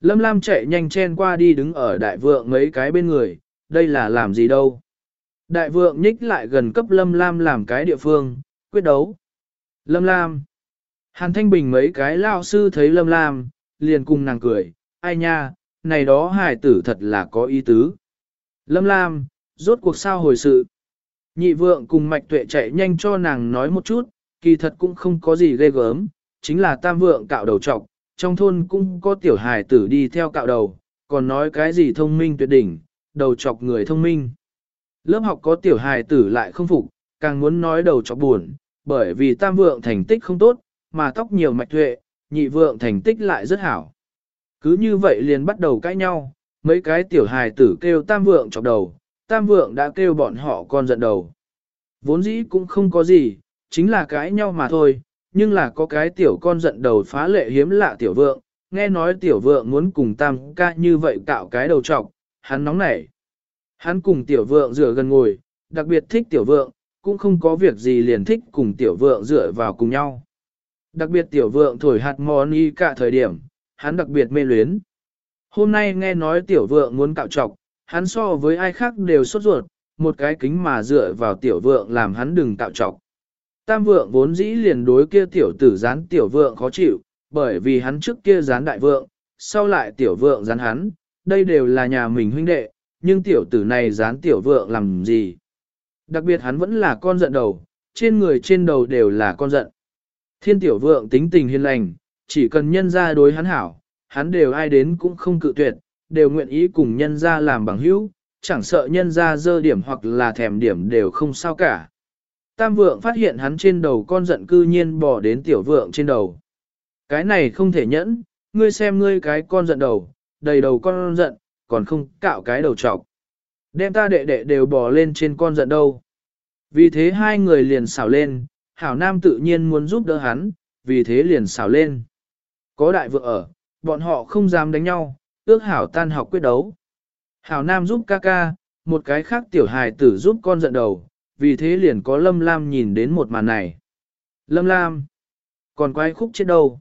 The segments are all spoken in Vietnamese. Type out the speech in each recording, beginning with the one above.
Lâm Lam chạy nhanh chen qua đi đứng ở đại vượng mấy cái bên người, đây là làm gì đâu. Đại vượng nhích lại gần cấp Lâm Lam làm cái địa phương, quyết đấu. Lâm Lam. Hàn Thanh Bình mấy cái lao sư thấy Lâm Lam, liền cùng nàng cười, ai nha, này đó hài tử thật là có ý tứ. Lâm Lam, rốt cuộc sao hồi sự. Nhị vượng cùng mạch tuệ chạy nhanh cho nàng nói một chút, kỳ thật cũng không có gì ghê gớm, chính là tam vượng cạo đầu trọc, trong thôn cũng có tiểu hài tử đi theo cạo đầu, còn nói cái gì thông minh tuyệt đỉnh, đầu chọc người thông minh. Lớp học có tiểu hài tử lại không phục, càng muốn nói đầu chọc buồn, bởi vì tam vượng thành tích không tốt, mà tóc nhiều mạch thuệ, nhị vượng thành tích lại rất hảo. Cứ như vậy liền bắt đầu cãi nhau, mấy cái tiểu hài tử kêu tam vượng chọc đầu, tam vượng đã kêu bọn họ con giận đầu. Vốn dĩ cũng không có gì, chính là cãi nhau mà thôi, nhưng là có cái tiểu con giận đầu phá lệ hiếm lạ tiểu vượng, nghe nói tiểu vượng muốn cùng tam ca như vậy tạo cái đầu trọc, hắn nóng nảy. Hắn cùng tiểu vượng rửa gần ngồi, đặc biệt thích tiểu vượng, cũng không có việc gì liền thích cùng tiểu vượng rửa vào cùng nhau. Đặc biệt tiểu vượng thổi hạt mòn y cả thời điểm, hắn đặc biệt mê luyến. Hôm nay nghe nói tiểu vượng muốn cạo trọc, hắn so với ai khác đều sốt ruột, một cái kính mà dựa vào tiểu vượng làm hắn đừng cạo trọc. Tam vượng vốn dĩ liền đối kia tiểu tử gián tiểu vượng khó chịu, bởi vì hắn trước kia gián đại vượng, sau lại tiểu vượng gián hắn, đây đều là nhà mình huynh đệ, nhưng tiểu tử này gián tiểu vượng làm gì. Đặc biệt hắn vẫn là con giận đầu, trên người trên đầu đều là con giận. Thiên tiểu vượng tính tình hiền lành, chỉ cần nhân ra đối hắn hảo, hắn đều ai đến cũng không cự tuyệt, đều nguyện ý cùng nhân ra làm bằng hữu, chẳng sợ nhân ra dơ điểm hoặc là thèm điểm đều không sao cả. Tam vượng phát hiện hắn trên đầu con giận cư nhiên bỏ đến tiểu vượng trên đầu. Cái này không thể nhẫn, ngươi xem ngươi cái con giận đầu, đầy đầu con giận, còn không cạo cái đầu trọc. Đem ta đệ đệ đều bỏ lên trên con giận đâu. Vì thế hai người liền xảo lên, hảo nam tự nhiên muốn giúp đỡ hắn, vì thế liền xảo lên. Có đại vượng ở, bọn họ không dám đánh nhau, ước hảo tan học quyết đấu. Hảo nam giúp ca ca, một cái khác tiểu hài tử giúp con giận đầu, vì thế liền có Lâm Lam nhìn đến một màn này. Lâm Lam, còn quái khúc chết đâu?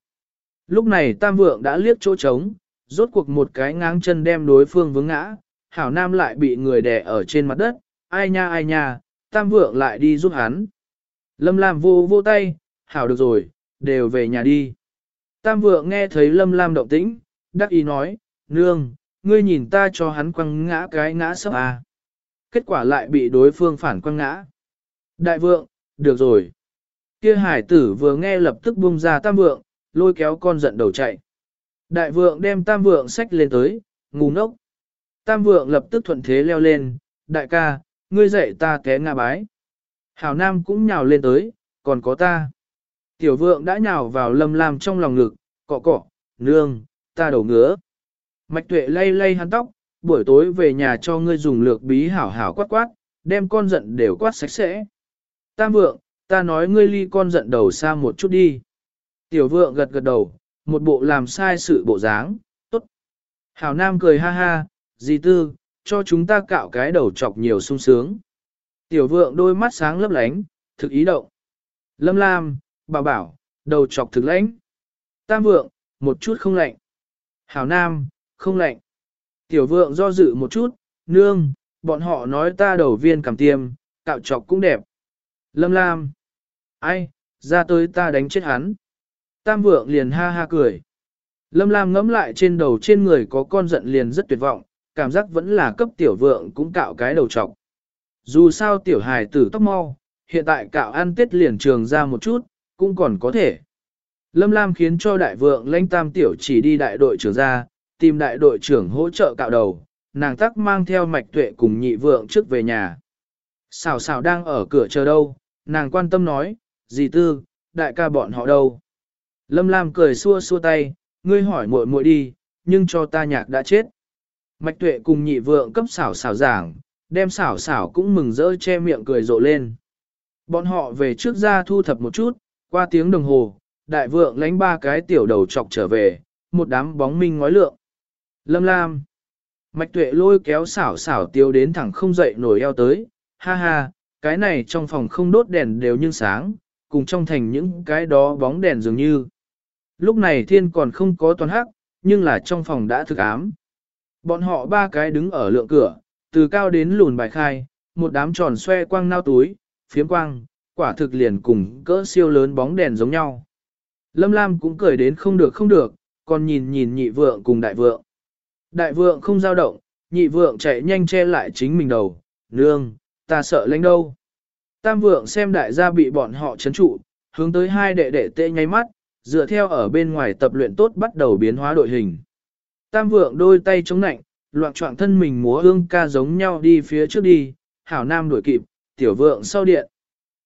Lúc này Tam Vượng đã liếc chỗ trống, rốt cuộc một cái ngáng chân đem đối phương vướng ngã, Hảo Nam lại bị người đè ở trên mặt đất, ai nha ai nha, Tam Vượng lại đi giúp hắn. Lâm Lam vô vô tay, Hảo được rồi, đều về nhà đi. Tam Vượng nghe thấy Lâm Lam động tĩnh, đắc ý nói, nương, ngươi nhìn ta cho hắn quăng ngã cái ngã sấp à. Kết quả lại bị đối phương phản quăng ngã. Đại vượng, được rồi. Kia hải tử vừa nghe lập tức buông ra tam vượng, lôi kéo con giận đầu chạy. Đại vượng đem tam vượng sách lên tới, ngu ngốc. Tam vượng lập tức thuận thế leo lên, đại ca, ngươi dạy ta té ngã bái. Hảo Nam cũng nhào lên tới, còn có ta. Tiểu vượng đã nhào vào lâm lam trong lòng ngực, cọ cọ, nương, ta đầu ngứa. Mạch tuệ lay lay hắn tóc, buổi tối về nhà cho ngươi dùng lược bí hảo hảo quát quát, đem con giận đều quát sạch sẽ. Tam vượng, ta nói ngươi ly con giận đầu xa một chút đi. Tiểu vượng gật gật đầu, một bộ làm sai sự bộ dáng, tốt. Hảo Nam cười ha ha, dì tư, cho chúng ta cạo cái đầu chọc nhiều sung sướng. Tiểu vượng đôi mắt sáng lấp lánh, thực ý động. Lâm Lam, bảo bảo, đầu chọc thực lãnh. Tam vượng, một chút không lạnh. Hảo Nam, không lạnh. Tiểu vượng do dự một chút, nương, bọn họ nói ta đầu viên cảm tiêm, cạo chọc cũng đẹp. Lâm Lam. Ai, ra tới ta đánh chết hắn. Tam vượng liền ha ha cười. Lâm Lam ngẫm lại trên đầu trên người có con giận liền rất tuyệt vọng, cảm giác vẫn là cấp tiểu vượng cũng cạo cái đầu trọc. Dù sao tiểu hài tử tóc mau, hiện tại cạo ăn tết liền trường ra một chút, cũng còn có thể. Lâm Lam khiến cho đại vượng lãnh tam tiểu chỉ đi đại đội trưởng ra, tìm đại đội trưởng hỗ trợ cạo đầu, nàng tắc mang theo mạch tuệ cùng nhị vượng trước về nhà. Xào xào đang ở cửa chờ đâu, nàng quan tâm nói, dì tư, đại ca bọn họ đâu. Lâm Lam cười xua xua tay, ngươi hỏi muội muội đi, nhưng cho ta nhạc đã chết. Mạch tuệ cùng nhị vượng cấp xảo xảo giảng, đem xảo xảo cũng mừng rỡ che miệng cười rộ lên. Bọn họ về trước ra thu thập một chút, qua tiếng đồng hồ, đại vượng lánh ba cái tiểu đầu chọc trở về, một đám bóng minh ngói lượng. Lâm Lam. Mạch tuệ lôi kéo xảo xảo tiêu đến thẳng không dậy nổi eo tới, ha ha, cái này trong phòng không đốt đèn đều nhưng sáng, cùng trong thành những cái đó bóng đèn dường như. Lúc này thiên còn không có toàn hắc, nhưng là trong phòng đã thực ám. Bọn họ ba cái đứng ở lượng cửa, từ cao đến lùn bài khai, một đám tròn xoe quang nao túi, phiếm quang, quả thực liền cùng cỡ siêu lớn bóng đèn giống nhau. Lâm Lam cũng cười đến không được không được, còn nhìn nhìn nhị vượng cùng đại vượng. Đại vượng không dao động, nhị vượng chạy nhanh che lại chính mình đầu, nương, ta sợ lãnh đâu. Tam vượng xem đại gia bị bọn họ chấn trụ, hướng tới hai đệ đệ tê nháy mắt, dựa theo ở bên ngoài tập luyện tốt bắt đầu biến hóa đội hình. Tam vượng đôi tay chống nạnh, loạn trọng thân mình múa ương ca giống nhau đi phía trước đi, hảo nam đuổi kịp, tiểu vượng sau điện.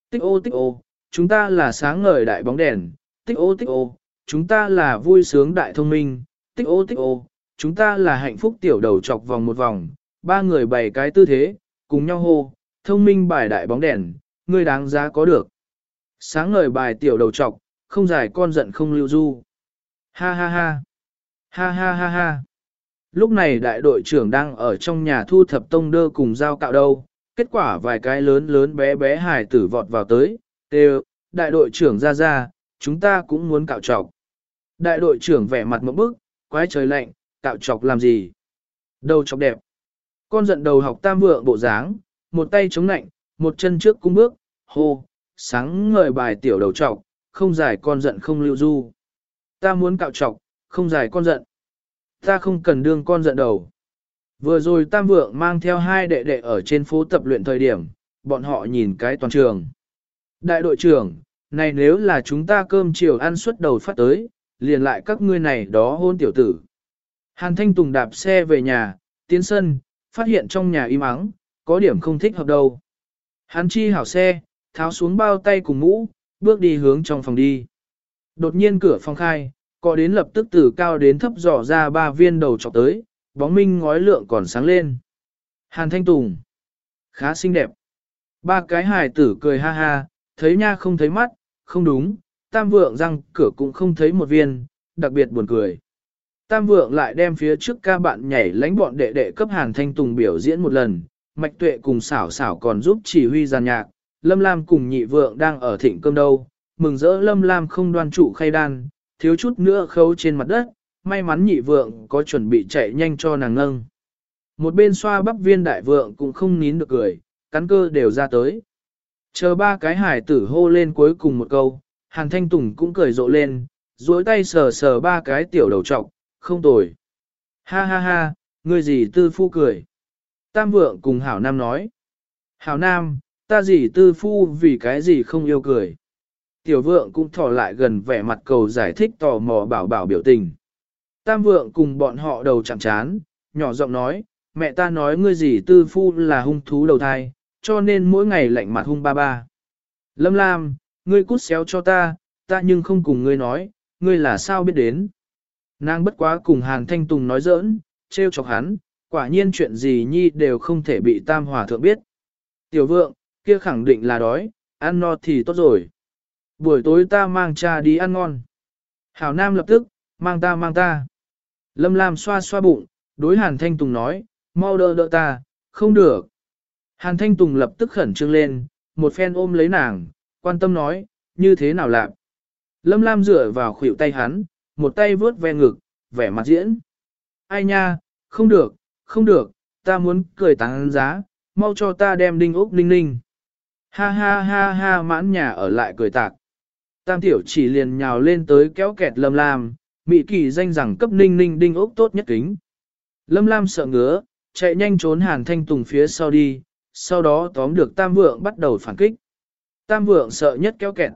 Tích ô tích ô, chúng ta là sáng ngời đại bóng đèn, tích ô tích ô, chúng ta là vui sướng đại thông minh, tích ô tích ô, chúng ta là hạnh phúc tiểu đầu chọc vòng một vòng, ba người bày cái tư thế, cùng nhau hô, thông minh bài đại bóng đèn, ngươi đáng giá có được. Sáng ngời bài tiểu đầu chọc, không dài con giận không lưu du. Ha ha ha. Ha ha ha ha. Lúc này đại đội trưởng đang ở trong nhà thu thập tông đơ cùng dao cạo đâu, kết quả vài cái lớn lớn bé bé hài tử vọt vào tới, đều, đại đội trưởng ra ra, chúng ta cũng muốn cạo trọc. Đại đội trưởng vẻ mặt một bức, quái trời lạnh, cạo trọc làm gì? Đầu chọc đẹp. Con giận đầu học tam vượng bộ dáng, một tay chống nạnh, một chân trước cung bước, hô, sáng ngời bài tiểu đầu trọc, không giải con giận không lưu du. Ta muốn cạo trọc, không giải con giận. Ta không cần đương con giận đầu. Vừa rồi Tam Vượng mang theo hai đệ đệ ở trên phố tập luyện thời điểm, bọn họ nhìn cái toàn trường. Đại đội trưởng, này nếu là chúng ta cơm chiều ăn suốt đầu phát tới, liền lại các ngươi này đó hôn tiểu tử. Hàn Thanh Tùng đạp xe về nhà, tiến sân, phát hiện trong nhà im ắng, có điểm không thích hợp đâu. Hắn chi hảo xe, tháo xuống bao tay cùng mũ, bước đi hướng trong phòng đi. Đột nhiên cửa phòng khai, có đến lập tức từ cao đến thấp dò ra ba viên đầu chọc tới, bóng minh ngói lượng còn sáng lên. Hàn Thanh Tùng. Khá xinh đẹp. Ba cái hài tử cười ha ha, thấy nha không thấy mắt, không đúng, tam vượng răng cửa cũng không thấy một viên, đặc biệt buồn cười. Tam vượng lại đem phía trước ca bạn nhảy lánh bọn đệ đệ cấp Hàn Thanh Tùng biểu diễn một lần, mạch tuệ cùng xảo xảo còn giúp chỉ huy giàn nhạc, Lâm Lam cùng nhị vượng đang ở thịnh cơm đâu, mừng rỡ Lâm Lam không đoan trụ khay đan, thiếu chút nữa khấu trên mặt đất, may mắn nhị vượng có chuẩn bị chạy nhanh cho nàng nâng. Một bên xoa bắp viên đại vượng cũng không nín được cười, cắn cơ đều ra tới. Chờ ba cái hải tử hô lên cuối cùng một câu, Hàn Thanh Tùng cũng cười rộ lên, duỗi tay sờ sờ ba cái tiểu đầu trọc, không tồi. Ha ha ha, ngươi gì tư phu cười. Tam vượng cùng Hảo Nam nói. Hảo Nam, ta gì tư phu vì cái gì không yêu cười. Tiểu vượng cũng thỏ lại gần vẻ mặt cầu giải thích tò mò bảo bảo biểu tình. Tam vượng cùng bọn họ đầu chạm chán, nhỏ giọng nói, mẹ ta nói ngươi gì tư phu là hung thú đầu thai, cho nên mỗi ngày lạnh mặt hung ba ba. Lâm Lam, ngươi cút xéo cho ta, ta nhưng không cùng ngươi nói, ngươi là sao biết đến. Nàng bất quá cùng Hàn Thanh Tùng nói giỡn, trêu chọc hắn, quả nhiên chuyện gì nhi đều không thể bị tam hòa thượng biết. Tiểu vượng, kia khẳng định là đói, ăn no thì tốt rồi. Buổi tối ta mang cha đi ăn ngon. Hảo Nam lập tức, mang ta mang ta. Lâm Lam xoa xoa bụng, đối Hàn Thanh Tùng nói, mau đỡ đỡ ta, không được. Hàn Thanh Tùng lập tức khẩn trương lên, một phen ôm lấy nàng, quan tâm nói, như thế nào làm. Lâm Lam dựa vào khuỷu tay hắn, một tay vướt ve ngực, vẻ mặt diễn. Ai nha, không được, không được, ta muốn cười tán giá, mau cho ta đem đinh ốc ninh ninh. Ha ha ha ha mãn nhà ở lại cười tạc. Tam tiểu chỉ liền nhào lên tới kéo kẹt Lâm Lam, Mị kỳ danh rằng cấp ninh ninh đinh ốc tốt nhất kính. Lâm Lam sợ ngứa, chạy nhanh trốn Hàn Thanh Tùng phía sau đi, sau đó tóm được Tam Vượng bắt đầu phản kích. Tam Vượng sợ nhất kéo kẹt.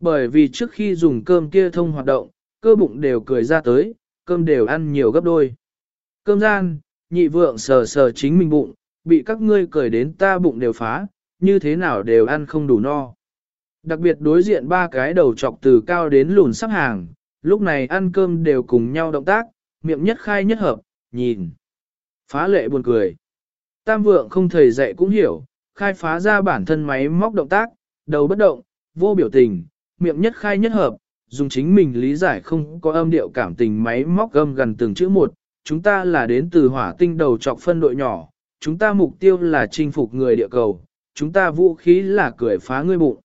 Bởi vì trước khi dùng cơm kia thông hoạt động, cơ bụng đều cười ra tới, cơm đều ăn nhiều gấp đôi. Cơm gian, nhị vượng sờ sờ chính mình bụng, bị các ngươi cười đến ta bụng đều phá, như thế nào đều ăn không đủ no. Đặc biệt đối diện ba cái đầu chọc từ cao đến lùn sắp hàng, lúc này ăn cơm đều cùng nhau động tác, miệng nhất khai nhất hợp, nhìn. Phá lệ buồn cười. Tam vượng không thầy dạy cũng hiểu, khai phá ra bản thân máy móc động tác, đầu bất động, vô biểu tình, miệng nhất khai nhất hợp, dùng chính mình lý giải không có âm điệu cảm tình máy móc gâm gần từng chữ một. Chúng ta là đến từ hỏa tinh đầu chọc phân đội nhỏ, chúng ta mục tiêu là chinh phục người địa cầu, chúng ta vũ khí là cười phá ngươi bụng.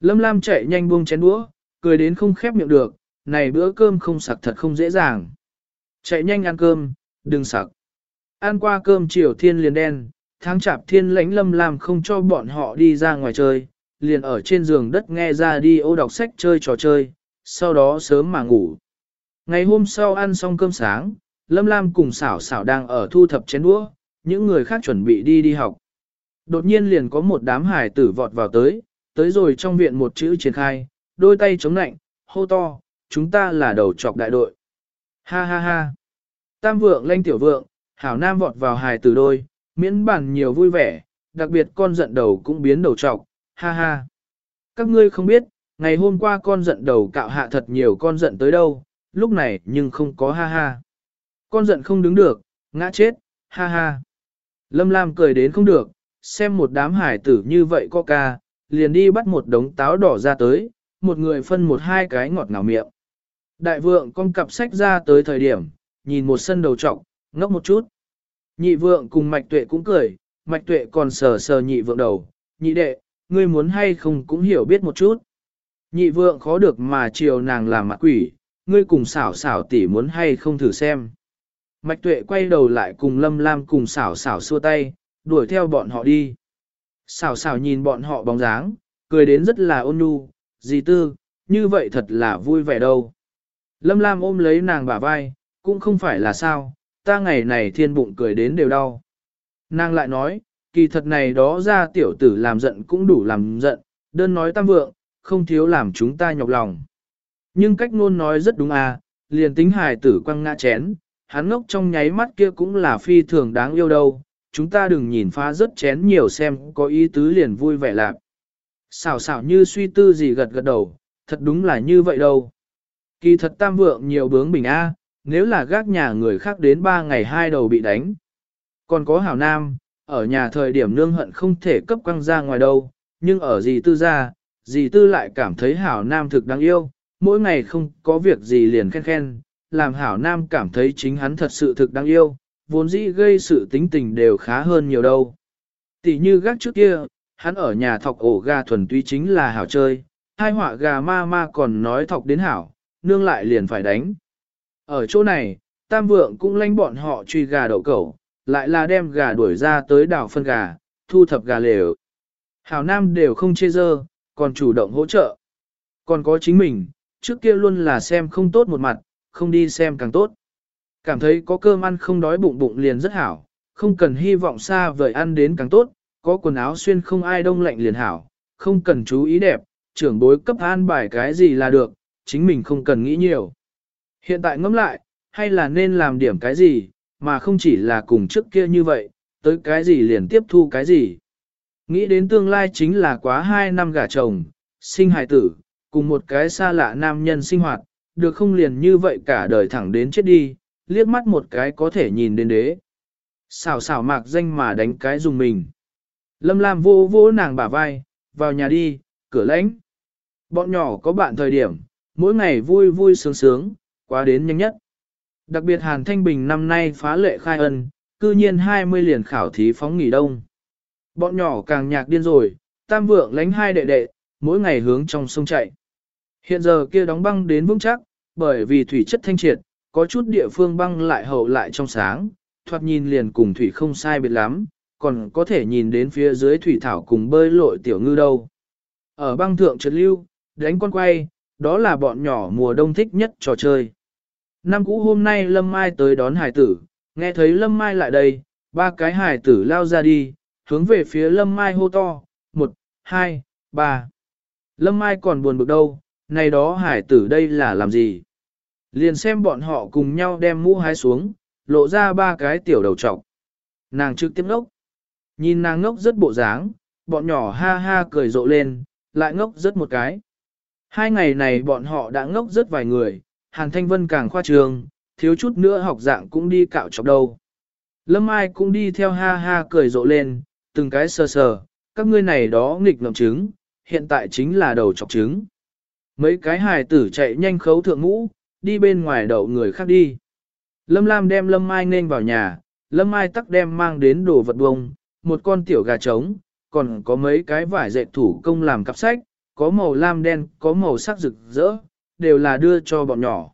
Lâm Lam chạy nhanh buông chén đũa, cười đến không khép miệng được, này bữa cơm không sặc thật không dễ dàng. Chạy nhanh ăn cơm, đừng sặc. Ăn qua cơm chiều thiên liền đen, tháng chạp thiên lãnh lâm lam không cho bọn họ đi ra ngoài chơi, liền ở trên giường đất nghe ra đi ô đọc sách chơi trò chơi, sau đó sớm mà ngủ. Ngày hôm sau ăn xong cơm sáng, Lâm Lam cùng xảo xảo đang ở thu thập chén đũa, những người khác chuẩn bị đi đi học. Đột nhiên liền có một đám hải tử vọt vào tới, tới rồi trong viện một chữ triển khai, đôi tay chống nạnh, hô to, chúng ta là đầu trọc đại đội. Ha ha ha. Tam vượng lanh tiểu vượng, hảo nam vọt vào hài tử đôi, miễn bản nhiều vui vẻ, đặc biệt con giận đầu cũng biến đầu trọc, ha ha. Các ngươi không biết, ngày hôm qua con giận đầu cạo hạ thật nhiều con giận tới đâu, lúc này nhưng không có ha ha. Con giận không đứng được, ngã chết, ha ha. Lâm Lam cười đến không được, xem một đám hải tử như vậy có ca, liền đi bắt một đống táo đỏ ra tới, một người phân một hai cái ngọt ngào miệng. Đại vượng con cặp sách ra tới thời điểm, nhìn một sân đầu trọc, ngốc một chút. Nhị vượng cùng mạch tuệ cũng cười, mạch tuệ còn sờ sờ nhị vượng đầu, nhị đệ, ngươi muốn hay không cũng hiểu biết một chút. Nhị vượng khó được mà chiều nàng làm mặt quỷ, ngươi cùng xảo xảo tỉ muốn hay không thử xem. Mạch tuệ quay đầu lại cùng lâm lam cùng xảo xảo xua tay, đuổi theo bọn họ đi. Xảo xảo nhìn bọn họ bóng dáng, cười đến rất là ôn nhu, dì tư, như vậy thật là vui vẻ đâu. Lâm lam ôm lấy nàng bả vai, cũng không phải là sao, ta ngày này thiên bụng cười đến đều đau. Nàng lại nói, kỳ thật này đó ra tiểu tử làm giận cũng đủ làm giận, đơn nói tam vượng, không thiếu làm chúng ta nhọc lòng. Nhưng cách ngôn nói rất đúng à, liền tính hài tử quăng ngã chén, hắn ngốc trong nháy mắt kia cũng là phi thường đáng yêu đâu, chúng ta đừng nhìn phá rất chén nhiều xem có ý tứ liền vui vẻ lạc. Xảo xảo như suy tư gì gật gật đầu, thật đúng là như vậy đâu. Kỳ thật tam vượng nhiều bướng bình A, à, nếu là gác nhà người khác đến ba ngày hai đầu bị đánh. Còn có hảo nam, ở nhà thời điểm nương hận không thể cấp quăng ra ngoài đâu, nhưng ở dì tư gia, dì tư lại cảm thấy hảo nam thực đáng yêu, mỗi ngày không có việc gì liền khen khen, làm hảo nam cảm thấy chính hắn thật sự thực đáng yêu, vốn dĩ gây sự tính tình đều khá hơn nhiều đâu. Tỷ như gác trước kia, hắn ở nhà thọc ổ gà thuần tuy chính là hảo chơi, hai họa gà ma ma còn nói thọc đến hảo, nương lại liền phải đánh. Ở chỗ này, tam vượng cũng lanh bọn họ truy gà đậu cẩu, lại là đem gà đuổi ra tới đảo phân gà, thu thập gà lều. Hảo Nam đều không chê dơ, còn chủ động hỗ trợ. Còn có chính mình, trước kia luôn là xem không tốt một mặt, không đi xem càng tốt. Cảm thấy có cơm ăn không đói bụng bụng liền rất hảo, không cần hy vọng xa vời ăn đến càng tốt, có quần áo xuyên không ai đông lạnh liền hảo, không cần chú ý đẹp, trưởng bối cấp an bài cái gì là được, chính mình không cần nghĩ nhiều. Hiện tại ngẫm lại, hay là nên làm điểm cái gì, mà không chỉ là cùng trước kia như vậy, tới cái gì liền tiếp thu cái gì. Nghĩ đến tương lai chính là quá 2 năm gả chồng, sinh hài tử, cùng một cái xa lạ nam nhân sinh hoạt, được không liền như vậy cả đời thẳng đến chết đi, liếc mắt một cái có thể nhìn đến đế. Xảo xảo mạc danh mà đánh cái dùng mình. Lâm Lam vô vô nàng bả vai, vào nhà đi, cửa lãnh. Bọn nhỏ có bạn thời điểm, mỗi ngày vui vui sướng sướng, quá đến nhanh nhất. Đặc biệt Hàn Thanh Bình năm nay phá lệ khai ân, cư nhiên 20 liền khảo thí phóng nghỉ đông. Bọn nhỏ càng nhạc điên rồi, tam vượng lánh hai đệ đệ, mỗi ngày hướng trong sông chạy. Hiện giờ kia đóng băng đến vững chắc, bởi vì thủy chất thanh triệt, có chút địa phương băng lại hậu lại trong sáng, thoạt nhìn liền cùng thủy không sai biệt lắm, còn có thể nhìn đến phía dưới thủy thảo cùng bơi lội tiểu ngư đâu. Ở băng thượng trật lưu, đánh con quay, đó là bọn nhỏ mùa đông thích nhất trò chơi. Năm cũ hôm nay Lâm Mai tới đón hải tử, nghe thấy Lâm Mai lại đây, ba cái hải tử lao ra đi, hướng về phía Lâm Mai hô to, một, hai, ba. Lâm Mai còn buồn bực đâu, này đó hải tử đây là làm gì? Liền xem bọn họ cùng nhau đem mũ hái xuống, lộ ra ba cái tiểu đầu trọc. Nàng trực tiếp ngốc. Nhìn nàng ngốc rất bộ dáng, bọn nhỏ ha ha cười rộ lên, lại ngốc rất một cái. Hai ngày này bọn họ đã ngốc rất vài người, Hàn Thanh Vân càng khoa trường, thiếu chút nữa học dạng cũng đi cạo chọc đầu. Lâm Ai cũng đi theo ha ha cười rộ lên, từng cái sơ sờ, các ngươi này đó nghịch ngậm trứng, hiện tại chính là đầu chọc trứng. Mấy cái hài tử chạy nhanh khấu thượng ngũ, đi bên ngoài đậu người khác đi. Lâm Lam đem Lâm Mai nên vào nhà, Lâm Mai tắc đem mang đến đồ vật bông, một con tiểu gà trống, còn có mấy cái vải dệt thủ công làm cặp sách, có màu lam đen, có màu sắc rực rỡ, đều là đưa cho bọn nhỏ.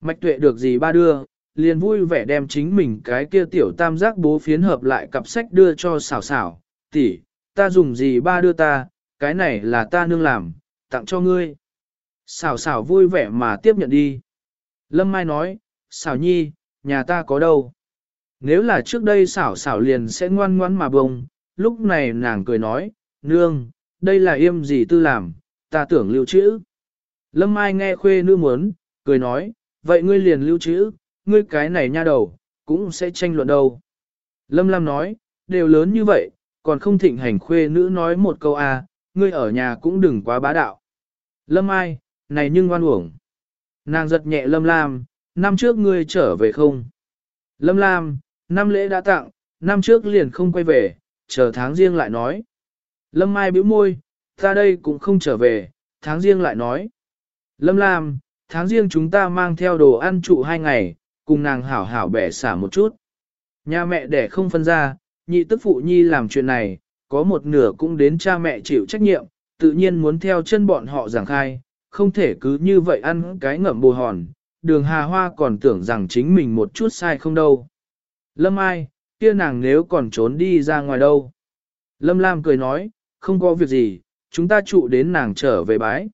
Mạch tuệ được gì ba đưa, liền vui vẻ đem chính mình cái kia tiểu tam giác bố phiến hợp lại cặp sách đưa cho xảo xảo, tỷ, ta dùng gì ba đưa ta, cái này là ta nương làm, tặng cho ngươi. Xảo xảo vui vẻ mà tiếp nhận đi. Lâm Mai nói, xảo nhi, nhà ta có đâu. Nếu là trước đây xảo xảo liền sẽ ngoan ngoãn mà bông, lúc này nàng cười nói, nương, đây là yêm gì tư làm, ta tưởng lưu trữ. Lâm Mai nghe khuê nữ muốn, cười nói, vậy ngươi liền lưu trữ, ngươi cái này nha đầu, cũng sẽ tranh luận đâu. Lâm Lam nói, đều lớn như vậy, còn không thịnh hành khuê nữ nói một câu à, ngươi ở nhà cũng đừng quá bá đạo. Lâm Ai, này nhưng ngoan uổng. Nàng giật nhẹ Lâm Lam, năm trước ngươi trở về không? Lâm Lam, năm lễ đã tặng, năm trước liền không quay về, chờ tháng riêng lại nói. Lâm Mai bĩu môi, ta đây cũng không trở về, tháng riêng lại nói. Lâm Lam, tháng riêng chúng ta mang theo đồ ăn trụ hai ngày, cùng nàng hảo hảo bẻ xả một chút. Nhà mẹ đẻ không phân ra, nhị tức phụ nhi làm chuyện này, có một nửa cũng đến cha mẹ chịu trách nhiệm, tự nhiên muốn theo chân bọn họ giảng khai, không thể cứ như vậy ăn cái ngậm bồ hòn, đường hà hoa còn tưởng rằng chính mình một chút sai không đâu. Lâm ai, kia nàng nếu còn trốn đi ra ngoài đâu. Lâm Lam cười nói, không có việc gì, chúng ta trụ đến nàng trở về bái.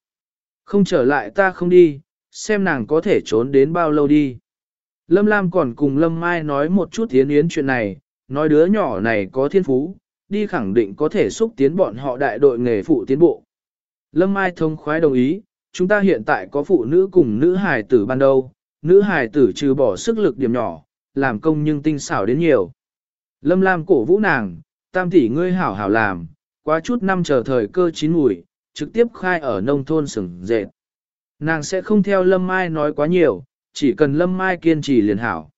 Không trở lại ta không đi, xem nàng có thể trốn đến bao lâu đi. Lâm Lam còn cùng Lâm Mai nói một chút tiến yến chuyện này, nói đứa nhỏ này có thiên phú, đi khẳng định có thể xúc tiến bọn họ đại đội nghề phụ tiến bộ. Lâm Mai thông khoái đồng ý, chúng ta hiện tại có phụ nữ cùng nữ hài tử ban đầu, nữ hài tử trừ bỏ sức lực điểm nhỏ, làm công nhưng tinh xảo đến nhiều. Lâm Lam cổ vũ nàng, tam tỷ ngươi hảo hảo làm, quá chút năm chờ thời cơ chín mùi, trực tiếp khai ở nông thôn sừng dệt. Nàng sẽ không theo Lâm Mai nói quá nhiều, chỉ cần Lâm Mai kiên trì liền hảo.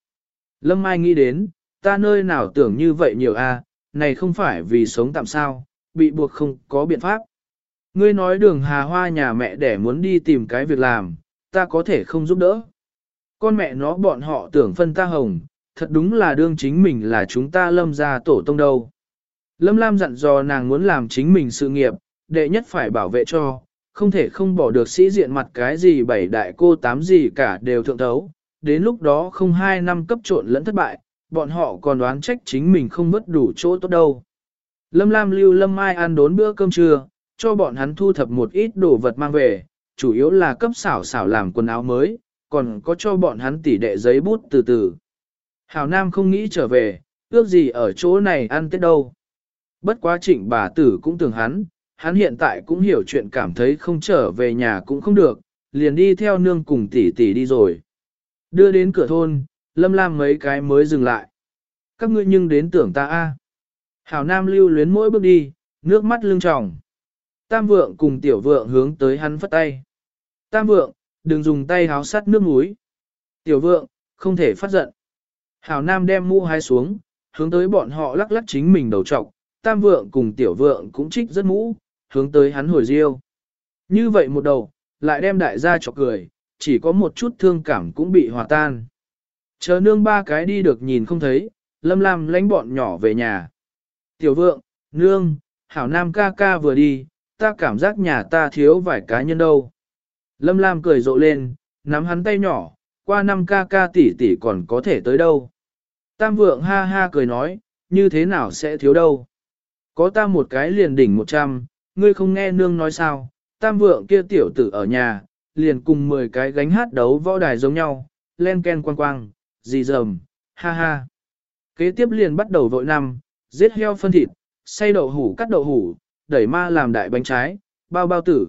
Lâm Mai nghĩ đến, ta nơi nào tưởng như vậy nhiều a, này không phải vì sống tạm sao, bị buộc không có biện pháp. Ngươi nói đường hà hoa nhà mẹ để muốn đi tìm cái việc làm, ta có thể không giúp đỡ. Con mẹ nó bọn họ tưởng phân ta hồng, thật đúng là đương chính mình là chúng ta lâm ra tổ tông đâu. Lâm Lam dặn dò nàng muốn làm chính mình sự nghiệp, đệ nhất phải bảo vệ cho, không thể không bỏ được sĩ diện mặt cái gì bảy đại cô tám gì cả đều thượng thấu, đến lúc đó không hai năm cấp trộn lẫn thất bại, bọn họ còn đoán trách chính mình không mất đủ chỗ tốt đâu. Lâm Lam lưu Lâm Mai ăn đốn bữa cơm trưa, cho bọn hắn thu thập một ít đồ vật mang về, chủ yếu là cấp xảo xảo làm quần áo mới, còn có cho bọn hắn tỉ đệ giấy bút từ từ. Hảo Nam không nghĩ trở về, ước gì ở chỗ này ăn tết đâu. Bất quá trịnh bà tử cũng tưởng hắn, hắn hiện tại cũng hiểu chuyện cảm thấy không trở về nhà cũng không được, liền đi theo nương cùng tỷ tỷ đi rồi. Đưa đến cửa thôn, lâm lam mấy cái mới dừng lại. Các ngươi nhưng đến tưởng ta a. Hảo Nam lưu luyến mỗi bước đi, nước mắt lưng tròng. Tam vượng cùng tiểu vượng hướng tới hắn phất tay. Tam vượng, đừng dùng tay háo sắt nước mũi. Tiểu vượng, không thể phát giận. Hảo Nam đem mũ hai xuống, hướng tới bọn họ lắc lắc chính mình đầu trọc. Tam vượng cùng tiểu vượng cũng trích rất mũ, hướng tới hắn hồi riêu. Như vậy một đầu, lại đem đại gia chọc cười, chỉ có một chút thương cảm cũng bị hòa tan. Chờ nương ba cái đi được nhìn không thấy, lâm lam lánh bọn nhỏ về nhà. Tiểu vượng, nương, hảo nam ca ca vừa đi, ta cảm giác nhà ta thiếu vài cá nhân đâu. Lâm lam cười rộ lên, nắm hắn tay nhỏ, qua năm ca ca tỷ tỷ còn có thể tới đâu. Tam vượng ha ha cười nói, như thế nào sẽ thiếu đâu. Có ta một cái liền đỉnh một trăm, ngươi không nghe nương nói sao, tam vượng kia tiểu tử ở nhà, liền cùng 10 cái gánh hát đấu võ đài giống nhau, len ken quang quang, gì dầm, ha ha. Kế tiếp liền bắt đầu vội năm, giết heo phân thịt, xay đậu hủ cắt đậu hủ, đẩy ma làm đại bánh trái, bao bao tử.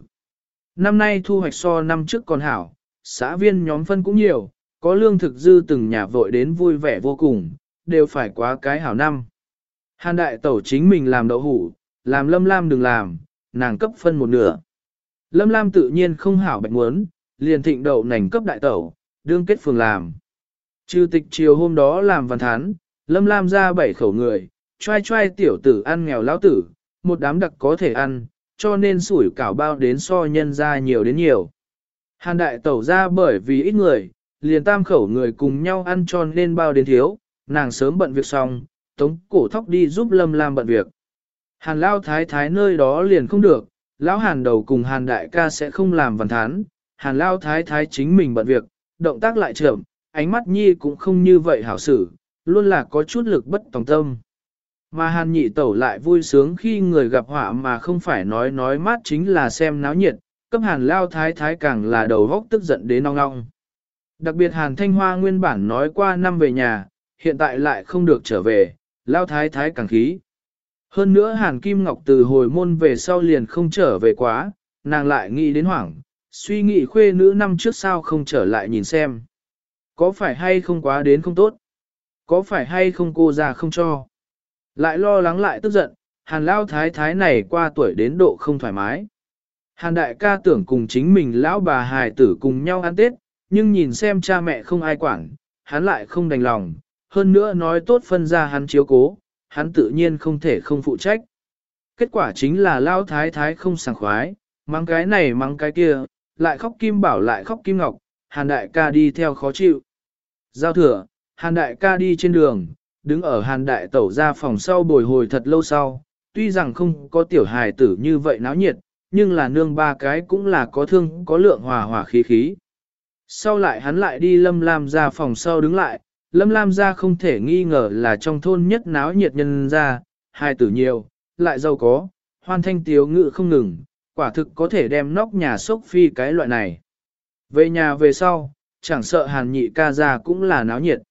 Năm nay thu hoạch so năm trước còn hảo, xã viên nhóm phân cũng nhiều, có lương thực dư từng nhà vội đến vui vẻ vô cùng, đều phải quá cái hảo năm. Hàn đại tẩu chính mình làm đậu hủ, làm lâm lam đừng làm, nàng cấp phân một nửa. Lâm lam tự nhiên không hảo bạch muốn, liền thịnh đậu nành cấp đại tẩu, đương kết phường làm. Trừ tịch chiều hôm đó làm văn thán, lâm lam ra bảy khẩu người, trai trai tiểu tử ăn nghèo lão tử, một đám đặc có thể ăn, cho nên sủi cảo bao đến so nhân ra nhiều đến nhiều. Hàn đại tẩu ra bởi vì ít người, liền tam khẩu người cùng nhau ăn cho nên bao đến thiếu, nàng sớm bận việc xong, tống cổ thóc đi giúp lâm lam bận việc. Hàn lao thái thái nơi đó liền không được, lão hàn đầu cùng hàn đại ca sẽ không làm văn thán, hàn lao thái thái chính mình bận việc, động tác lại chậm, ánh mắt nhi cũng không như vậy hảo xử, luôn là có chút lực bất tòng tâm. Mà hàn nhị tẩu lại vui sướng khi người gặp họa mà không phải nói nói mát chính là xem náo nhiệt, cấp hàn lao thái thái càng là đầu góc tức giận đến nong nong. Đặc biệt hàn thanh hoa nguyên bản nói qua năm về nhà, hiện tại lại không được trở về, lao thái thái càng khí. Hơn nữa hàn kim ngọc từ hồi môn về sau liền không trở về quá, nàng lại nghĩ đến hoảng, suy nghĩ khuê nữ năm trước sao không trở lại nhìn xem. Có phải hay không quá đến không tốt? Có phải hay không cô già không cho? Lại lo lắng lại tức giận, hàn lao thái thái này qua tuổi đến độ không thoải mái. Hàn đại ca tưởng cùng chính mình lão bà hài tử cùng nhau ăn tết, nhưng nhìn xem cha mẹ không ai quản, hắn lại không đành lòng, hơn nữa nói tốt phân ra hắn chiếu cố, hắn tự nhiên không thể không phụ trách. Kết quả chính là lao thái thái không sảng khoái, mắng cái này mắng cái kia, lại khóc kim bảo lại khóc kim ngọc, hàn đại ca đi theo khó chịu. Giao thừa, hàn đại ca đi trên đường, đứng ở hàn đại tẩu ra phòng sau bồi hồi thật lâu sau, tuy rằng không có tiểu hài tử như vậy náo nhiệt, nhưng là nương ba cái cũng là có thương có lượng hòa hòa khí khí. Sau lại hắn lại đi Lâm Lam ra phòng sau đứng lại, Lâm Lam ra không thể nghi ngờ là trong thôn nhất náo nhiệt nhân gia, hai tử nhiều, lại giàu có, hoan thanh tiếu ngự không ngừng, quả thực có thể đem nóc nhà sốc phi cái loại này. Về nhà về sau, chẳng sợ hàn nhị ca ra cũng là náo nhiệt.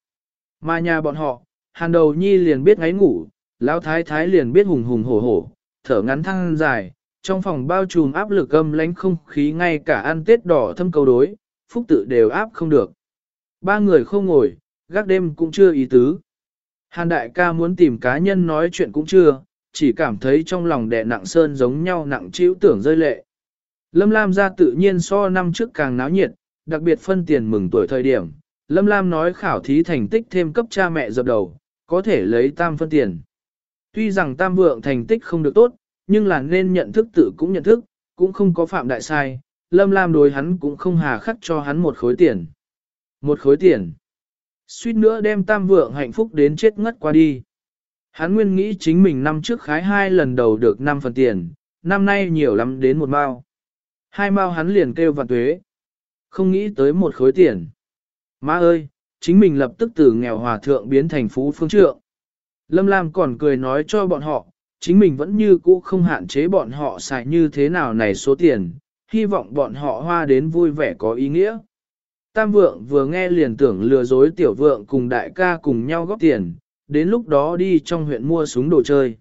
Mà nhà bọn họ, hàn đầu nhi liền biết ngáy ngủ, lão thái thái liền biết hùng hùng hổ hổ, thở ngắn thăng dài, trong phòng bao trùm áp lực âm lánh không khí ngay cả ăn tết đỏ thâm cầu đối, phúc tự đều áp không được. Ba người không ngồi, gác đêm cũng chưa ý tứ. Hàn đại ca muốn tìm cá nhân nói chuyện cũng chưa, chỉ cảm thấy trong lòng đè nặng sơn giống nhau nặng chịu tưởng rơi lệ. Lâm Lam ra tự nhiên so năm trước càng náo nhiệt, đặc biệt phân tiền mừng tuổi thời điểm. Lâm Lam nói khảo thí thành tích thêm cấp cha mẹ dập đầu, có thể lấy tam phân tiền. Tuy rằng tam vượng thành tích không được tốt, nhưng là nên nhận thức tự cũng nhận thức, cũng không có phạm đại sai, Lâm Lam đối hắn cũng không hà khắc cho hắn một khối tiền. Một khối tiền. Suýt nữa đem tam vượng hạnh phúc đến chết ngất qua đi. Hắn nguyên nghĩ chính mình năm trước khái hai lần đầu được 5 phần tiền, năm nay nhiều lắm đến một mao. Hai mao hắn liền kêu vạn tuế. Không nghĩ tới một khối tiền. Má ơi, chính mình lập tức từ nghèo hòa thượng biến thành phú phương trượng. Lâm Lam còn cười nói cho bọn họ, chính mình vẫn như cũ không hạn chế bọn họ xài như thế nào này số tiền, hy vọng bọn họ hoa đến vui vẻ có ý nghĩa. Tam vượng vừa nghe liền tưởng lừa dối tiểu vượng cùng đại ca cùng nhau góp tiền, đến lúc đó đi trong huyện mua súng đồ chơi.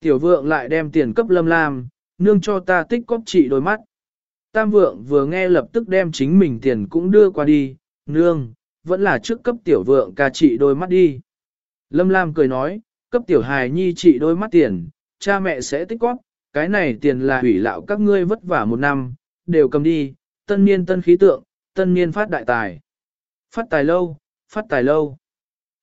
Tiểu vượng lại đem tiền cấp lâm lam, nương cho ta tích cóp trị đôi mắt. Tam vượng vừa nghe lập tức đem chính mình tiền cũng đưa qua đi, nương, vẫn là trước cấp tiểu vượng ca trị đôi mắt đi. Lâm Lam cười nói, cấp tiểu hài nhi trị đôi mắt tiền, cha mẹ sẽ tích cóp, cái này tiền là hủy lạo các ngươi vất vả một năm, đều cầm đi, tân niên tân khí tượng, tân niên phát đại tài. Phát tài lâu, phát tài lâu.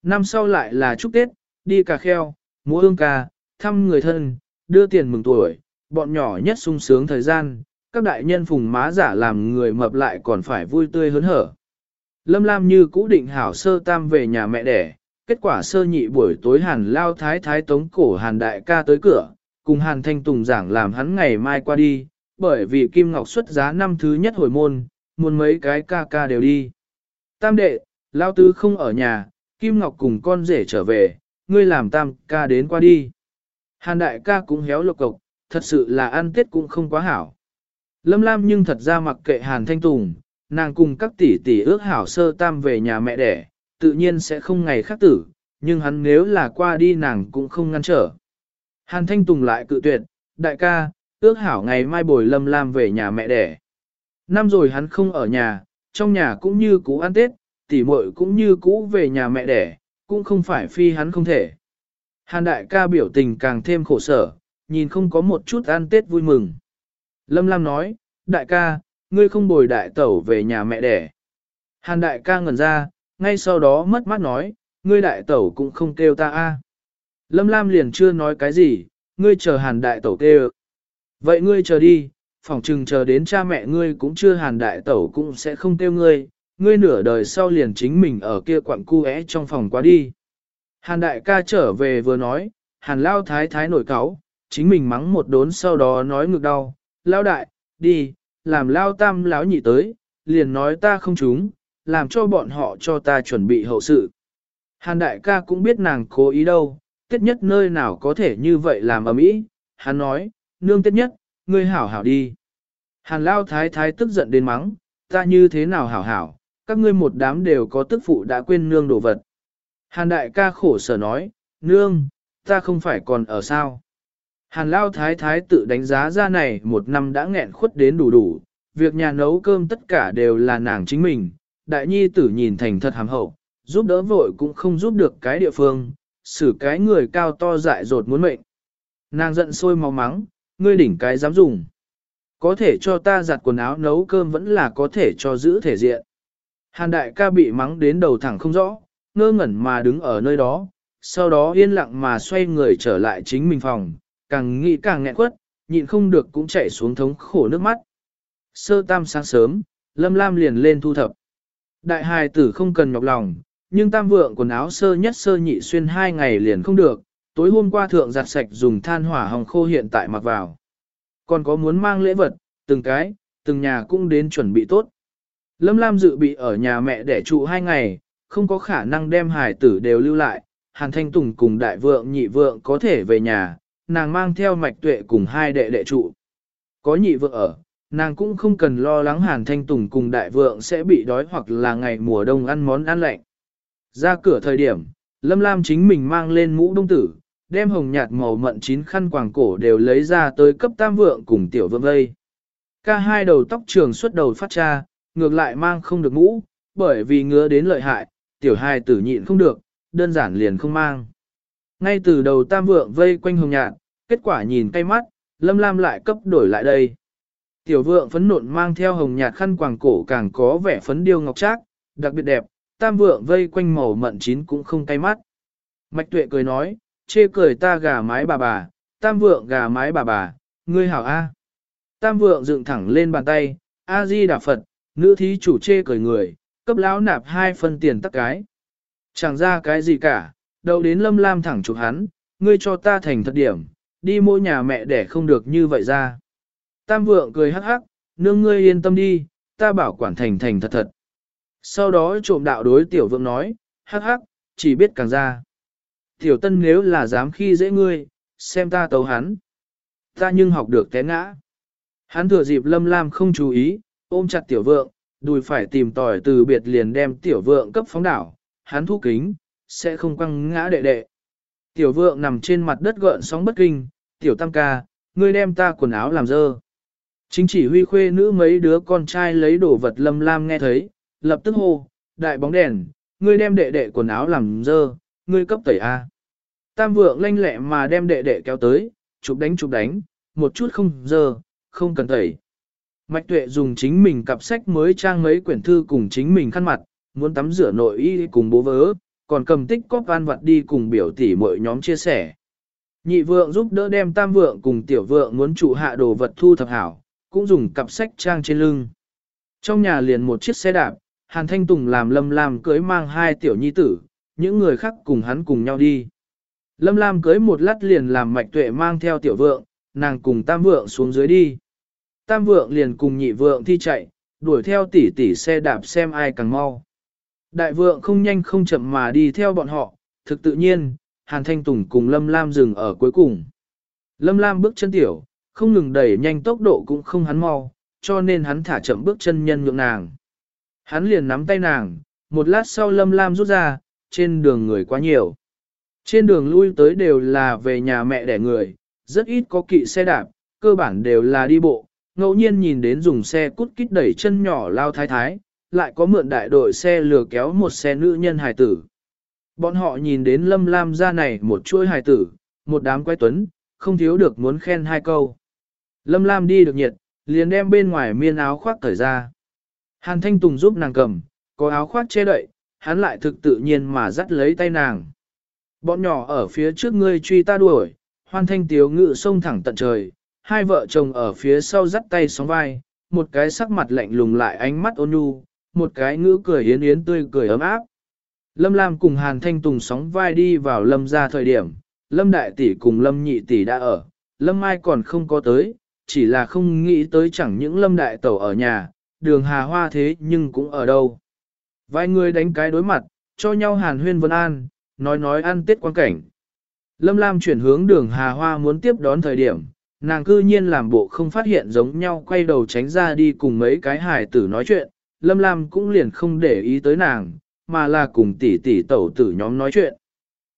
Năm sau lại là chúc Tết, đi cà kheo, múa ương ca, thăm người thân, đưa tiền mừng tuổi, bọn nhỏ nhất sung sướng thời gian, các đại nhân phùng má giả làm người mập lại còn phải vui tươi hớn hở. Lâm Lam như cũ định hảo sơ tam về nhà mẹ đẻ, kết quả sơ nhị buổi tối hàn lao thái thái tống cổ hàn đại ca tới cửa, cùng hàn thanh tùng giảng làm hắn ngày mai qua đi, bởi vì Kim Ngọc xuất giá năm thứ nhất hồi môn, muốn mấy cái ca ca đều đi. Tam đệ, lao tứ không ở nhà, Kim Ngọc cùng con rể trở về, ngươi làm tam ca đến qua đi. Hàn đại ca cũng héo lộc cộc, thật sự là ăn tết cũng không quá hảo. Lâm Lam nhưng thật ra mặc kệ Hàn Thanh Tùng, nàng cùng các tỷ tỷ ước hảo sơ tam về nhà mẹ đẻ, tự nhiên sẽ không ngày khác tử, nhưng hắn nếu là qua đi nàng cũng không ngăn trở. Hàn Thanh Tùng lại cự tuyệt, đại ca, ước hảo ngày mai bồi Lâm Lam về nhà mẹ đẻ. Năm rồi hắn không ở nhà, trong nhà cũng như cũ ăn Tết, tỷ muội cũng như cũ về nhà mẹ đẻ, cũng không phải phi hắn không thể. Hàn đại ca biểu tình càng thêm khổ sở, nhìn không có một chút ăn Tết vui mừng. Lâm Lam nói, đại ca, ngươi không bồi đại tẩu về nhà mẹ đẻ. Hàn đại ca ngẩn ra, ngay sau đó mất mắt nói, ngươi đại tẩu cũng không kêu ta a. Lâm Lam liền chưa nói cái gì, ngươi chờ hàn đại tẩu kêu. Vậy ngươi chờ đi, phỏng chừng chờ đến cha mẹ ngươi cũng chưa hàn đại tẩu cũng sẽ không kêu ngươi, ngươi nửa đời sau liền chính mình ở kia quặng cu é trong phòng quá đi. Hàn đại ca trở về vừa nói, hàn lao thái thái nổi cáu, chính mình mắng một đốn sau đó nói ngược đau, lao đại, đi, làm lao tam láo nhị tới, liền nói ta không trúng, làm cho bọn họ cho ta chuẩn bị hậu sự. Hàn đại ca cũng biết nàng cố ý đâu, tiết nhất nơi nào có thể như vậy làm ở mỹ. Hắn nói, nương tiết nhất, ngươi hảo hảo đi. Hàn lao thái thái tức giận đến mắng, ta như thế nào hảo hảo, các ngươi một đám đều có tức phụ đã quên nương đồ vật. Hàn đại ca khổ sở nói, nương, ta không phải còn ở sao. Hàn lao thái thái tự đánh giá ra này một năm đã nghẹn khuất đến đủ đủ, việc nhà nấu cơm tất cả đều là nàng chính mình, đại nhi tử nhìn thành thật hàm hậu, giúp đỡ vội cũng không giúp được cái địa phương, xử cái người cao to dại dột muốn mệnh. Nàng giận sôi máu mắng, ngươi đỉnh cái dám dùng. Có thể cho ta giặt quần áo nấu cơm vẫn là có thể cho giữ thể diện. Hàn đại ca bị mắng đến đầu thẳng không rõ, ngơ ngẩn mà đứng ở nơi đó, sau đó yên lặng mà xoay người trở lại chính mình phòng, càng nghĩ càng nghẹn quất, nhịn không được cũng chảy xuống thống khổ nước mắt. Sơ tam sáng sớm, Lâm Lam liền lên thu thập. Đại hài tử không cần nhọc lòng, nhưng tam vượng quần áo sơ nhất sơ nhị xuyên hai ngày liền không được, tối hôm qua thượng giặt sạch dùng than hỏa hồng khô hiện tại mặc vào. Còn có muốn mang lễ vật, từng cái, từng nhà cũng đến chuẩn bị tốt. Lâm Lam dự bị ở nhà mẹ để trụ hai ngày, không có khả năng đem hải tử đều lưu lại, Hàn Thanh Tùng cùng đại vượng nhị vượng có thể về nhà, nàng mang theo mạch tuệ cùng hai đệ đệ trụ. Có nhị vượng ở, nàng cũng không cần lo lắng Hàn Thanh Tùng cùng đại vượng sẽ bị đói hoặc là ngày mùa đông ăn món ăn lạnh. Ra cửa thời điểm, Lâm Lam chính mình mang lên mũ đông tử, đem hồng nhạt màu mận chín khăn quàng cổ đều lấy ra tới cấp tam vượng cùng tiểu vượng vây. Ca hai đầu tóc trường xuất đầu phát cha, ngược lại mang không được mũ, bởi vì ngứa đến lợi hại, tiểu hai tử nhịn không được, đơn giản liền không mang. Ngay từ đầu tam vượng vây quanh hồng nhạt, kết quả nhìn cay mắt, lâm lam lại cấp đổi lại đây. Tiểu vượng phấn nộn mang theo hồng nhạt khăn quàng cổ càng có vẻ phấn điêu ngọc trác, đặc biệt đẹp, tam vượng vây quanh màu mận chín cũng không cay mắt. Mạch tuệ cười nói, chê cười ta gà mái bà bà, tam vượng gà mái bà bà, ngươi hảo A. Tam vượng dựng thẳng lên bàn tay, A-di đà Phật, nữ thí chủ chê cười người, cấp lão nạp hai phân tiền tắc cái. Chẳng ra cái gì cả, đầu đến lâm lam thẳng chụp hắn, ngươi cho ta thành thật điểm, đi mỗi nhà mẹ để không được như vậy ra. Tam vượng cười hắc hắc, nương ngươi yên tâm đi, ta bảo quản thành thành thật thật. Sau đó trộm đạo đối tiểu vượng nói, hắc hắc, chỉ biết càng ra. Tiểu tân nếu là dám khi dễ ngươi, xem ta tấu hắn. Ta nhưng học được té ngã. Hắn thừa dịp lâm lam không chú ý, ôm chặt tiểu vượng, đùi phải tìm tòi từ biệt liền đem tiểu vượng cấp phóng đảo, hắn thu kính, sẽ không quăng ngã đệ đệ. Tiểu vượng nằm trên mặt đất gợn sóng bất kinh, tiểu tam ca, ngươi đem ta quần áo làm dơ. Chính chỉ huy khuê nữ mấy đứa con trai lấy đồ vật lâm lam nghe thấy, lập tức hô, đại bóng đèn, ngươi đem đệ đệ quần áo làm dơ, ngươi cấp tẩy A. Tam vượng lanh lẹ mà đem đệ đệ kéo tới, chụp đánh chụp đánh, một chút không giờ không cần tẩy. Mạch tuệ dùng chính mình cặp sách mới trang mấy quyển thư cùng chính mình khăn mặt, muốn tắm rửa nội y cùng bố vớ, còn cầm tích cóp van vặt đi cùng biểu tỷ mọi nhóm chia sẻ. Nhị vượng giúp đỡ đem tam vượng cùng tiểu vượng muốn trụ hạ đồ vật thu thập hảo, cũng dùng cặp sách trang trên lưng. Trong nhà liền một chiếc xe đạp, Hàn Thanh Tùng làm Lâm làm cưới mang hai tiểu nhi tử, những người khác cùng hắn cùng nhau đi. Lâm Lam cưới một lát liền làm mạch tuệ mang theo tiểu vượng, nàng cùng tam vượng xuống dưới đi. Tam vượng liền cùng nhị vượng thi chạy, đuổi theo tỷ tỷ xe đạp xem ai càng mau. Đại vượng không nhanh không chậm mà đi theo bọn họ, thực tự nhiên, Hàn Thanh Tùng cùng Lâm Lam dừng ở cuối cùng. Lâm Lam bước chân tiểu, không ngừng đẩy nhanh tốc độ cũng không hắn mau, cho nên hắn thả chậm bước chân nhân nhượng nàng. Hắn liền nắm tay nàng, một lát sau Lâm Lam rút ra, trên đường người quá nhiều. Trên đường lui tới đều là về nhà mẹ đẻ người, rất ít có kỵ xe đạp, cơ bản đều là đi bộ, ngẫu nhiên nhìn đến dùng xe cút kít đẩy chân nhỏ lao thái thái, lại có mượn đại đội xe lừa kéo một xe nữ nhân hài tử. Bọn họ nhìn đến lâm lam ra này một chuỗi hài tử, một đám quay tuấn, không thiếu được muốn khen hai câu. Lâm lam đi được nhiệt, liền đem bên ngoài miên áo khoác cởi ra. Hàn Thanh Tùng giúp nàng cầm, có áo khoác che đậy, hắn lại thực tự nhiên mà dắt lấy tay nàng. Bọn nhỏ ở phía trước ngươi truy ta đuổi, hoan thanh tiếu ngự sông thẳng tận trời, hai vợ chồng ở phía sau dắt tay sóng vai, một cái sắc mặt lạnh lùng lại ánh mắt ôn nhu, một cái ngữ cười yến yến tươi cười ấm áp. Lâm Lam cùng Hàn Thanh Tùng sóng vai đi vào Lâm ra thời điểm, Lâm Đại Tỷ cùng Lâm Nhị Tỷ đã ở, Lâm Mai còn không có tới, chỉ là không nghĩ tới chẳng những Lâm Đại Tẩu ở nhà, đường Hà Hoa thế nhưng cũng ở đâu. Vài người đánh cái đối mặt, cho nhau hàn huyên vân an, nói nói ăn tết quan cảnh. Lâm Lam chuyển hướng đường Hà Hoa muốn tiếp đón thời điểm, nàng cư nhiên làm bộ không phát hiện giống nhau quay đầu tránh ra đi cùng mấy cái hài tử nói chuyện, Lâm Lam cũng liền không để ý tới nàng, mà là cùng tỷ tỷ tẩu tử nhóm nói chuyện.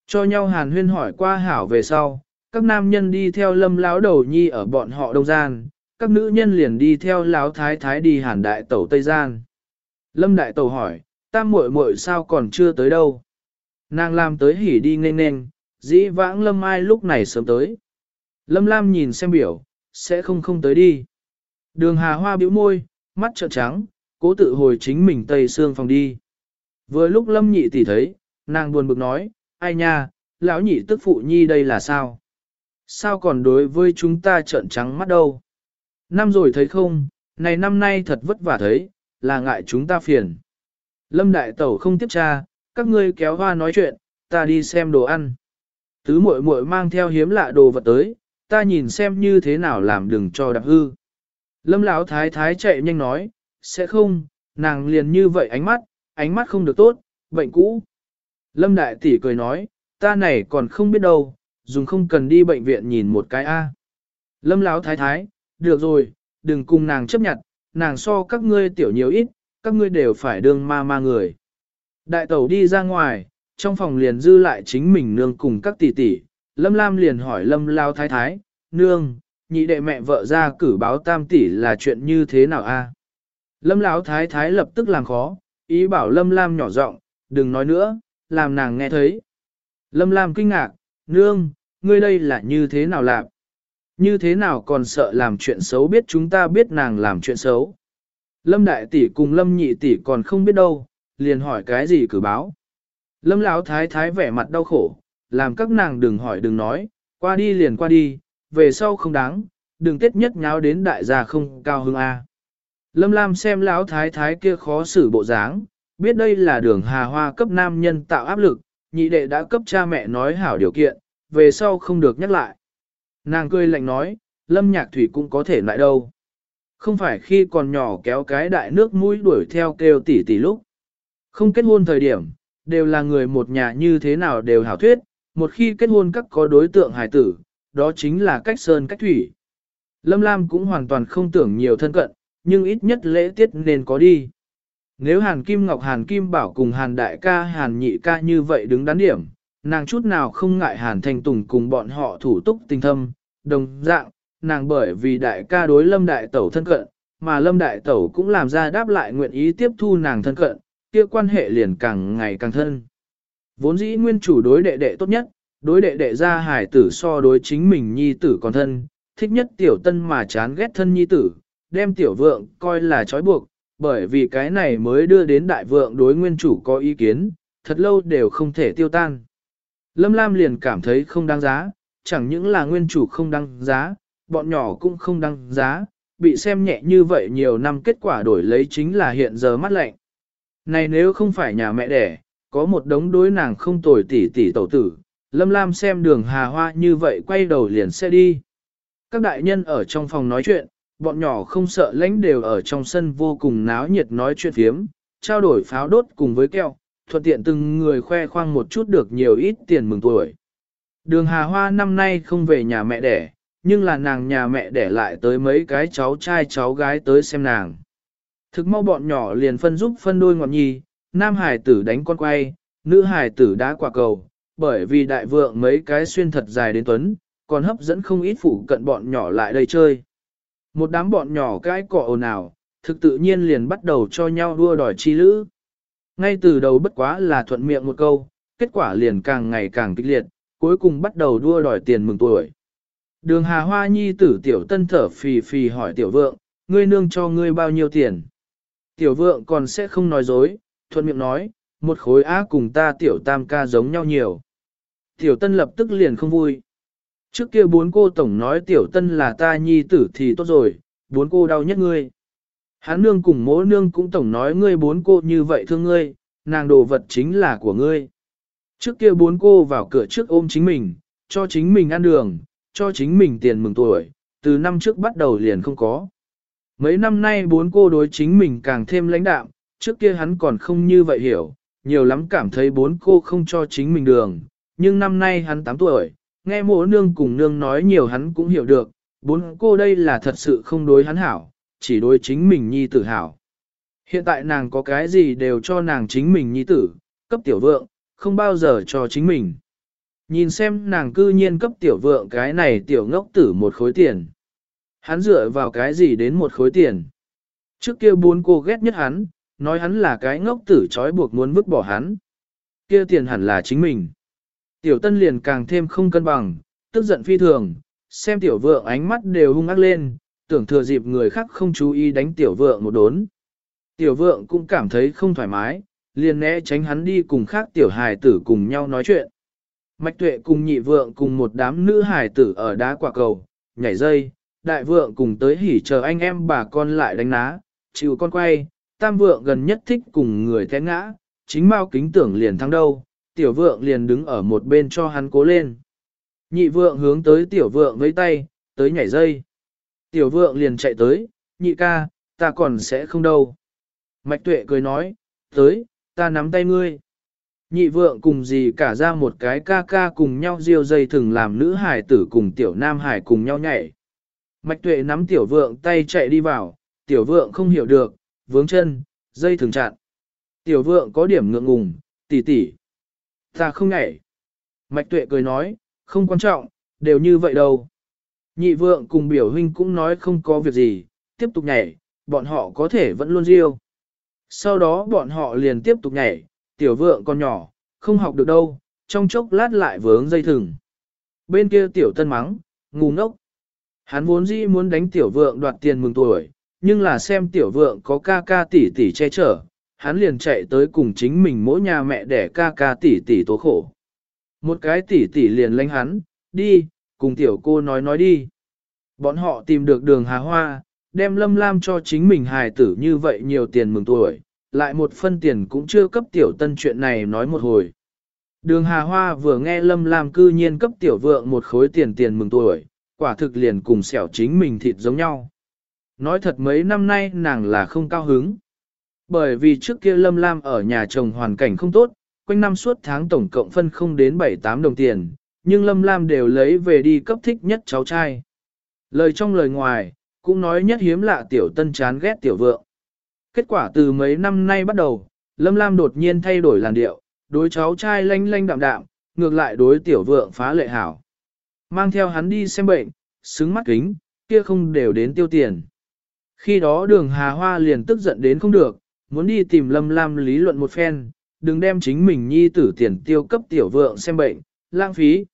Cho nhau hàn huyên hỏi qua hảo về sau, các nam nhân đi theo lâm lão đầu nhi ở bọn họ đông gian, các nữ nhân liền đi theo lão thái thái đi hàn đại tẩu tây gian. Lâm đại tẩu hỏi, tam muội muội sao còn chưa tới đâu? Nàng làm tới hỉ đi nên nên, dĩ vãng lâm ai lúc này sớm tới. Lâm lam nhìn xem biểu, sẽ không không tới đi. Đường hà hoa bĩu môi, mắt trợn trắng, cố tự hồi chính mình tây xương phòng đi. Vừa lúc lâm nhị tỷ thấy, nàng buồn bực nói, ai nha, lão nhị tức phụ nhi đây là sao? Sao còn đối với chúng ta trợn trắng mắt đâu? Năm rồi thấy không, này năm nay thật vất vả thấy, là ngại chúng ta phiền. Lâm đại tẩu không tiếp tra, các ngươi kéo hoa nói chuyện, ta đi xem đồ ăn. Tứ muội muội mang theo hiếm lạ đồ vật tới, ta nhìn xem như thế nào làm đừng cho đạp hư. Lâm lão thái thái chạy nhanh nói, sẽ không, nàng liền như vậy ánh mắt, ánh mắt không được tốt, bệnh cũ. Lâm đại tỷ cười nói, ta này còn không biết đâu, dùng không cần đi bệnh viện nhìn một cái A. Lâm Lão thái thái, được rồi, đừng cùng nàng chấp nhận, nàng so các ngươi tiểu nhiều ít, các ngươi đều phải đương ma ma người. Đại tẩu đi ra ngoài, trong phòng liền dư lại chính mình nương cùng các tỷ tỷ, Lâm Lam liền hỏi Lâm Lão thái thái, nương, nhị đệ mẹ vợ ra cử báo tam tỷ là chuyện như thế nào a? Lâm Lão thái thái lập tức làm khó, ý bảo Lâm Lam nhỏ giọng, đừng nói nữa, làm nàng nghe thấy. Lâm Lam kinh ngạc, nương, ngươi đây là như thế nào làm? Như thế nào còn sợ làm chuyện xấu biết chúng ta biết nàng làm chuyện xấu? Lâm đại tỷ cùng Lâm nhị tỷ còn không biết đâu, liền hỏi cái gì cử báo. Lâm lão thái thái vẻ mặt đau khổ, làm các nàng đừng hỏi đừng nói, qua đi liền qua đi, về sau không đáng, đừng tết nhất nháo đến đại gia không cao hưng a. Lâm Lam xem lão thái thái kia khó xử bộ dáng, biết đây là đường hà hoa cấp nam nhân tạo áp lực, nhị đệ đã cấp cha mẹ nói hảo điều kiện, về sau không được nhắc lại. Nàng cười lạnh nói, lâm nhạc thủy cũng có thể lại đâu. Không phải khi còn nhỏ kéo cái đại nước mũi đuổi theo kêu tỷ tỷ lúc. Không kết hôn thời điểm, đều là người một nhà như thế nào đều hảo thuyết, một khi kết hôn các có đối tượng hài tử, đó chính là cách sơn cách thủy. Lâm Lam cũng hoàn toàn không tưởng nhiều thân cận, nhưng ít nhất lễ tiết nên có đi. Nếu Hàn Kim Ngọc Hàn Kim Bảo cùng Hàn Đại ca Hàn Nhị ca như vậy đứng đắn điểm, nàng chút nào không ngại Hàn Thanh Tùng cùng bọn họ thủ túc tình thâm, đồng dạng, nàng bởi vì đại ca đối Lâm Đại Tẩu thân cận, mà Lâm Đại Tẩu cũng làm ra đáp lại nguyện ý tiếp thu nàng thân cận, kia quan hệ liền càng ngày càng thân. Vốn dĩ nguyên chủ đối đệ đệ tốt nhất, đối đệ đệ ra hải tử so đối chính mình nhi tử còn thân, thích nhất tiểu tân mà chán ghét thân nhi tử, đem tiểu vượng coi là trói buộc, bởi vì cái này mới đưa đến đại vượng đối nguyên chủ có ý kiến, thật lâu đều không thể tiêu tan. Lâm Lam liền cảm thấy không đáng giá, chẳng những là nguyên chủ không đáng giá, bọn nhỏ cũng không đáng giá, bị xem nhẹ như vậy nhiều năm kết quả đổi lấy chính là hiện giờ mắt lạnh. Này nếu không phải nhà mẹ đẻ, có một đống đối nàng không tồi tỉ tỉ tẩu tử, Lâm Lam xem đường hà hoa như vậy quay đầu liền sẽ đi. Các đại nhân ở trong phòng nói chuyện, bọn nhỏ không sợ lãnh đều ở trong sân vô cùng náo nhiệt nói chuyện phiếm, trao đổi pháo đốt cùng với keo, thuận tiện từng người khoe khoang một chút được nhiều ít tiền mừng tuổi. Đường Hà Hoa năm nay không về nhà mẹ đẻ, nhưng là nàng nhà mẹ đẻ lại tới mấy cái cháu trai cháu gái tới xem nàng. Thực mau bọn nhỏ liền phân giúp phân đôi ngọn nhi, nam hải tử đánh con quay, nữ hải tử đá quả cầu, bởi vì đại vượng mấy cái xuyên thật dài đến tuấn, còn hấp dẫn không ít phụ cận bọn nhỏ lại đây chơi. Một đám bọn nhỏ cái cọ ồn ào, thực tự nhiên liền bắt đầu cho nhau đua đòi chi lữ. Ngay từ đầu bất quá là thuận miệng một câu, kết quả liền càng ngày càng kịch liệt, cuối cùng bắt đầu đua đòi tiền mừng tuổi. Đường Hà Hoa Nhi tử tiểu tân thở phì phì hỏi tiểu vượng, ngươi nương cho ngươi bao nhiêu tiền? Tiểu vượng còn sẽ không nói dối, thuận miệng nói, một khối á cùng ta tiểu tam ca giống nhau nhiều. Tiểu tân lập tức liền không vui. Trước kia bốn cô tổng nói tiểu tân là ta nhi tử thì tốt rồi, bốn cô đau nhất ngươi. Hán nương cùng mỗ nương cũng tổng nói ngươi bốn cô như vậy thương ngươi, nàng đồ vật chính là của ngươi. Trước kia bốn cô vào cửa trước ôm chính mình, cho chính mình ăn đường, cho chính mình tiền mừng tuổi, từ năm trước bắt đầu liền không có. Mấy năm nay bốn cô đối chính mình càng thêm lãnh đạm, trước kia hắn còn không như vậy hiểu, nhiều lắm cảm thấy bốn cô không cho chính mình đường, nhưng năm nay hắn 8 tuổi, nghe mộ nương cùng nương nói nhiều hắn cũng hiểu được, bốn cô đây là thật sự không đối hắn hảo, chỉ đối chính mình nhi tử hảo. Hiện tại nàng có cái gì đều cho nàng chính mình nhi tử, cấp tiểu vượng, không bao giờ cho chính mình. Nhìn xem nàng cư nhiên cấp tiểu vượng cái này tiểu ngốc tử một khối tiền. Hắn dựa vào cái gì đến một khối tiền. Trước kia bốn cô ghét nhất hắn, nói hắn là cái ngốc tử trói buộc muốn vứt bỏ hắn. Kia tiền hẳn là chính mình. Tiểu tân liền càng thêm không cân bằng, tức giận phi thường, xem tiểu vượng ánh mắt đều hung ác lên, tưởng thừa dịp người khác không chú ý đánh tiểu vượng một đốn. Tiểu vượng cũng cảm thấy không thoải mái, liền né tránh hắn đi cùng khác tiểu hài tử cùng nhau nói chuyện. Mạch tuệ cùng nhị vượng cùng một đám nữ hài tử ở đá quả cầu, nhảy dây, đại vượng cùng tới hỉ chờ anh em bà con lại đánh ná, chịu con quay, tam vượng gần nhất thích cùng người té ngã, chính mau kính tưởng liền thắng đâu, tiểu vượng liền đứng ở một bên cho hắn cố lên. Nhị vượng hướng tới tiểu vượng với tay, tới nhảy dây. Tiểu vượng liền chạy tới, nhị ca, ta còn sẽ không đâu. Mạch tuệ cười nói, tới, ta nắm tay ngươi. Nhị vượng cùng gì cả ra một cái ca ca cùng nhau diêu dây thừng làm nữ hải tử cùng tiểu nam hải cùng nhau nhảy. Mạch tuệ nắm tiểu vượng tay chạy đi vào, tiểu vượng không hiểu được, vướng chân, dây thường chặn. Tiểu vượng có điểm ngượng ngùng, tỷ tỷ, Ta không nhảy. Mạch tuệ cười nói, không quan trọng, đều như vậy đâu. Nhị vượng cùng biểu huynh cũng nói không có việc gì, tiếp tục nhảy, bọn họ có thể vẫn luôn riêu. Sau đó bọn họ liền tiếp tục nhảy, tiểu vượng còn nhỏ, không học được đâu, trong chốc lát lại vướng dây thừng. Bên kia tiểu tân mắng, ngu ngốc. Hắn vốn dĩ muốn đánh tiểu vượng đoạt tiền mừng tuổi, nhưng là xem tiểu vượng có ca ca tỷ tỷ che chở, hắn liền chạy tới cùng chính mình mỗi nhà mẹ để ca ca tỷ tỷ tố khổ. Một cái tỷ tỷ liền lánh hắn, đi, cùng tiểu cô nói nói đi. Bọn họ tìm được đường hà hoa, đem lâm lam cho chính mình hài tử như vậy nhiều tiền mừng tuổi, lại một phân tiền cũng chưa cấp tiểu tân chuyện này nói một hồi. Đường hà hoa vừa nghe lâm lam cư nhiên cấp tiểu vượng một khối tiền tiền mừng tuổi, quả thực liền cùng xẻo chính mình thịt giống nhau. Nói thật mấy năm nay nàng là không cao hứng. Bởi vì trước kia Lâm Lam ở nhà chồng hoàn cảnh không tốt, quanh năm suốt tháng tổng cộng phân không đến 7-8 đồng tiền, nhưng Lâm Lam đều lấy về đi cấp thích nhất cháu trai. Lời trong lời ngoài, cũng nói nhất hiếm lạ tiểu tân chán ghét tiểu vượng. Kết quả từ mấy năm nay bắt đầu, Lâm Lam đột nhiên thay đổi làn điệu, đối cháu trai lanh lanh đạm đạm, ngược lại đối tiểu vượng phá lệ hảo. Mang theo hắn đi xem bệnh, xứng mắt kính, kia không đều đến tiêu tiền. Khi đó đường Hà Hoa liền tức giận đến không được, muốn đi tìm Lâm Lam lý luận một phen, đừng đem chính mình nhi tử tiền tiêu cấp tiểu vượng xem bệnh, lãng phí.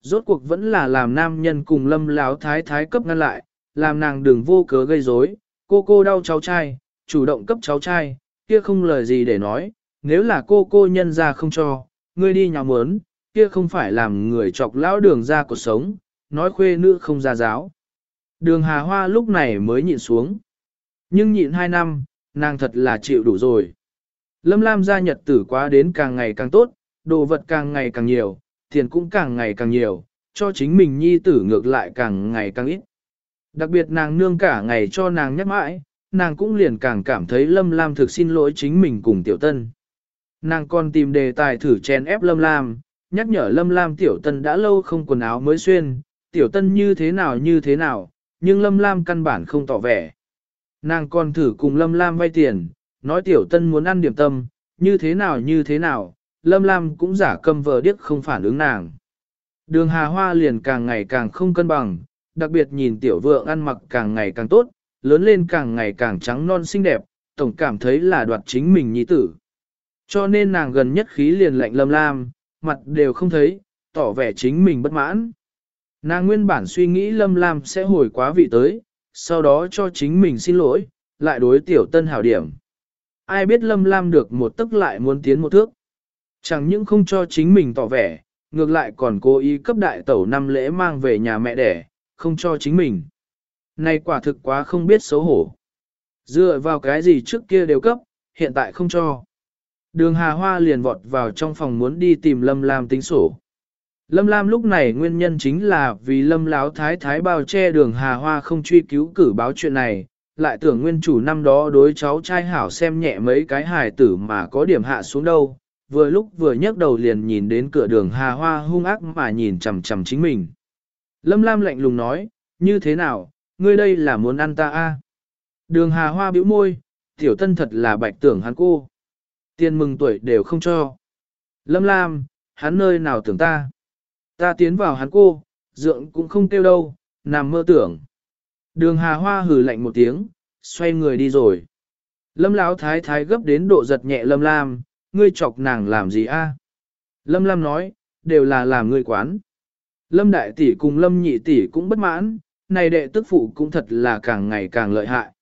Rốt cuộc vẫn là làm nam nhân cùng Lâm láo thái thái cấp ngăn lại, làm nàng đừng vô cớ gây rối. cô cô đau cháu trai, chủ động cấp cháu trai, kia không lời gì để nói, nếu là cô cô nhân ra không cho, ngươi đi nhà mớn, kia không phải làm người chọc lão đường ra cuộc sống, nói khuê nữ không ra giáo. Đường Hà Hoa lúc này mới nhịn xuống. Nhưng nhịn hai năm, nàng thật là chịu đủ rồi. Lâm Lam gia nhật tử quá đến càng ngày càng tốt, đồ vật càng ngày càng nhiều, tiền cũng càng ngày càng nhiều, cho chính mình nhi tử ngược lại càng ngày càng ít. Đặc biệt nàng nương cả ngày cho nàng nhắc mãi, nàng cũng liền càng cảm thấy Lâm Lam thực xin lỗi chính mình cùng Tiểu Tân. Nàng còn tìm đề tài thử chen ép Lâm Lam, nhắc nhở Lâm Lam Tiểu Tân đã lâu không quần áo mới xuyên, Tiểu Tân như thế nào như thế nào, nhưng Lâm Lam căn bản không tỏ vẻ. Nàng còn thử cùng Lâm Lam vay tiền, nói tiểu tân muốn ăn điểm tâm, như thế nào như thế nào, Lâm Lam cũng giả câm vờ điếc không phản ứng nàng. Đường Hà Hoa liền càng ngày càng không cân bằng, đặc biệt nhìn tiểu vượng ăn mặc càng ngày càng tốt, lớn lên càng ngày càng trắng non xinh đẹp, tổng cảm thấy là đoạt chính mình nhi tử. Cho nên nàng gần nhất khí liền lạnh Lâm Lam, mặt đều không thấy, tỏ vẻ chính mình bất mãn. Nàng nguyên bản suy nghĩ Lâm Lam sẽ hồi quá vị tới, sau đó cho chính mình xin lỗi, lại đối tiểu tân hảo điểm. Ai biết Lâm Lam được một tức lại muốn tiến một thước. Chẳng những không cho chính mình tỏ vẻ, ngược lại còn cố ý cấp đại tẩu năm lễ mang về nhà mẹ đẻ, không cho chính mình. Này quả thực quá không biết xấu hổ. Dựa vào cái gì trước kia đều cấp, hiện tại không cho. Đường Hà Hoa liền vọt vào trong phòng muốn đi tìm Lâm Lam tính sổ. Lâm Lam lúc này nguyên nhân chính là vì Lâm Láo Thái Thái bao che đường Hà Hoa không truy cứu cử báo chuyện này, lại tưởng nguyên chủ năm đó đối cháu trai hảo xem nhẹ mấy cái hài tử mà có điểm hạ xuống đâu, vừa lúc vừa nhấc đầu liền nhìn đến cửa đường hà hoa hung ác mà nhìn chằm chằm chính mình. Lâm Lam lạnh lùng nói, như thế nào, ngươi đây là muốn ăn ta a? Đường hà hoa bĩu môi, tiểu tân thật là bạch tưởng hắn cô. Tiền mừng tuổi đều không cho. Lâm Lam, hắn nơi nào tưởng ta? Ta tiến vào hắn cô, dượng cũng không kêu đâu, nằm mơ tưởng. Đường hà hoa hừ lạnh một tiếng, xoay người đi rồi. Lâm Lão thái thái gấp đến độ giật nhẹ Lâm Lam, ngươi chọc nàng làm gì a? Lâm Lam nói, đều là làm ngươi quán. Lâm đại tỷ cùng Lâm nhị tỷ cũng bất mãn, này đệ tức phụ cũng thật là càng ngày càng lợi hại.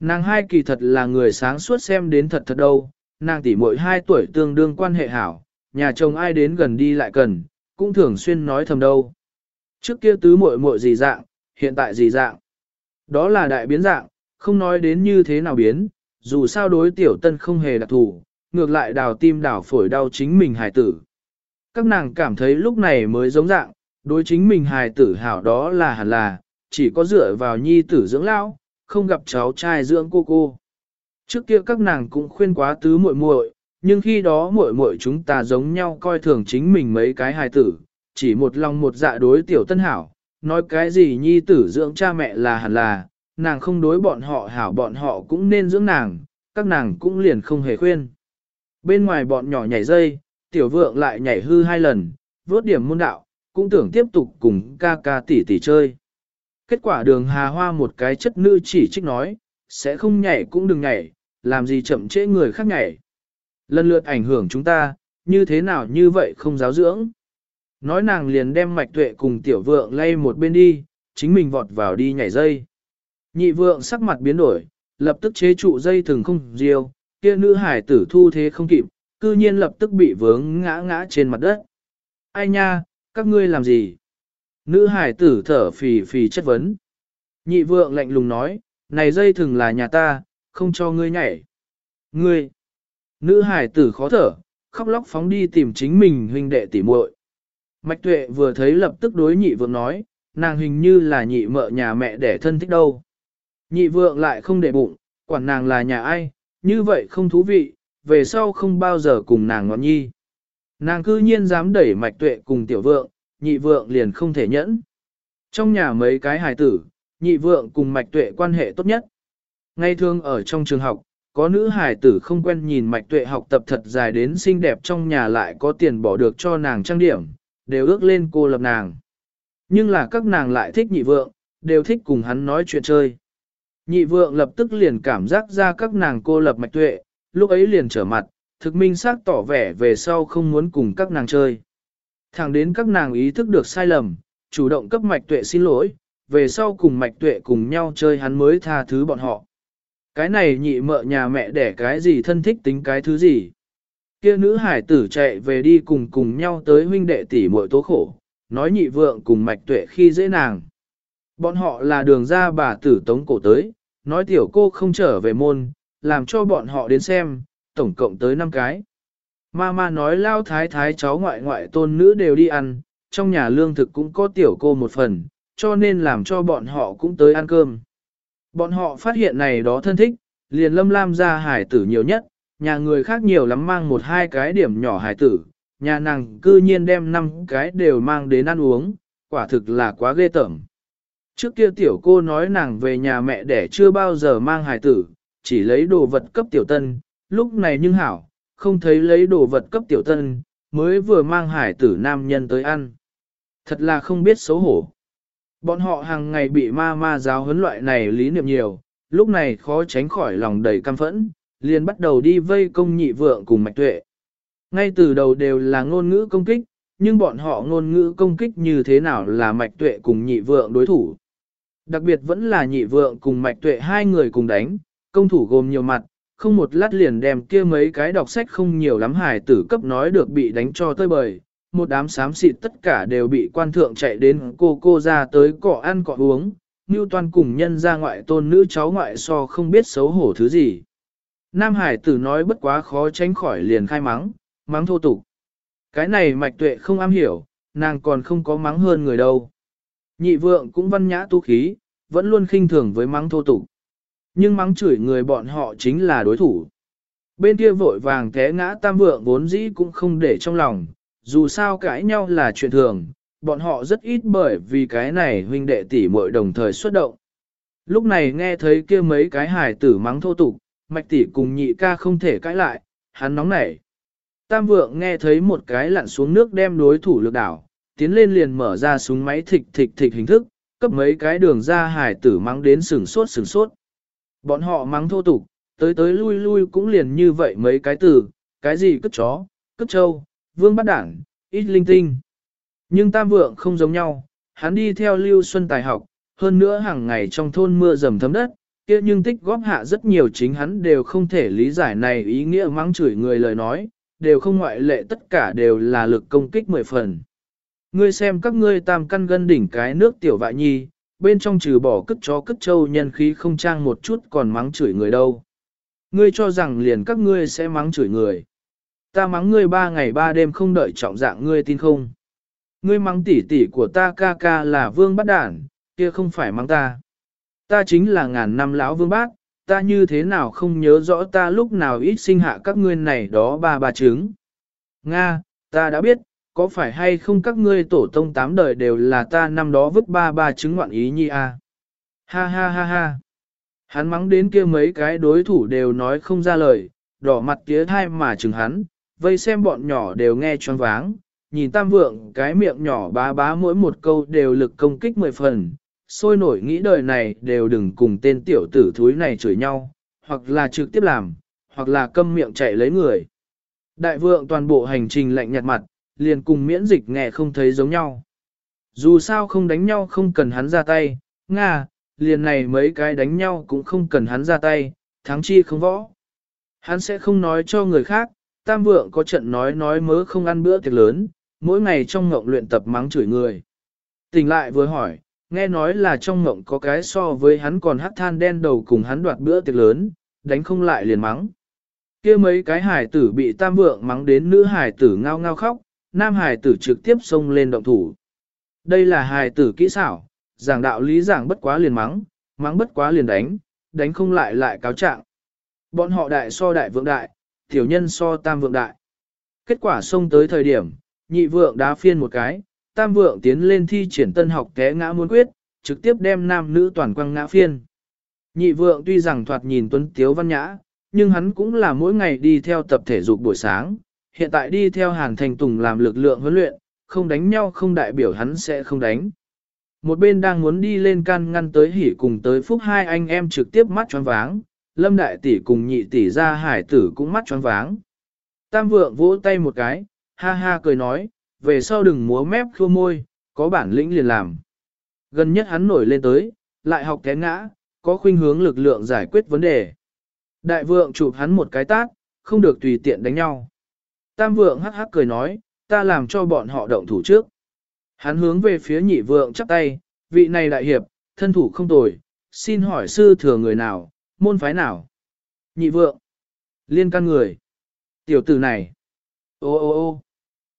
Nàng hai kỳ thật là người sáng suốt xem đến thật thật đâu, nàng tỷ muội hai tuổi tương đương quan hệ hảo, nhà chồng ai đến gần đi lại cần, cũng thường xuyên nói thầm đâu. Trước kia tứ muội muội gì dạng, hiện tại gì dạng. Đó là đại biến dạng, không nói đến như thế nào biến, dù sao đối tiểu tân không hề đặc thù, ngược lại đào tim đào phổi đau chính mình hài tử. Các nàng cảm thấy lúc này mới giống dạng, đối chính mình hài tử hảo đó là hẳn là, chỉ có dựa vào nhi tử dưỡng lão, không gặp cháu trai dưỡng cô cô. Trước kia các nàng cũng khuyên quá tứ muội muội, nhưng khi đó muội muội chúng ta giống nhau coi thường chính mình mấy cái hài tử, chỉ một lòng một dạ đối tiểu tân hảo, nói cái gì nhi tử dưỡng cha mẹ là hẳn là, nàng không đối bọn họ hảo bọn họ cũng nên dưỡng nàng, các nàng cũng liền không hề khuyên. Bên ngoài bọn nhỏ nhảy dây, tiểu vượng lại nhảy hư hai lần, vớt điểm môn đạo, cũng tưởng tiếp tục cùng ca ca tỷ tỷ chơi. Kết quả đường hà hoa một cái chất nữ chỉ trích nói, sẽ không nhảy cũng đừng nhảy, làm gì chậm trễ người khác nhảy. Lần lượt ảnh hưởng chúng ta, như thế nào như vậy không giáo dưỡng. Nói nàng liền đem mạch tuệ cùng tiểu vượng lay một bên đi, chính mình vọt vào đi nhảy dây. Nhị vượng sắc mặt biến đổi, lập tức chế trụ dây thừng không diêu, kia nữ hải tử thu thế không kịp, cư nhiên lập tức bị vướng ngã ngã trên mặt đất. Ai nha, các ngươi làm gì? Nữ hải tử thở phì phì chất vấn. Nhị vượng lạnh lùng nói, này dây thừng là nhà ta, không cho ngươi nhảy. Ngươi! Nữ hải tử khó thở, khóc lóc phóng đi tìm chính mình huynh đệ tỉ muội. Mạch tuệ vừa thấy lập tức đối nhị vượng nói, nàng hình như là nhị mợ nhà mẹ để thân thích đâu. Nhị vượng lại không để bụng, quản nàng là nhà ai, như vậy không thú vị, về sau không bao giờ cùng nàng ngọn nhi. Nàng cư nhiên dám đẩy mạch tuệ cùng tiểu vượng, nhị vượng liền không thể nhẫn. Trong nhà mấy cái hài tử, nhị vượng cùng mạch tuệ quan hệ tốt nhất. Ngay thường ở trong trường học, có nữ hài tử không quen nhìn mạch tuệ học tập thật dài đến xinh đẹp trong nhà lại có tiền bỏ được cho nàng trang điểm, đều ước lên cô lập nàng. Nhưng là các nàng lại thích nhị vượng, đều thích cùng hắn nói chuyện chơi. Nhị vượng lập tức liền cảm giác ra các nàng cô lập mạch tuệ, lúc ấy liền trở mặt, thực minh xác tỏ vẻ về sau không muốn cùng các nàng chơi. Thẳng đến các nàng ý thức được sai lầm, chủ động cấp mạch tuệ xin lỗi, về sau cùng mạch tuệ cùng nhau chơi hắn mới tha thứ bọn họ. Cái này nhị mợ nhà mẹ đẻ cái gì thân thích tính cái thứ gì. Kia nữ hải tử chạy về đi cùng cùng nhau tới huynh đệ tỷ muội tố khổ, nói nhị vượng cùng mạch tuệ khi dễ nàng. Bọn họ là đường ra bà tử tống cổ tới, nói tiểu cô không trở về môn, làm cho bọn họ đến xem, tổng cộng tới 5 cái. Mama nói lao thái thái cháu ngoại ngoại tôn nữ đều đi ăn, trong nhà lương thực cũng có tiểu cô một phần, cho nên làm cho bọn họ cũng tới ăn cơm. Bọn họ phát hiện này đó thân thích, liền lâm lam ra hải tử nhiều nhất, nhà người khác nhiều lắm mang một hai cái điểm nhỏ hải tử, nhà nàng cư nhiên đem năm cái đều mang đến ăn uống, quả thực là quá ghê tởm. Trước kia tiểu cô nói nàng về nhà mẹ để chưa bao giờ mang hải tử, chỉ lấy đồ vật cấp tiểu tân, lúc này nhưng hảo, không thấy lấy đồ vật cấp tiểu tân, mới vừa mang hải tử nam nhân tới ăn. Thật là không biết xấu hổ. Bọn họ hàng ngày bị ma ma giáo huấn loại này lý niệm nhiều, lúc này khó tránh khỏi lòng đầy căm phẫn, liền bắt đầu đi vây công nhị vượng cùng mạch tuệ. Ngay từ đầu đều là ngôn ngữ công kích, nhưng bọn họ ngôn ngữ công kích như thế nào là mạch tuệ cùng nhị vượng đối thủ. Đặc biệt vẫn là nhị vượng cùng mạch tuệ hai người cùng đánh, công thủ gồm nhiều mặt, không một lát liền đem kia mấy cái đọc sách không nhiều lắm hài tử cấp nói được bị đánh cho tơi bời. Một đám xám xịt tất cả đều bị quan thượng chạy đến cô cô ra tới cọ ăn cọ uống, như toàn cùng nhân ra ngoại tôn nữ cháu ngoại so không biết xấu hổ thứ gì. Nam hải tử nói bất quá khó tránh khỏi liền khai mắng, mắng thô tục. Cái này mạch tuệ không am hiểu, nàng còn không có mắng hơn người đâu. Nhị vượng cũng văn nhã tu khí, vẫn luôn khinh thường với mắng thô tục. Nhưng mắng chửi người bọn họ chính là đối thủ. Bên kia vội vàng té ngã tam vượng vốn dĩ cũng không để trong lòng, dù sao cãi nhau là chuyện thường, bọn họ rất ít bởi vì cái này huynh đệ tỷ muội đồng thời xuất động. Lúc này nghe thấy kia mấy cái hài tử mắng thô tục, mạch tỷ cùng nhị ca không thể cãi lại, hắn nóng nảy. Tam vượng nghe thấy một cái lặn xuống nước đem đối thủ lực đảo, tiến lên liền mở ra súng máy thịch thịch thịch hình thức, cấp mấy cái đường ra hài tử mắng đến sừng sốt sừng sốt. Bọn họ mắng thô tục, tới tới lui lui cũng liền như vậy mấy cái từ, cái gì cất chó, cất trâu, vương bắt đảng, ít linh tinh. Nhưng tam vượng không giống nhau, hắn đi theo Lưu Xuân Tài học, hơn nữa hàng ngày trong thôn mưa dầm thấm đất, kia nhưng tích góp hạ rất nhiều chính hắn đều không thể lý giải này ý nghĩa mắng chửi người lời nói, đều không ngoại lệ tất cả đều là lực công kích mười phần. Ngươi xem các ngươi tam căn gân đỉnh cái nước tiểu vại nhi, bên trong trừ bỏ cất chó cất trâu nhân khí không trang một chút còn mắng chửi người đâu. Ngươi cho rằng liền các ngươi sẽ mắng chửi người. Ta mắng ngươi ba ngày ba đêm không đợi trọng dạng ngươi tin không. Ngươi mắng tỷ tỷ của ta ca ca là vương bắt đản, kia không phải mắng ta. Ta chính là ngàn năm lão vương bát, ta như thế nào không nhớ rõ ta lúc nào ít sinh hạ các ngươi này đó ba ba trứng. Nga, ta đã biết, có phải hay không các ngươi tổ tông tám đời đều là ta năm đó vứt ba ba trứng ngoạn ý nhi à? Ha ha ha ha. Hắn mắng đến kia mấy cái đối thủ đều nói không ra lời, đỏ mặt tía thai mà chừng hắn, vây xem bọn nhỏ đều nghe choáng váng, nhìn tam vượng cái miệng nhỏ bá bá mỗi một câu đều lực công kích mười phần, sôi nổi nghĩ đời này đều đừng cùng tên tiểu tử thúi này chửi nhau, hoặc là trực tiếp làm, hoặc là câm miệng chạy lấy người. Đại vượng toàn bộ hành trình lạnh nhạt mặt, liền cùng miễn dịch nghe không thấy giống nhau. Dù sao không đánh nhau không cần hắn ra tay, Nga, liền này mấy cái đánh nhau cũng không cần hắn ra tay, thắng chi không võ. Hắn sẽ không nói cho người khác, tam vượng có trận nói nói mớ không ăn bữa tiệc lớn, mỗi ngày trong ngộng luyện tập mắng chửi người. Tỉnh lại vừa hỏi, nghe nói là trong ngộng có cái so với hắn còn hắc than đen đầu cùng hắn đoạt bữa tiệc lớn, đánh không lại liền mắng. kia mấy cái hải tử bị tam vượng mắng đến nữ hải tử ngao ngao khóc, nam hải tử trực tiếp xông lên động thủ. Đây là hải tử kỹ xảo, giảng đạo lý giảng bất quá liền mắng, mắng bất quá liền đánh, đánh không lại lại cáo trạng. Bọn họ đại so đại vượng đại, tiểu nhân so tam vượng đại. Kết quả xông tới thời điểm, nhị vượng đá phiên một cái, tam vượng tiến lên thi triển tân học té ngã muôn quyết, trực tiếp đem nam nữ toàn quăng ngã phiên. Nhị vượng tuy rằng thoạt nhìn tuấn tiếu văn nhã, nhưng hắn cũng là mỗi ngày đi theo tập thể dục buổi sáng, hiện tại đi theo Hàn Thành Tùng làm lực lượng huấn luyện, không đánh nhau không đại biểu hắn sẽ không đánh. Một bên đang muốn đi lên can ngăn tới hỉ cùng tới phúc hai anh em trực tiếp mắt choáng váng, lâm đại tỷ cùng nhị tỷ ra hải tử cũng mắt choáng váng. Tam vượng vỗ tay một cái, ha ha cười nói, về sau đừng múa mép khua môi, có bản lĩnh liền làm. Gần nhất hắn nổi lên tới, lại học té ngã, có khuynh hướng lực lượng giải quyết vấn đề. Đại vượng chụp hắn một cái tát, không được tùy tiện đánh nhau. Tam vượng hắc hắc cười nói, ta làm cho bọn họ động thủ trước. Hắn hướng về phía nhị vượng chắp tay, vị này đại hiệp, thân thủ không tồi, xin hỏi sư thừa người nào, môn phái nào? Nhị vượng, liên can người, tiểu tử này, ô ô ô,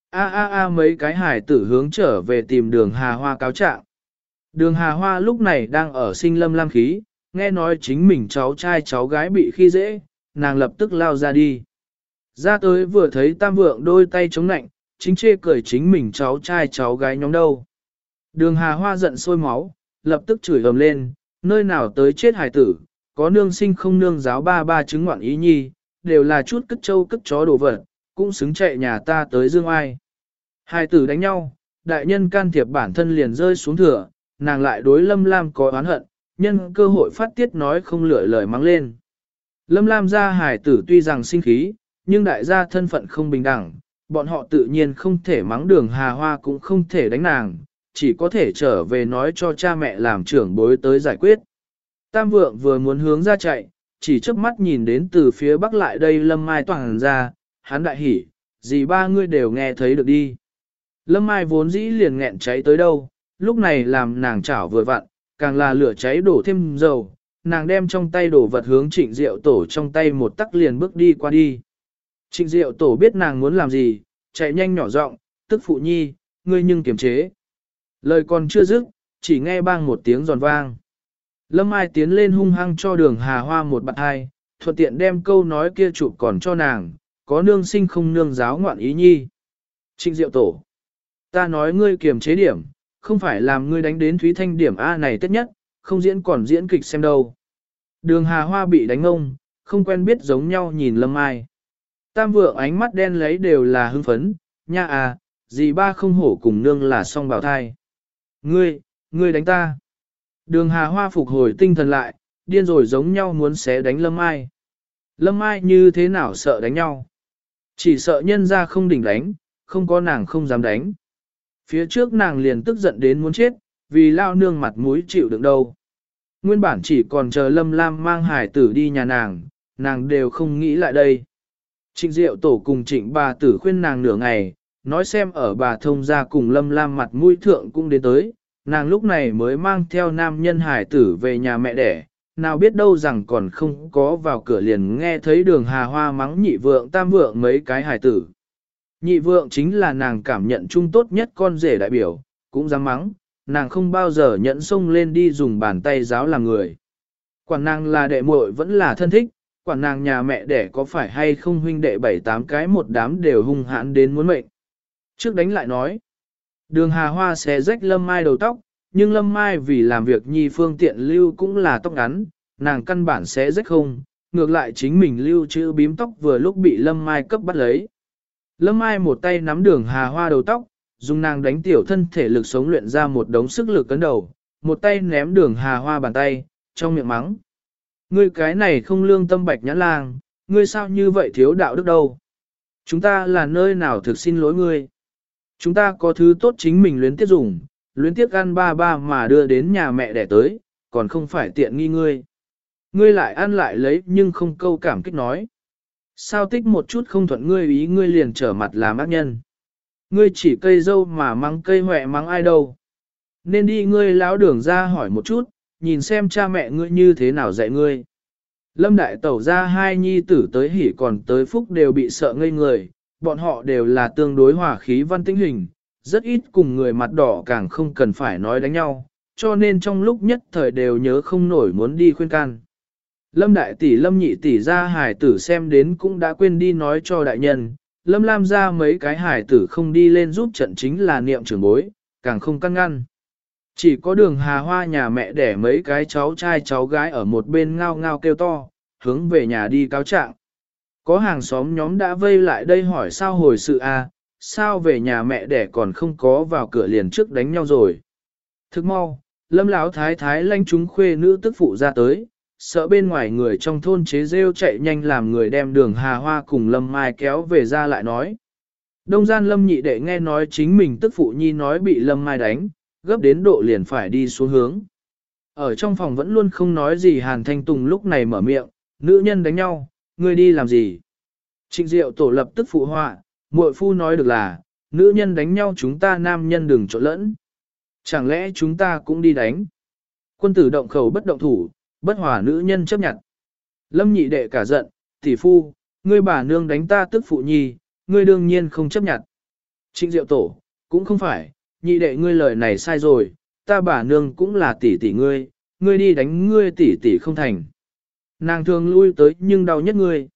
a a a mấy cái hải tử hướng trở về tìm đường hà hoa cáo trạng. Đường hà hoa lúc này đang ở sinh lâm lam khí, nghe nói chính mình cháu trai cháu gái bị khi dễ, nàng lập tức lao ra đi. Ra tới vừa thấy tam vượng đôi tay chống nạnh, chính chê cười chính mình cháu trai cháu gái nhóm đâu. Đường hà hoa giận sôi máu, lập tức chửi ầm lên, nơi nào tới chết hải tử, có nương sinh không nương giáo ba ba chứng ngoạn ý nhi, đều là chút cất trâu cất chó đồ vật, cũng xứng chạy nhà ta tới dương ai. hai tử đánh nhau, đại nhân can thiệp bản thân liền rơi xuống thừa, nàng lại đối lâm lam có oán hận, nhân cơ hội phát tiết nói không lựa lời mắng lên. Lâm lam ra hải tử tuy rằng sinh khí, nhưng đại gia thân phận không bình đẳng, bọn họ tự nhiên không thể mắng đường hà hoa cũng không thể đánh nàng, chỉ có thể trở về nói cho cha mẹ làm trưởng bối tới giải quyết. Tam vượng vừa muốn hướng ra chạy, chỉ trước mắt nhìn đến từ phía bắc lại đây lâm mai toàn ra, hắn đại hỉ, gì ba ngươi đều nghe thấy được đi. Lâm mai vốn dĩ liền nghẹn cháy tới đâu, lúc này làm nàng chảo vừa vặn, càng là lửa cháy đổ thêm dầu, nàng đem trong tay đổ vật hướng trịnh rượu tổ trong tay một tắc liền bước đi qua đi. Trịnh Diệu Tổ biết nàng muốn làm gì, chạy nhanh nhỏ giọng, tức phụ nhi, ngươi nhưng kiềm chế. Lời còn chưa dứt, chỉ nghe bang một tiếng giòn vang. Lâm Ai tiến lên hung hăng cho đường Hà Hoa một bạn hai, thuận tiện đem câu nói kia chụp còn cho nàng, có nương sinh không nương giáo ngoạn ý nhi. Trịnh Diệu Tổ. Ta nói ngươi kiềm chế điểm, không phải làm ngươi đánh đến Thúy Thanh điểm A này tất nhất, không diễn còn diễn kịch xem đâu. Đường Hà Hoa bị đánh ông, không quen biết giống nhau nhìn Lâm Ai. Tam vượng ánh mắt đen lấy đều là hưng phấn, nha à, dì ba không hổ cùng nương là song bảo thai. Ngươi, ngươi đánh ta. Đường Hà Hoa phục hồi tinh thần lại, điên rồi giống nhau muốn xé đánh Lâm Ai. Lâm Ai như thế nào sợ đánh nhau? Chỉ sợ nhân ra không đỉnh đánh, không có nàng không dám đánh. Phía trước nàng liền tức giận đến muốn chết, vì lao nương mặt mũi chịu đựng đâu. Nguyên bản chỉ còn chờ Lâm Lam mang hải tử đi nhà nàng, nàng đều không nghĩ lại đây. Trịnh Diệu tổ cùng trịnh bà tử khuyên nàng nửa ngày, nói xem ở bà thông gia cùng Lâm Lam mặt mũi thượng cũng đến tới, nàng lúc này mới mang theo nam nhân hải tử về nhà mẹ đẻ, nào biết đâu rằng còn không có vào cửa liền nghe thấy đường hà hoa mắng nhị vượng tam vượng mấy cái hải tử. Nhị vượng chính là nàng cảm nhận chung tốt nhất con rể đại biểu, cũng dám mắng, nàng không bao giờ nhẫn xông lên đi dùng bàn tay giáo làm người. Quản nàng là đệ muội vẫn là thân thích, quản nàng nhà mẹ đẻ có phải hay không huynh đệ bảy tám cái một đám đều hung hãn đến muốn mệnh. Trước đánh lại nói, đường hà hoa xé rách lâm mai đầu tóc, nhưng lâm mai vì làm việc nhi phương tiện lưu cũng là tóc ngắn, nàng căn bản sẽ rách không, ngược lại chính mình lưu chữ bím tóc vừa lúc bị lâm mai cấp bắt lấy. Lâm mai một tay nắm đường hà hoa đầu tóc, dùng nàng đánh tiểu thân thể lực sống luyện ra một đống sức lực cấn đầu, một tay ném đường hà hoa bàn tay, trong miệng mắng. Ngươi cái này không lương tâm bạch nhãn lang, ngươi sao như vậy thiếu đạo đức đâu? Chúng ta là nơi nào thực xin lỗi ngươi? Chúng ta có thứ tốt chính mình luyến tiếc dùng, luyến tiếc ăn ba ba mà đưa đến nhà mẹ đẻ tới, còn không phải tiện nghi ngươi. Ngươi lại ăn lại lấy nhưng không câu cảm kích nói. Sao tích một chút không thuận ngươi ý ngươi liền trở mặt làm ác nhân. Ngươi chỉ cây dâu mà mắng cây hoẹ mắng ai đâu. Nên đi ngươi lão đường ra hỏi một chút, nhìn xem cha mẹ ngươi như thế nào dạy ngươi. Lâm đại tẩu ra hai nhi tử tới hỉ còn tới phúc đều bị sợ ngây người, bọn họ đều là tương đối hòa khí văn tinh hình, rất ít cùng người mặt đỏ càng không cần phải nói đánh nhau, cho nên trong lúc nhất thời đều nhớ không nổi muốn đi khuyên can. Lâm đại tỷ lâm nhị tỷ ra hải tử xem đến cũng đã quên đi nói cho đại nhân, lâm lam ra mấy cái hải tử không đi lên giúp trận chính là niệm trưởng bối, càng không căng ngăn. Chỉ có đường hà hoa nhà mẹ để mấy cái cháu trai cháu gái ở một bên ngao ngao kêu to, hướng về nhà đi cáo trạng. Có hàng xóm nhóm đã vây lại đây hỏi sao hồi sự a, à, sao về nhà mẹ đẻ còn không có vào cửa liền trước đánh nhau rồi. Thức mau, lâm lão thái thái lanh chúng khuê nữ tức phụ ra tới, sợ bên ngoài người trong thôn chế rêu chạy nhanh làm người đem đường hà hoa cùng lâm mai kéo về ra lại nói. Đông gian lâm nhị đệ nghe nói chính mình tức phụ nhi nói bị lâm mai đánh, gấp đến độ liền phải đi xuống hướng. Ở trong phòng vẫn luôn không nói gì Hàn Thanh Tùng lúc này mở miệng, nữ nhân đánh nhau, ngươi đi làm gì? Trịnh Diệu tổ lập tức phụ họa, muội phu nói được là, nữ nhân đánh nhau chúng ta nam nhân đừng trộn lẫn. Chẳng lẽ chúng ta cũng đi đánh? Quân tử động khẩu bất động thủ, bất hòa nữ nhân chấp nhận. Lâm nhị đệ cả giận, tỷ phu, ngươi bà nương đánh ta tức phụ nhi, ngươi đương nhiên không chấp nhận. Trịnh Diệu tổ, cũng không phải, nhị đệ ngươi lời này sai rồi, ta bà nương cũng là tỷ tỷ ngươi, ngươi đi đánh ngươi tỷ tỷ không thành. Nàng thường lui tới nhưng đau nhất ngươi.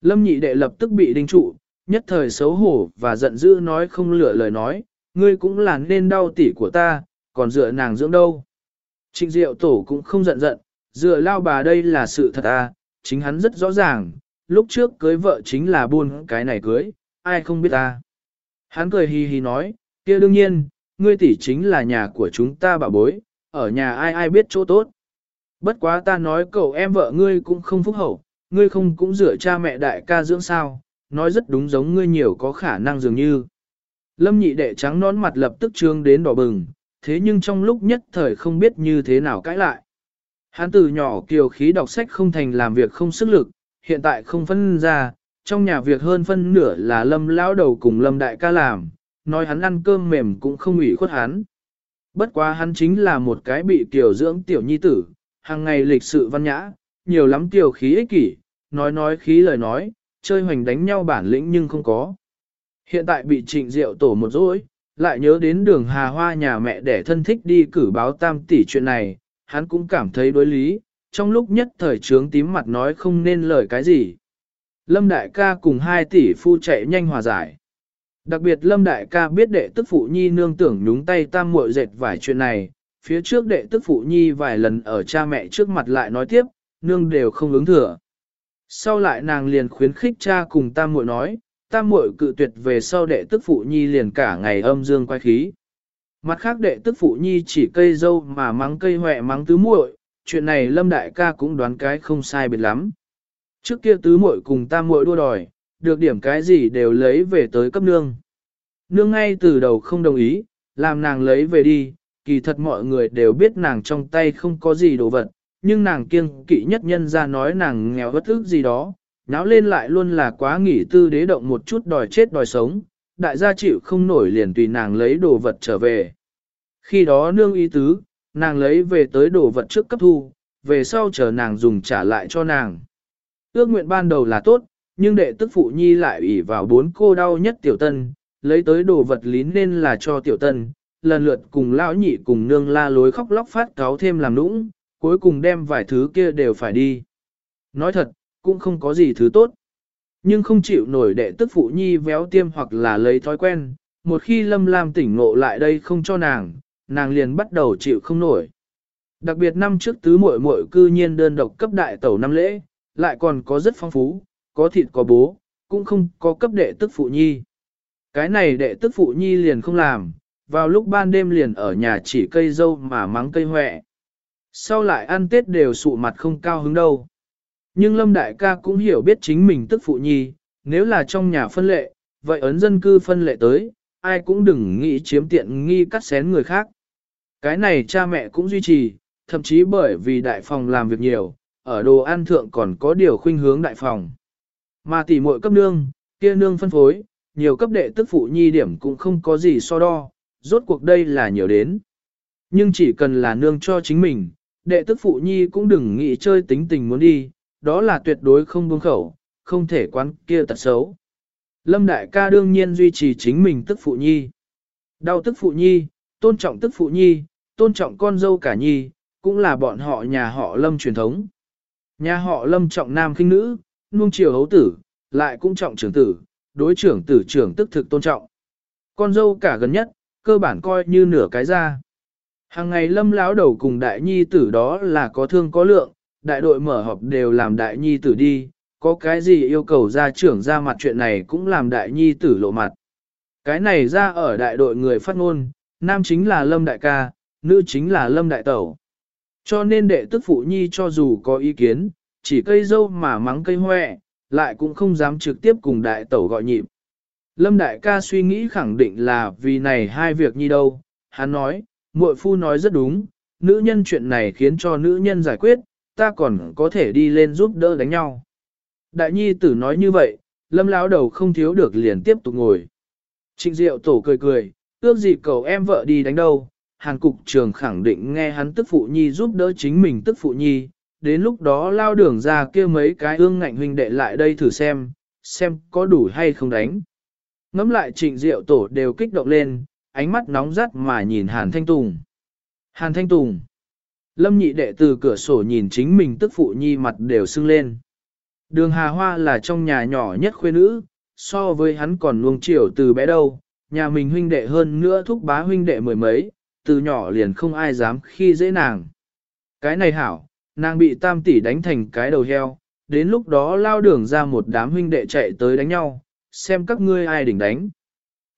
Lâm nhị đệ lập tức bị đinh trụ, nhất thời xấu hổ và giận dữ nói không lựa lời nói, ngươi cũng là nên đau tỷ của ta, còn dựa nàng dưỡng đâu. Trịnh diệu tổ cũng không giận giận, dựa lao bà đây là sự thật à, chính hắn rất rõ ràng, lúc trước cưới vợ chính là buôn cái này cưới, ai không biết ta. Hắn cười hì hì nói, kia đương nhiên, ngươi tỷ chính là nhà của chúng ta bà bối, ở nhà ai ai biết chỗ tốt. Bất quá ta nói cậu em vợ ngươi cũng không phúc hậu, ngươi không cũng rửa cha mẹ đại ca dưỡng sao, nói rất đúng giống ngươi nhiều có khả năng dường như. Lâm nhị đệ trắng nón mặt lập tức trương đến đỏ bừng, thế nhưng trong lúc nhất thời không biết như thế nào cãi lại. Hắn từ nhỏ kiều khí đọc sách không thành làm việc không sức lực, hiện tại không phân ra, trong nhà việc hơn phân nửa là lâm lão đầu cùng lâm đại ca làm, nói hắn ăn cơm mềm cũng không ủy khuất hắn. Bất quá hắn chính là một cái bị kiều dưỡng tiểu nhi tử, hàng ngày lịch sự văn nhã, nhiều lắm tiểu khí ích kỷ, nói nói khí lời nói, chơi hoành đánh nhau bản lĩnh nhưng không có. Hiện tại bị trịnh diệu tổ một rỗi, lại nhớ đến đường hà hoa nhà mẹ để thân thích đi cử báo tam tỷ chuyện này, hắn cũng cảm thấy đối lý, trong lúc nhất thời trướng tím mặt nói không nên lời cái gì. Lâm đại ca cùng hai tỷ phu chạy nhanh hòa giải. Đặc biệt Lâm đại ca biết đệ tức phụ nhi nương tưởng nhúng tay tam muội dệt vải chuyện này, phía trước đệ tức phụ nhi vài lần ở cha mẹ trước mặt lại nói tiếp, nương đều không ứng thừa. Sau lại nàng liền khuyến khích cha cùng tam muội nói, tam muội cự tuyệt về sau đệ tức phụ nhi liền cả ngày âm dương quay khí. Mặt khác đệ tức phụ nhi chỉ cây dâu mà mắng cây hoẹ mắng tứ muội, chuyện này lâm đại ca cũng đoán cái không sai biệt lắm. Trước kia tứ muội cùng tam muội đua đòi, được điểm cái gì đều lấy về tới cấp nương. Nương ngay từ đầu không đồng ý, làm nàng lấy về đi, kỳ thật mọi người đều biết nàng trong tay không có gì đồ vật, nhưng nàng kiêng kỵ nhất nhân ra nói nàng nghèo bất ức gì đó, náo lên lại luôn là quá nghỉ tư đế động một chút đòi chết đòi sống, đại gia chịu không nổi liền tùy nàng lấy đồ vật trở về. Khi đó nương ý tứ, nàng lấy về tới đồ vật trước cấp thu, về sau chờ nàng dùng trả lại cho nàng. Ước nguyện ban đầu là tốt, nhưng đệ tức phụ nhi lại ủy vào bốn cô đau nhất tiểu tân, lấy tới đồ vật lín nên là cho tiểu tân, lần lượt cùng lão nhị cùng nương la lối khóc lóc phát cáo thêm làm nũng, cuối cùng đem vài thứ kia đều phải đi. Nói thật, cũng không có gì thứ tốt. Nhưng không chịu nổi đệ tức phụ nhi véo tiêm hoặc là lấy thói quen, một khi lâm lam tỉnh ngộ lại đây không cho nàng, nàng liền bắt đầu chịu không nổi. Đặc biệt năm trước tứ muội muội cư nhiên đơn độc cấp đại tẩu năm lễ, lại còn có rất phong phú, có thịt có bố, cũng không có cấp đệ tức phụ nhi. Cái này đệ tức phụ nhi liền không làm, vào lúc ban đêm liền ở nhà chỉ cây dâu mà mắng cây huệ, Sau lại ăn tết đều sụ mặt không cao hứng đâu. Nhưng Lâm Đại ca cũng hiểu biết chính mình tức phụ nhi, nếu là trong nhà phân lệ, vậy ấn dân cư phân lệ tới, ai cũng đừng nghĩ chiếm tiện nghi cắt xén người khác. Cái này cha mẹ cũng duy trì, thậm chí bởi vì đại phòng làm việc nhiều, ở đồ ăn thượng còn có điều khuynh hướng đại phòng. Mà tỷ muội cấp nương, kia nương phân phối, nhiều cấp đệ tức phụ nhi điểm cũng không có gì so đo, rốt cuộc đây là nhiều đến. Nhưng chỉ cần là nương cho chính mình, đệ tức phụ nhi cũng đừng nghĩ chơi tính tình muốn đi, đó là tuyệt đối không buông khẩu, không thể quán kia tật xấu. Lâm đại ca đương nhiên duy trì chính mình tức phụ nhi. Đau tức phụ nhi, tôn trọng tức phụ nhi, tôn trọng con dâu cả nhi, cũng là bọn họ nhà họ lâm truyền thống. Nhà họ lâm trọng nam khinh nữ, nuông chiều hấu tử, lại cũng trọng trưởng tử, đối trưởng tử trưởng tức thực tôn trọng. Con dâu cả gần nhất, cơ bản coi như nửa cái ra. Hàng ngày lâm lão đầu cùng đại nhi tử đó là có thương có lượng, đại đội mở họp đều làm đại nhi tử đi, có cái gì yêu cầu ra trưởng ra mặt chuyện này cũng làm đại nhi tử lộ mặt. Cái này ra ở đại đội người phát ngôn, nam chính là lâm đại ca, nữ chính là lâm đại tẩu. Cho nên đệ tức phụ nhi cho dù có ý kiến, chỉ cây dâu mà mắng cây hoẹ, lại cũng không dám trực tiếp cùng đại tẩu gọi nhịp. Lâm đại ca suy nghĩ khẳng định là vì này hai việc nhi đâu, hắn nói, muội phu nói rất đúng, nữ nhân chuyện này khiến cho nữ nhân giải quyết, ta còn có thể đi lên giúp đỡ đánh nhau. Đại nhi tử nói như vậy, lâm lão đầu không thiếu được liền tiếp tục ngồi. Trịnh diệu tổ cười cười, ước gì cầu em vợ đi đánh đâu, hàn cục trường khẳng định nghe hắn tức phụ nhi giúp đỡ chính mình tức phụ nhi, đến lúc đó lao đường ra kia mấy cái ương ngạnh huynh đệ lại đây thử xem, xem có đủ hay không đánh. Ngắm lại trịnh diệu tổ đều kích động lên, ánh mắt nóng rát mà nhìn Hàn Thanh Tùng. Hàn Thanh Tùng. Lâm nhị đệ từ cửa sổ nhìn chính mình tức phụ nhi mặt đều sưng lên. Đường Hà Hoa là trong nhà nhỏ nhất khuê nữ, so với hắn còn nuông chiều từ bé đâu, nhà mình huynh đệ hơn nữa thúc bá huynh đệ mười mấy, từ nhỏ liền không ai dám khi dễ nàng. Cái này hảo, nàng bị tam tỷ đánh thành cái đầu heo, đến lúc đó lao đường ra một đám huynh đệ chạy tới đánh nhau, xem các ngươi ai đỉnh đánh.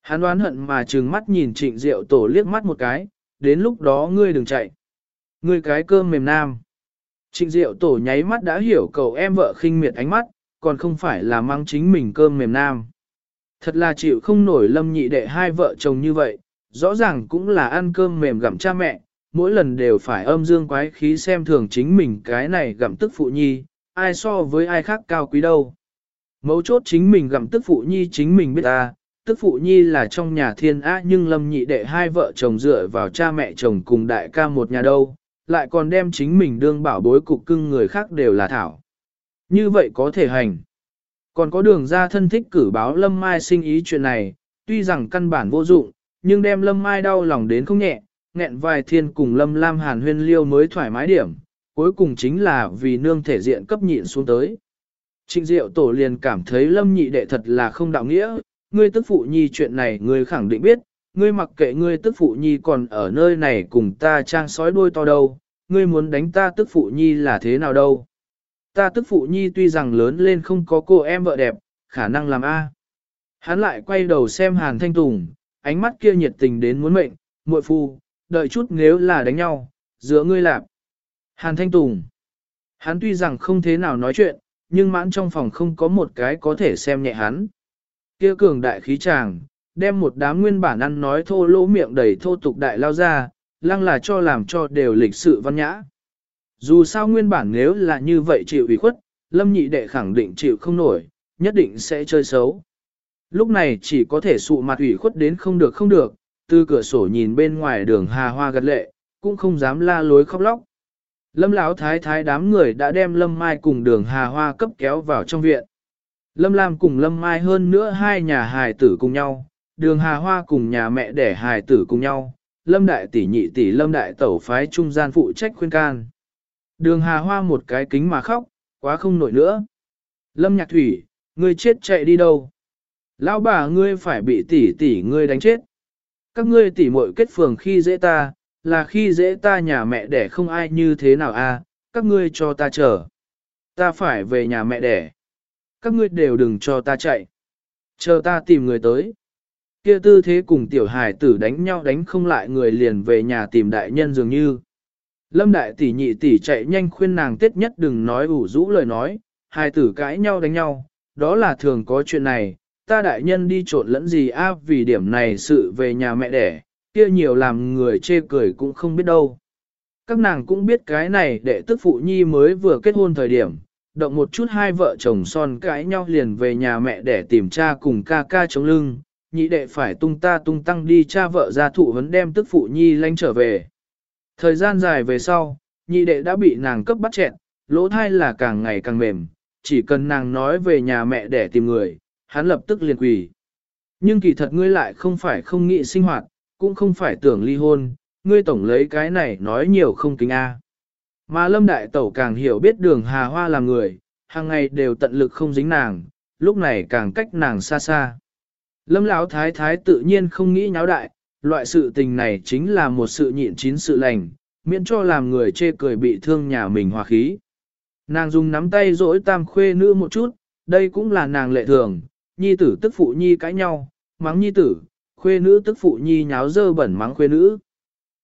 Hắn đoán hận mà trừng mắt nhìn trịnh diệu tổ liếc mắt một cái, đến lúc đó ngươi đừng chạy. Ngươi cái cơm mềm nam. Trịnh diệu tổ nháy mắt đã hiểu cậu em vợ khinh miệt ánh mắt, còn không phải là mang chính mình cơm mềm nam. Thật là chịu không nổi lâm nhị đệ hai vợ chồng như vậy, rõ ràng cũng là ăn cơm mềm gặm cha mẹ, mỗi lần đều phải âm dương quái khí xem thường chính mình cái này gặm tức phụ nhi, ai so với ai khác cao quý đâu. Mấu chốt chính mình gặm tức phụ nhi chính mình biết ta, tức phụ nhi là trong nhà thiên á nhưng lâm nhị đệ hai vợ chồng dựa vào cha mẹ chồng cùng đại ca một nhà đâu, lại còn đem chính mình đương bảo bối cục cưng người khác đều là thảo. Như vậy có thể hành. Còn có đường ra thân thích cử báo lâm mai sinh ý chuyện này, tuy rằng căn bản vô dụng, nhưng đem lâm mai đau lòng đến không nhẹ, nghẹn vài thiên cùng lâm lam hàn huyên liêu mới thoải mái điểm, cuối cùng chính là vì nương thể diện cấp nhịn xuống tới. Trịnh Diệu Tổ liền cảm thấy lâm nhị đệ thật là không đạo nghĩa, ngươi tức phụ nhi chuyện này ngươi khẳng định biết, ngươi mặc kệ ngươi tức phụ nhi còn ở nơi này cùng ta trang sói đuôi to đâu, ngươi muốn đánh ta tức phụ nhi là thế nào đâu. Ta tức phụ nhi tuy rằng lớn lên không có cô em vợ đẹp, khả năng làm A. Hắn lại quay đầu xem Hàn Thanh Tùng, ánh mắt kia nhiệt tình đến muốn mệnh, muội phu, đợi chút nếu là đánh nhau, giữa ngươi lạp. Hàn Thanh Tùng. Hắn tuy rằng không thế nào nói chuyện, nhưng mãn trong phòng không có một cái có thể xem nhẹ hắn. Kia cường đại khí chàng đem một đám nguyên bản ăn nói thô lỗ miệng đầy thô tục đại lao ra, lăng là cho làm cho đều lịch sự văn nhã. Dù sao nguyên bản nếu là như vậy chịu ủy khuất, lâm nhị đệ khẳng định chịu không nổi, nhất định sẽ chơi xấu. Lúc này chỉ có thể sụ mặt ủy khuất đến không được không được, từ cửa sổ nhìn bên ngoài đường hà hoa gật lệ, cũng không dám la lối khóc lóc. Lâm Lão thái thái đám người đã đem Lâm Mai cùng đường hà hoa cấp kéo vào trong viện. Lâm Lam cùng Lâm Mai hơn nữa hai nhà hài tử cùng nhau, đường hà hoa cùng nhà mẹ đẻ hài tử cùng nhau, Lâm Đại tỷ nhị tỷ Lâm Đại tẩu phái trung gian phụ trách khuyên can. Đường hà hoa một cái kính mà khóc, quá không nổi nữa. Lâm Nhạc Thủy, ngươi chết chạy đi đâu? Lão bà ngươi phải bị tỷ tỷ ngươi đánh chết. Các ngươi tỷ muội kết phường khi dễ ta, là khi dễ ta nhà mẹ đẻ không ai như thế nào a? À, các ngươi cho ta chờ. Ta phải về nhà mẹ đẻ. Các ngươi đều đừng cho ta chạy. Chờ ta tìm người tới. Kia tư thế cùng tiểu hài tử đánh nhau đánh không lại người liền về nhà tìm đại nhân dường như. Lâm đại tỷ nhị tỷ chạy nhanh khuyên nàng tết nhất đừng nói ủ rũ lời nói, hài tử cãi nhau đánh nhau, đó là thường có chuyện này, ta đại nhân đi trộn lẫn gì a vì điểm này sự về nhà mẹ đẻ, kia nhiều làm người chê cười cũng không biết đâu. Các nàng cũng biết cái này đệ tức phụ nhi mới vừa kết hôn thời điểm, động một chút hai vợ chồng son cãi nhau liền về nhà mẹ để tìm cha cùng ca ca chống lưng, nhị đệ phải tung ta tung tăng đi cha vợ ra thụ vấn đem tức phụ nhi lanh trở về. Thời gian dài về sau, nhị đệ đã bị nàng cấp bắt chẹn, lỗ thai là càng ngày càng mềm, chỉ cần nàng nói về nhà mẹ để tìm người, hắn lập tức liền quỳ. Nhưng kỳ thật ngươi lại không phải không nghĩ sinh hoạt, cũng không phải tưởng ly hôn, ngươi tổng lấy cái này nói nhiều không kính A. Mà lâm đại tẩu càng hiểu biết đường hà hoa là người, hàng ngày đều tận lực không dính nàng, lúc này càng cách nàng xa xa. Lâm lão thái thái tự nhiên không nghĩ nháo đại, loại sự tình này chính là một sự nhịn chín sự lành, miễn cho làm người chê cười bị thương nhà mình hòa khí. Nàng dùng nắm tay dỗi tam khuê nữ một chút, đây cũng là nàng lệ thường, nhi tử tức phụ nhi cãi nhau, mắng nhi tử, khuê nữ tức phụ nhi nháo dơ bẩn mắng khuê nữ.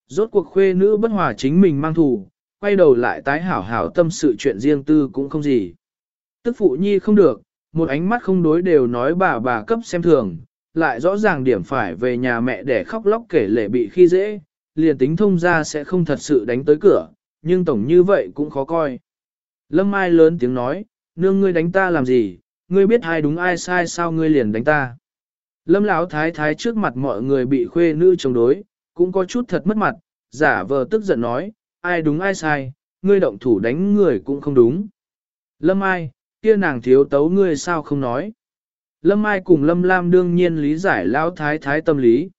Rốt cuộc khuê nữ bất hòa chính mình mang thù, quay đầu lại tái hảo hảo tâm sự chuyện riêng tư cũng không gì. Tức phụ nhi không được, một ánh mắt không đối đều nói bà bà cấp xem thường, lại rõ ràng điểm phải về nhà mẹ để khóc lóc kể lệ bị khi dễ, liền tính thông ra sẽ không thật sự đánh tới cửa, nhưng tổng như vậy cũng khó coi. Lâm Mai lớn tiếng nói, nương ngươi đánh ta làm gì, ngươi biết ai đúng ai sai sao ngươi liền đánh ta. Lâm Lão thái thái trước mặt mọi người bị khuê nữ chống đối, cũng có chút thật mất mặt, giả vờ tức giận nói, ai đúng ai sai, ngươi động thủ đánh người cũng không đúng. Lâm ai, kia nàng thiếu tấu ngươi sao không nói. Lâm ai cùng Lâm Lam đương nhiên lý giải Lão thái thái tâm lý.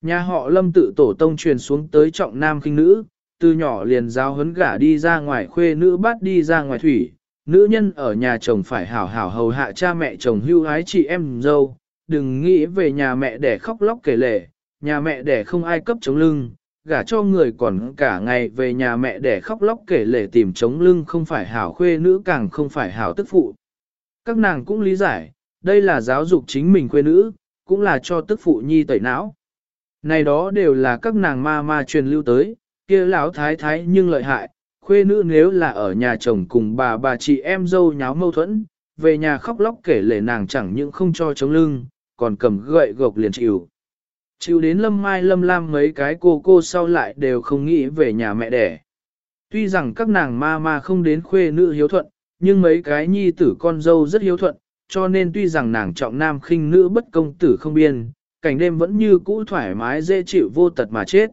Nhà họ Lâm tự tổ tông truyền xuống tới trọng nam khinh nữ, từ nhỏ liền giáo huấn gả đi ra ngoài khuê nữ bắt đi ra ngoài thủy, nữ nhân ở nhà chồng phải hảo hảo hầu hạ cha mẹ chồng hưu hái chị em dâu, đừng nghĩ về nhà mẹ để khóc lóc kể lể, nhà mẹ để không ai cấp chống lưng, gả cho người còn cả ngày về nhà mẹ để khóc lóc kể lể tìm chống lưng không phải hảo khuê nữ càng không phải hảo tức phụ. Các nàng cũng lý giải, đây là giáo dục chính mình khuê nữ, cũng là cho tức phụ nhi tẩy não. Này đó đều là các nàng ma ma truyền lưu tới, kia lão thái thái nhưng lợi hại, khuê nữ nếu là ở nhà chồng cùng bà bà chị em dâu nháo mâu thuẫn, về nhà khóc lóc kể lể nàng chẳng những không cho chống lưng, còn cầm gậy gộc liền chịu. Chịu đến lâm mai lâm lam mấy cái cô cô sau lại đều không nghĩ về nhà mẹ đẻ. Tuy rằng các nàng ma ma không đến khuê nữ hiếu thuận, nhưng mấy cái nhi tử con dâu rất hiếu thuận, cho nên tuy rằng nàng trọng nam khinh nữ bất công tử không biên, cảnh đêm vẫn như cũ thoải mái dễ chịu vô tật mà chết.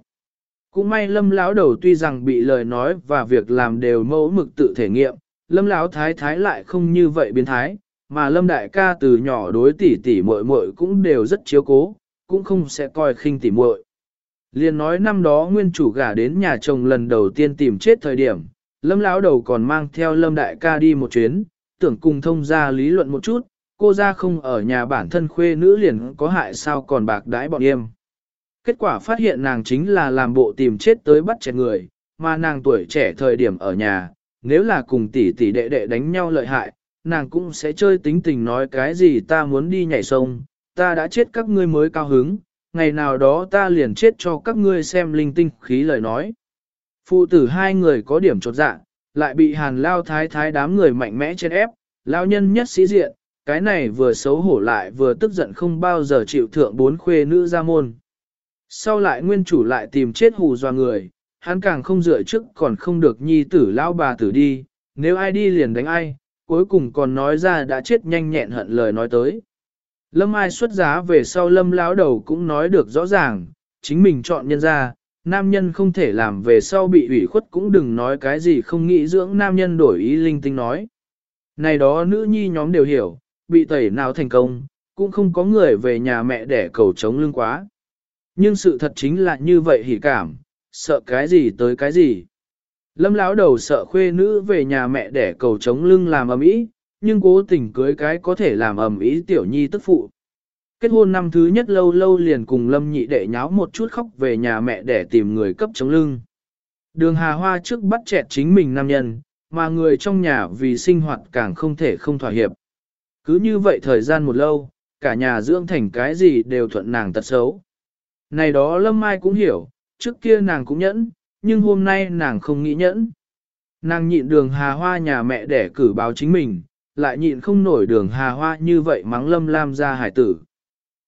Cũng may lâm lão đầu tuy rằng bị lời nói và việc làm đều mẫu mực tự thể nghiệm, lâm lão thái thái lại không như vậy biến thái, mà lâm đại ca từ nhỏ đối tỷ tỷ muội muội cũng đều rất chiếu cố, cũng không sẽ coi khinh tỷ muội. Liền nói năm đó nguyên chủ gả đến nhà chồng lần đầu tiên tìm chết thời điểm, lâm lão đầu còn mang theo lâm đại ca đi một chuyến, tưởng cùng thông gia lý luận một chút, cô ra không ở nhà bản thân khuê nữ liền có hại sao còn bạc đãi bọn em. Kết quả phát hiện nàng chính là làm bộ tìm chết tới bắt chẹt người, mà nàng tuổi trẻ thời điểm ở nhà, nếu là cùng tỷ tỷ đệ đệ đánh nhau lợi hại, nàng cũng sẽ chơi tính tình nói cái gì ta muốn đi nhảy sông, ta đã chết các ngươi mới cao hứng, ngày nào đó ta liền chết cho các ngươi xem linh tinh khí lời nói. Phụ tử hai người có điểm trột dạ, lại bị hàn lao thái thái đám người mạnh mẽ trên ép, lao nhân nhất sĩ diện, cái này vừa xấu hổ lại vừa tức giận không bao giờ chịu thượng bốn khuê nữ ra môn. Sau lại nguyên chủ lại tìm chết hù dọa người, hắn càng không dựa trước còn không được nhi tử lao bà tử đi, nếu ai đi liền đánh ai, cuối cùng còn nói ra đã chết nhanh nhẹn hận lời nói tới. Lâm ai xuất giá về sau lâm lão đầu cũng nói được rõ ràng, chính mình chọn nhân ra, nam nhân không thể làm về sau bị ủy khuất cũng đừng nói cái gì không nghĩ dưỡng nam nhân đổi ý linh tinh nói. Này đó nữ nhi nhóm đều hiểu, bị tẩy nào thành công, cũng không có người về nhà mẹ để cầu chống lưng quá. Nhưng sự thật chính là như vậy hỉ cảm, sợ cái gì tới cái gì. Lâm lão đầu sợ khuê nữ về nhà mẹ để cầu chống lưng làm ầm ĩ, nhưng cố tình cưới cái có thể làm ầm ĩ tiểu nhi tức phụ. Kết hôn năm thứ nhất lâu lâu liền cùng Lâm nhị đệ nháo một chút khóc về nhà mẹ để tìm người cấp chống lưng. Đường Hà Hoa trước bắt chẹt chính mình nam nhân, mà người trong nhà vì sinh hoạt càng không thể không thỏa hiệp. Cứ như vậy thời gian một lâu, cả nhà dưỡng thành cái gì đều thuận nàng tật xấu. Này đó Lâm Mai cũng hiểu, trước kia nàng cũng nhẫn, nhưng hôm nay nàng không nghĩ nhẫn. Nàng nhịn đường hà hoa nhà mẹ để cử báo chính mình, lại nhịn không nổi đường hà hoa như vậy mắng lâm lam ra hải tử.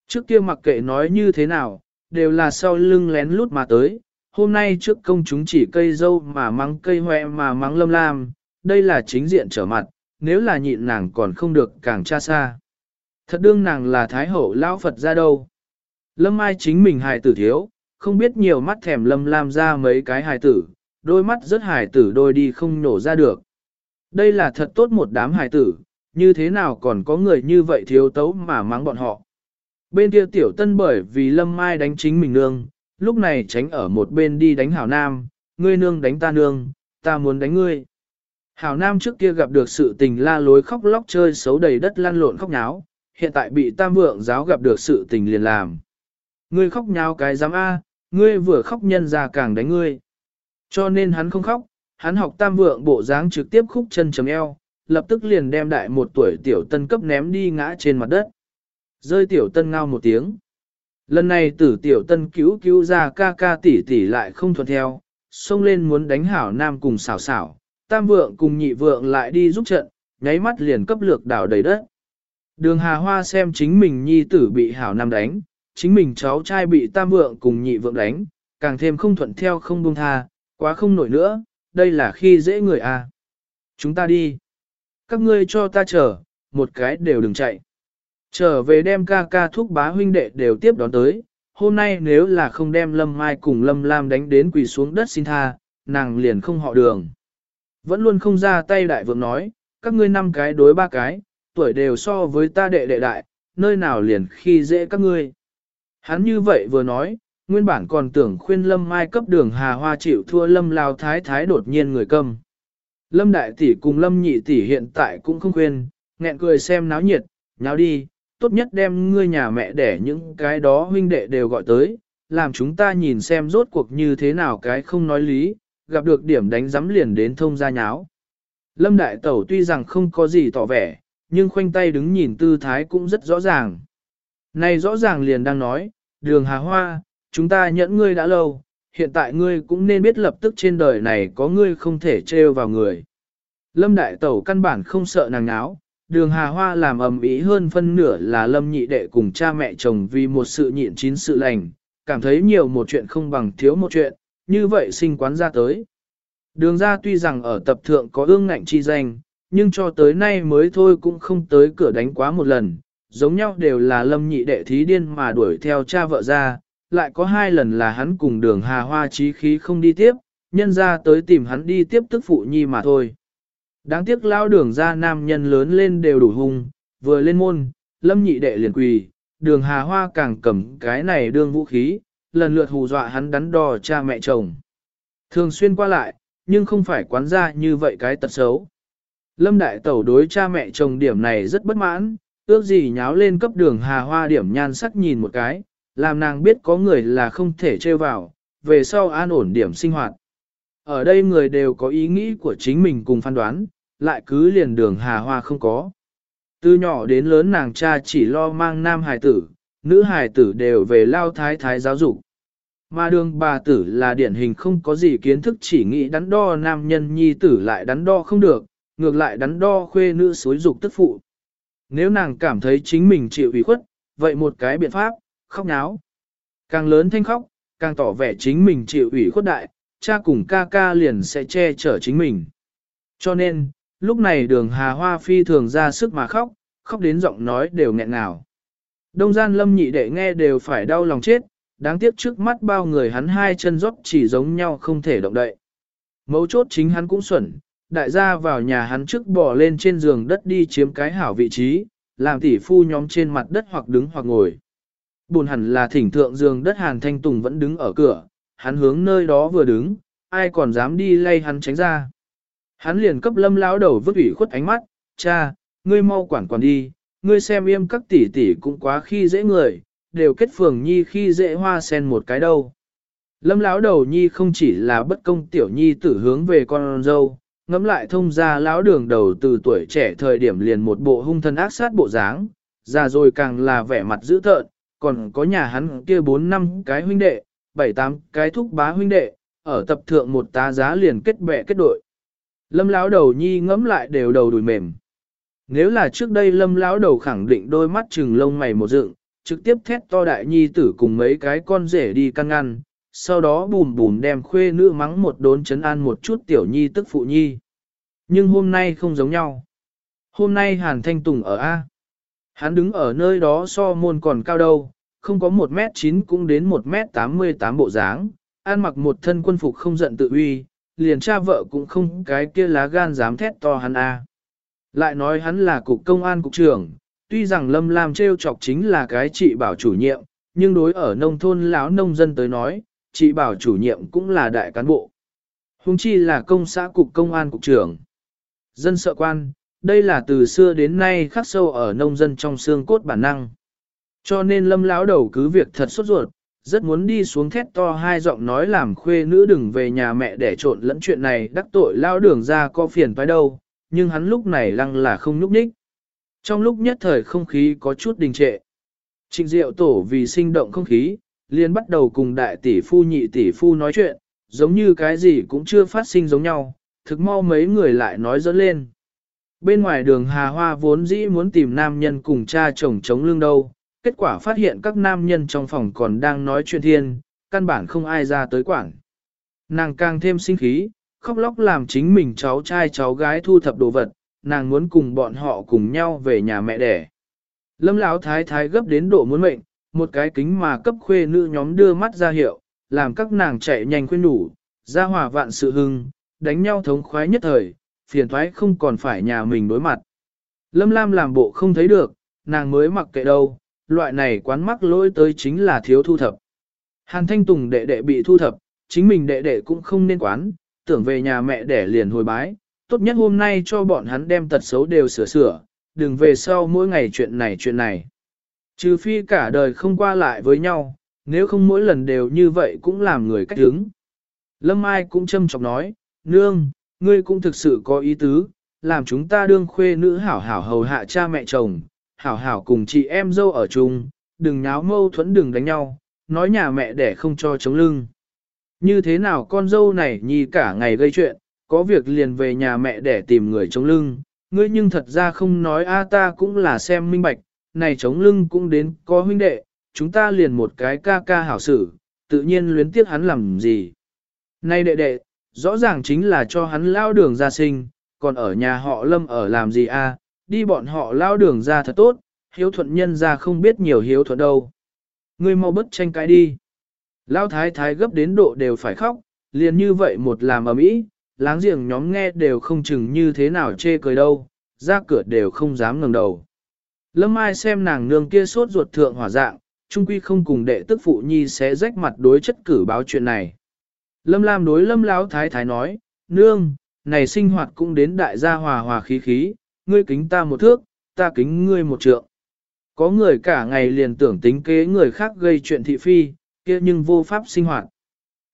Trước kia mặc kệ nói như thế nào, đều là sau lưng lén lút mà tới, hôm nay trước công chúng chỉ cây dâu mà mắng cây hoẹ mà mắng lâm lam, đây là chính diện trở mặt, nếu là nhịn nàng còn không được càng cha xa. Thật đương nàng là thái hậu lão Phật ra đâu. Lâm ai chính mình hài tử thiếu, không biết nhiều mắt thèm lâm lam ra mấy cái hài tử, đôi mắt rất hài tử đôi đi không nổ ra được. Đây là thật tốt một đám hài tử, như thế nào còn có người như vậy thiếu tấu mà mắng bọn họ. Bên kia tiểu tân bởi vì lâm mai đánh chính mình nương, lúc này tránh ở một bên đi đánh hảo nam, ngươi nương đánh ta nương, ta muốn đánh ngươi. Hảo nam trước kia gặp được sự tình la lối khóc lóc chơi xấu đầy đất lăn lộn khóc nháo, hiện tại bị tam vượng giáo gặp được sự tình liền làm. Ngươi khóc nháo cái dám A, ngươi vừa khóc nhân ra càng đánh ngươi. Cho nên hắn không khóc, hắn học tam vượng bộ dáng trực tiếp khúc chân chấm eo, lập tức liền đem đại một tuổi tiểu tân cấp ném đi ngã trên mặt đất. Rơi tiểu tân ngao một tiếng. Lần này tử tiểu tân cứu cứu ra ca ca tỷ tỷ lại không thuận theo, xông lên muốn đánh hảo nam cùng xảo xảo, tam vượng cùng nhị vượng lại đi giúp trận, nháy mắt liền cấp lược đảo đầy đất. Đường hà hoa xem chính mình nhi tử bị hảo nam đánh, chính mình cháu trai bị tam vượng cùng nhị vượng đánh, càng thêm không thuận theo không buông tha, quá không nổi nữa, đây là khi dễ người à. Chúng ta đi. Các ngươi cho ta chờ, một cái đều đừng chạy. Trở về đem ca ca thúc bá huynh đệ đều tiếp đón tới, hôm nay nếu là không đem Lâm Mai cùng Lâm Lam đánh đến quỳ xuống đất xin tha, nàng liền không họ đường. Vẫn luôn không ra tay đại vượng nói, các ngươi năm cái đối ba cái, tuổi đều so với ta đệ đệ đại, nơi nào liền khi dễ các ngươi. Hắn như vậy vừa nói, nguyên bản còn tưởng khuyên Lâm Mai cấp đường Hà Hoa chịu thua Lâm Lao Thái Thái đột nhiên người câm. Lâm Đại Tỷ cùng Lâm Nhị Tỷ hiện tại cũng không khuyên, nghẹn cười xem náo nhiệt, nháo đi, tốt nhất đem ngươi nhà mẹ để những cái đó huynh đệ đều gọi tới, làm chúng ta nhìn xem rốt cuộc như thế nào cái không nói lý, gặp được điểm đánh giấm liền đến thông gia nháo. Lâm Đại Tẩu tuy rằng không có gì tỏ vẻ, nhưng khoanh tay đứng nhìn tư thái cũng rất rõ ràng. Này rõ ràng liền đang nói, đường hà hoa, chúng ta nhẫn ngươi đã lâu, hiện tại ngươi cũng nên biết lập tức trên đời này có ngươi không thể trêu vào người. Lâm đại tẩu căn bản không sợ nàng náo, đường hà hoa làm ầm ĩ hơn phân nửa là lâm nhị đệ cùng cha mẹ chồng vì một sự nhịn chín sự lành, cảm thấy nhiều một chuyện không bằng thiếu một chuyện, như vậy sinh quán ra tới. Đường ra tuy rằng ở tập thượng có ương ngạnh chi danh, nhưng cho tới nay mới thôi cũng không tới cửa đánh quá một lần, giống nhau đều là lâm nhị đệ thí điên mà đuổi theo cha vợ ra, lại có hai lần là hắn cùng đường hà hoa trí khí không đi tiếp, nhân ra tới tìm hắn đi tiếp tức phụ nhi mà thôi. Đáng tiếc lao đường ra nam nhân lớn lên đều đủ hung, vừa lên môn, lâm nhị đệ liền quỳ, đường hà hoa càng cầm cái này đương vũ khí, lần lượt hù dọa hắn đắn đo cha mẹ chồng. Thường xuyên qua lại, nhưng không phải quán ra như vậy cái tật xấu. Lâm Đại Tẩu đối cha mẹ chồng điểm này rất bất mãn, ước gì nháo lên cấp đường hà hoa điểm nhan sắc nhìn một cái, làm nàng biết có người là không thể trêu vào, về sau an ổn điểm sinh hoạt. Ở đây người đều có ý nghĩ của chính mình cùng phán đoán, lại cứ liền đường hà hoa không có. Từ nhỏ đến lớn nàng cha chỉ lo mang nam hài tử, nữ hài tử đều về lao thái thái giáo dục. Mà đường bà tử là điển hình không có gì kiến thức chỉ nghĩ đắn đo nam nhân nhi tử lại đắn đo không được, ngược lại đắn đo khuê nữ xối dục tức phụ. Nếu nàng cảm thấy chính mình chịu ủy khuất, vậy một cái biện pháp, khóc náo. Càng lớn thanh khóc, càng tỏ vẻ chính mình chịu ủy khuất đại, cha cùng ca ca liền sẽ che chở chính mình. Cho nên, lúc này đường hà hoa phi thường ra sức mà khóc, khóc đến giọng nói đều nghẹn ngào. Đông gian lâm nhị đệ nghe đều phải đau lòng chết, đáng tiếc trước mắt bao người hắn hai chân rót chỉ giống nhau không thể động đậy. Mấu chốt chính hắn cũng xuẩn, đại gia vào nhà hắn trước bỏ lên trên giường đất đi chiếm cái hảo vị trí, làm tỷ phu nhóm trên mặt đất hoặc đứng hoặc ngồi. Buồn hẳn là thỉnh thượng giường đất Hàn Thanh Tùng vẫn đứng ở cửa, hắn hướng nơi đó vừa đứng, ai còn dám đi lay hắn tránh ra. Hắn liền cấp lâm lão đầu vứt ủy khuất ánh mắt, cha, ngươi mau quản quản đi, ngươi xem yêm các tỷ tỷ cũng quá khi dễ người, đều kết phường nhi khi dễ hoa sen một cái đâu. Lâm lão đầu nhi không chỉ là bất công tiểu nhi tử hướng về con dâu, ngắm lại thông ra lão đường đầu từ tuổi trẻ thời điểm liền một bộ hung thân ác sát bộ dáng, già rồi càng là vẻ mặt dữ tợn, còn có nhà hắn kia bốn năm cái huynh đệ, bảy tám cái thúc bá huynh đệ, ở tập thượng một tá giá liền kết bè kết đội. Lâm lão đầu nhi ngẫm lại đều đầu đùi mềm. Nếu là trước đây lâm lão đầu khẳng định đôi mắt trừng lông mày một dựng, trực tiếp thét to đại nhi tử cùng mấy cái con rể đi căn ngăn, sau đó bùm bùm đem khuê nữ mắng một đốn chấn an một chút tiểu nhi tức phụ nhi. Nhưng hôm nay không giống nhau. Hôm nay Hàn Thanh Tùng ở A. Hắn đứng ở nơi đó so môn còn cao đâu, không có 1 mét 9 cũng đến 1 mét 88 bộ dáng, ăn mặc một thân quân phục không giận tự uy, liền cha vợ cũng không cái kia lá gan dám thét to hắn A. Lại nói hắn là cục công an cục trưởng, tuy rằng Lâm Lam trêu chọc chính là cái chị bảo chủ nhiệm, nhưng đối ở nông thôn lão nông dân tới nói, chị bảo chủ nhiệm cũng là đại cán bộ. Hùng chi là công xã cục công an cục trưởng. Dân sợ quan, đây là từ xưa đến nay khắc sâu ở nông dân trong xương cốt bản năng. Cho nên lâm lão đầu cứ việc thật sốt ruột, rất muốn đi xuống thét to hai giọng nói làm khuê nữ đừng về nhà mẹ để trộn lẫn chuyện này đắc tội lão đường ra có phiền phải đâu, nhưng hắn lúc này lăng là không nhúc nhích. Trong lúc nhất thời không khí có chút đình trệ. Trịnh diệu tổ vì sinh động không khí, liền bắt đầu cùng đại tỷ phu nhị tỷ phu nói chuyện, giống như cái gì cũng chưa phát sinh giống nhau, thực mau mấy người lại nói dẫn lên. Bên ngoài đường Hà Hoa vốn dĩ muốn tìm nam nhân cùng cha chồng chống lưng đâu, kết quả phát hiện các nam nhân trong phòng còn đang nói chuyện thiên, căn bản không ai ra tới quảng. Nàng càng thêm sinh khí, khóc lóc làm chính mình cháu trai cháu gái thu thập đồ vật, nàng muốn cùng bọn họ cùng nhau về nhà mẹ đẻ. Lâm Lão thái thái gấp đến độ muốn mệnh, một cái kính mà cấp khuê nữ nhóm đưa mắt ra hiệu, làm các nàng chạy nhanh khuyên đủ, ra hòa vạn sự hưng, đánh nhau thống khoái nhất thời, phiền thoái không còn phải nhà mình đối mặt. Lâm Lam làm bộ không thấy được, nàng mới mặc kệ đâu, loại này quán mắc lỗi tới chính là thiếu thu thập. Hàn Thanh Tùng đệ đệ bị thu thập, chính mình đệ đệ cũng không nên quán, tưởng về nhà mẹ để liền hồi bái, tốt nhất hôm nay cho bọn hắn đem tật xấu đều sửa sửa, đừng về sau mỗi ngày chuyện này chuyện này. Trừ phi cả đời không qua lại với nhau, nếu không mỗi lần đều như vậy cũng làm người cách đứng. Lâm Ai cũng châm chọc nói, nương, ngươi cũng thực sự có ý tứ, làm chúng ta đương khuê nữ hảo hảo hầu hạ cha mẹ chồng, hảo hảo cùng chị em dâu ở chung, đừng nháo mâu thuẫn đừng đánh nhau, nói nhà mẹ để không cho chống lưng. Như thế nào con dâu này nhi cả ngày gây chuyện, có việc liền về nhà mẹ để tìm người chống lưng, ngươi nhưng thật ra không nói a ta cũng là xem minh bạch, này chống lưng cũng đến có huynh đệ, chúng ta liền một cái ca ca hảo xử, tự nhiên luyến tiếc hắn làm gì. Này đệ đệ, rõ ràng chính là cho hắn lao đường ra sinh, còn ở nhà họ lâm ở làm gì a? đi bọn họ lao đường ra thật tốt, hiếu thuận nhân ra không biết nhiều hiếu thuận đâu. Ngươi mau bất tranh cãi đi. Lao thái thái gấp đến độ đều phải khóc, liền như vậy một làm ở mỹ, láng giềng nhóm nghe đều không chừng như thế nào chê cười đâu, ra cửa đều không dám ngẩng đầu. Lâm Ai xem nàng nương kia sốt ruột thượng hỏa dạng, trung quy không cùng đệ tức phụ nhi sẽ rách mặt đối chất cử báo chuyện này. Lâm Lam đối Lâm Lão Thái Thái nói, nương, này sinh hoạt cũng đến đại gia hòa hòa khí khí, ngươi kính ta một thước, ta kính ngươi một trượng. Có người cả ngày liền tưởng tính kế người khác gây chuyện thị phi, kia nhưng vô pháp sinh hoạt.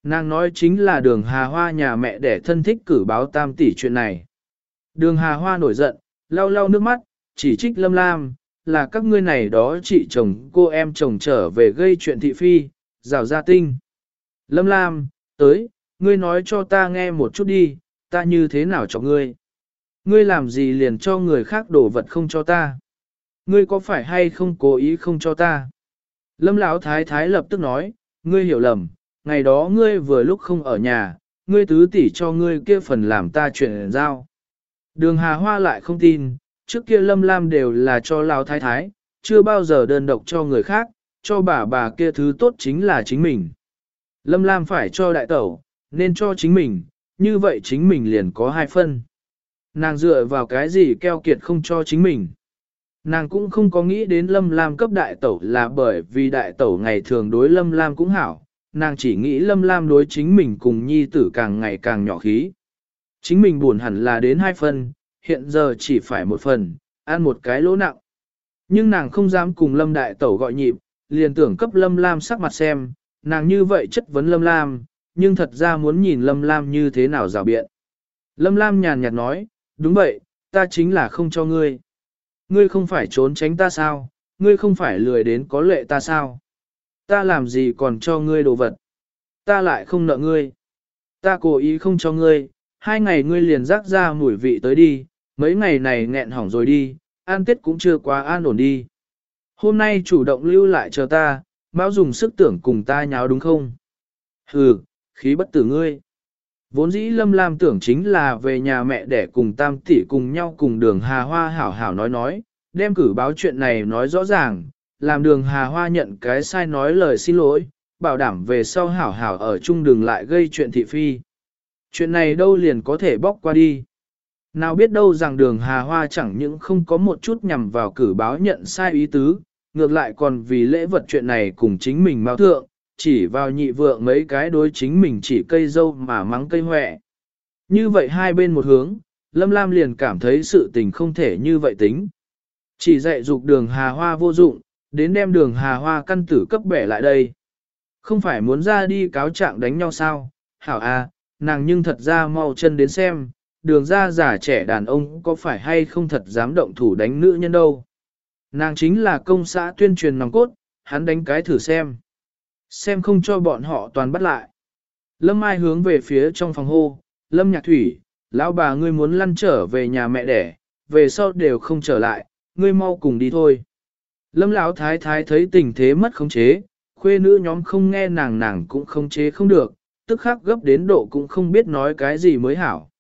Nàng nói chính là đường hà hoa nhà mẹ để thân thích cử báo tam tỷ chuyện này. Đường hà hoa nổi giận, lau lau nước mắt, chỉ trích lâm lam, là các ngươi này đó chị chồng cô em chồng trở về gây chuyện thị phi, rào gia tinh. Lâm lam, tới, ngươi nói cho ta nghe một chút đi, ta như thế nào cho ngươi? Ngươi làm gì liền cho người khác đổ vật không cho ta? Ngươi có phải hay không cố ý không cho ta? Lâm Lão thái thái lập tức nói, ngươi hiểu lầm, ngày đó ngươi vừa lúc không ở nhà, ngươi tứ tỷ cho ngươi kia phần làm ta chuyện giao. Đường Hà Hoa lại không tin, trước kia Lâm Lam đều là cho Lão thái thái, chưa bao giờ đơn độc cho người khác, cho bà bà kia thứ tốt chính là chính mình. Lâm Lam phải cho đại tẩu, nên cho chính mình, như vậy chính mình liền có hai phân. Nàng dựa vào cái gì keo kiệt không cho chính mình. Nàng cũng không có nghĩ đến Lâm Lam cấp đại tẩu là bởi vì đại tẩu ngày thường đối Lâm Lam cũng hảo, nàng chỉ nghĩ Lâm Lam đối chính mình cùng nhi tử càng ngày càng nhỏ khí. Chính mình buồn hẳn là đến hai phần, hiện giờ chỉ phải một phần, ăn một cái lỗ nặng. Nhưng nàng không dám cùng Lâm đại tẩu gọi nhịp, liền tưởng cấp Lâm Lam sắc mặt xem, nàng như vậy chất vấn Lâm Lam, nhưng thật ra muốn nhìn Lâm Lam như thế nào rào biện. Lâm Lam nhàn nhạt nói, đúng vậy, ta chính là không cho ngươi. Ngươi không phải trốn tránh ta sao, ngươi không phải lười đến có lệ ta sao. Ta làm gì còn cho ngươi đồ vật. Ta lại không nợ ngươi. Ta cố ý không cho ngươi, hai ngày ngươi liền rác ra mùi vị tới đi, mấy ngày này nghẹn hỏng rồi đi, an tết cũng chưa quá an ổn đi. Hôm nay chủ động lưu lại chờ ta, Mao dùng sức tưởng cùng ta nháo đúng không? Hừ, khí bất tử ngươi. Vốn dĩ Lâm Lam tưởng chính là về nhà mẹ để cùng tam tỷ cùng nhau cùng đường Hà Hoa hảo hảo nói nói, đem cử báo chuyện này nói rõ ràng, làm đường Hà Hoa nhận cái sai nói lời xin lỗi, bảo đảm về sau hảo hảo ở chung đường lại gây chuyện thị phi. Chuyện này đâu liền có thể bóc qua đi. Nào biết đâu rằng đường Hà Hoa chẳng những không có một chút nhằm vào cử báo nhận sai ý tứ, ngược lại còn vì lễ vật chuyện này cùng chính mình mao thượng, chỉ vào nhị vượng mấy cái đối chính mình chỉ cây dâu mà mắng cây hoẹ. Như vậy hai bên một hướng, Lâm Lam liền cảm thấy sự tình không thể như vậy tính. Chỉ dạy dục đường hà hoa vô dụng, đến đem đường hà hoa căn tử cấp bẻ lại đây. Không phải muốn ra đi cáo trạng đánh nhau sao, hảo à, nàng nhưng thật ra mau chân đến xem, đường ra giả trẻ đàn ông có phải hay không thật dám động thủ đánh nữ nhân đâu. Nàng chính là công xã tuyên truyền nòng cốt, hắn đánh cái thử xem. Xem không cho bọn họ toàn bắt lại. Lâm Mai hướng về phía trong phòng hô, Lâm Nhạc Thủy, lão bà ngươi muốn lăn trở về nhà mẹ đẻ, về sau đều không trở lại, ngươi mau cùng đi thôi. Lâm Lão Thái Thái thấy tình thế mất khống chế, khuê nữ nhóm không nghe nàng nàng cũng khống chế không được, tức khắc gấp đến độ cũng không biết nói cái gì mới hảo.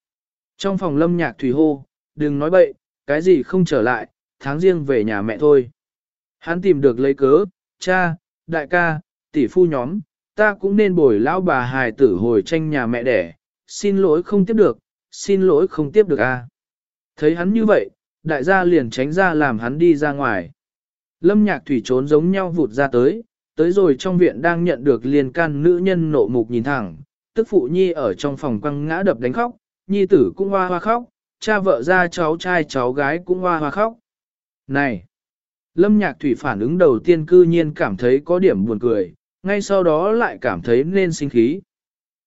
Trong phòng Lâm Nhạc Thủy hô, đừng nói bậy, cái gì không trở lại, tháng riêng về nhà mẹ thôi. Hắn tìm được lấy cớ, cha, đại ca, tỷ phu nhóm, ta cũng nên bồi lão bà hài tử hồi tranh nhà mẹ đẻ, xin lỗi không tiếp được, xin lỗi không tiếp được a. Thấy hắn như vậy, đại gia liền tránh ra làm hắn đi ra ngoài. Lâm nhạc thủy trốn giống nhau vụt ra tới, tới rồi trong viện đang nhận được liền can nữ nhân nộ mục nhìn thẳng, tức phụ nhi ở trong phòng quăng ngã đập đánh khóc, nhi tử cũng hoa hoa khóc, cha vợ ra cháu trai cháu gái cũng hoa hoa khóc. Này! Lâm nhạc thủy phản ứng đầu tiên cư nhiên cảm thấy có điểm buồn cười, ngay sau đó lại cảm thấy nên sinh khí.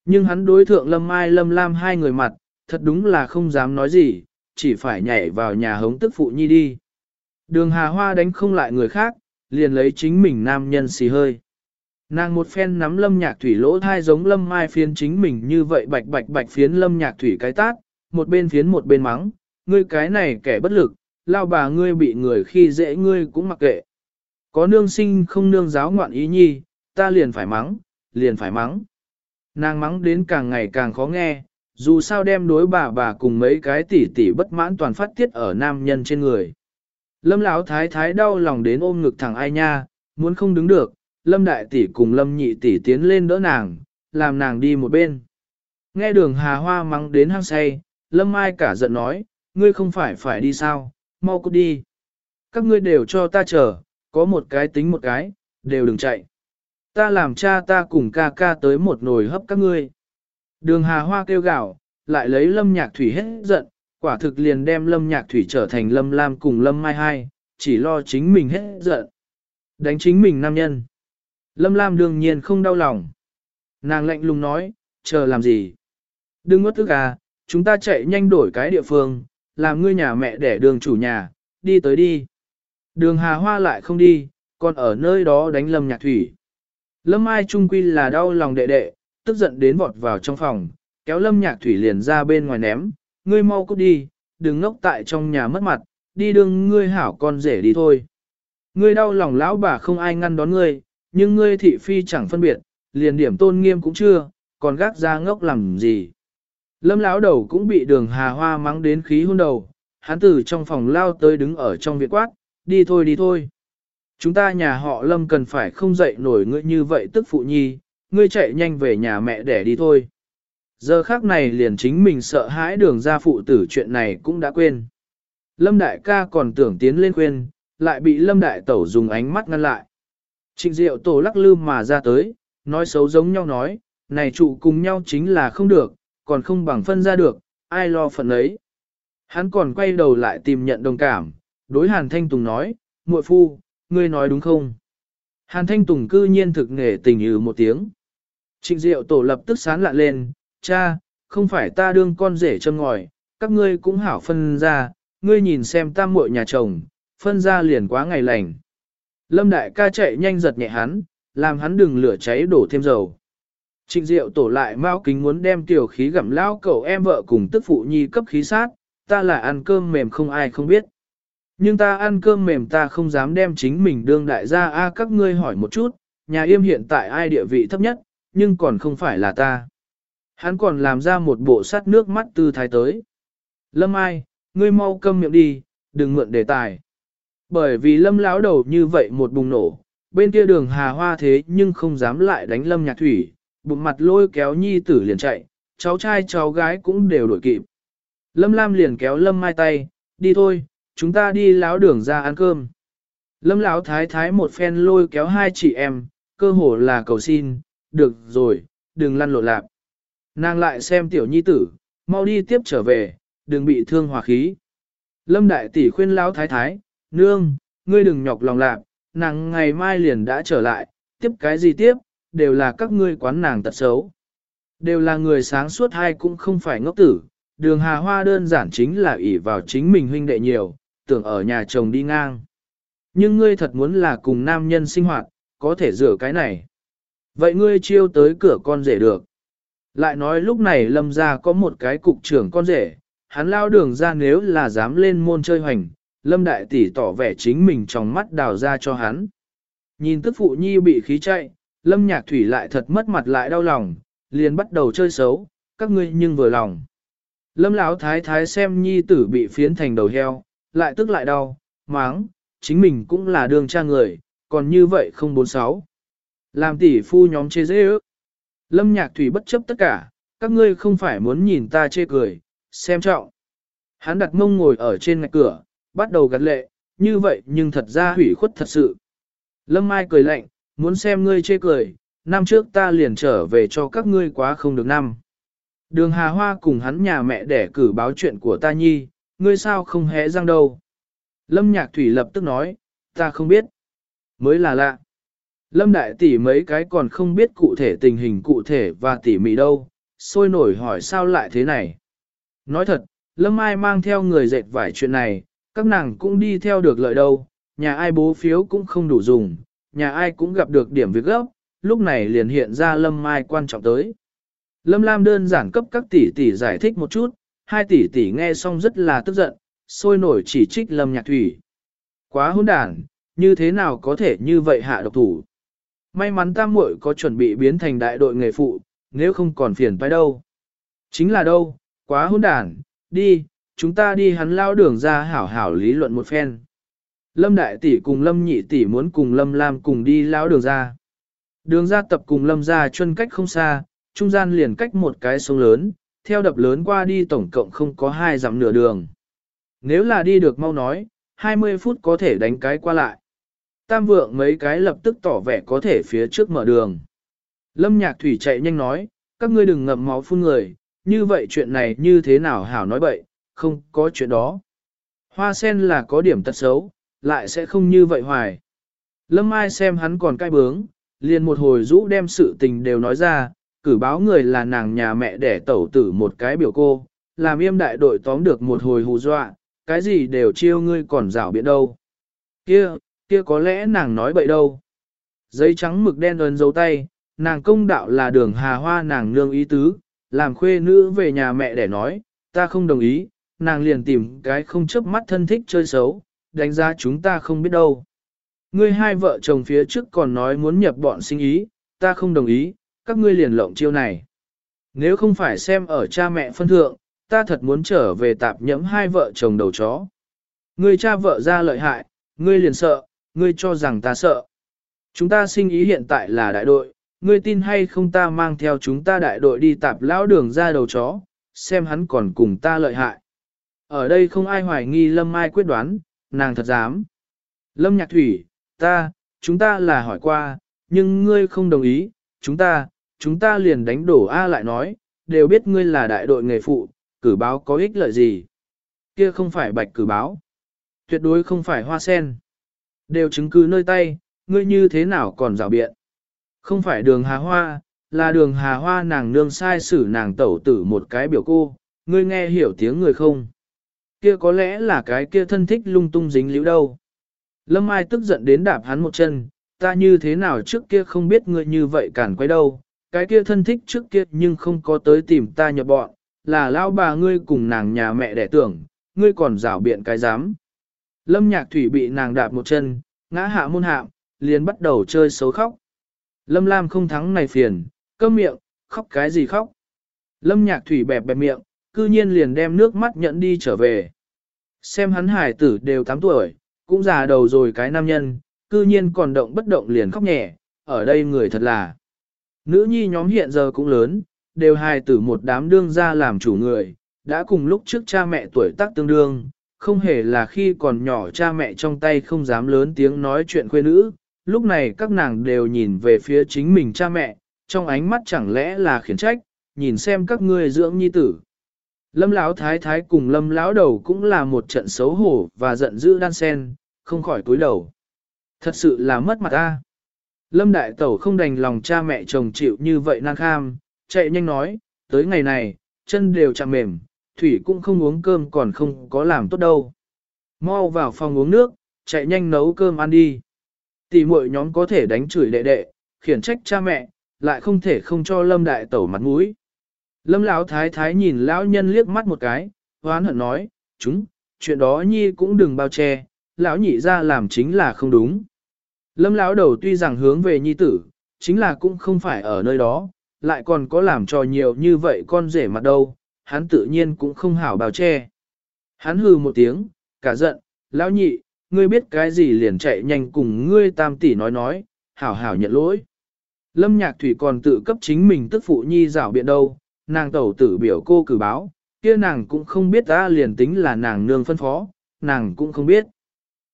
Nhưng hắn đối thượng Lâm Mai Lâm Lam hai người mặt, thật đúng là không dám nói gì, chỉ phải nhảy vào nhà hống tức phụ nhi đi. Đường Hà Hoa đánh không lại người khác, liền lấy chính mình nam nhân xì hơi. Nàng một phen nắm lâm nhạc thủy lỗ thai giống lâm mai phiến chính mình như vậy bạch bạch bạch phiến lâm nhạc thủy cái tát, một bên phiến một bên mắng, ngươi cái này kẻ bất lực, lao bà ngươi bị người khi dễ ngươi cũng mặc kệ. Có nương sinh không nương giáo ngoạn ý nhi, ta liền phải mắng, liền phải mắng. Nàng mắng đến càng ngày càng khó nghe, dù sao đem đối bà bà cùng mấy cái tỷ tỷ bất mãn toàn phát tiết ở nam nhân trên người. Lâm lão thái thái đau lòng đến ôm ngực thằng ai nha, muốn không đứng được, lâm đại tỷ cùng lâm nhị tỷ tiến lên đỡ nàng, làm nàng đi một bên. Nghe đường hà hoa mắng đến hăng say, lâm mai cả giận nói, ngươi không phải phải đi sao, mau cút đi. Các ngươi đều cho ta chờ, có một cái tính một cái, đều đừng chạy. Ta làm cha ta cùng ca ca tới một nồi hấp các ngươi. Đường hà hoa kêu gào, lại lấy lâm nhạc thủy hết giận, quả thực liền đem lâm nhạc thủy trở thành lâm lam cùng lâm mai hai, chỉ lo chính mình hết giận. Đánh chính mình nam nhân. Lâm lam đương nhiên không đau lòng. Nàng lạnh lùng nói, chờ làm gì? Đừng ngất thức à, chúng ta chạy nhanh đổi cái địa phương, làm ngươi nhà mẹ để đường chủ nhà, đi tới đi. Đường hà hoa lại không đi, còn ở nơi đó đánh lâm nhạc thủy. Lâm ai trung quy là đau lòng đệ đệ, tức giận đến vọt vào trong phòng, kéo lâm nhạc thủy liền ra bên ngoài ném, ngươi mau cút đi, đừng ngốc tại trong nhà mất mặt, đi đường ngươi hảo con rể đi thôi. Ngươi đau lòng lão bà không ai ngăn đón ngươi, nhưng ngươi thị phi chẳng phân biệt, liền điểm tôn nghiêm cũng chưa, còn gác ra ngốc làm gì. Lâm lão đầu cũng bị đường hà hoa mắng đến khí hôn đầu, hắn từ trong phòng lao tới đứng ở trong viện quát, đi thôi đi thôi. Chúng ta nhà họ Lâm cần phải không dậy nổi ngươi như vậy tức phụ nhi, ngươi chạy nhanh về nhà mẹ để đi thôi. Giờ khác này liền chính mình sợ hãi đường ra phụ tử chuyện này cũng đã quên. Lâm đại ca còn tưởng tiến lên khuyên, lại bị lâm đại tẩu dùng ánh mắt ngăn lại. Trịnh diệu tổ lắc lư mà ra tới, nói xấu giống nhau nói, này trụ cùng nhau chính là không được, còn không bằng phân ra được, ai lo phận ấy. Hắn còn quay đầu lại tìm nhận đồng cảm, đối Hàn Thanh Tùng nói, muội phu, ngươi nói đúng không? Hàn Thanh Tùng cư nhiên thực nghề tình ừ một tiếng. Trịnh Diệu tổ lập tức sán lạ lên, cha, không phải ta đương con rể châm ngòi, các ngươi cũng hảo phân ra, ngươi nhìn xem tam muội nhà chồng, phân ra liền quá ngày lành. Lâm đại ca chạy nhanh giật nhẹ hắn, làm hắn đừng lửa cháy đổ thêm dầu. Trịnh Diệu tổ lại mau kính muốn đem tiểu khí gặm lao cậu em vợ cùng tức phụ nhi cấp khí sát, ta là ăn cơm mềm không ai không biết. Nhưng ta ăn cơm mềm ta không dám đem chính mình đương đại gia a các ngươi hỏi một chút, nhà yêm hiện tại ai địa vị thấp nhất, nhưng còn không phải là ta. Hắn còn làm ra một bộ sắt nước mắt tư thái tới. Lâm ai, ngươi mau câm miệng đi, đừng mượn đề tài. Bởi vì lâm lão đầu như vậy một bùng nổ, bên kia đường hà hoa thế nhưng không dám lại đánh lâm nhạc thủy, bụng mặt lôi kéo nhi tử liền chạy, cháu trai cháu gái cũng đều đổi kịp. Lâm Lam liền kéo Lâm Mai tay, đi thôi, chúng ta đi láo đường ra ăn cơm. Lâm lão thái thái một phen lôi kéo hai chị em, cơ hồ là cầu xin, được rồi, đừng lăn lộn lạp. Nàng lại xem tiểu nhi tử, mau đi tiếp trở về, đừng bị thương hòa khí. Lâm đại tỷ khuyên lão thái thái, nương, ngươi đừng nhọc lòng lạp, nàng ngày mai liền đã trở lại, tiếp cái gì tiếp, đều là các ngươi quán nàng tật xấu. Đều là người sáng suốt hay cũng không phải ngốc tử, đường hà hoa đơn giản chính là ỷ vào chính mình huynh đệ nhiều, tưởng ở nhà chồng đi ngang. Nhưng ngươi thật muốn là cùng nam nhân sinh hoạt, có thể rửa cái này. Vậy ngươi chiêu tới cửa con rể được. Lại nói lúc này lâm ra có một cái cục trưởng con rể, hắn lao đường ra nếu là dám lên môn chơi hoành, lâm đại tỷ tỏ vẻ chính mình trong mắt đào ra cho hắn. Nhìn tức phụ nhi bị khí chạy, lâm nhạc thủy lại thật mất mặt lại đau lòng, liền bắt đầu chơi xấu, các ngươi nhưng vừa lòng. Lâm lão thái thái xem nhi tử bị phiến thành đầu heo, lại tức lại đau, máng, chính mình cũng là đường cha người, còn như vậy không bốn sáu. Làm tỷ phu nhóm chê dễ ước. Lâm nhạc thủy bất chấp tất cả, các ngươi không phải muốn nhìn ta chê cười, xem trọng. Hắn đặt mông ngồi ở trên ngạch cửa, bắt đầu gắt lệ, như vậy nhưng thật ra hủy khuất thật sự. Lâm Mai cười lạnh, muốn xem ngươi chê cười, năm trước ta liền trở về cho các ngươi quá không được năm. Đường Hà Hoa cùng hắn nhà mẹ để cử báo chuyện của ta nhi, ngươi sao không hé răng đâu. Lâm Nhạc Thủy lập tức nói, ta không biết. Mới là lạ. Lâm Đại Tỷ mấy cái còn không biết cụ thể tình hình cụ thể và tỉ mỉ đâu, sôi nổi hỏi sao lại thế này. Nói thật, Lâm Ai mang theo người dệt vải chuyện này, các nàng cũng đi theo được lợi đâu, nhà ai bố phiếu cũng không đủ dùng, nhà ai cũng gặp được điểm việc gấp, lúc này liền hiện ra Lâm Mai quan trọng tới. Lâm Lam đơn giản cấp các tỷ tỷ giải thích một chút, hai tỷ tỷ nghe xong rất là tức giận, sôi nổi chỉ trích Lâm Nhạc Thủy. Quá hỗn đản, như thế nào có thể như vậy hạ độc thủ. May mắn tam muội có chuẩn bị biến thành đại đội nghề phụ, nếu không còn phiền phải đâu. Chính là đâu, quá hỗn đản, đi, chúng ta đi hắn lao đường ra hảo hảo lý luận một phen. Lâm đại tỷ cùng Lâm nhị tỷ muốn cùng Lâm Lam cùng đi lão đường ra. Đường ra tập cùng Lâm ra chân cách không xa, trung gian liền cách một cái sông lớn, theo đập lớn qua đi tổng cộng không có hai dặm nửa đường. Nếu là đi được mau nói, 20 phút có thể đánh cái qua lại. tam vượng mấy cái lập tức tỏ vẻ có thể phía trước mở đường. Lâm nhạc thủy chạy nhanh nói, các ngươi đừng ngậm máu phun người, như vậy chuyện này như thế nào hảo nói bậy, không có chuyện đó. Hoa sen là có điểm tật xấu, lại sẽ không như vậy hoài. Lâm Mai xem hắn còn cai bướng, liền một hồi rũ đem sự tình đều nói ra, cử báo người là nàng nhà mẹ đẻ tẩu tử một cái biểu cô, làm yêm đại đội tóm được một hồi hù dọa, cái gì đều chiêu ngươi còn rảo biện đâu. Kia, kia có lẽ nàng nói bậy đâu. Giấy trắng mực đen ơn dấu tay, nàng công đạo là đường hà hoa nàng nương ý tứ, làm khuê nữ về nhà mẹ để nói, ta không đồng ý, nàng liền tìm cái không chớp mắt thân thích chơi xấu, đánh giá chúng ta không biết đâu. Ngươi hai vợ chồng phía trước còn nói muốn nhập bọn sinh ý, ta không đồng ý, các ngươi liền lộng chiêu này. Nếu không phải xem ở cha mẹ phân thượng, ta thật muốn trở về tạp nhẫm hai vợ chồng đầu chó. Ngươi cha vợ ra lợi hại, ngươi liền sợ, ngươi cho rằng ta sợ. Chúng ta sinh ý hiện tại là đại đội, ngươi tin hay không ta mang theo chúng ta đại đội đi tạp lão đường ra đầu chó, xem hắn còn cùng ta lợi hại. Ở đây không ai hoài nghi Lâm Mai quyết đoán, nàng thật dám. Lâm Nhạc Thủy, ta, chúng ta là hỏi qua, nhưng ngươi không đồng ý, chúng ta, chúng ta liền đánh đổ A lại nói, đều biết ngươi là đại đội nghề phụ, cử báo có ích lợi gì. Kia không phải bạch cử báo, tuyệt đối không phải hoa sen. Đều chứng cứ nơi tay, ngươi như thế nào còn rào biện. Không phải đường hà hoa, là đường hà hoa nàng nương sai xử nàng tẩu tử một cái biểu cô, ngươi nghe hiểu tiếng người không? Kia có lẽ là cái kia thân thích lung tung dính liễu đâu. Lâm Ai tức giận đến đạp hắn một chân, ta như thế nào trước kia không biết ngươi như vậy cản quay đâu, cái kia thân thích trước kia nhưng không có tới tìm ta nhập bọn, là lao bà ngươi cùng nàng nhà mẹ đẻ tưởng, ngươi còn rảo biện cái dám. Lâm nhạc thủy bị nàng đạp một chân, ngã hạ môn hạm, liền bắt đầu chơi xấu khóc. Lâm Lam không thắng này phiền, cơm miệng, khóc cái gì khóc. Lâm nhạc thủy bẹp bẹp miệng, cư nhiên liền đem nước mắt nhận đi trở về. Xem hắn hải tử đều 8 tuổi, cũng già đầu rồi cái nam nhân, cư nhiên còn động bất động liền khóc nhẹ, ở đây người thật là. Nữ nhi nhóm hiện giờ cũng lớn, đều hài tử một đám đương ra làm chủ người, đã cùng lúc trước cha mẹ tuổi tác tương đương, không hề là khi còn nhỏ cha mẹ trong tay không dám lớn tiếng nói chuyện quê nữ, lúc này các nàng đều nhìn về phía chính mình cha mẹ, trong ánh mắt chẳng lẽ là khiển trách, nhìn xem các ngươi dưỡng nhi tử. Lâm lão thái thái cùng lâm lão đầu cũng là một trận xấu hổ và giận dữ đan sen, không khỏi túi đầu. Thật sự là mất mặt ta. Lâm đại tẩu không đành lòng cha mẹ chồng chịu như vậy nan kham, chạy nhanh nói, tới ngày này, chân đều chạm mềm, thủy cũng không uống cơm còn không có làm tốt đâu. Mau vào phòng uống nước, chạy nhanh nấu cơm ăn đi. Tỷ muội nhóm có thể đánh chửi đệ đệ, khiển trách cha mẹ, lại không thể không cho lâm đại tẩu mặt mũi. Lâm lão thái thái nhìn lão nhân liếc mắt một cái, hoán hận nói, chúng, chuyện đó nhi cũng đừng bao che, lão nhị ra làm chính là không đúng. Lâm lão đầu tuy rằng hướng về nhi tử, chính là cũng không phải ở nơi đó, lại còn có làm cho nhiều như vậy con rể mặt đâu, hắn tự nhiên cũng không hảo bào che. Hắn hừ một tiếng, cả giận, lão nhị, ngươi biết cái gì liền chạy nhanh cùng ngươi tam tỷ nói nói, hảo hảo nhận lỗi. Lâm nhạc thủy còn tự cấp chính mình tức phụ nhi rảo biện đâu, nàng tẩu tử biểu cô cử báo, kia nàng cũng không biết ta liền tính là nàng nương phân phó, nàng cũng không biết.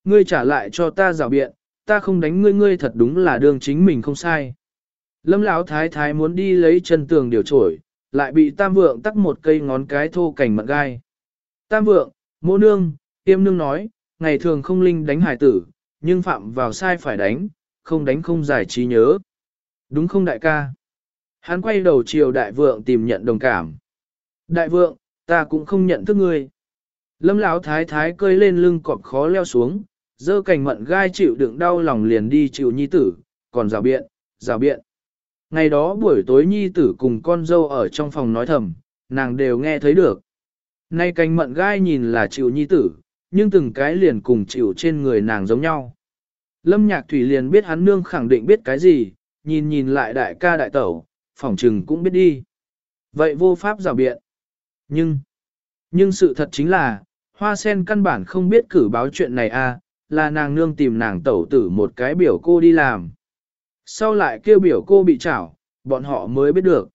Ngươi trả lại cho ta rào biện, ta không đánh ngươi ngươi thật đúng là đường chính mình không sai. Lâm lão thái thái muốn đi lấy chân tường điều trổi, lại bị tam vượng tắc một cây ngón cái thô cảnh mận gai. Tam vượng, mô nương, tiêm nương nói, ngày thường không linh đánh hải tử, nhưng phạm vào sai phải đánh, không đánh không giải trí nhớ. Đúng không đại ca? Hắn quay đầu chiều đại vượng tìm nhận đồng cảm. Đại vượng, ta cũng không nhận thức ngươi. Lâm lão thái thái cơi lên lưng cọp khó leo xuống, dơ cành mận gai chịu đựng đau lòng liền đi chịu nhi tử, còn rào biện, rào biện. Ngày đó buổi tối nhi tử cùng con dâu ở trong phòng nói thầm, nàng đều nghe thấy được. Nay cành mận gai nhìn là chịu nhi tử, nhưng từng cái liền cùng chịu trên người nàng giống nhau. Lâm nhạc thủy liền biết hắn nương khẳng định biết cái gì, nhìn nhìn lại đại ca đại tẩu, phỏng trừng cũng biết đi. Vậy vô pháp rào biện. Nhưng, nhưng sự thật chính là, hoa sen căn bản không biết cử báo chuyện này à, là nàng nương tìm nàng tẩu tử một cái biểu cô đi làm. Sau lại kêu biểu cô bị chảo, bọn họ mới biết được.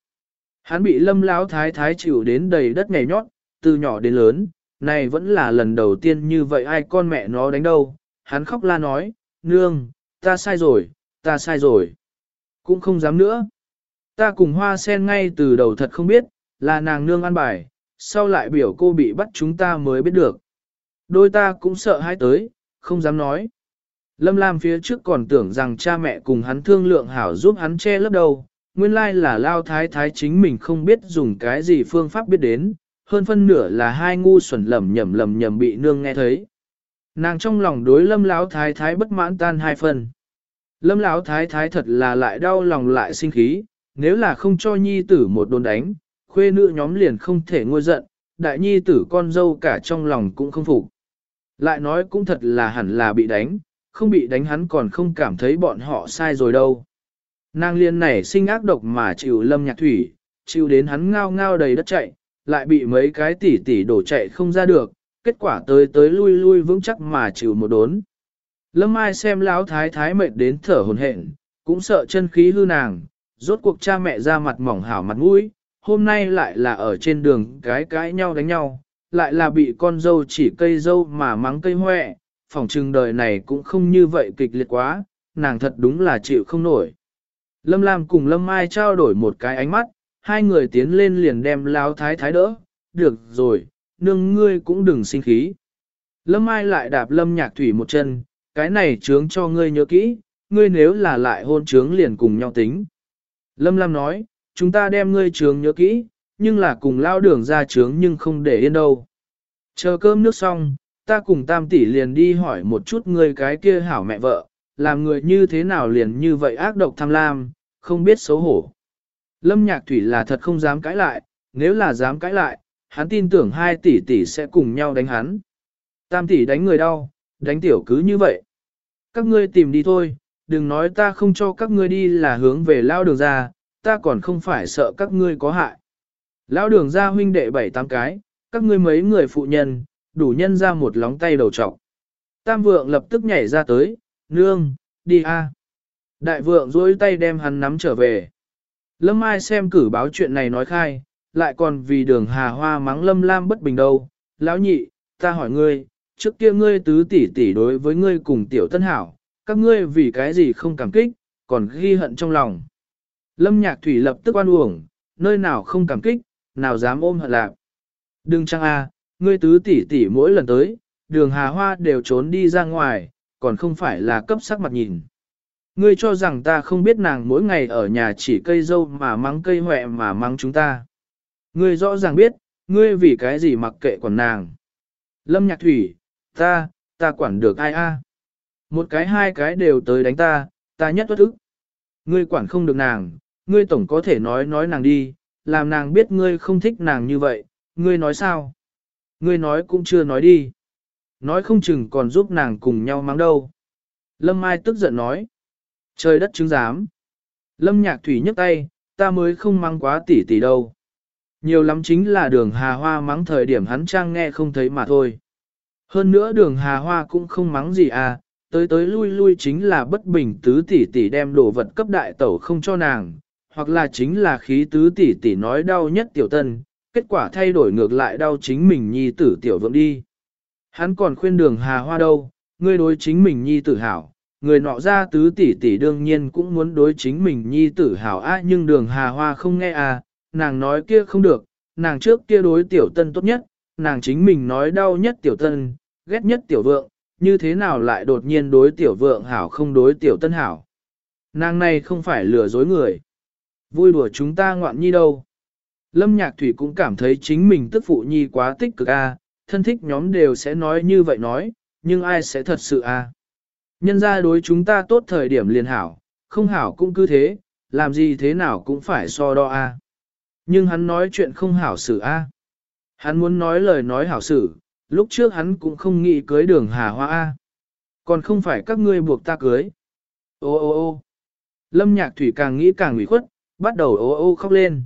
Hắn bị lâm láo thái thái chịu đến đầy đất ngày nhót, từ nhỏ đến lớn, này vẫn là lần đầu tiên như vậy ai con mẹ nó đánh đâu. Hắn khóc la nói, nương, ta sai rồi, ta sai rồi. Cũng không dám nữa. Ta cùng hoa sen ngay từ đầu thật không biết, là nàng nương ăn bài, sau lại biểu cô bị bắt chúng ta mới biết được. Đôi ta cũng sợ hãi tới, không dám nói. Lâm Lam phía trước còn tưởng rằng cha mẹ cùng hắn thương lượng hảo giúp hắn che lấp đầu, nguyên lai là lao thái thái chính mình không biết dùng cái gì phương pháp biết đến, hơn phân nửa là hai ngu xuẩn lầm nhầm lầm nhầm bị nương nghe thấy. Nàng trong lòng đối lâm lão thái thái bất mãn tan hai phần. Lâm lão thái thái thật là lại đau lòng lại sinh khí, nếu là không cho nhi tử một đồn đánh, khuê nữ nhóm liền không thể ngôi giận, đại nhi tử con dâu cả trong lòng cũng không phục. Lại nói cũng thật là hẳn là bị đánh, không bị đánh hắn còn không cảm thấy bọn họ sai rồi đâu. Nàng liên này sinh ác độc mà chịu lâm nhạc thủy, chịu đến hắn ngao ngao đầy đất chạy, lại bị mấy cái tỉ tỉ đổ chạy không ra được, kết quả tới tới lui lui vững chắc mà chịu một đốn. Lâm ai xem lão thái thái mệt đến thở hồn hển, cũng sợ chân khí hư nàng, rốt cuộc cha mẹ ra mặt mỏng hảo mặt mũi, hôm nay lại là ở trên đường cái cãi nhau đánh nhau, lại là bị con dâu chỉ cây dâu mà mắng cây hoẹ, phỏng trừng đời này cũng không như vậy kịch liệt quá, nàng thật đúng là chịu không nổi. Lâm Lam cùng Lâm Mai trao đổi một cái ánh mắt, hai người tiến lên liền đem lao thái thái đỡ, được rồi, nương ngươi cũng đừng sinh khí. Lâm Mai lại đạp Lâm Nhạc Thủy một chân, cái này trướng cho ngươi nhớ kỹ, ngươi nếu là lại hôn trướng liền cùng nhau tính. Lâm Lam nói, chúng ta đem ngươi trường nhớ kỹ, nhưng là cùng lao đường ra trướng nhưng không để yên đâu. Chờ cơm nước xong, ta cùng tam tỷ liền đi hỏi một chút ngươi cái kia hảo mẹ vợ, làm người như thế nào liền như vậy ác độc tham lam, không biết xấu hổ. Lâm Nhạc Thủy là thật không dám cãi lại, nếu là dám cãi lại, hắn tin tưởng hai tỷ tỷ sẽ cùng nhau đánh hắn. Tam tỷ đánh người đau, đánh tiểu cứ như vậy. Các ngươi tìm đi thôi, đừng nói ta không cho các ngươi đi là hướng về lao đường ra, ta còn không phải sợ các ngươi có hại. Lão đường ra huynh đệ bảy tám cái, các ngươi mấy người phụ nhân, đủ nhân ra một lóng tay đầu trọc. Tam vượng lập tức nhảy ra tới, nương, đi a. Đại vượng duỗi tay đem hắn nắm trở về. Lâm Mai xem cử báo chuyện này nói khai, lại còn vì đường hà hoa mắng Lâm Lam bất bình đâu. Lão nhị, ta hỏi ngươi, trước kia ngươi tứ tỷ tỷ đối với ngươi cùng tiểu tân hảo, các ngươi vì cái gì không cảm kích, còn ghi hận trong lòng. Lâm Nhạc Thủy lập tức oan uổng, nơi nào không cảm kích, nào dám ôm hận lạc. Đừng chăng a, ngươi tứ tỷ tỷ mỗi lần tới, đường hà hoa đều trốn đi ra ngoài, còn không phải là cấp sắc mặt nhìn. Ngươi cho rằng ta không biết nàng mỗi ngày ở nhà chỉ cây dâu mà mắng cây hoẹ mà mắng chúng ta. Ngươi rõ ràng biết, ngươi vì cái gì mặc kệ còn nàng. Lâm nhạc thủy, ta, ta quản được ai a? Một cái hai cái đều tới đánh ta, ta nhất bất ức. Ngươi quản không được nàng, ngươi tổng có thể nói nói nàng đi, làm nàng biết ngươi không thích nàng như vậy, ngươi nói sao? Ngươi nói cũng chưa nói đi. Nói không chừng còn giúp nàng cùng nhau mắng đâu. Lâm Mai tức giận nói. Trời đất chứng giám. Lâm Nhạc Thủy nhấc tay, ta mới không mắng quá tỉ tỉ đâu. Nhiều lắm chính là đường hà hoa mắng thời điểm hắn trang nghe không thấy mà thôi. Hơn nữa đường hà hoa cũng không mắng gì à, tới tới lui lui chính là bất bình tứ tỷ tỷ đem đồ vật cấp đại tẩu không cho nàng, hoặc là chính là khí tứ tỷ tỷ nói đau nhất tiểu tân, kết quả thay đổi ngược lại đau chính mình nhi tử tiểu vượng đi. Hắn còn khuyên đường hà hoa đâu, ngươi đối chính mình nhi tử hảo, người nọ ra tứ tỷ tỷ đương nhiên cũng muốn đối chính mình nhi tử hảo á nhưng đường hà hoa không nghe à, nàng nói kia không được, nàng trước kia đối tiểu tân tốt nhất, nàng chính mình nói đau nhất tiểu tân, ghét nhất tiểu vượng, như thế nào lại đột nhiên đối tiểu vượng hảo không đối tiểu tân hảo. Nàng này không phải lừa dối người. Vui đùa chúng ta ngoạn nhi đâu. Lâm Nhạc Thủy cũng cảm thấy chính mình tức phụ nhi quá tích cực a, thân thích nhóm đều sẽ nói như vậy nói, nhưng ai sẽ thật sự a? Nhân ra đối chúng ta tốt thời điểm liền hảo, không hảo cũng cứ thế, làm gì thế nào cũng phải so đo a. Nhưng hắn nói chuyện không hảo xử a. Hắn muốn nói lời nói hảo xử, lúc trước hắn cũng không nghĩ cưới đường hà hoa a. Còn không phải các ngươi buộc ta cưới. Ô ô ô Lâm Nhạc Thủy càng nghĩ càng ủy khuất, bắt đầu ô ô khóc lên.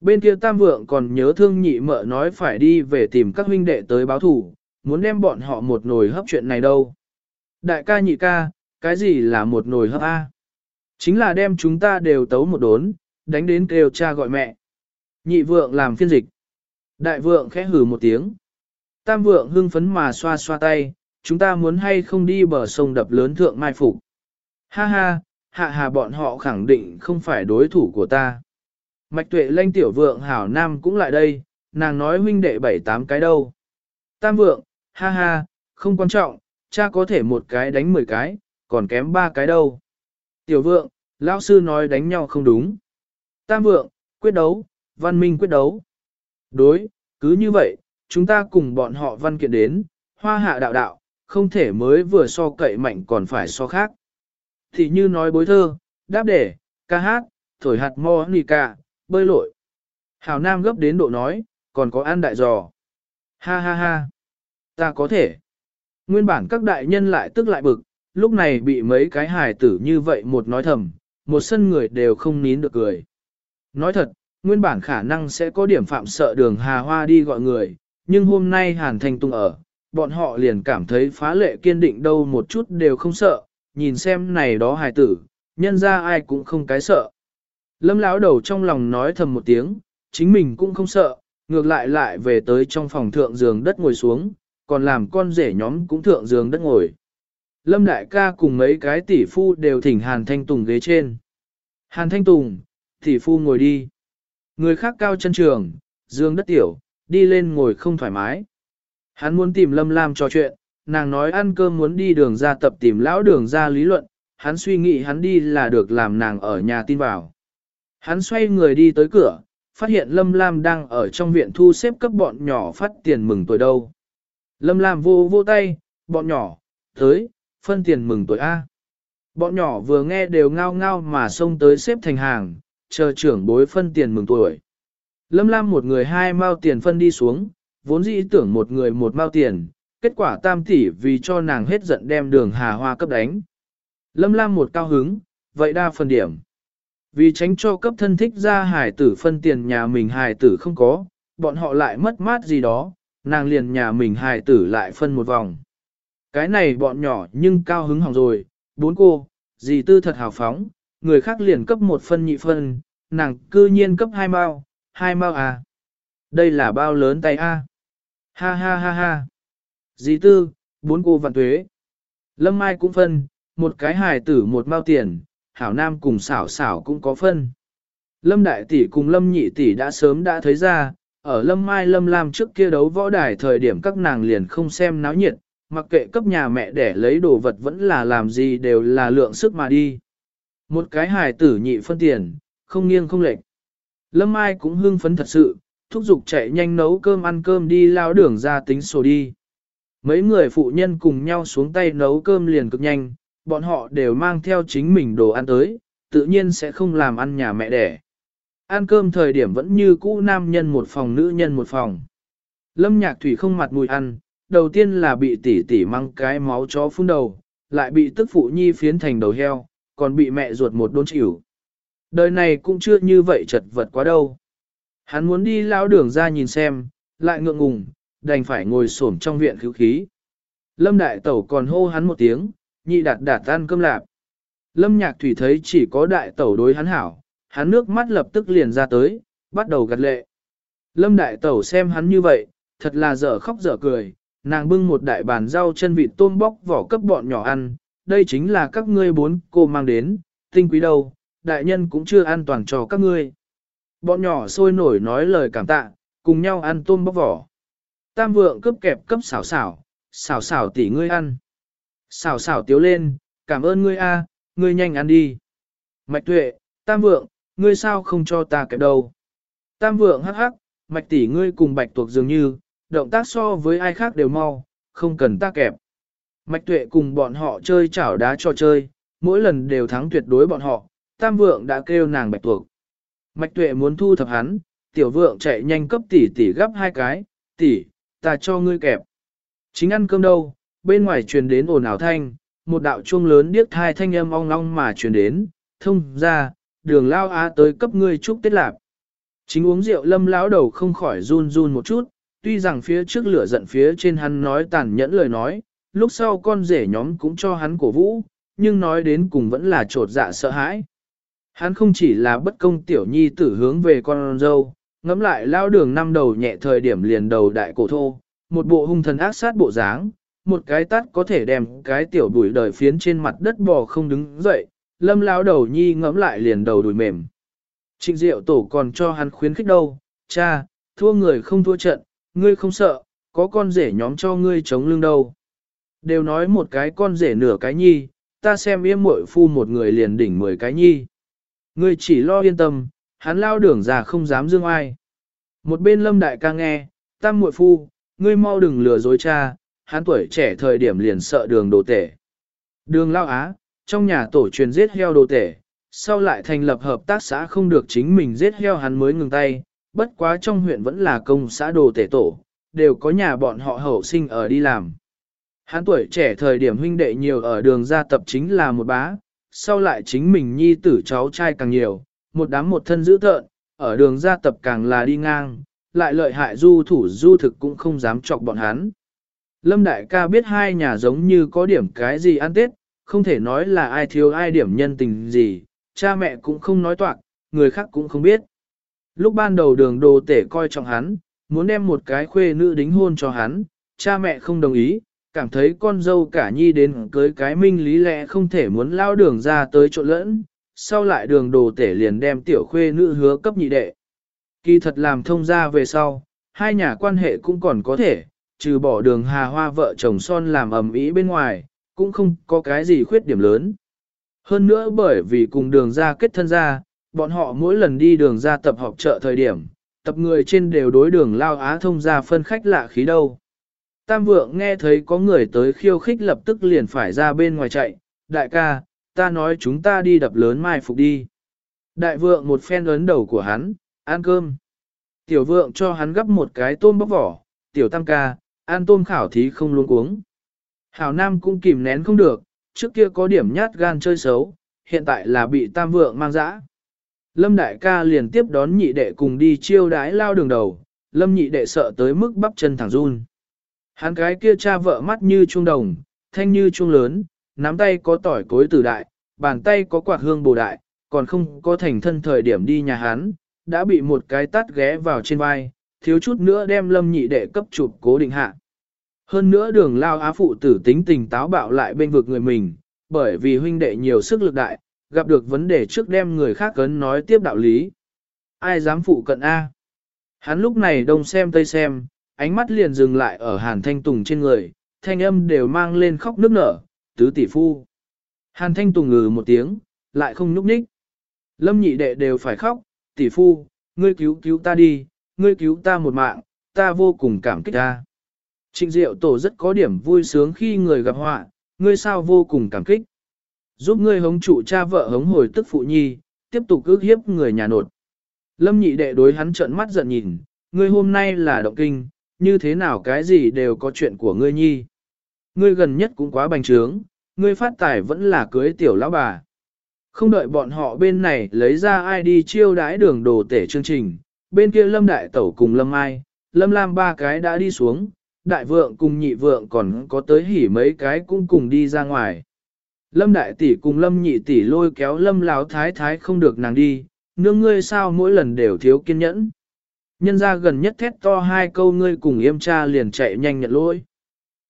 Bên kia tam vượng còn nhớ thương nhị mợ nói phải đi về tìm các huynh đệ tới báo thủ, muốn đem bọn họ một nồi hấp chuyện này đâu. Đại ca nhị ca, cái gì là một nồi hấp A? Chính là đem chúng ta đều tấu một đốn, đánh đến kêu cha gọi mẹ. Nhị vượng làm phiên dịch. Đại vượng khẽ hử một tiếng. Tam vượng hưng phấn mà xoa xoa tay, chúng ta muốn hay không đi bờ sông đập lớn thượng mai phục. Ha ha, hạ hà bọn họ khẳng định không phải đối thủ của ta. Mạch tuệ lanh tiểu vượng hảo nam cũng lại đây, nàng nói huynh đệ bảy tám cái đâu. Tam vượng, ha ha, không quan trọng, cha có thể một cái đánh mười cái, còn kém ba cái đâu. Tiểu vượng, lão sư nói đánh nhau không đúng. Tam vượng, quyết đấu, văn minh quyết đấu. Đối, cứ như vậy, chúng ta cùng bọn họ văn kiện đến, hoa hạ đạo đạo, không thể mới vừa so cậy mạnh còn phải so khác. Thì như nói bối thơ, đáp đề, ca hát, thổi hạt mò nì ca, bơi lội. Hào Nam gấp đến độ nói, còn có ăn đại giò. Ha ha ha, ta có thể. Nguyên bản các đại nhân lại tức lại bực, lúc này bị mấy cái hài tử như vậy một nói thầm, một sân người đều không nín được cười. Nói thật, nguyên bản khả năng sẽ có điểm phạm sợ đường Hà Hoa đi gọi người, nhưng hôm nay Hàn Thanh Tùng ở, bọn họ liền cảm thấy phá lệ kiên định đâu một chút đều không sợ, nhìn xem này đó hài tử, nhân ra ai cũng không cái sợ. Lâm lão đầu trong lòng nói thầm một tiếng, chính mình cũng không sợ, ngược lại lại về tới trong phòng thượng giường đất ngồi xuống, còn làm con rể nhóm cũng thượng giường đất ngồi. Lâm đại ca cùng mấy cái tỷ phu đều thỉnh Hàn Thanh Tùng ghế trên. Hàn Thanh Tùng, tỷ phu ngồi đi. Người khác cao chân trường, giường đất tiểu, đi lên ngồi không thoải mái. Hắn muốn tìm Lâm Lam trò chuyện, nàng nói ăn cơm muốn đi đường ra tập tìm lão đường ra lý luận, hắn suy nghĩ hắn đi là được làm nàng ở nhà tin vào. Hắn xoay người đi tới cửa, phát hiện Lâm Lam đang ở trong viện thu xếp cấp bọn nhỏ phát tiền mừng tuổi đâu. Lâm Lam vô vô tay, bọn nhỏ, tới, phân tiền mừng tuổi A. Bọn nhỏ vừa nghe đều ngao ngao mà xông tới xếp thành hàng, chờ trưởng bối phân tiền mừng tuổi. Lâm Lam một người hai mao tiền phân đi xuống, vốn dĩ tưởng một người một mao tiền, kết quả tam tỷ vì cho nàng hết giận đem đường hà hoa cấp đánh. Lâm Lam một cao hứng, vậy đa phần điểm. Vì tránh cho cấp thân thích ra hải tử phân tiền nhà mình hải tử không có, bọn họ lại mất mát gì đó, nàng liền nhà mình hải tử lại phân một vòng. Cái này bọn nhỏ nhưng cao hứng hỏng rồi, bốn cô, dì tư thật hào phóng, người khác liền cấp một phân nhị phân, nàng cư nhiên cấp hai mao, hai mao à. Đây là bao lớn tay a. Ha ha ha ha. Dì tư, bốn cô vạn tuế. Lâm Mai cũng phân, một cái hài tử một mao tiền, hảo nam cùng xảo xảo cũng có phân. Lâm đại tỷ cùng lâm nhị tỷ đã sớm đã thấy ra, ở lâm mai lâm lam trước kia đấu võ đài thời điểm các nàng liền không xem náo nhiệt, mặc kệ cấp nhà mẹ để lấy đồ vật vẫn là làm gì đều là lượng sức mà đi. Một cái hài tử nhị phân tiền, không nghiêng không lệch. Lâm Mai cũng hưng phấn thật sự, thúc giục chạy nhanh nấu cơm ăn cơm đi lao đường ra tính sổ đi. Mấy người phụ nhân cùng nhau xuống tay nấu cơm liền cực nhanh, bọn họ đều mang theo chính mình đồ ăn tới, tự nhiên sẽ không làm ăn nhà mẹ đẻ. Ăn cơm thời điểm vẫn như cũ nam nhân một phòng nữ nhân một phòng. Lâm nhạc thủy không mặt mùi ăn, đầu tiên là bị tỷ tỷ mang cái máu chó phun đầu, lại bị tức phụ nhi phiến thành đầu heo, còn bị mẹ ruột một đốn chịu. Đời này cũng chưa như vậy chật vật quá đâu. Hắn muốn đi lao đường ra nhìn xem, lại ngượng ngùng, đành phải ngồi xổm trong viện khíu khí. Lâm đại tẩu còn hô hắn một tiếng, nhị đạt đạt tan cơm lạp. Lâm nhạc thủy thấy chỉ có đại tẩu đối hắn hảo, hắn nước mắt lập tức liền ra tới, bắt đầu gật lệ. Lâm đại tẩu xem hắn như vậy, thật là dở khóc dở cười, nàng bưng một đại bàn rau chân vịt tôm bóc vỏ cấp bọn nhỏ ăn, đây chính là các ngươi bốn cô mang đến, tinh quý đâu, đại nhân cũng chưa an toàn cho các ngươi. Bọn nhỏ sôi nổi nói lời cảm tạ, cùng nhau ăn tôm bóc vỏ. Tam vượng cướp kẹp cấp xảo xảo, xảo xảo tỉ ngươi ăn. Xảo xảo tiếu lên, cảm ơn ngươi a, ngươi nhanh ăn đi. Mạch tuệ, tam vượng, ngươi sao không cho ta kẹp đâu. Tam vượng hắc hắc, mạch tỷ ngươi cùng bạch tuộc dường như, động tác so với ai khác đều mau, không cần ta kẹp. Mạch tuệ cùng bọn họ chơi chảo đá trò chơi, mỗi lần đều thắng tuyệt đối bọn họ, tam vượng đã kêu nàng bạch tuộc. Mạch tuệ muốn thu thập hắn, tiểu vượng chạy nhanh cấp tỷ tỷ gấp hai cái, tỷ, ta cho ngươi kẹp. Chính ăn cơm đâu, bên ngoài truyền đến ồn ào thanh, một đạo chuông lớn điếc thai thanh âm ong ong mà truyền đến, thông ra, đường lao á tới cấp ngươi chúc tết lạp. Chính uống rượu lâm lão đầu không khỏi run run một chút, tuy rằng phía trước lửa giận phía trên hắn nói tàn nhẫn lời nói, lúc sau con rể nhóm cũng cho hắn cổ vũ, nhưng nói đến cùng vẫn là trột dạ sợ hãi. Hắn không chỉ là bất công tiểu nhi tử hướng về con dâu, ngắm lại lao đường năm đầu nhẹ thời điểm liền đầu đại cổ thô, một bộ hung thần ác sát bộ dáng, một cái tát có thể đem cái tiểu bùi đời phiến trên mặt đất bò không đứng dậy, lâm lão đầu nhi ngẫm lại liền đầu đùi mềm. Trịnh diệu tổ còn cho hắn khuyến khích đâu, cha, thua người không thua trận, ngươi không sợ, có con rể nhóm cho ngươi chống lưng đâu. Đều nói một cái con rể nửa cái nhi, ta xem yêm muội phu một người liền đỉnh mười cái nhi. Ngươi chỉ lo yên tâm, hắn lao đường già không dám dương ai. Một bên lâm đại ca nghe, tam muội phu, ngươi mau đừng lừa dối cha, hắn tuổi trẻ thời điểm liền sợ đường đồ tể. Đường lao á, trong nhà tổ truyền giết heo đồ tể, sau lại thành lập hợp tác xã không được chính mình giết heo hắn mới ngừng tay, bất quá trong huyện vẫn là công xã đồ tể tổ, đều có nhà bọn họ hậu sinh ở đi làm. Hắn tuổi trẻ thời điểm huynh đệ nhiều ở đường gia tập chính là một bá, sau lại chính mình nhi tử cháu trai càng nhiều, một đám một thân dữ tợn, ở đường gia tập càng là đi ngang, lại lợi hại du thủ du thực cũng không dám chọc bọn hắn. Lâm đại ca biết hai nhà giống như có điểm cái gì ăn tết, không thể nói là ai thiếu ai điểm nhân tình gì, cha mẹ cũng không nói toạc, người khác cũng không biết. Lúc ban đầu đường đồ tể coi trọng hắn, muốn đem một cái khuê nữ đính hôn cho hắn, cha mẹ không đồng ý, cảm thấy con dâu cả nhi đến cưới cái minh lý lẽ không thể muốn lao đường ra tới chỗ lẫn, sau lại đường đồ tể liền đem tiểu khuê nữ hứa cấp nhị đệ. Kỳ thật làm thông ra về sau, hai nhà quan hệ cũng còn có thể, trừ bỏ đường hà hoa vợ chồng son làm ầm ĩ bên ngoài, cũng không có cái gì khuyết điểm lớn. Hơn nữa bởi vì cùng đường ra kết thân ra, bọn họ mỗi lần đi đường ra tập họp chợ thời điểm, tập người trên đều đối đường lao á thông ra phân khách lạ khí đâu. Tam vượng nghe thấy có người tới khiêu khích lập tức liền phải ra bên ngoài chạy, đại ca, ta nói chúng ta đi đập lớn mai phục đi. Đại vượng một phen ấn đầu của hắn, ăn cơm. Tiểu vượng cho hắn gấp một cái tôm bóc vỏ, tiểu tam ca, ăn tôm khảo thí không luôn uống. Hảo Nam cũng kìm nén không được, trước kia có điểm nhát gan chơi xấu, hiện tại là bị tam vượng mang dã. Lâm đại ca liền tiếp đón nhị đệ cùng đi chiêu đái lao đường đầu, lâm nhị đệ sợ tới mức bắp chân thẳng run. Hắn cái kia cha vợ mắt như chuông đồng, thanh như chuông lớn, nắm tay có tỏi cối tử đại, bàn tay có quạt hương bồ đại, còn không có thành thân thời điểm đi nhà hắn, đã bị một cái tát ghé vào trên vai, thiếu chút nữa đem lâm nhị đệ cấp chụp cố định hạ. Hơn nữa đường lao á phụ tử tính tình táo bạo lại bên vực người mình, bởi vì huynh đệ nhiều sức lực đại, gặp được vấn đề trước đem người khác cấn nói tiếp đạo lý. Ai dám phụ cận A? Hắn lúc này đông xem tây xem, ánh mắt liền dừng lại ở Hàn Thanh Tùng trên người, thanh âm đều mang lên khóc nức nở, tứ tỷ phu. Hàn Thanh Tùng ngừ một tiếng, lại không nhúc nhích. Lâm nhị đệ đều phải khóc, tỷ phu, ngươi cứu cứu ta đi, ngươi cứu ta một mạng, ta vô cùng cảm kích ta. Trịnh Diệu Tổ rất có điểm vui sướng khi người gặp họa, ngươi sao vô cùng cảm kích. Giúp ngươi hống trụ cha vợ hống hồi tức phụ nhi, tiếp tục ước hiếp người nhà nột. Lâm nhị đệ đối hắn trợn mắt giận nhìn, ngươi hôm nay là động kinh, như thế nào cái gì đều có chuyện của ngươi nhi. Ngươi gần nhất cũng quá bành trướng, ngươi phát tài vẫn là cưới tiểu lão bà. Không đợi bọn họ bên này lấy ra ai đi chiêu đãi đường đồ tể chương trình, bên kia lâm đại tẩu cùng lâm ai, lâm lam ba cái đã đi xuống, đại vượng cùng nhị vượng còn có tới hỉ mấy cái cũng cùng đi ra ngoài. Lâm đại tỷ cùng lâm nhị tỷ lôi kéo lâm láo thái thái không được nàng đi, nương ngươi sao mỗi lần đều thiếu kiên nhẫn. Nhân ra gần nhất thét to hai câu ngươi cùng yêm cha liền chạy nhanh nhận lỗi.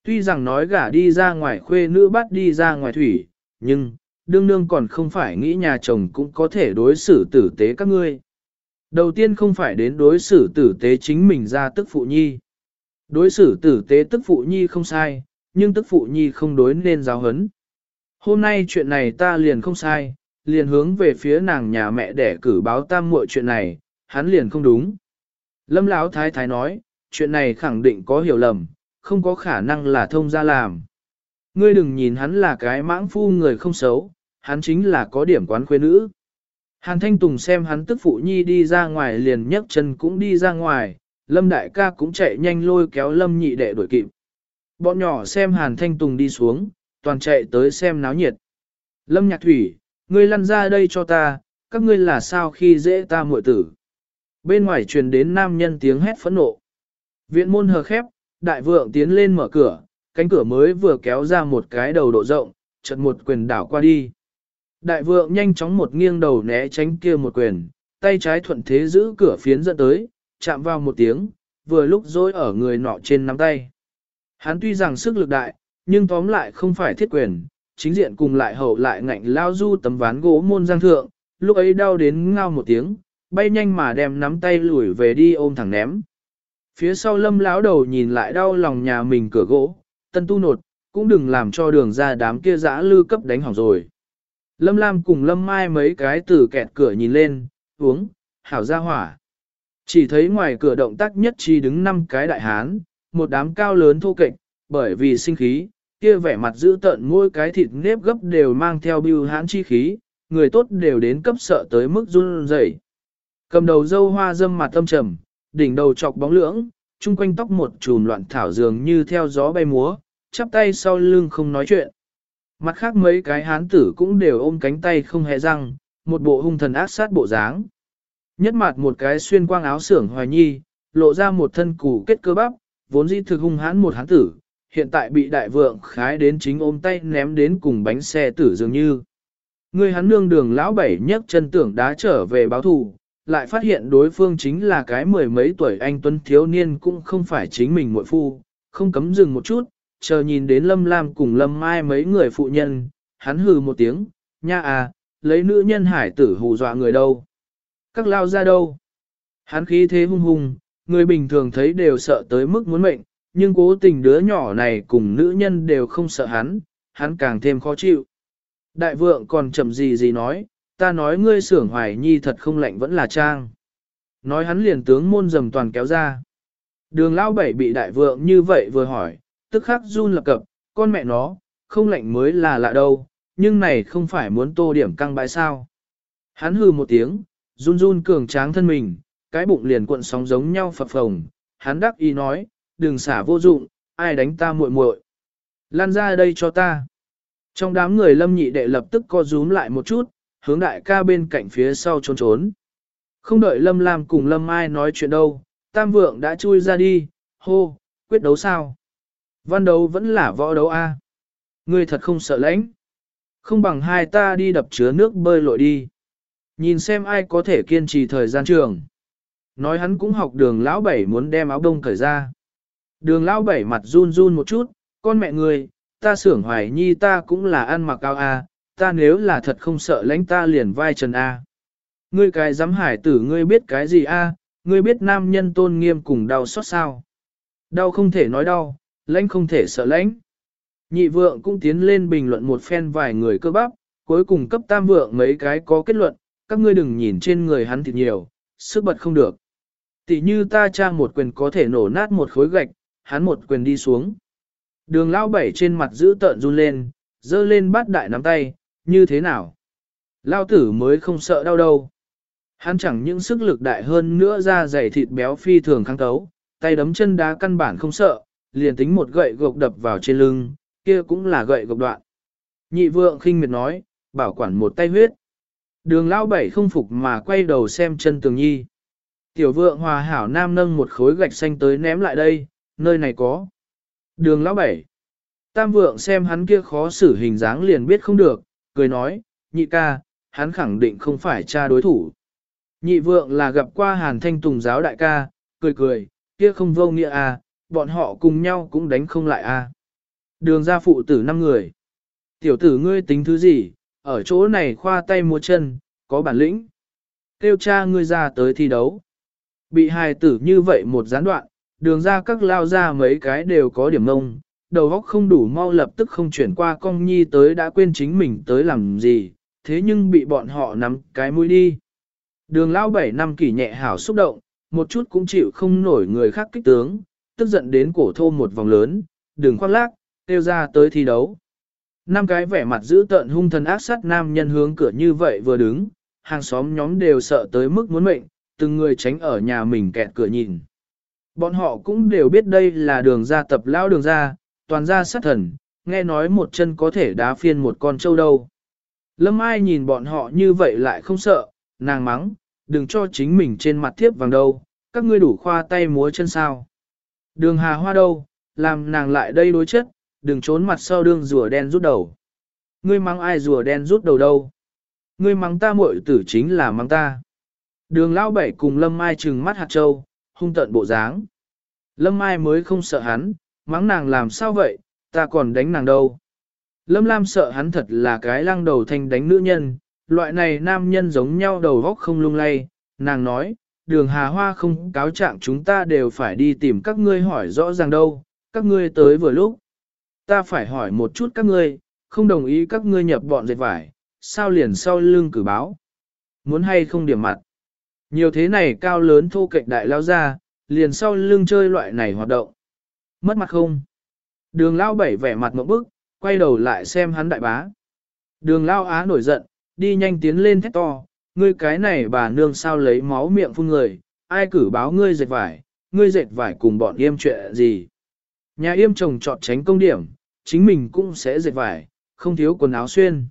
Tuy rằng nói gả đi ra ngoài khuê nữ bắt đi ra ngoài thủy, nhưng, đương nương còn không phải nghĩ nhà chồng cũng có thể đối xử tử tế các ngươi. Đầu tiên không phải đến đối xử tử tế chính mình ra tức phụ nhi. Đối xử tử tế tức phụ nhi không sai, nhưng tức phụ nhi không đối nên giáo hấn. Hôm nay chuyện này ta liền không sai, liền hướng về phía nàng nhà mẹ để cử báo tam muội chuyện này, hắn liền không đúng. Lâm Lão thái thái nói, chuyện này khẳng định có hiểu lầm, không có khả năng là thông gia làm. Ngươi đừng nhìn hắn là cái mãng phu người không xấu, hắn chính là có điểm quán khuê nữ. Hàn Thanh Tùng xem hắn tức phụ nhi đi ra ngoài liền nhấc chân cũng đi ra ngoài, Lâm đại ca cũng chạy nhanh lôi kéo Lâm nhị đệ đuổi kịp. Bọn nhỏ xem Hàn Thanh Tùng đi xuống, toàn chạy tới xem náo nhiệt. Lâm nhạc thủy, ngươi lăn ra đây cho ta, các ngươi là sao khi dễ ta muội tử. Bên ngoài truyền đến nam nhân tiếng hét phẫn nộ. Viện môn hờ khép, đại vượng tiến lên mở cửa, cánh cửa mới vừa kéo ra một cái đầu độ rộng, chợt một quyền đảo qua đi. Đại vượng nhanh chóng một nghiêng đầu né tránh kia một quyền, tay trái thuận thế giữ cửa phiến dẫn tới, chạm vào một tiếng, vừa lúc dối ở người nọ trên nắm tay. Hắn tuy rằng sức lực đại, nhưng tóm lại không phải thiết quyền, chính diện cùng lại hậu lại ngạnh lao du tấm ván gỗ môn giang thượng, lúc ấy đau đến ngao một tiếng, bay nhanh mà đem nắm tay lùi về đi ôm thẳng ném. Phía sau lâm lão đầu nhìn lại đau lòng nhà mình cửa gỗ, tân tu nột, cũng đừng làm cho đường ra đám kia dã lư cấp đánh hỏng rồi. Lâm Lam cùng Lâm Mai mấy cái từ kẹt cửa nhìn lên, uống, hảo ra hỏa. Chỉ thấy ngoài cửa động tác nhất chi đứng năm cái đại hán, một đám cao lớn thô kệch, bởi vì sinh khí, kia vẻ mặt giữ tận mỗi cái thịt nếp gấp đều mang theo bưu hán chi khí, người tốt đều đến cấp sợ tới mức run rẩy. Cầm đầu dâu hoa dâm mặt tâm trầm, đỉnh đầu chọc bóng lưỡng, chung quanh tóc một chùm loạn thảo dường như theo gió bay múa, chắp tay sau lưng không nói chuyện. Mặt khác mấy cái hán tử cũng đều ôm cánh tay không hề răng, một bộ hung thần ác sát bộ dáng. Nhất mặt một cái xuyên quang áo sưởng hoài nhi, lộ ra một thân củ kết cơ bắp, vốn dĩ thực hung hãn một hán tử, hiện tại bị đại vượng khái đến chính ôm tay ném đến cùng bánh xe tử dường như. Người hắn nương đường lão bảy nhấc chân tưởng đá trở về báo thù, lại phát hiện đối phương chính là cái mười mấy tuổi anh Tuấn thiếu niên cũng không phải chính mình muội phu, không cấm dừng một chút, chờ nhìn đến Lâm Lam cùng Lâm Mai mấy người phụ nhân, hắn hừ một tiếng, nha à, lấy nữ nhân hải tử hù dọa người đâu. Các lao ra đâu? Hắn khí thế hung hung, người bình thường thấy đều sợ tới mức muốn mệnh, nhưng cố tình đứa nhỏ này cùng nữ nhân đều không sợ hắn, hắn càng thêm khó chịu. Đại vượng còn chậm gì gì nói, ta nói ngươi sưởng hoài nhi thật không lạnh vẫn là trang. Nói hắn liền tướng môn dầm toàn kéo ra. Đường lao bảy bị đại vượng như vậy vừa hỏi, tức khắc run lập cập, con mẹ nó, không lạnh mới là lạ đâu, nhưng này không phải muốn tô điểm căng bãi sao. Hắn hừ một tiếng, run run cường tráng thân mình, cái bụng liền cuộn sóng giống nhau phập phồng, hắn đắc ý nói, đừng xả vô dụng, ai đánh ta muội muội, Lan ra đây cho ta. Trong đám người lâm nhị đệ lập tức co rúm lại một chút, hướng đại ca bên cạnh phía sau trốn trốn. Không đợi lâm lam cùng lâm ai nói chuyện đâu, tam vượng đã chui ra đi, hô, quyết đấu sao? Văn đấu vẫn là võ đấu a. Ngươi thật không sợ lãnh. Không bằng hai ta đi đập chứa nước bơi lội đi. Nhìn xem ai có thể kiên trì thời gian trường. Nói hắn cũng học đường lão bảy muốn đem áo đông cởi ra. Đường lão bảy mặt run run một chút, con mẹ ngươi, ta xưởng hoài nhi ta cũng là ăn mặc cao A, ta nếu là thật không sợ lãnh ta liền vai trần A. Ngươi cái dám hải tử ngươi biết cái gì A, ngươi biết nam nhân tôn nghiêm cùng đau xót sao. Đau không thể nói đau, lãnh không thể sợ lãnh. Nhị vượng cũng tiến lên bình luận một phen vài người cơ bắp, cuối cùng cấp tam vượng mấy cái có kết luận, các ngươi đừng nhìn trên người hắn thịt nhiều, sức bật không được. Tỷ như ta trang một quyền có thể nổ nát một khối gạch, hắn một quyền đi xuống. Đường lao bảy trên mặt giữ tợn run lên, dơ lên bát đại nắm tay, như thế nào? Lao tử mới không sợ đau đâu. Hắn chẳng những sức lực đại hơn nữa ra dày thịt béo phi thường kháng tấu, tay đấm chân đá căn bản không sợ, liền tính một gậy gộc đập vào trên lưng, kia cũng là gậy gộc đoạn. Nhị vượng khinh miệt nói, bảo quản một tay huyết. Đường lao bảy không phục mà quay đầu xem chân tường nhi. Tiểu vượng hòa hảo nam nâng một khối gạch xanh tới ném lại đây, nơi này có. Đường lão bảy. Tam vượng xem hắn kia khó xử hình dáng liền biết không được, cười nói, nhị ca, hắn khẳng định không phải cha đối thủ. Nhị vượng là gặp qua hàn thanh tùng giáo đại ca, cười cười, kia không vô nghĩa à, bọn họ cùng nhau cũng đánh không lại à. Đường ra phụ tử năm người. Tiểu tử ngươi tính thứ gì, ở chỗ này khoa tay mua chân, có bản lĩnh. Kêu cha ngươi ra tới thi đấu. Bị hài tử như vậy một gián đoạn, đường ra các lao ra mấy cái đều có điểm mông, đầu óc không đủ mau lập tức không chuyển qua cong nhi tới đã quên chính mình tới làm gì, thế nhưng bị bọn họ nắm cái mũi đi. Đường lao bảy năm kỷ nhẹ hảo xúc động, một chút cũng chịu không nổi người khác kích tướng, tức giận đến cổ thô một vòng lớn, đường khoác lác, tiêu ra tới thi đấu. Năm cái vẻ mặt giữ tợn hung thần ác sát nam nhân hướng cửa như vậy vừa đứng, hàng xóm nhóm đều sợ tới mức muốn mệnh, từng người tránh ở nhà mình kẹt cửa nhìn. Bọn họ cũng đều biết đây là đường ra tập lao đường ra, toàn ra sát thần, nghe nói một chân có thể đá phiên một con trâu đâu. Lâm ai nhìn bọn họ như vậy lại không sợ, nàng mắng, đừng cho chính mình trên mặt thiếp vàng đâu, các ngươi đủ khoa tay múa chân sao. Đường hà hoa đâu, làm nàng lại đây đối chất, đừng trốn mặt sau đường rùa đen rút đầu. Ngươi mắng ai rùa đen rút đầu đâu? Ngươi mắng ta muội tử chính là mắng ta. Đường lão bảy cùng Lâm Mai trừng mắt hạt châu, hung tận bộ dáng. Lâm Mai mới không sợ hắn, mắng nàng làm sao vậy, ta còn đánh nàng đâu. Lâm Lam sợ hắn thật là cái lăng đầu thanh đánh nữ nhân, loại này nam nhân giống nhau đầu góc không lung lay, nàng nói, đường hà hoa không cáo trạng chúng ta đều phải đi tìm các ngươi hỏi rõ ràng đâu, các ngươi tới vừa lúc. Ta phải hỏi một chút các ngươi, không đồng ý các ngươi nhập bọn dệt vải, sao liền sau lưng cử báo. Muốn hay không điểm mặt. Nhiều thế này cao lớn thô kệch đại lao ra, liền sau lưng chơi loại này hoạt động. Mất mặt không? Đường lao bảy vẻ mặt một bức, quay đầu lại xem hắn đại bá. Đường lao á nổi giận, đi nhanh tiến lên thét to, ngươi cái này bà nương sao lấy máu miệng phun người, ai cử báo ngươi dệt vải, ngươi dệt vải cùng bọn yêm chuyện gì. Nhà yêm chồng chọn tránh công điểm, chính mình cũng sẽ dệt vải, không thiếu quần áo xuyên.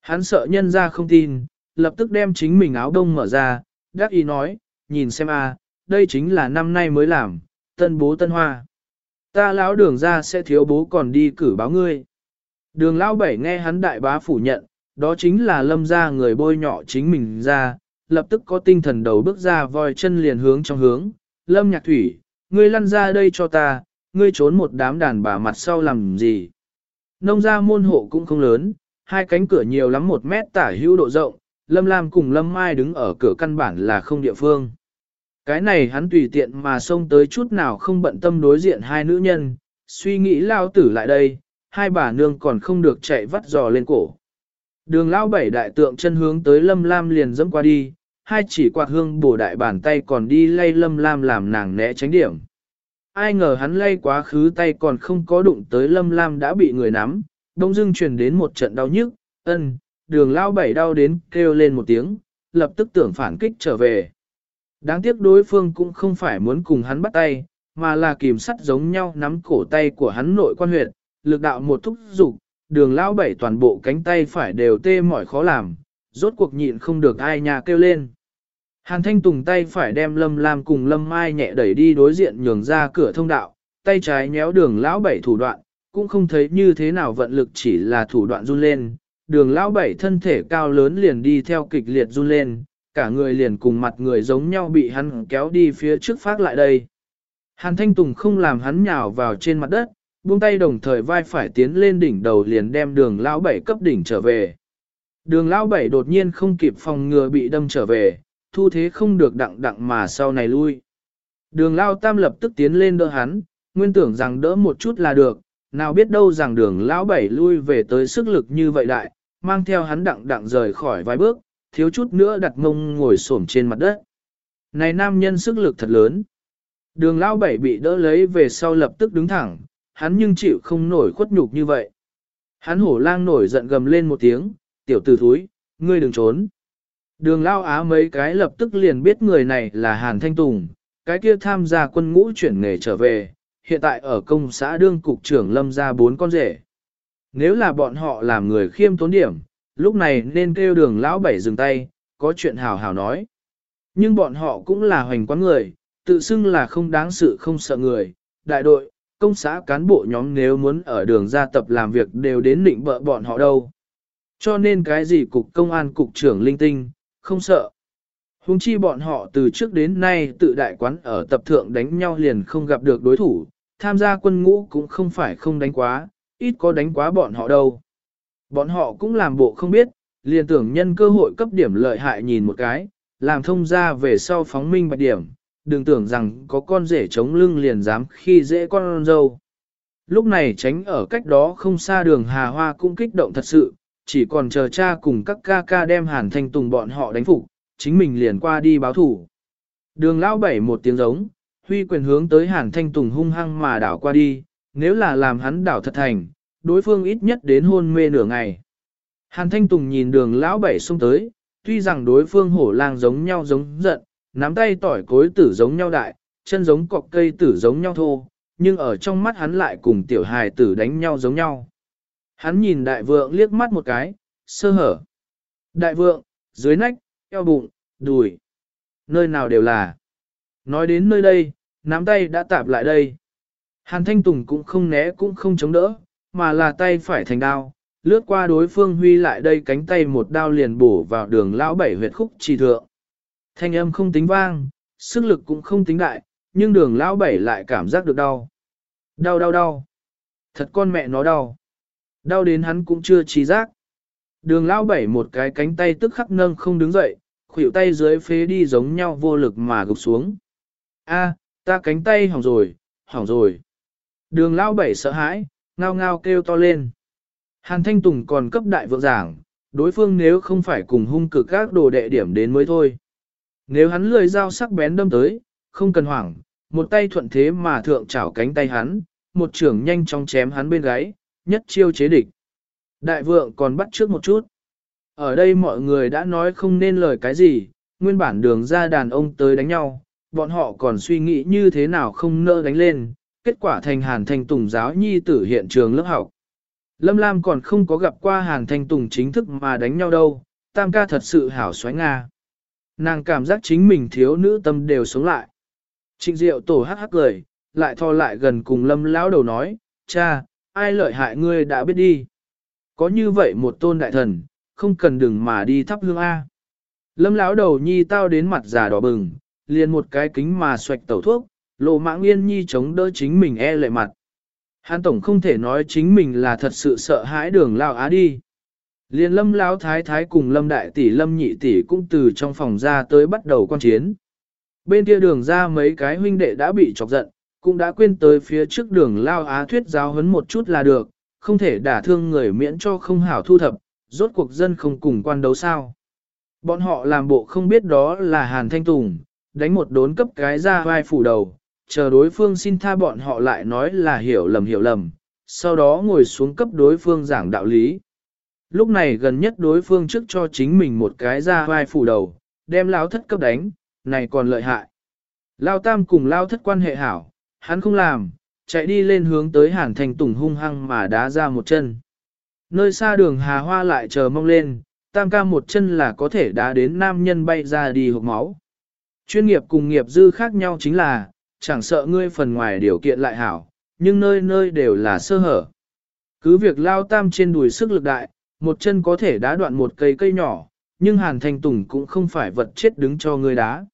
Hắn sợ nhân ra không tin, lập tức đem chính mình áo đông mở ra, đắc ý nói, nhìn xem a, đây chính là năm nay mới làm, tân bố tân hoa. Ta lão đường ra sẽ thiếu bố còn đi cử báo ngươi. Đường lão bảy nghe hắn đại bá phủ nhận, đó chính là lâm ra người bôi nhọ chính mình ra, lập tức có tinh thần đầu bước ra voi chân liền hướng trong hướng. Lâm nhạc thủy, ngươi lăn ra đây cho ta, ngươi trốn một đám đàn bà mặt sau làm gì. Nông ra môn hộ cũng không lớn, hai cánh cửa nhiều lắm một mét tả hữu độ rộng, Lâm Lam cùng Lâm Mai đứng ở cửa căn bản là không địa phương. Cái này hắn tùy tiện mà xông tới chút nào không bận tâm đối diện hai nữ nhân, suy nghĩ lao tử lại đây, hai bà nương còn không được chạy vắt giò lên cổ. Đường lao bảy đại tượng chân hướng tới Lâm Lam liền dẫm qua đi, hai chỉ quạt hương bổ đại bàn tay còn đi lay Lâm Lam làm nàng né tránh điểm. Ai ngờ hắn lay quá khứ tay còn không có đụng tới Lâm Lam đã bị người nắm, đông dưng truyền đến một trận đau nhức, ân, đường lao bảy đau đến kêu lên một tiếng, lập tức tưởng phản kích trở về. Đáng tiếc đối phương cũng không phải muốn cùng hắn bắt tay, mà là kìm sắt giống nhau nắm cổ tay của hắn nội quan huyệt, lực đạo một thúc dục đường lao bảy toàn bộ cánh tay phải đều tê mỏi khó làm, rốt cuộc nhịn không được ai nhà kêu lên. Hàn thanh tùng tay phải đem lâm lam cùng lâm mai nhẹ đẩy đi đối diện nhường ra cửa thông đạo, tay trái nhéo đường lão bảy thủ đoạn, cũng không thấy như thế nào vận lực chỉ là thủ đoạn run lên, đường lão bảy thân thể cao lớn liền đi theo kịch liệt run lên, cả người liền cùng mặt người giống nhau bị hắn kéo đi phía trước phát lại đây. Hàn Thanh Tùng không làm hắn nhào vào trên mặt đất, buông tay đồng thời vai phải tiến lên đỉnh đầu liền đem đường lão bảy cấp đỉnh trở về. Đường lão bảy đột nhiên không kịp phòng ngừa bị đâm trở về, thu thế không được đặng đặng mà sau này lui. Đường lão tam lập tức tiến lên đỡ hắn, nguyên tưởng rằng đỡ một chút là được, nào biết đâu rằng đường lão bảy lui về tới sức lực như vậy đại, mang theo hắn đặng đặng rời khỏi vài bước, thiếu chút nữa đặt mông ngồi xổm trên mặt đất. Này nam nhân sức lực thật lớn. Đường lão bảy bị đỡ lấy về sau lập tức đứng thẳng, hắn nhưng chịu không nổi khuất nhục như vậy. Hắn hổ lang nổi giận gầm lên một tiếng, tiểu tử thúi, ngươi đừng trốn. Đường lao á mấy cái lập tức liền biết người này là Hàn Thanh Tùng, cái kia tham gia quân ngũ chuyển nghề trở về, hiện tại ở công xã đương cục trưởng lâm ra bốn con rể. Nếu là bọn họ làm người khiêm tốn điểm, lúc này nên kêu đường lão bảy dừng tay, có chuyện hào hào nói. Nhưng bọn họ cũng là hoành quán người, tự xưng là không đáng sự không sợ người, đại đội, công xã cán bộ nhóm nếu muốn ở đường gia tập làm việc đều đến định bợ bọn họ đâu. Cho nên cái gì cục công an cục trưởng linh tinh, không sợ. Hùng chi bọn họ từ trước đến nay tự đại quán ở tập thượng đánh nhau liền không gặp được đối thủ, tham gia quân ngũ cũng không phải không đánh quá, ít có đánh quá bọn họ đâu. Bọn họ cũng làm bộ không biết, liền tưởng nhân cơ hội cấp điểm lợi hại nhìn một cái, làm thông ra về sau phóng minh bạch điểm, đừng tưởng rằng có con rể chống lưng liền dám khi dễ con dâu. Lúc này tránh ở cách đó không xa đường Hà Hoa cũng kích động thật sự, chỉ còn chờ cha cùng các ca ca đem Hàn Thanh Tùng bọn họ đánh phục, chính mình liền qua đi báo thủ. Đường lão bảy một tiếng giống, huy quyền hướng tới Hàn Thanh Tùng hung hăng mà đảo qua đi, nếu là làm hắn đảo thật thành, đối phương ít nhất đến hôn mê nửa ngày. Hàn Thanh Tùng nhìn đường lão bảy xông tới, tuy rằng đối phương hổ lang giống nhau giống giận, nắm tay tỏi cối tử giống nhau đại, chân giống cọc cây tử giống nhau thô, nhưng ở trong mắt hắn lại cùng tiểu hài tử đánh nhau giống nhau. Hắn nhìn đại vượng liếc mắt một cái, sơ hở. Đại vượng, dưới nách, eo bụng, đùi. Nơi nào đều là. Nói đến nơi đây, nắm tay đã tạp lại đây. Hàn Thanh Tùng cũng không né cũng không chống đỡ, mà là tay phải thành đao, lướt qua đối phương huy lại đây cánh tay một đao liền bổ vào đường lão bảy huyệt khúc trì thượng. Thanh âm không tính vang, sức lực cũng không tính đại, nhưng đường lão bảy lại cảm giác được đau. Đau đau đau. Thật con mẹ nó đau. Đau đến hắn cũng chưa trí giác. Đường lão bảy một cái cánh tay tức khắc nâng không đứng dậy, khuỷu tay dưới phế đi giống nhau vô lực mà gục xuống. A, ta cánh tay hỏng rồi, hỏng rồi. Đường lão bảy sợ hãi, ngao ngao kêu to lên. Hàn Thanh Tùng còn cấp đại vượng giảng, đối phương nếu không phải cùng hung cực các đồ đệ điểm đến mới thôi. Nếu hắn lười dao sắc bén đâm tới, không cần hoảng, một tay thuận thế mà thượng chảo cánh tay hắn, một trưởng nhanh chóng chém hắn bên gáy, nhất chiêu chế địch. Đại vượng còn bắt trước một chút. Ở đây mọi người đã nói không nên lời cái gì, nguyên bản đường ra đàn ông tới đánh nhau, bọn họ còn suy nghĩ như thế nào không nỡ đánh lên, kết quả thành hàn thanh tùng giáo nhi tử hiện trường lớp học. Lâm Lam còn không có gặp qua hàn thanh tùng chính thức mà đánh nhau đâu, tam ca thật sự hảo xoáy Nga. Nàng cảm giác chính mình thiếu nữ tâm đều sống lại. Trịnh diệu tổ hắc hắc cười, lại thò lại gần cùng lâm lão đầu nói, cha, ai lợi hại ngươi đã biết đi. Có như vậy một tôn đại thần, không cần đừng mà đi thắp hương A. Lâm lão đầu nhi tao đến mặt già đỏ bừng, liền một cái kính mà xoạch tẩu thuốc, lộ mãng yên nhi chống đỡ chính mình e lệ mặt. Hàn tổng không thể nói chính mình là thật sự sợ hãi đường lao á đi. Liên lâm lão thái thái cùng lâm đại tỷ lâm nhị tỷ cũng từ trong phòng ra tới bắt đầu quan chiến. Bên kia đường ra mấy cái huynh đệ đã bị chọc giận, cũng đã quên tới phía trước đường lao á thuyết giáo hấn một chút là được, không thể đả thương người miễn cho không hảo thu thập, rốt cuộc dân không cùng quan đấu sao. Bọn họ làm bộ không biết đó là Hàn Thanh Tùng, đánh một đốn cấp cái ra vai phủ đầu, chờ đối phương xin tha bọn họ lại nói là hiểu lầm hiểu lầm, sau đó ngồi xuống cấp đối phương giảng đạo lý. Lúc này gần nhất đối phương trước cho chính mình một cái ra vai phủ đầu, đem lao thất cấp đánh, này còn lợi hại. Lao tam cùng lao thất quan hệ hảo, hắn không làm, chạy đi lên hướng tới hàn thành tùng hung hăng mà đá ra một chân. Nơi xa đường hà hoa lại chờ mong lên, tam ca một chân là có thể đá đến nam nhân bay ra đi hộp máu. Chuyên nghiệp cùng nghiệp dư khác nhau chính là, chẳng sợ ngươi phần ngoài điều kiện lại hảo, nhưng nơi nơi đều là sơ hở. Cứ việc lao tam trên đùi sức lực đại, một chân có thể đá đoạn một cây cây nhỏ, nhưng Hàn Thanh Tùng cũng không phải vật chết đứng cho ngươi đá.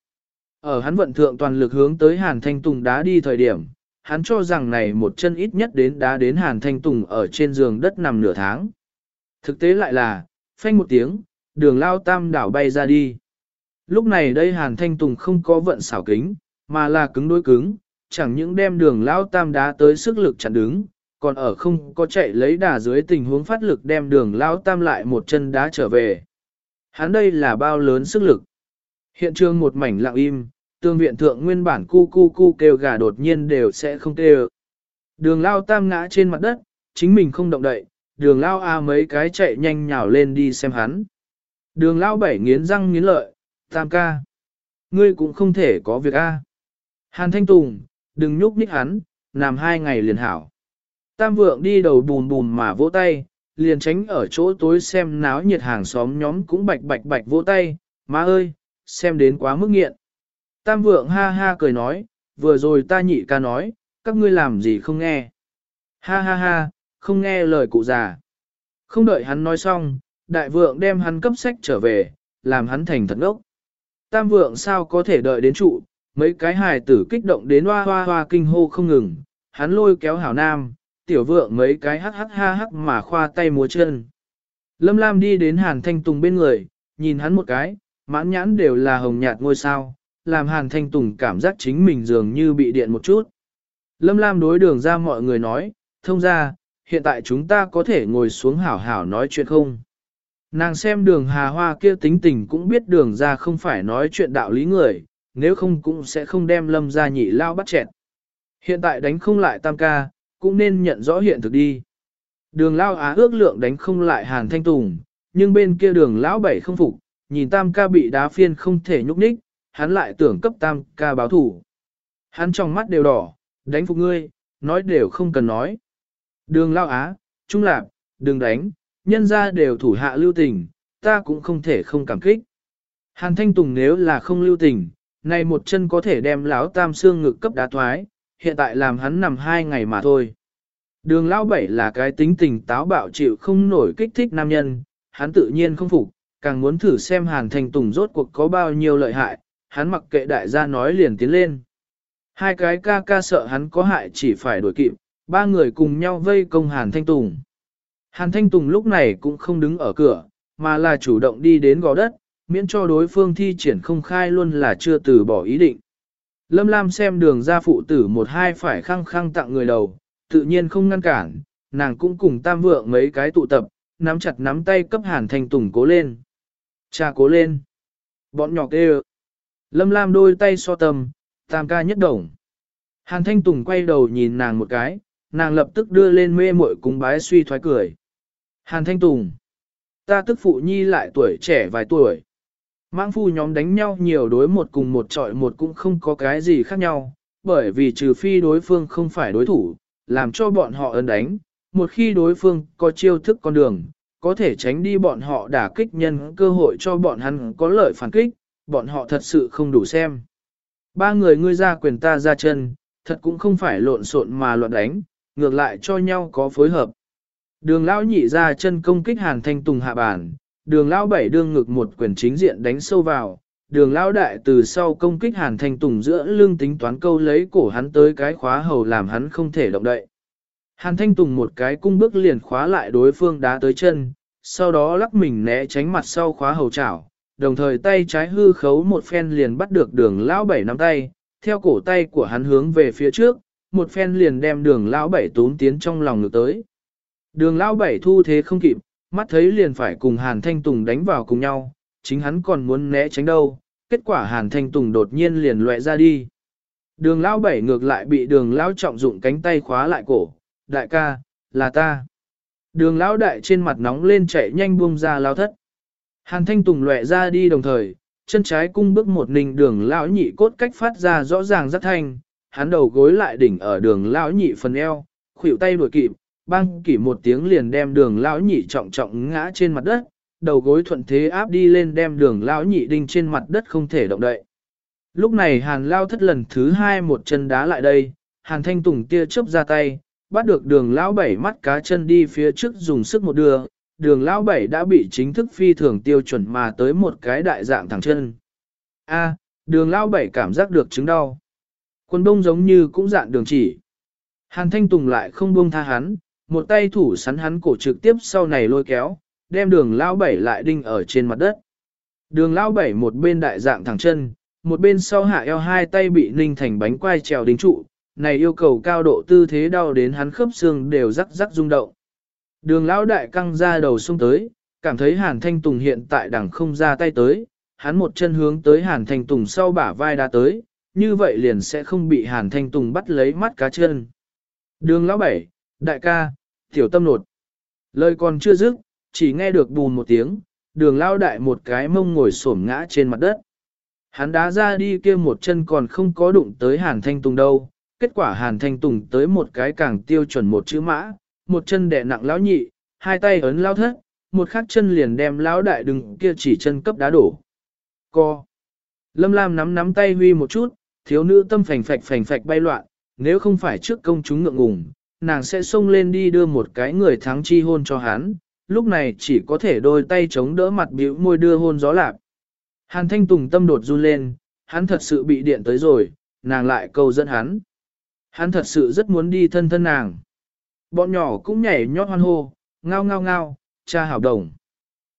Ở hắn vận thượng toàn lực hướng tới Hàn Thanh Tùng đá đi thời điểm, hắn cho rằng này một chân ít nhất đến đá đến Hàn Thanh Tùng ở trên giường đất nằm nửa tháng. Thực tế lại là, phanh một tiếng, đường lao tam đảo bay ra đi. Lúc này đây Hàn Thanh Tùng không có vận xảo kính, mà là cứng đối cứng, chẳng những đem đường lao tam đá tới sức lực chặn đứng, còn ở không có chạy lấy đà dưới tình huống phát lực đem đường lao tam lại một chân đá trở về. Hắn đây là bao lớn sức lực. Hiện trường một mảnh lặng im, tương viện thượng nguyên bản cu cu cu kêu gà đột nhiên đều sẽ không kêu. Đường lao tam ngã trên mặt đất, chính mình không động đậy, đường lao a mấy cái chạy nhanh nhào lên đi xem hắn. Đường lao bảy nghiến răng nghiến lợi, tam ca. Ngươi cũng không thể có việc a. Hàn Thanh Tùng, đừng nhúc nhích hắn, làm hai ngày liền hảo. Tam vượng đi đầu bùn bùn mà vỗ tay, liền tránh ở chỗ tối xem náo nhiệt hàng xóm nhóm cũng bạch bạch bạch vỗ tay, má ơi, xem đến quá mức nghiện. Tam vượng ha ha cười nói, vừa rồi ta nhị ca nói, các ngươi làm gì không nghe. Ha ha ha, không nghe lời cụ già. Không đợi hắn nói xong, đại vượng đem hắn cấp sách trở về, làm hắn thành thật ngốc. Tam vượng sao có thể đợi đến trụ, mấy cái hài tử kích động đến hoa hoa hoa kinh hô không ngừng, hắn lôi kéo hảo nam, tiểu vượng mấy cái hắc hắc ha hắc mà khoa tay múa chân. Lâm Lam đi đến Hàn Thanh Tùng bên người, nhìn hắn một cái, mãn nhãn đều là hồng nhạt ngôi sao, làm Hàn Thanh Tùng cảm giác chính mình dường như bị điện một chút. Lâm Lam đối đường ra mọi người nói, thông ra, hiện tại chúng ta có thể ngồi xuống hảo hảo nói chuyện không? Nàng xem đường hà hoa kia tính tình cũng biết đường ra không phải nói chuyện đạo lý người, nếu không cũng sẽ không đem lâm ra nhị lao bắt chẹn. Hiện tại đánh không lại tam ca, cũng nên nhận rõ hiện thực đi. Đường lao á ước lượng đánh không lại hàn thanh tùng, nhưng bên kia đường lão bảy không phục, nhìn tam ca bị đá phiên không thể nhúc nhích, hắn lại tưởng cấp tam ca báo thủ. Hắn trong mắt đều đỏ, đánh phục ngươi, nói đều không cần nói. Đường lao á, trung lạc, đừng đánh, nhân ra đều thủ hạ lưu tình, ta cũng không thể không cảm kích. Hàn thanh tùng nếu là không lưu tình, này một chân có thể đem lão tam xương ngực cấp đá thoái, hiện tại làm hắn nằm hai ngày mà thôi. Đường lão bảy là cái tính tình táo bạo chịu không nổi kích thích nam nhân, hắn tự nhiên không phục, càng muốn thử xem hàn thanh tùng rốt cuộc có bao nhiêu lợi hại, hắn mặc kệ đại gia nói liền tiến lên. Hai cái ca ca sợ hắn có hại chỉ phải đuổi kịp, ba người cùng nhau vây công Hàn Thanh Tùng. Hàn Thanh Tùng lúc này cũng không đứng ở cửa, mà là chủ động đi đến gò đất, miễn cho đối phương thi triển không khai luôn là chưa từ bỏ ý định. Lâm Lam xem đường ra phụ tử một hai phải khăng khăng tặng người đầu, tự nhiên không ngăn cản, nàng cũng cùng tam vượng mấy cái tụ tập, nắm chặt nắm tay cấp Hàn Thanh Tùng cố lên. Cha cố lên. Bọn nhỏ kêu. Lâm Lam đôi tay so tầm, tam ca nhất đồng. Hàn Thanh Tùng quay đầu nhìn nàng một cái, nàng lập tức đưa lên mê mội cúng bái suy thoái cười. Hàn Thanh Tùng. Ta tức phụ nhi lại tuổi trẻ vài tuổi. Mãng phu nhóm đánh nhau nhiều đối một cùng một trọi một cũng không có cái gì khác nhau, bởi vì trừ phi đối phương không phải đối thủ, làm cho bọn họ ấn đánh, một khi đối phương có chiêu thức con đường, có thể tránh đi bọn họ đả kích nhân cơ hội cho bọn hắn có lợi phản kích, bọn họ thật sự không đủ xem. Ba người ngươi ra quyền ta ra chân, thật cũng không phải lộn xộn mà loạn đánh, ngược lại cho nhau có phối hợp. Đường lão nhị ra chân công kích hàn thanh tùng hạ bản, đường lão bảy đương ngực một quyền chính diện đánh sâu vào, đường lão đại từ sau công kích hàn thanh tùng giữa lưng tính toán câu lấy cổ hắn tới cái khóa hầu làm hắn không thể động đậy. Hàn thanh tùng một cái cung bước liền khóa lại đối phương đá tới chân, sau đó lắc mình né tránh mặt sau khóa hầu chảo, đồng thời tay trái hư khấu một phen liền bắt được đường lão bảy nắm tay, theo cổ tay của hắn hướng về phía trước, một phen liền đem đường lão bảy tốn tiến trong lòng ngược tới. Đường lão bảy thu thế không kịp, mắt thấy liền phải cùng Hàn Thanh Tùng đánh vào cùng nhau, chính hắn còn muốn né tránh đâu, kết quả Hàn Thanh Tùng đột nhiên liền loẹ ra đi. Đường lão bảy ngược lại bị đường lão trọng dụng cánh tay khóa lại cổ, đại ca, là ta. Đường lão đại trên mặt nóng lên chạy nhanh buông ra lao thất. Hàn Thanh Tùng loẹ ra đi đồng thời, chân trái cung bước một ninh đường lão nhị cốt cách phát ra rõ ràng rất thanh, hắn đầu gối lại đỉnh ở đường lão nhị phần eo, khuỷu tay đuổi kịp, băng kỷ một tiếng liền đem đường lão nhị trọng trọng ngã trên mặt đất, đầu gối thuận thế áp đi lên đem đường lão nhị đinh trên mặt đất không thể động đậy. Lúc này hàn lao thất lần thứ hai một chân đá lại đây, hàn thanh tùng tia chớp ra tay, bắt được đường lão bảy mắt cá chân đi phía trước dùng sức một đưa, đường lão bảy đã bị chính thức phi thường tiêu chuẩn mà tới một cái đại dạng thẳng chân. A, đường lão bảy cảm giác được chứng đau. Quân đông giống như cũng dạng đường chỉ. Hàn Thanh Tùng lại không buông tha hắn, một tay thủ sắn hắn cổ trực tiếp sau này lôi kéo, đem đường lão bảy lại đinh ở trên mặt đất. Đường lão bảy một bên đại dạng thẳng chân, một bên sau hạ eo hai tay bị ninh thành bánh quai trèo đính trụ, này yêu cầu cao độ tư thế đau đến hắn khớp xương đều rắc rắc rung động. Đường lão đại căng ra đầu xuống tới, cảm thấy Hàn Thanh Tùng hiện tại đằng không ra tay tới, hắn một chân hướng tới Hàn Thanh Tùng sau bả vai đã tới, như vậy liền sẽ không bị Hàn Thanh Tùng bắt lấy mắt cá chân. Đường lão bảy, đại ca, tiểu tâm nột. Lời còn chưa dứt, chỉ nghe được bùn một tiếng, đường lao đại một cái mông ngồi xổm ngã trên mặt đất. Hắn đá ra đi kia một chân còn không có đụng tới Hàn Thanh Tùng đâu, kết quả Hàn Thanh Tùng tới một cái càng tiêu chuẩn một chữ mã, một chân đè nặng lão nhị, hai tay ấn lao thất, một khắc chân liền đem lão đại đừng kia chỉ chân cấp đá đổ. Co. Lâm Lam nắm nắm tay huy một chút, thiếu nữ tâm phành phạch phành phạch bay loạn, nếu không phải trước công chúng ngượng ngùng, nàng sẽ xông lên đi đưa một cái người thắng chi hôn cho hắn, lúc này chỉ có thể đôi tay chống đỡ mặt bĩu môi đưa hôn gió lạp. Hàn Thanh Tùng tâm đột run lên, hắn thật sự bị điện tới rồi, nàng lại câu dẫn hắn. Hắn thật sự rất muốn đi thân thân nàng. Bọn nhỏ cũng nhảy nhót hoan hô, ngao ngao ngao, cha hảo đồng.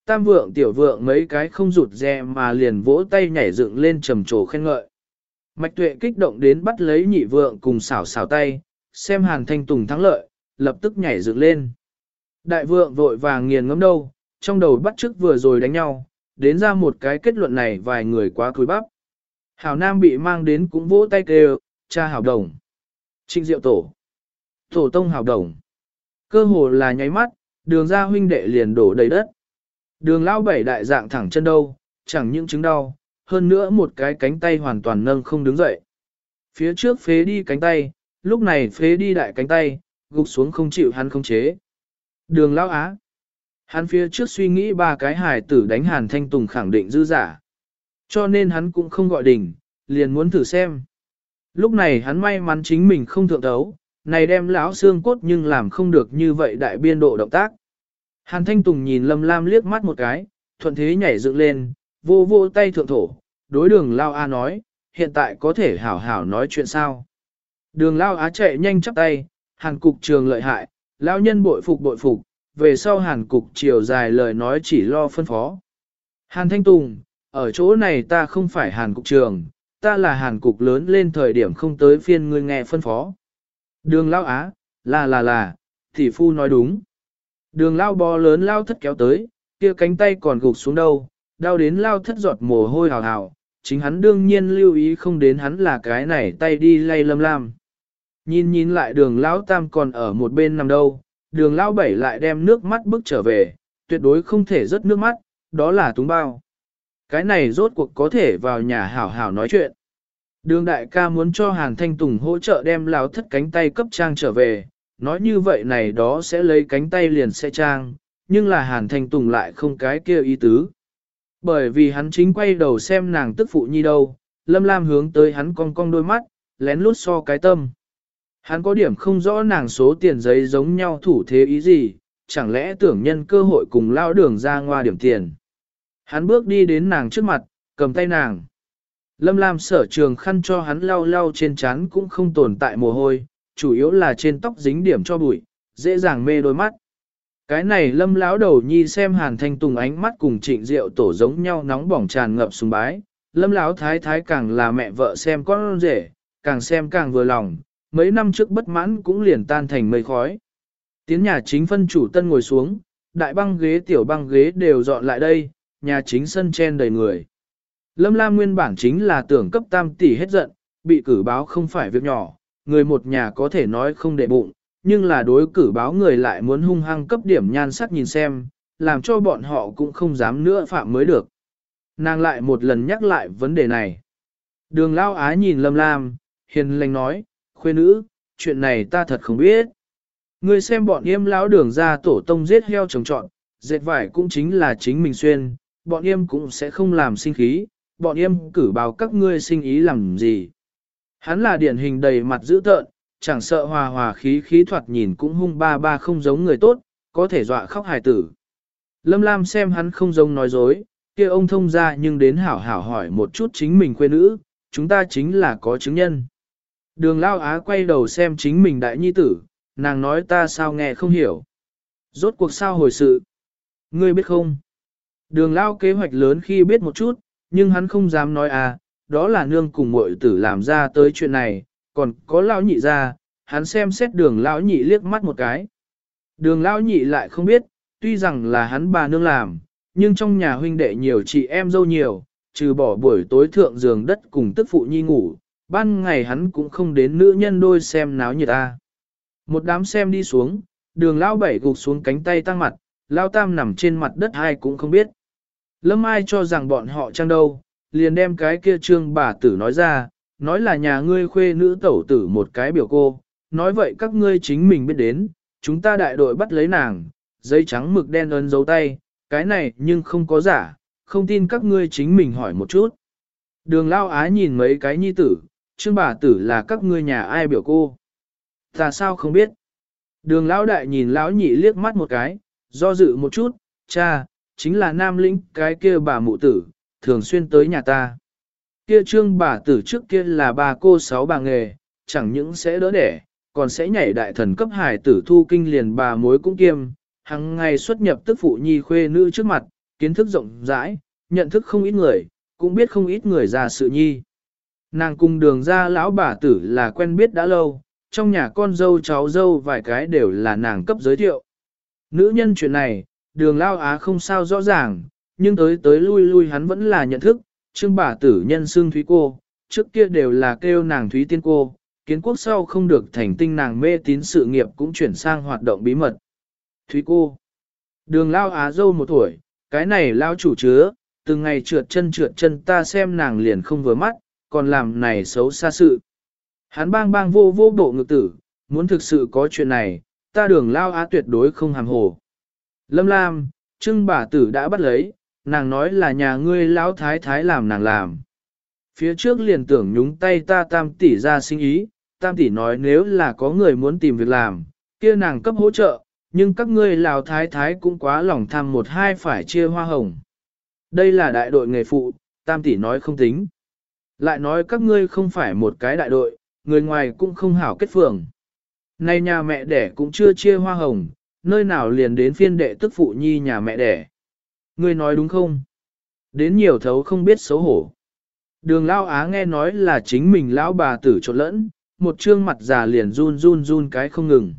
Tam vượng tiểu vượng mấy cái không rụt rè mà liền vỗ tay nhảy dựng lên trầm trồ khen ngợi. Mạch tuệ kích động đến bắt lấy nhị vượng cùng xảo xảo tay, xem hàn thanh tùng thắng lợi, lập tức nhảy dựng lên. Đại vượng vội vàng nghiền ngấm đâu, trong đầu bắt chước vừa rồi đánh nhau, đến ra một cái kết luận này vài người quá cúi bắp. Hảo Nam bị mang đến cũng vỗ tay kêu, cha hảo đồng. Trinh diệu tổ. Tổ tông hảo đồng. Cơ hồ là nháy mắt, đường ra huynh đệ liền đổ đầy đất. Đường lao bảy đại dạng thẳng chân đâu, chẳng những chứng đau, hơn nữa một cái cánh tay hoàn toàn nâng không đứng dậy. Phía trước phế đi cánh tay, lúc này phế đi đại cánh tay, gục xuống không chịu hắn không chế. Đường lao á. Hắn phía trước suy nghĩ ba cái hài tử đánh hàn thanh tùng khẳng định dư giả. Cho nên hắn cũng không gọi đỉnh, liền muốn thử xem. Lúc này hắn may mắn chính mình không thượng đấu, này đem lão xương cốt nhưng làm không được như vậy đại biên độ động tác. Hàn Thanh Tùng nhìn Lâm Lam liếc mắt một cái, thuận thế nhảy dựng lên, vô vô tay thượng thổ, đối đường Lao A nói, hiện tại có thể hảo hảo nói chuyện sao. Đường Lao Á chạy nhanh chắp tay, hàn cục trường lợi hại, lão nhân bội phục bội phục, về sau hàn cục chiều dài lời nói chỉ lo phân phó. Hàn Thanh Tùng, ở chỗ này ta không phải hàn cục trường, ta là hàn cục lớn lên thời điểm không tới phiên ngươi nghe phân phó. Đường lao á, là là là, thị phu nói đúng. Đường lao bò lớn lao thất kéo tới, kia cánh tay còn gục xuống đâu, đau đến lao thất giọt mồ hôi hào hào, chính hắn đương nhiên lưu ý không đến hắn là cái này tay đi lay lâm lam. Nhìn nhìn lại đường lão tam còn ở một bên nằm đâu, đường lão bảy lại đem nước mắt bước trở về, tuyệt đối không thể rớt nước mắt, đó là túng bao. Cái này rốt cuộc có thể vào nhà hảo hảo nói chuyện. Đường đại ca muốn cho Hàn Thanh Tùng hỗ trợ đem lão thất cánh tay cấp trang trở về, nói như vậy này đó sẽ lấy cánh tay liền sẽ trang, nhưng là Hàn Thanh Tùng lại không cái kia ý tứ. Bởi vì hắn chính quay đầu xem nàng tức phụ nhi đâu, Lâm Lam hướng tới hắn cong cong đôi mắt, lén lút so cái tâm. Hắn có điểm không rõ nàng số tiền giấy giống nhau thủ thế ý gì, chẳng lẽ tưởng nhân cơ hội cùng lao đường ra ngoa điểm tiền. Hắn bước đi đến nàng trước mặt, cầm tay nàng. Lâm Lam sở trường khăn cho hắn lau lau trên trán cũng không tồn tại mồ hôi, chủ yếu là trên tóc dính điểm cho bụi, dễ dàng mê đôi mắt. Cái này lâm lão đầu nhi xem hàn thanh tùng ánh mắt cùng trịnh rượu tổ giống nhau nóng bỏng tràn ngập sùng bái. Lâm lão thái thái càng là mẹ vợ xem con rể, càng xem càng vừa lòng, mấy năm trước bất mãn cũng liền tan thành mây khói. Tiến nhà chính phân chủ tân ngồi xuống, đại băng ghế tiểu băng ghế đều dọn lại đây, nhà chính sân chen đầy người. Lâm Lam nguyên bản chính là tưởng cấp tam tỷ hết giận, bị cử báo không phải việc nhỏ, người một nhà có thể nói không để bụng, nhưng là đối cử báo người lại muốn hung hăng cấp điểm nhan sắc nhìn xem, làm cho bọn họ cũng không dám nữa phạm mới được. Nàng lại một lần nhắc lại vấn đề này. Đường lao á nhìn Lâm Lam, hiền lành nói, khuê nữ, chuyện này ta thật không biết. Ngươi xem bọn yêm lão đường ra tổ tông giết heo trồng trọn, dệt vải cũng chính là chính mình xuyên, bọn yêm cũng sẽ không làm sinh khí, bọn yêm cử báo các ngươi sinh ý làm gì. Hắn là điển hình đầy mặt dữ tợn, chẳng sợ hòa hòa khí khí thoạt nhìn cũng hung ba ba không giống người tốt, có thể dọa khóc hài tử. Lâm Lam xem hắn không giống nói dối, kia ông thông ra nhưng đến hảo hảo hỏi một chút chính mình quê nữ, chúng ta chính là có chứng nhân. Đường Lao Á quay đầu xem chính mình đại nhi tử, nàng nói ta sao nghe không hiểu. Rốt cuộc sao hồi sự? Ngươi biết không? Đường Lao kế hoạch lớn khi biết một chút, nhưng hắn không dám nói à, đó là nương cùng muội tử làm ra tới chuyện này, còn có lão nhị ra, hắn xem xét đường lão nhị liếc mắt một cái. Đường lão nhị lại không biết, tuy rằng là hắn bà nương làm, nhưng trong nhà huynh đệ nhiều chị em dâu nhiều, trừ bỏ buổi tối thượng giường đất cùng tức phụ nhi ngủ, ban ngày hắn cũng không đến nữ nhân đôi xem náo nhiệt ta. Một đám xem đi xuống, đường lão bảy gục xuống cánh tay tăng mặt, lão tam nằm trên mặt đất ai cũng không biết. Lâm ai cho rằng bọn họ trang đâu, liền đem cái kia trương bà tử nói ra, nói là nhà ngươi khuê nữ tẩu tử một cái biểu cô, nói vậy các ngươi chính mình biết đến, chúng ta đại đội bắt lấy nàng, giấy trắng mực đen ấn dấu tay, cái này nhưng không có giả, không tin các ngươi chính mình hỏi một chút. Đường lao á nhìn mấy cái nhi tử, trương bà tử là các ngươi nhà ai biểu cô. Ta sao không biết. Đường lão đại nhìn lão nhị liếc mắt một cái, do dự một chút, cha, chính là nam lĩnh cái kia bà mụ tử, thường xuyên tới nhà ta. Kia trương bà tử trước kia là bà cô sáu bà nghề, chẳng những sẽ đỡ đẻ, còn sẽ nhảy đại thần cấp hải tử thu kinh liền bà mối cũng kiêm, hàng ngày xuất nhập tức phụ nhi khuê nữ trước mặt, kiến thức rộng rãi, nhận thức không ít người, cũng biết không ít người ra sự nhi. Nàng cùng đường ra lão bà tử là quen biết đã lâu, trong nhà con dâu cháu dâu vài cái đều là nàng cấp giới thiệu. Nữ nhân chuyện này, đường lao á không sao rõ ràng, nhưng tới tới lui lui hắn vẫn là nhận thức, trương bà tử nhân xương thúy cô, trước kia đều là kêu nàng thúy tiên cô, kiến quốc sau không được thành tinh nàng mê tín sự nghiệp cũng chuyển sang hoạt động bí mật. Thúy cô, đường lao á dâu một tuổi, cái này lao chủ chứa, từng ngày trượt chân trượt chân ta xem nàng liền không vừa mắt, còn làm này xấu xa sự. Hắn bang bang vô vô bộ ngực tử, muốn thực sự có chuyện này, ta đường lao á tuyệt đối không hàm hồ. Lâm Lam, trưng bà tử đã bắt lấy, nàng nói là nhà ngươi lão thái thái làm nàng làm. Phía trước liền tưởng nhúng tay ta tam tỷ ra sinh ý, tam tỷ nói nếu là có người muốn tìm việc làm, kia nàng cấp hỗ trợ, nhưng các ngươi lão thái thái cũng quá lòng tham một hai phải chia hoa hồng. Đây là đại đội nghề phụ, tam tỷ nói không tính. Lại nói các ngươi không phải một cái đại đội, người ngoài cũng không hảo kết phường. Nay nhà mẹ đẻ cũng chưa chia hoa hồng, nơi nào liền đến phiên đệ tức phụ nhi nhà mẹ đẻ. Ngươi nói đúng không? Đến nhiều thấu không biết xấu hổ. Đường lao á nghe nói là chính mình lão bà tử trộn lẫn, một trương mặt già liền run run run cái không ngừng.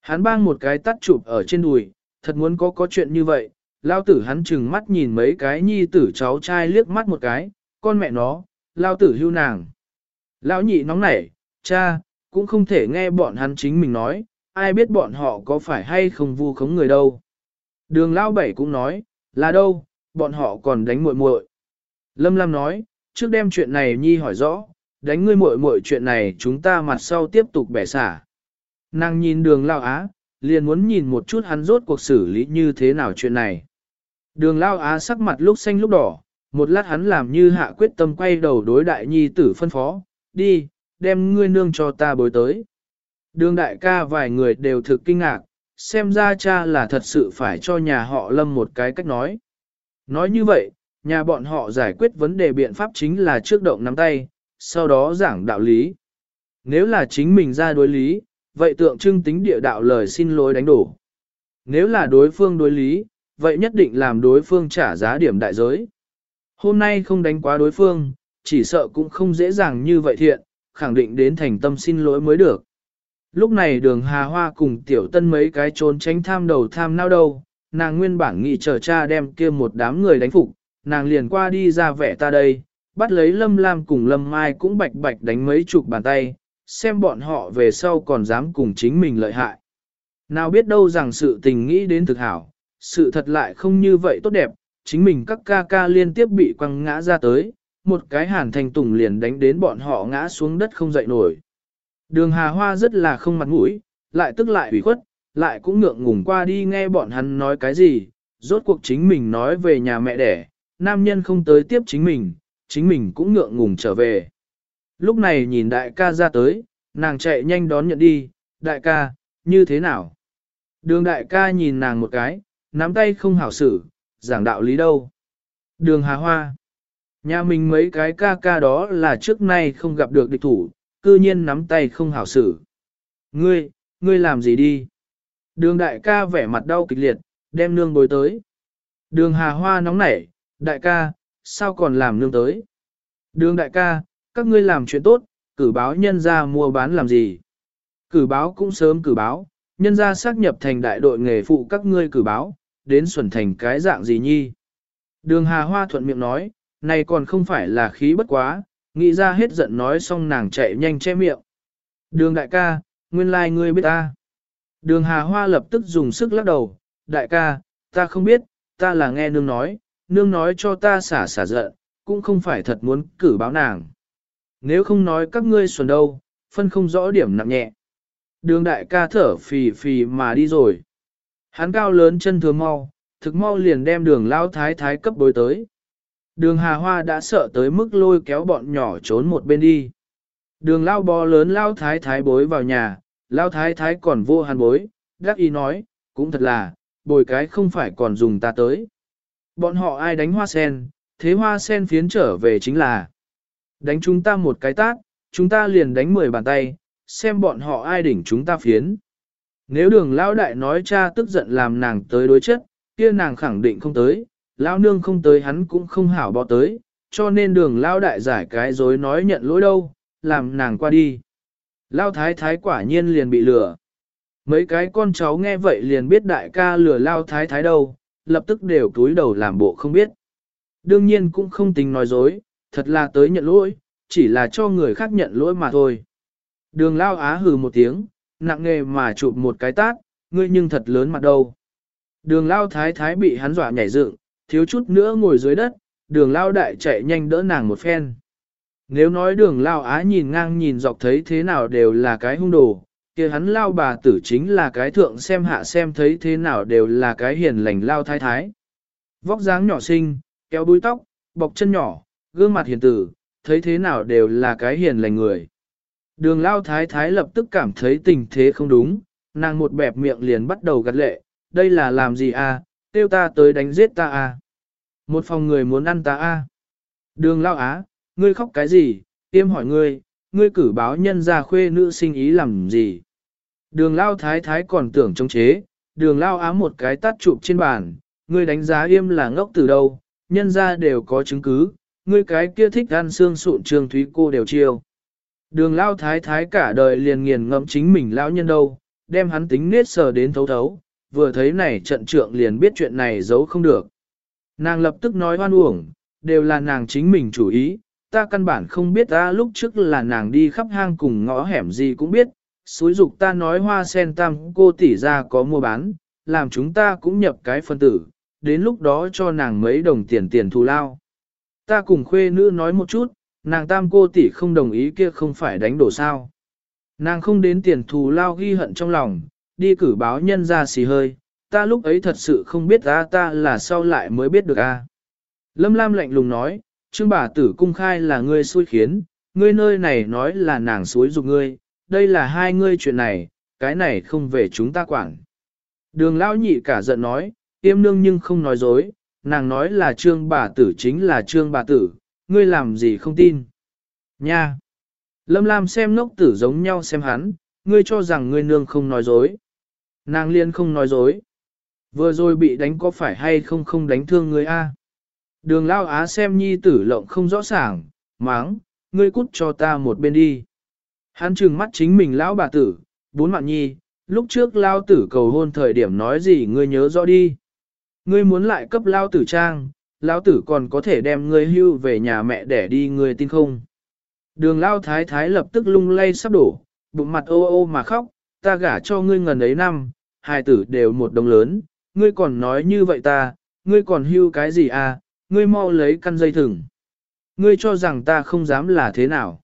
Hắn bang một cái tắt chụp ở trên đùi, thật muốn có có chuyện như vậy, lao tử hắn chừng mắt nhìn mấy cái nhi tử cháu trai liếc mắt một cái, con mẹ nó, lao tử hưu nàng. Lão nhị nóng nảy, cha, cũng không thể nghe bọn hắn chính mình nói, ai biết bọn họ có phải hay không vu khống người đâu. Đường lao bảy cũng nói, là đâu, bọn họ còn đánh muội muội. Lâm Lam nói, trước đem chuyện này nhi hỏi rõ, đánh ngươi muội muội chuyện này chúng ta mặt sau tiếp tục bẻ xả. Nàng nhìn đường lao á, liền muốn nhìn một chút hắn rốt cuộc xử lý như thế nào chuyện này. Đường lao á sắc mặt lúc xanh lúc đỏ, một lát hắn làm như hạ quyết tâm quay đầu đối đại nhi tử phân phó, đi, đem ngươi nương cho ta bối tới. Đường đại ca vài người đều thực kinh ngạc, xem ra cha là thật sự phải cho nhà họ lâm một cái cách nói. Nói như vậy, nhà bọn họ giải quyết vấn đề biện pháp chính là trước động nắm tay, sau đó giảng đạo lý. Nếu là chính mình ra đối lý, vậy tượng trưng tính địa đạo lời xin lỗi đánh đổ. Nếu là đối phương đối lý, vậy nhất định làm đối phương trả giá điểm đại giới. Hôm nay không đánh quá đối phương, chỉ sợ cũng không dễ dàng như vậy thiện, khẳng định đến thành tâm xin lỗi mới được. Lúc này đường Hà Hoa cùng tiểu tân mấy cái trốn tránh tham đầu tham nao đâu, nàng nguyên bản nghị chờ cha đem kia một đám người đánh phục, nàng liền qua đi ra vẻ ta đây, bắt lấy Lâm Lam cùng Lâm Mai cũng bạch bạch đánh mấy chục bàn tay, xem bọn họ về sau còn dám cùng chính mình lợi hại. Nào biết đâu rằng sự tình nghĩ đến thực hảo, sự thật lại không như vậy tốt đẹp, chính mình các ca ca liên tiếp bị quăng ngã ra tới, một cái hàn thành tùng liền đánh đến bọn họ ngã xuống đất không dậy nổi. Đường Hà Hoa rất là không mặt mũi, lại tức lại ủy khuất, lại cũng ngượng ngùng qua đi nghe bọn hắn nói cái gì, rốt cuộc chính mình nói về nhà mẹ đẻ, nam nhân không tới tiếp chính mình, chính mình cũng ngượng ngùng trở về. Lúc này nhìn đại ca ra tới, nàng chạy nhanh đón nhận đi, đại ca, như thế nào? Đường đại ca nhìn nàng một cái, nắm tay không hảo xử, giảng đạo lý đâu. Đường Hà Hoa. Nhà mình mấy cái ca ca đó là trước nay không gặp được địch thủ, cư nhiên nắm tay không hảo xử. Ngươi, ngươi làm gì đi? Đường đại ca vẻ mặt đau kịch liệt, đem nương bồi tới. Đường Hà Hoa nóng nảy, đại ca, sao còn làm nương tới? Đường đại ca, các ngươi làm chuyện tốt, cử báo nhân ra mua bán làm gì? Cử báo cũng sớm cử báo, nhân ra xác nhập thành đại đội nghề phụ các ngươi cử báo, đến xuẩn thành cái dạng gì nhi? Đường Hà Hoa thuận miệng nói, này còn không phải là khí bất quá, nghĩ ra hết giận nói xong nàng chạy nhanh che miệng. Đường đại ca, nguyên lai like ngươi biết ta. Đường Hà Hoa lập tức dùng sức lắc đầu, đại ca, ta không biết, ta là nghe nương nói, nương nói cho ta xả xả giận, cũng không phải thật muốn cử báo nàng. Nếu không nói các ngươi xuẩn đâu, phân không rõ điểm nặng nhẹ. Đường đại ca thở phì phì mà đi rồi. Hắn cao lớn chân thừa mau, thực mau liền đem đường lao thái thái cấp bối tới. Đường hà hoa đã sợ tới mức lôi kéo bọn nhỏ trốn một bên đi. Đường lao bò lớn lao thái thái bối vào nhà, lao thái thái còn vô hàn bối, gác ý nói, cũng thật là, bồi cái không phải còn dùng ta tới. Bọn họ ai đánh hoa sen, thế hoa sen phiến trở về chính là đánh chúng ta một cái tát, chúng ta liền đánh mười bàn tay, xem bọn họ ai đỉnh chúng ta phiến. Nếu đường Lão đại nói cha tức giận làm nàng tới đối chất, kia nàng khẳng định không tới, Lão nương không tới hắn cũng không hảo bỏ tới, cho nên đường Lão đại giải cái dối nói nhận lỗi đâu, làm nàng qua đi. Lão thái thái quả nhiên liền bị lừa. Mấy cái con cháu nghe vậy liền biết đại ca lừa lao thái thái đâu, lập tức đều túi đầu làm bộ không biết. Đương nhiên cũng không tính nói dối, thật là tới nhận lỗi, chỉ là cho người khác nhận lỗi mà thôi. Đường lao á hừ một tiếng, nặng nghề mà chụp một cái tát, ngươi nhưng thật lớn mặt đâu. Đường lao thái thái bị hắn dọa nhảy dựng, thiếu chút nữa ngồi dưới đất, đường lao đại chạy nhanh đỡ nàng một phen. Nếu nói đường lao á nhìn ngang nhìn dọc thấy thế nào đều là cái hung đồ, kia hắn lao bà tử chính là cái thượng xem hạ xem thấy thế nào đều là cái hiền lành lao thái thái. Vóc dáng nhỏ xinh, kéo búi tóc, bọc chân nhỏ, gương mặt hiền tử, thấy thế nào đều là cái hiền lành người. Đường lao thái thái lập tức cảm thấy tình thế không đúng, nàng một bẹp miệng liền bắt đầu gắt lệ, đây là làm gì à, tiêu ta tới đánh giết ta à. Một phòng người muốn ăn ta à. Đường lao á, ngươi khóc cái gì, tiêm hỏi ngươi, ngươi cử báo nhân ra khuê nữ sinh ý làm gì. Đường lao thái thái còn tưởng chống chế, đường lao Á một cái tắt chụp trên bàn, ngươi đánh giá im là ngốc từ đâu, nhân ra đều có chứng cứ, ngươi cái kia thích ăn xương sụn trương thúy cô đều chiêu. Đường lao thái thái cả đời liền nghiền ngẫm chính mình lão nhân đâu, đem hắn tính nết sờ đến thấu thấu, vừa thấy này trận trượng liền biết chuyện này giấu không được. Nàng lập tức nói hoan uổng, đều là nàng chính mình chủ ý, ta căn bản không biết ta lúc trước là nàng đi khắp hang cùng ngõ hẻm gì cũng biết, xúi dục ta nói hoa sen tam cô tỷ ra có mua bán, làm chúng ta cũng nhập cái phân tử, đến lúc đó cho nàng mấy đồng tiền tiền thù lao. Ta cùng khuê nữ nói một chút, nàng tam cô tỷ không đồng ý kia không phải đánh đổ sao. Nàng không đến tiền thù lao ghi hận trong lòng, đi cử báo nhân ra xì hơi, ta lúc ấy thật sự không biết ta ta là sau lại mới biết được a. Lâm Lam lạnh lùng nói, trương bà tử cung khai là ngươi xui khiến, ngươi nơi này nói là nàng suối dục ngươi, đây là hai ngươi chuyện này, cái này không về chúng ta quản. Đường lão nhị cả giận nói, tiêm nương nhưng không nói dối, nàng nói là trương bà tử chính là trương bà tử, ngươi làm gì không tin. Nha! Lâm Lam xem ngốc tử giống nhau xem hắn, ngươi cho rằng ngươi nương không nói dối. Nàng liên không nói dối. Vừa rồi bị đánh có phải hay không không đánh thương ngươi a? Đường lao á xem nhi tử lộng không rõ ràng, máng, ngươi cút cho ta một bên đi. Hắn trừng mắt chính mình lão bà tử, bốn mạng nhi, lúc trước lao tử cầu hôn thời điểm nói gì ngươi nhớ rõ đi. Ngươi muốn lại cấp lao tử trang, Lão tử còn có thể đem ngươi hưu về nhà mẹ để đi ngươi tin không. Đường lao thái thái lập tức lung lay sắp đổ, bụng mặt ô ô mà khóc, ta gả cho ngươi ngần ấy năm, hai tử đều một đồng lớn, ngươi còn nói như vậy ta, ngươi còn hưu cái gì à, ngươi mau lấy căn dây thừng. Ngươi cho rằng ta không dám là thế nào.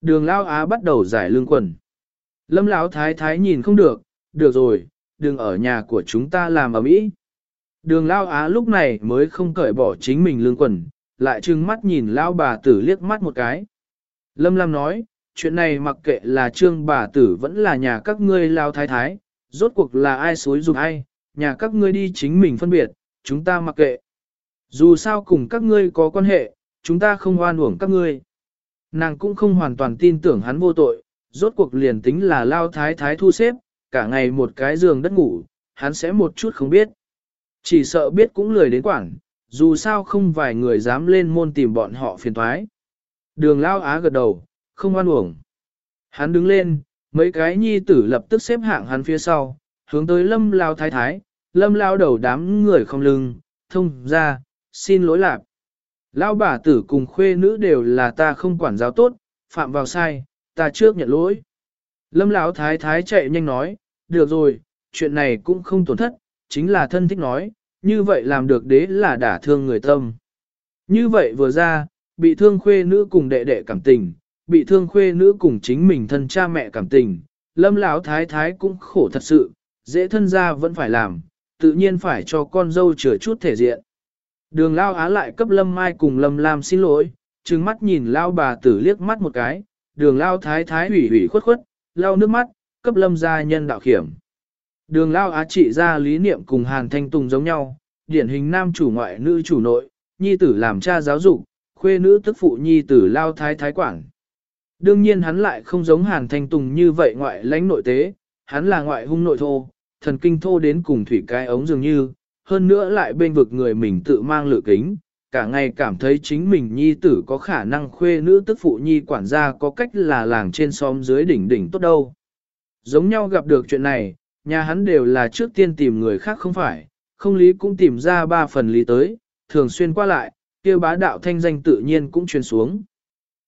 Đường lao á bắt đầu giải lương quần. Lâm lão thái thái nhìn không được, được rồi, đừng ở nhà của chúng ta làm ở mỹ. Đường lao á lúc này mới không cởi bỏ chính mình lương quần, lại trừng mắt nhìn lao bà tử liếc mắt một cái. Lâm Lam nói, chuyện này mặc kệ là trương bà tử vẫn là nhà các ngươi lao thái thái, rốt cuộc là ai xối dùng ai, nhà các ngươi đi chính mình phân biệt, chúng ta mặc kệ. Dù sao cùng các ngươi có quan hệ, chúng ta không oan uổng các ngươi. Nàng cũng không hoàn toàn tin tưởng hắn vô tội, rốt cuộc liền tính là lao thái thái thu xếp, cả ngày một cái giường đất ngủ, hắn sẽ một chút không biết. Chỉ sợ biết cũng lười đến quảng, dù sao không vài người dám lên môn tìm bọn họ phiền thoái. Đường lao á gật đầu, không oan uổng. Hắn đứng lên, mấy cái nhi tử lập tức xếp hạng hắn phía sau, hướng tới lâm lao thái thái, lâm lao đầu đám người không lưng, thông ra, xin lỗi lạc. Lao bà tử cùng khuê nữ đều là ta không quản giáo tốt, phạm vào sai, ta trước nhận lỗi. Lâm lão thái thái chạy nhanh nói, được rồi, chuyện này cũng không tổn thất, chính là thân thích nói, như vậy làm được đế là đả thương người tâm. Như vậy vừa ra, bị thương khuê nữ cùng đệ đệ cảm tình, bị thương khuê nữ cùng chính mình thân cha mẹ cảm tình, lâm lão thái thái cũng khổ thật sự, dễ thân ra vẫn phải làm, tự nhiên phải cho con dâu chừa chút thể diện. Đường lao á lại cấp lâm mai cùng lâm lam xin lỗi, trừng mắt nhìn lao bà tử liếc mắt một cái, đường lao thái thái hủy hủy khuất khuất, lao nước mắt, cấp lâm gia nhân đạo khiểm. Đường lao á trị ra lý niệm cùng hàn thanh tùng giống nhau, điển hình nam chủ ngoại nữ chủ nội, nhi tử làm cha giáo dục, khuê nữ tức phụ nhi tử lao thái thái quản. Đương nhiên hắn lại không giống hàn thanh tùng như vậy ngoại lãnh nội tế, hắn là ngoại hung nội thô, thần kinh thô đến cùng thủy cái ống dường như, hơn nữa lại bên vực người mình tự mang lựa kính, cả ngày cảm thấy chính mình nhi tử có khả năng khuê nữ tức phụ nhi quản gia có cách là làng trên xóm dưới đỉnh đỉnh tốt đâu. Giống nhau gặp được chuyện này, nhà hắn đều là trước tiên tìm người khác không phải, không lý cũng tìm ra ba phần lý tới, thường xuyên qua lại, kia bá đạo thanh danh tự nhiên cũng truyền xuống.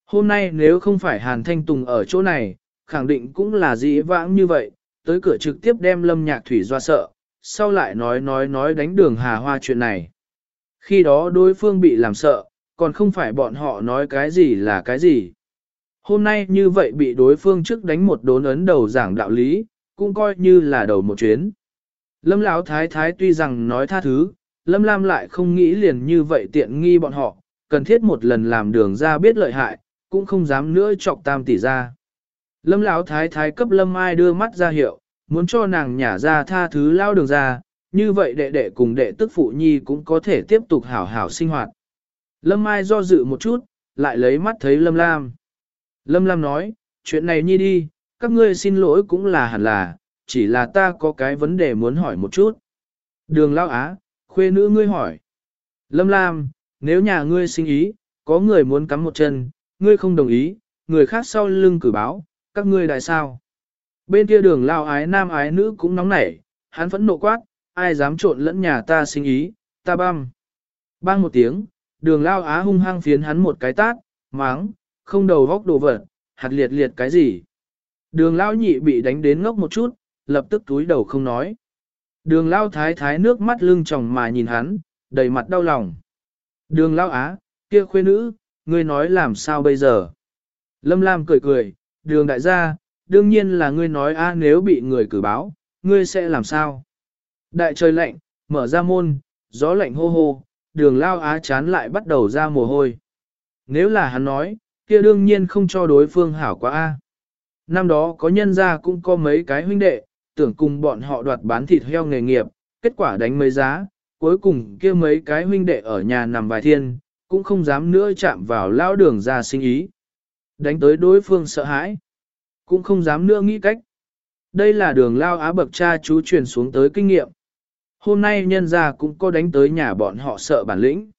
Hôm nay nếu không phải Hàn Thanh Tùng ở chỗ này, khẳng định cũng là dĩ vãng như vậy, tới cửa trực tiếp đem lâm nhạc thủy doa sợ, sau lại nói nói nói đánh đường hà hoa chuyện này. Khi đó đối phương bị làm sợ, còn không phải bọn họ nói cái gì là cái gì. Hôm nay như vậy bị đối phương trước đánh một đốn ấn đầu giảng đạo lý, cũng coi như là đầu một chuyến. Lâm Lão thái thái tuy rằng nói tha thứ, Lâm Lam lại không nghĩ liền như vậy tiện nghi bọn họ, cần thiết một lần làm đường ra biết lợi hại, cũng không dám nữa chọc tam tỷ ra. Lâm Lão thái thái cấp Lâm Mai đưa mắt ra hiệu, muốn cho nàng nhả ra tha thứ lao đường ra, như vậy đệ đệ cùng đệ tức phụ nhi cũng có thể tiếp tục hảo hảo sinh hoạt. Lâm Mai do dự một chút, lại lấy mắt thấy Lâm Lam. Lâm Lam nói, chuyện này nhi đi, các ngươi xin lỗi cũng là hẳn là, chỉ là ta có cái vấn đề muốn hỏi một chút. Đường lao á, khuê nữ ngươi hỏi. Lâm Lam, nếu nhà ngươi sinh ý, có người muốn cắm một chân, ngươi không đồng ý, người khác sau lưng cử báo, các ngươi đại sao? Bên kia đường lao ái nam ái nữ cũng nóng nảy, hắn vẫn nộ quát, ai dám trộn lẫn nhà ta sinh ý, ta băm. Bang một tiếng, đường lao á hung hăng phiến hắn một cái tát, máng, không đầu vóc đồ vật, hạt liệt liệt cái gì. Đường lao nhị bị đánh đến ngốc một chút, lập tức túi đầu không nói. Đường lao thái thái nước mắt lưng tròng mà nhìn hắn, đầy mặt đau lòng. Đường lao á, kia khuê nữ, ngươi nói làm sao bây giờ? Lâm Lam cười cười, đường đại gia, đương nhiên là ngươi nói a nếu bị người cử báo, ngươi sẽ làm sao? Đại trời lạnh, mở ra môn, gió lạnh hô hô, đường lao á chán lại bắt đầu ra mồ hôi. Nếu là hắn nói, kia đương nhiên không cho đối phương hảo quá a. Năm đó có nhân gia cũng có mấy cái huynh đệ, tưởng cùng bọn họ đoạt bán thịt heo nghề nghiệp, kết quả đánh mấy giá, cuối cùng kia mấy cái huynh đệ ở nhà nằm vài thiên, cũng không dám nữa chạm vào lao đường ra sinh ý. Đánh tới đối phương sợ hãi, cũng không dám nữa nghĩ cách. Đây là đường lao á bậc cha chú truyền xuống tới kinh nghiệm. Hôm nay nhân gia cũng có đánh tới nhà bọn họ sợ bản lĩnh.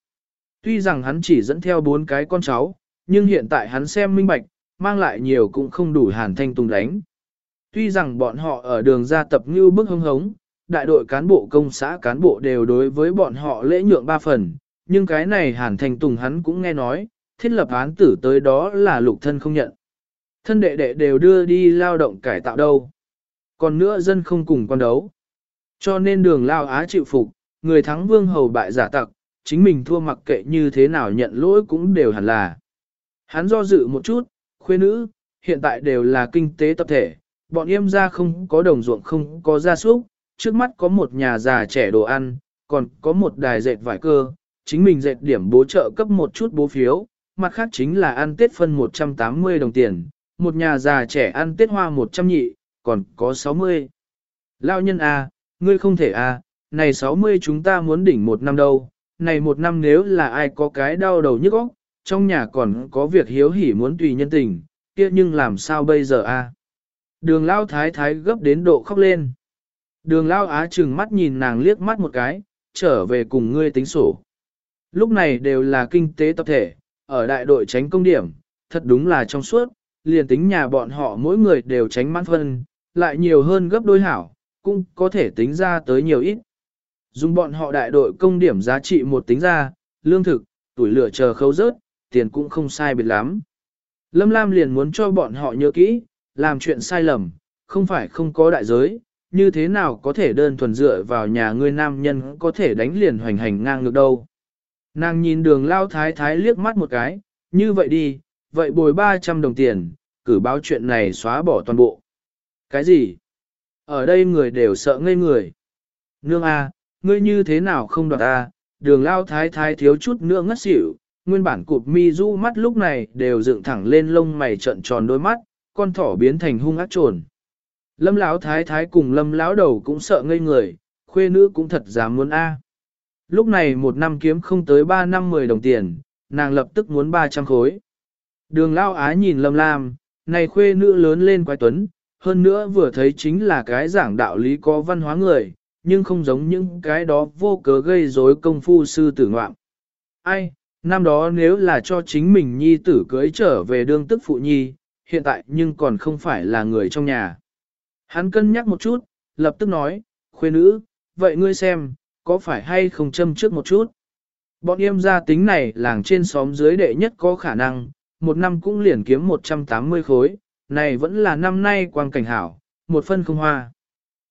Tuy rằng hắn chỉ dẫn theo bốn cái con cháu, nhưng hiện tại hắn xem minh bạch, mang lại nhiều cũng không đủ hàn thanh tùng đánh. Tuy rằng bọn họ ở đường ra tập như bức hưng hống, đại đội cán bộ công xã cán bộ đều đối với bọn họ lễ nhượng ba phần, nhưng cái này hàn thanh tùng hắn cũng nghe nói, thiết lập án tử tới đó là lục thân không nhận. Thân đệ đệ đều đưa đi lao động cải tạo đâu. Còn nữa dân không cùng quan đấu. Cho nên đường lao á chịu phục, người thắng vương hầu bại giả tặc, chính mình thua mặc kệ như thế nào nhận lỗi cũng đều hẳn là. Hắn do dự một chút, khuê nữ, hiện tại đều là kinh tế tập thể, bọn em ra không có đồng ruộng không có gia súc, trước mắt có một nhà già trẻ đồ ăn, còn có một đài dệt vải cơ, chính mình dệt điểm bố trợ cấp một chút bố phiếu, mặt khác chính là ăn tết phân 180 đồng tiền, một nhà già trẻ ăn tết hoa 100 nhị, còn có 60. Lao nhân A, ngươi không thể A, này 60 chúng ta muốn đỉnh một năm đâu, này một năm nếu là ai có cái đau đầu nhức óc, trong nhà còn có việc hiếu hỉ muốn tùy nhân tình, kia nhưng làm sao bây giờ A. Đường lao thái thái gấp đến độ khóc lên. Đường lao á chừng mắt nhìn nàng liếc mắt một cái, trở về cùng ngươi tính sổ. Lúc này đều là kinh tế tập thể, ở đại đội tránh công điểm, thật đúng là trong suốt, liền tính nhà bọn họ mỗi người đều tránh mãn phân, lại nhiều hơn gấp đôi hảo, cũng có thể tính ra tới nhiều ít. Dùng bọn họ đại đội công điểm giá trị một tính ra, lương thực, tuổi lửa chờ khấu rớt, tiền cũng không sai biệt lắm. Lâm Lam liền muốn cho bọn họ nhớ kỹ, làm chuyện sai lầm, không phải không có đại giới, như thế nào có thể đơn thuần dựa vào nhà ngươi nam nhân có thể đánh liền hoành hành ngang ngược đâu. Nàng nhìn đường lao thái thái liếc mắt một cái, như vậy đi, vậy bồi 300 đồng tiền, cử báo chuyện này xóa bỏ toàn bộ. Cái gì? Ở đây người đều sợ ngây người. Nương A, ngươi như thế nào không đoạt ta? đường lao thái thái thiếu chút nữa ngất xỉu, nguyên bản cụp mi du mắt lúc này đều dựng thẳng lên lông mày trận tròn đôi mắt, con thỏ biến thành hung ác trồn. Lâm lão thái thái cùng lâm lão đầu cũng sợ ngây người, khuê nữ cũng thật dám muốn A. Lúc này một năm kiếm không tới 3 năm 10 đồng tiền, nàng lập tức muốn 300 khối. Đường lao á nhìn lâm lam, này khuê nữ lớn lên quái tuấn, hơn nữa vừa thấy chính là cái giảng đạo lý có văn hóa người, nhưng không giống những cái đó vô cớ gây rối công phu sư tử ngoạm. Ai, năm đó nếu là cho chính mình nhi tử cưới trở về đương tức phụ nhi, hiện tại nhưng còn không phải là người trong nhà. Hắn cân nhắc một chút, lập tức nói, khuê nữ, vậy ngươi xem, có phải hay không châm trước một chút? Bọn em gia tính này làng trên xóm dưới đệ nhất có khả năng, một năm cũng liền kiếm 180 khối, này vẫn là năm nay quang cảnh hảo, một phân không hoa.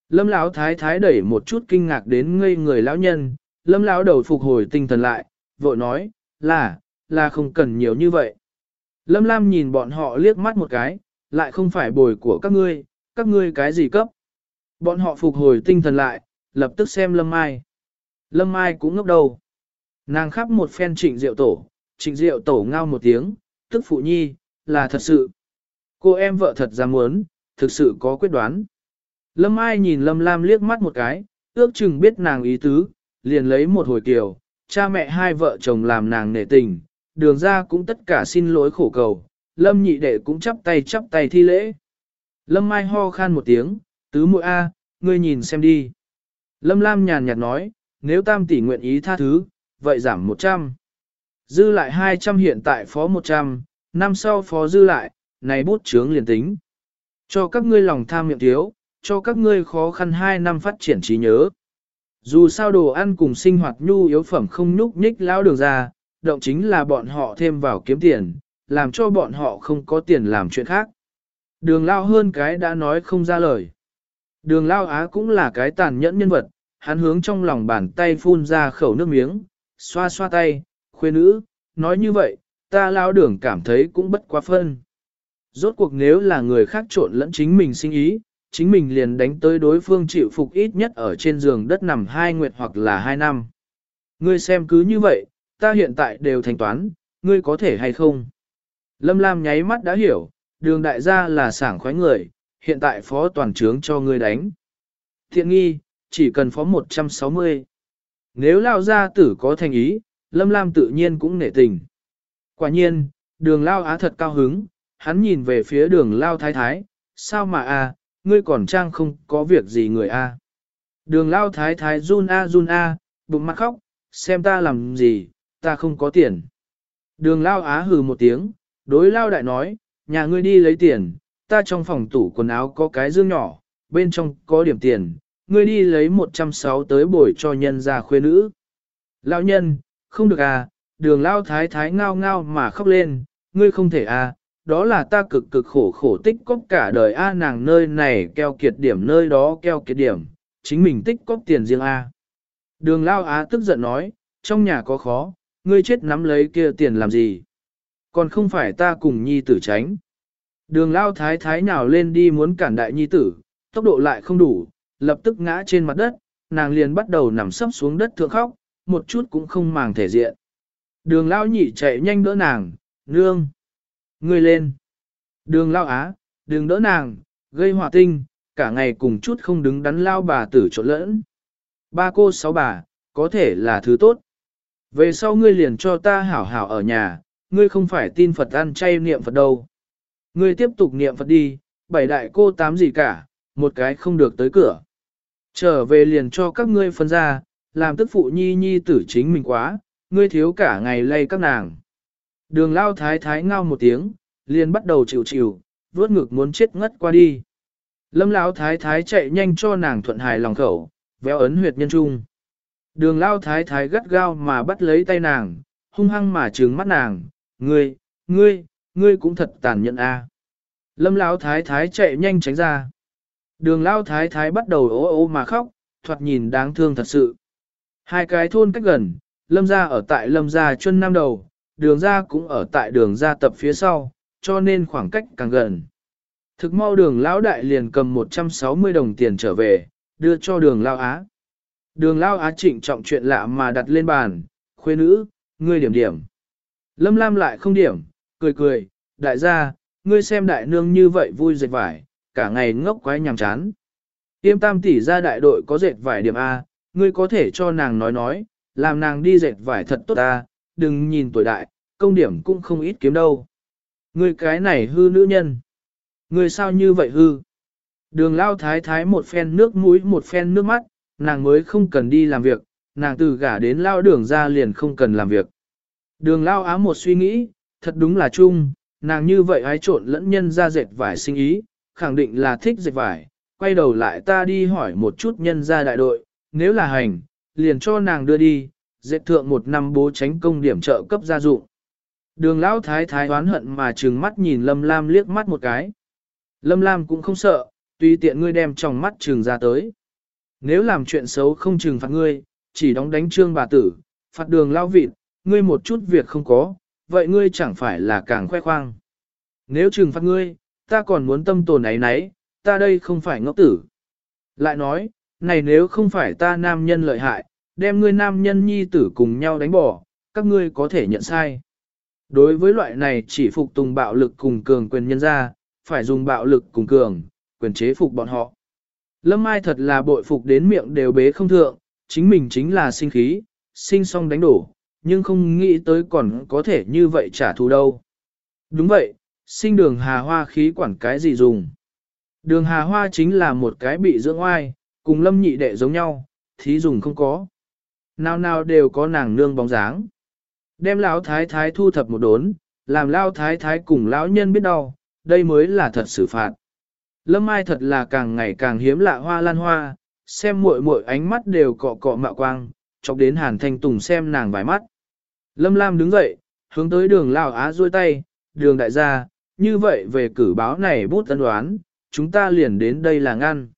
Lâm lão thái thái đẩy một chút kinh ngạc đến ngây người lão nhân, lâm lão đầu phục hồi tinh thần lại, vội nói, là, là không cần nhiều như vậy. Lâm Lam nhìn bọn họ liếc mắt một cái, lại không phải bồi của các ngươi, các ngươi cái gì cấp. Bọn họ phục hồi tinh thần lại, lập tức xem Lâm Mai. Lâm Mai cũng ngốc đầu. Nàng khắp một phen trịnh rượu tổ, trịnh rượu tổ ngao một tiếng, tức phụ nhi, là thật sự. Cô em vợ thật dám muốn, thực sự có quyết đoán. Lâm Mai nhìn Lâm Lam liếc mắt một cái, ước chừng biết nàng ý tứ, liền lấy một hồi kiều, cha mẹ hai vợ chồng làm nàng nể tình, đường ra cũng tất cả xin lỗi khổ cầu, Lâm nhị đệ cũng chắp tay chắp tay thi lễ. Lâm Mai ho khan một tiếng, tứ muội A, ngươi nhìn xem đi. Lâm Lam nhàn nhạt nói, nếu tam tỷ nguyện ý tha thứ, vậy giảm 100. Dư lại 200 hiện tại phó 100, năm sau phó dư lại, này bút chướng liền tính. Cho các ngươi lòng tham miệng thiếu, cho các ngươi khó khăn 2 năm phát triển trí nhớ. Dù sao đồ ăn cùng sinh hoạt nhu yếu phẩm không nhúc nhích lao đường ra, động chính là bọn họ thêm vào kiếm tiền, làm cho bọn họ không có tiền làm chuyện khác. Đường lao hơn cái đã nói không ra lời. Đường lao á cũng là cái tàn nhẫn nhân vật, hắn hướng trong lòng bàn tay phun ra khẩu nước miếng, xoa xoa tay, khuê nữ, nói như vậy, ta lao đường cảm thấy cũng bất quá phân. Rốt cuộc nếu là người khác trộn lẫn chính mình sinh ý, chính mình liền đánh tới đối phương chịu phục ít nhất ở trên giường đất nằm hai nguyệt hoặc là hai năm. Ngươi xem cứ như vậy, ta hiện tại đều thanh toán, ngươi có thể hay không? Lâm Lam nháy mắt đã hiểu, đường đại gia là sảng khoái người, hiện tại phó toàn trướng cho ngươi đánh. Thiện nghi, chỉ cần phó 160. Nếu lao gia tử có thành ý, Lâm Lam tự nhiên cũng nể tình. Quả nhiên, đường lao á thật cao hứng, hắn nhìn về phía đường lao thái thái, sao mà a, ngươi còn trang không có việc gì người a. Đường lao thái thái run a run a, bụng mặt khóc, xem ta làm gì, ta không có tiền. Đường lao á hừ một tiếng, đối lao đại nói, nhà ngươi đi lấy tiền, ta trong phòng tủ quần áo có cái dương nhỏ, bên trong có điểm tiền, ngươi đi lấy 160 tới bồi cho nhân gia khuê nữ. Lão nhân, không được à, đường lao thái thái ngao ngao mà khóc lên, ngươi không thể à, đó là ta cực cực khổ khổ tích cóp cả đời a nàng nơi này keo kiệt điểm nơi đó keo kiệt điểm, chính mình tích cóp tiền riêng a. Đường lao á tức giận nói, trong nhà có khó, ngươi chết nắm lấy kia tiền làm gì? Còn không phải ta cùng nhi tử tránh. Đường lao thái thái nào lên đi muốn cản đại nhi tử, tốc độ lại không đủ, lập tức ngã trên mặt đất, nàng liền bắt đầu nằm sấp xuống đất thượng khóc, một chút cũng không màng thể diện. Đường lao nhị chạy nhanh đỡ nàng, nương. Ngươi lên. Đường lao á, đường đỡ nàng, gây hỏa tinh, cả ngày cùng chút không đứng đắn lao bà tử trộn lẫn. Ba cô sáu bà, có thể là thứ tốt. Về sau ngươi liền cho ta hảo hảo ở nhà, ngươi không phải tin Phật ăn chay niệm Phật đâu. Ngươi tiếp tục niệm Phật đi, bảy đại cô tám gì cả, một cái không được tới cửa. Trở về liền cho các ngươi phân ra, làm tức phụ nhi nhi tử chính mình quá, ngươi thiếu cả ngày lay các nàng. Đường lao thái thái ngao một tiếng, liền bắt đầu chịu chịu, vuốt ngực muốn chết ngất qua đi. Lâm lao thái thái chạy nhanh cho nàng thuận hài lòng khẩu, véo ấn huyệt nhân trung. Đường lao thái thái gắt gao mà bắt lấy tay nàng, hung hăng mà trừng mắt nàng, ngươi, ngươi, ngươi cũng thật tàn nhẫn a. Lâm lao thái thái chạy nhanh tránh ra. Đường lao thái thái bắt đầu ố ô mà khóc, thoạt nhìn đáng thương thật sự. Hai cái thôn cách gần, lâm gia ở tại lâm gia chân nam đầu, đường ra cũng ở tại đường ra tập phía sau, cho nên khoảng cách càng gần. Thực mau đường lão đại liền cầm 160 đồng tiền trở về, đưa cho đường lao á. Đường lao á trịnh trọng chuyện lạ mà đặt lên bàn, khuê nữ, ngươi điểm điểm. Lâm Lam lại không điểm, cười cười, đại gia, ngươi xem đại nương như vậy vui dệt vải, cả ngày ngốc quái nhàm chán. Tiêm tam tỷ ra đại đội có dệt vải điểm A, ngươi có thể cho nàng nói nói, làm nàng đi dệt vải thật tốt ta, đừng nhìn tuổi đại, công điểm cũng không ít kiếm đâu. Ngươi cái này hư nữ nhân. Ngươi sao như vậy hư? Đường lao thái thái một phen nước mũi một phen nước mắt, nàng mới không cần đi làm việc, nàng từ gả đến lao đường ra liền không cần làm việc. Đường lao á một suy nghĩ, thật đúng là chung, nàng như vậy hái trộn lẫn nhân ra dệt vải sinh ý, khẳng định là thích dệt vải, quay đầu lại ta đi hỏi một chút nhân ra đại đội, nếu là hành, liền cho nàng đưa đi, dệt thượng một năm bố tránh công điểm trợ cấp gia dụng. Đường lão thái thái oán hận mà trừng mắt nhìn Lâm Lam liếc mắt một cái. Lâm Lam cũng không sợ, tùy tiện ngươi đem trong mắt trừng ra tới. Nếu làm chuyện xấu không trừng phạt ngươi, chỉ đóng đánh trương bà tử, phạt đường lao vịt, ngươi một chút việc không có, vậy ngươi chẳng phải là càng khoe khoang. Nếu trừng phạt ngươi, ta còn muốn tâm tồn ấy nấy, ta đây không phải ngốc tử. Lại nói, này nếu không phải ta nam nhân lợi hại, đem ngươi nam nhân nhi tử cùng nhau đánh bỏ, các ngươi có thể nhận sai. Đối với loại này chỉ phục tùng bạo lực cùng cường quyền nhân ra, phải dùng bạo lực cùng cường, quyền chế phục bọn họ. Lâm Mai thật là bội phục đến miệng đều bế không thượng, chính mình chính là sinh khí, sinh xong đánh đổ, nhưng không nghĩ tới còn có thể như vậy trả thù đâu. Đúng vậy, sinh đường hà hoa khí quản cái gì dùng. Đường Hà Hoa chính là một cái bị dưỡng oai, cùng lâm nhị đệ giống nhau, thí dùng không có. Nào nào đều có nàng nương bóng dáng. Đem lão thái thái thu thập một đốn, làm lão thái thái cùng lão nhân biết đau, đây mới là thật xử phạt. Lâm Mai thật là càng ngày càng hiếm lạ hoa lan hoa, xem muội muội ánh mắt đều cọ cọ mạo quang, chọc đến Hàn Thanh Tùng xem nàng vài mắt. Lâm Lam đứng dậy, hướng tới đường Lào Á duỗi tay, đường đại gia, như vậy về cử báo này bút tân đoán, chúng ta liền đến đây là ngăn.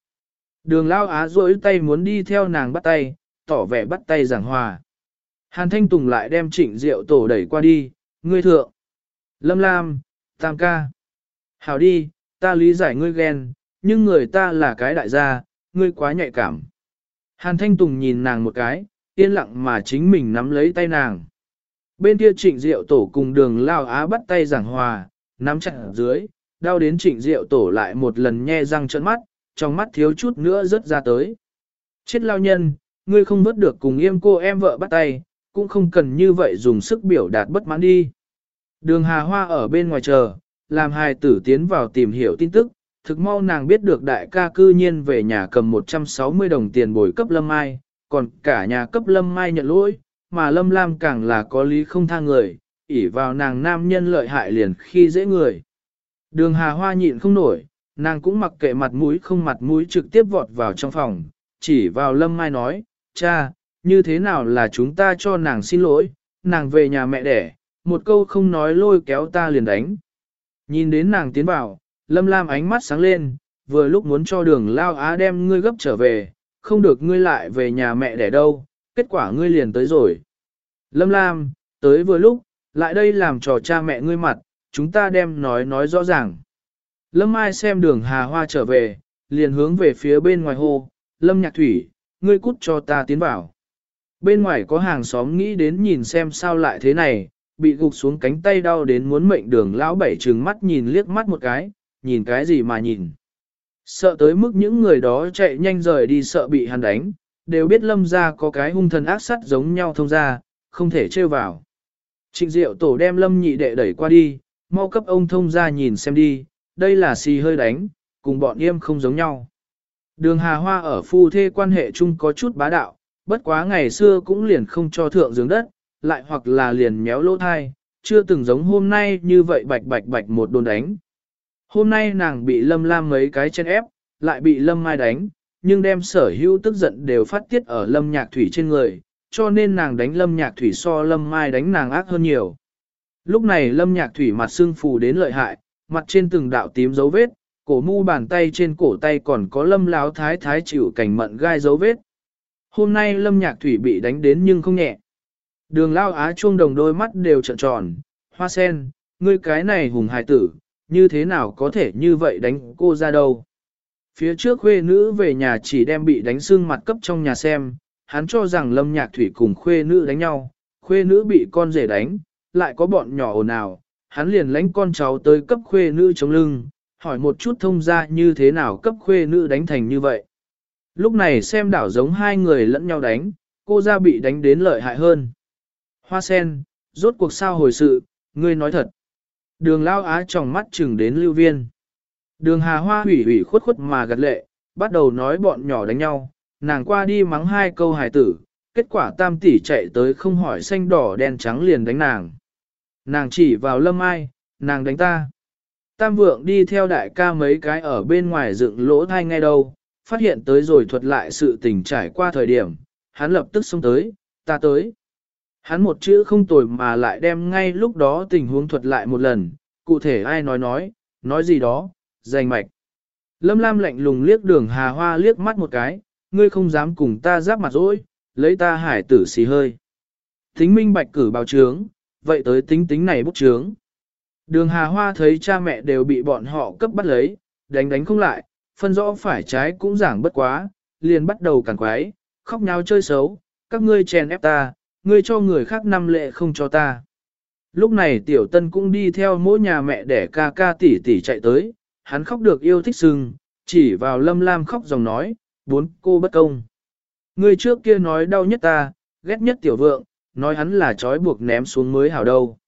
Đường Lao Á duỗi tay muốn đi theo nàng bắt tay, tỏ vẻ bắt tay giảng hòa. Hàn Thanh Tùng lại đem trịnh rượu tổ đẩy qua đi, ngươi thượng. Lâm Lam, Tam ca. Hảo đi, ta lý giải ngươi ghen, nhưng người ta là cái đại gia, ngươi quá nhạy cảm. Hàn Thanh Tùng nhìn nàng một cái, yên lặng mà chính mình nắm lấy tay nàng. Bên kia trịnh diệu tổ cùng đường lao á bắt tay giảng hòa, nắm chặt dưới, đau đến trịnh diệu tổ lại một lần nhe răng trợn mắt, trong mắt thiếu chút nữa rớt ra tới. Chết lao nhân, ngươi không vớt được cùng yêm cô em vợ bắt tay, cũng không cần như vậy dùng sức biểu đạt bất mãn đi. Đường Hà Hoa ở bên ngoài chờ, làm hài tử tiến vào tìm hiểu tin tức, thực mau nàng biết được đại ca cư nhiên về nhà cầm 160 đồng tiền bồi cấp Lâm Mai, còn cả nhà cấp Lâm Mai nhận lỗi, mà Lâm Lam càng là có lý không tha người, ỉ vào nàng nam nhân lợi hại liền khi dễ người. Đường Hà Hoa nhịn không nổi, nàng cũng mặc kệ mặt mũi không mặt mũi trực tiếp vọt vào trong phòng, chỉ vào Lâm Mai nói, cha, như thế nào là chúng ta cho nàng xin lỗi, nàng về nhà mẹ đẻ, một câu không nói lôi kéo ta liền đánh. Nhìn đến nàng tiến vào, Lâm Lam ánh mắt sáng lên, vừa lúc muốn cho đường lao á đem ngươi gấp trở về, không được ngươi lại về nhà mẹ đẻ đâu, kết quả ngươi liền tới rồi. Lâm Lam, tới vừa lúc, lại đây làm trò cha mẹ ngươi mặt, chúng ta đem nói nói rõ ràng. Lâm Mai xem đường Hà Hoa trở về, liền hướng về phía bên ngoài hồ, Lâm Nhạc Thủy, ngươi cút cho ta tiến vào. Bên ngoài có hàng xóm nghĩ đến nhìn xem sao lại thế này, bị gục xuống cánh tay đau đến muốn mệnh đường lão bảy trừng mắt nhìn liếc mắt một cái, nhìn cái gì mà nhìn. Sợ tới mức những người đó chạy nhanh rời đi sợ bị hắn đánh, đều biết lâm ra có cái hung thần ác sắt giống nhau thông ra, không thể trêu vào. Trịnh diệu tổ đem lâm nhị đệ đẩy qua đi, mau cấp ông thông ra nhìn xem đi, đây là xì hơi đánh, cùng bọn yêm không giống nhau. Đường Hà Hoa ở phu thê quan hệ chung có chút bá đạo, bất quá ngày xưa cũng liền không cho thượng dưỡng đất, lại hoặc là liền méo lỗ thai, chưa từng giống hôm nay như vậy bạch bạch bạch một đồn đánh. Hôm nay nàng bị lâm lam mấy cái chân ép, lại bị lâm mai đánh, nhưng đem sở hữu tức giận đều phát tiết ở lâm nhạc thủy trên người, cho nên nàng đánh lâm nhạc thủy so lâm mai đánh nàng ác hơn nhiều. Lúc này lâm nhạc thủy mặt xương phù đến lợi hại, mặt trên từng đạo tím dấu vết, cổ mu bàn tay trên cổ tay còn có lâm láo thái thái chịu cảnh mận gai dấu vết. Hôm nay lâm nhạc thủy bị đánh đến nhưng không nhẹ. Đường lao á chuông đồng đôi mắt đều trợn tròn, hoa sen, ngươi cái này hùng hài tử, như thế nào có thể như vậy đánh cô ra đâu. Phía trước khuê nữ về nhà chỉ đem bị đánh xương mặt cấp trong nhà xem, hắn cho rằng lâm nhạc thủy cùng khuê nữ đánh nhau, khuê nữ bị con rể đánh, lại có bọn nhỏ ồn ào, hắn liền lánh con cháu tới cấp khuê nữ chống lưng, hỏi một chút thông ra như thế nào cấp khuê nữ đánh thành như vậy. Lúc này xem đảo giống hai người lẫn nhau đánh, cô ra bị đánh đến lợi hại hơn. Hoa sen, rốt cuộc sao hồi sự, ngươi nói thật. Đường lao á trong mắt chừng đến lưu viên. Đường hà hoa hủy hủy khuất khuất mà gật lệ, bắt đầu nói bọn nhỏ đánh nhau, nàng qua đi mắng hai câu hài tử, kết quả tam tỷ chạy tới không hỏi xanh đỏ đen trắng liền đánh nàng. Nàng chỉ vào lâm ai, nàng đánh ta. Tam vượng đi theo đại ca mấy cái ở bên ngoài dựng lỗ thai ngay đâu, phát hiện tới rồi thuật lại sự tình trải qua thời điểm, hắn lập tức xông tới, ta tới. Hắn một chữ không tồi mà lại đem ngay lúc đó tình huống thuật lại một lần, cụ thể ai nói nói, nói gì đó, danh mạch. Lâm Lam lạnh lùng liếc đường hà hoa liếc mắt một cái, ngươi không dám cùng ta giáp mặt rỗi, lấy ta hải tử xì hơi. Thính minh bạch cử bào trướng, vậy tới tính tính này bốc trướng. Đường hà hoa thấy cha mẹ đều bị bọn họ cấp bắt lấy, đánh đánh không lại, phân rõ phải trái cũng giảng bất quá, liền bắt đầu càng quái, khóc nháo chơi xấu, các ngươi chèn ép ta, ngươi cho người khác năm lệ không cho ta. Lúc này tiểu tân cũng đi theo mỗi nhà mẹ để ca ca tỷ tỷ chạy tới, hắn khóc được yêu thích sưng, chỉ vào lâm lam khóc dòng nói, bốn cô bất công. Ngươi trước kia nói đau nhất ta, ghét nhất tiểu vượng, nói hắn là trói buộc ném xuống mới hảo đâu.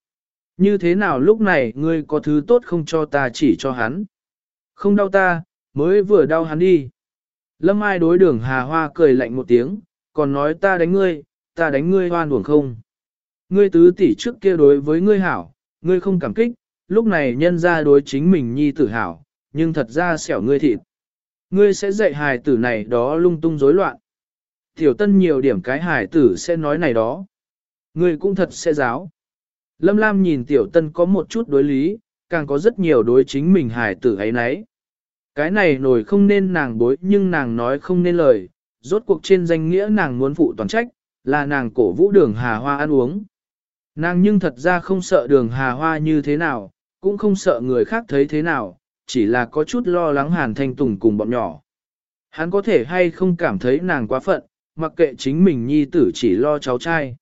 Như thế nào lúc này ngươi có thứ tốt không cho ta chỉ cho hắn. Không đau ta, mới vừa đau hắn đi. Lâm Ai đối đường Hà Hoa cười lạnh một tiếng, còn nói ta đánh ngươi, ta đánh ngươi hoan uổng không. Ngươi tứ tỷ trước kia đối với ngươi hảo, ngươi không cảm kích, lúc này nhân ra đối chính mình nhi tử hảo, nhưng thật ra xẻo ngươi thịt. Ngươi sẽ dạy hài tử này đó lung tung rối loạn. Tiểu tân nhiều điểm cái hài tử sẽ nói này đó. Ngươi cũng thật sẽ giáo. Lâm Lam nhìn tiểu tân có một chút đối lý, càng có rất nhiều đối chính mình hài tử ấy nấy. Cái này nổi không nên nàng bối nhưng nàng nói không nên lời, rốt cuộc trên danh nghĩa nàng muốn phụ toàn trách, là nàng cổ vũ đường hà hoa ăn uống. Nàng nhưng thật ra không sợ đường hà hoa như thế nào, cũng không sợ người khác thấy thế nào, chỉ là có chút lo lắng hàn thanh tùng cùng bọn nhỏ. Hắn có thể hay không cảm thấy nàng quá phận, mặc kệ chính mình nhi tử chỉ lo cháu trai.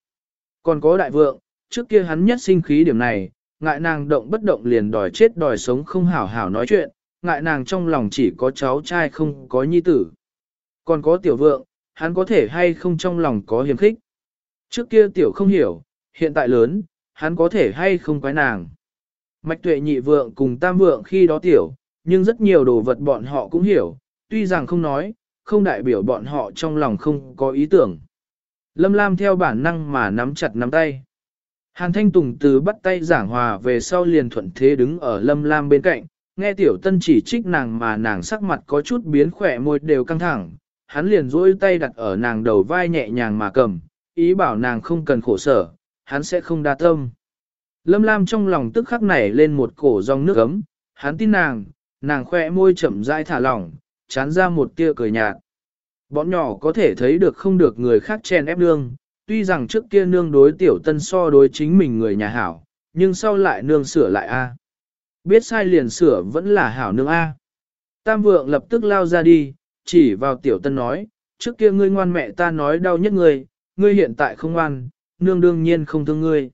Còn có đại vượng, trước kia hắn nhất sinh khí điểm này, ngại nàng động bất động liền đòi chết đòi sống không hảo hảo nói chuyện, ngại nàng trong lòng chỉ có cháu trai không có nhi tử. Còn có tiểu vượng, hắn có thể hay không trong lòng có hiểm khích. Trước kia tiểu không hiểu, hiện tại lớn, hắn có thể hay không quái nàng. Mạch tuệ nhị vượng cùng tam vượng khi đó tiểu, nhưng rất nhiều đồ vật bọn họ cũng hiểu, tuy rằng không nói, không đại biểu bọn họ trong lòng không có ý tưởng. Lâm Lam theo bản năng mà nắm chặt nắm tay. Hàn Thanh Tùng từ bắt tay giảng hòa về sau liền thuận thế đứng ở Lâm Lam bên cạnh, nghe tiểu tân chỉ trích nàng mà nàng sắc mặt có chút biến khỏe môi đều căng thẳng, hắn liền duỗi tay đặt ở nàng đầu vai nhẹ nhàng mà cầm, ý bảo nàng không cần khổ sở, hắn sẽ không đa tâm. Lâm Lam trong lòng tức khắc nảy lên một cổ dòng nước ấm, hắn tin nàng, nàng khỏe môi chậm rãi thả lỏng, chán ra một tia cười nhạt. Bọn nhỏ có thể thấy được không được người khác chen ép đương tuy rằng trước kia nương đối tiểu tân so đối chính mình người nhà hảo, nhưng sau lại nương sửa lại a. Biết sai liền sửa vẫn là hảo nương a. Tam vượng lập tức lao ra đi, chỉ vào tiểu tân nói, trước kia ngươi ngoan mẹ ta nói đau nhất ngươi, ngươi hiện tại không ngoan, nương đương nhiên không thương ngươi.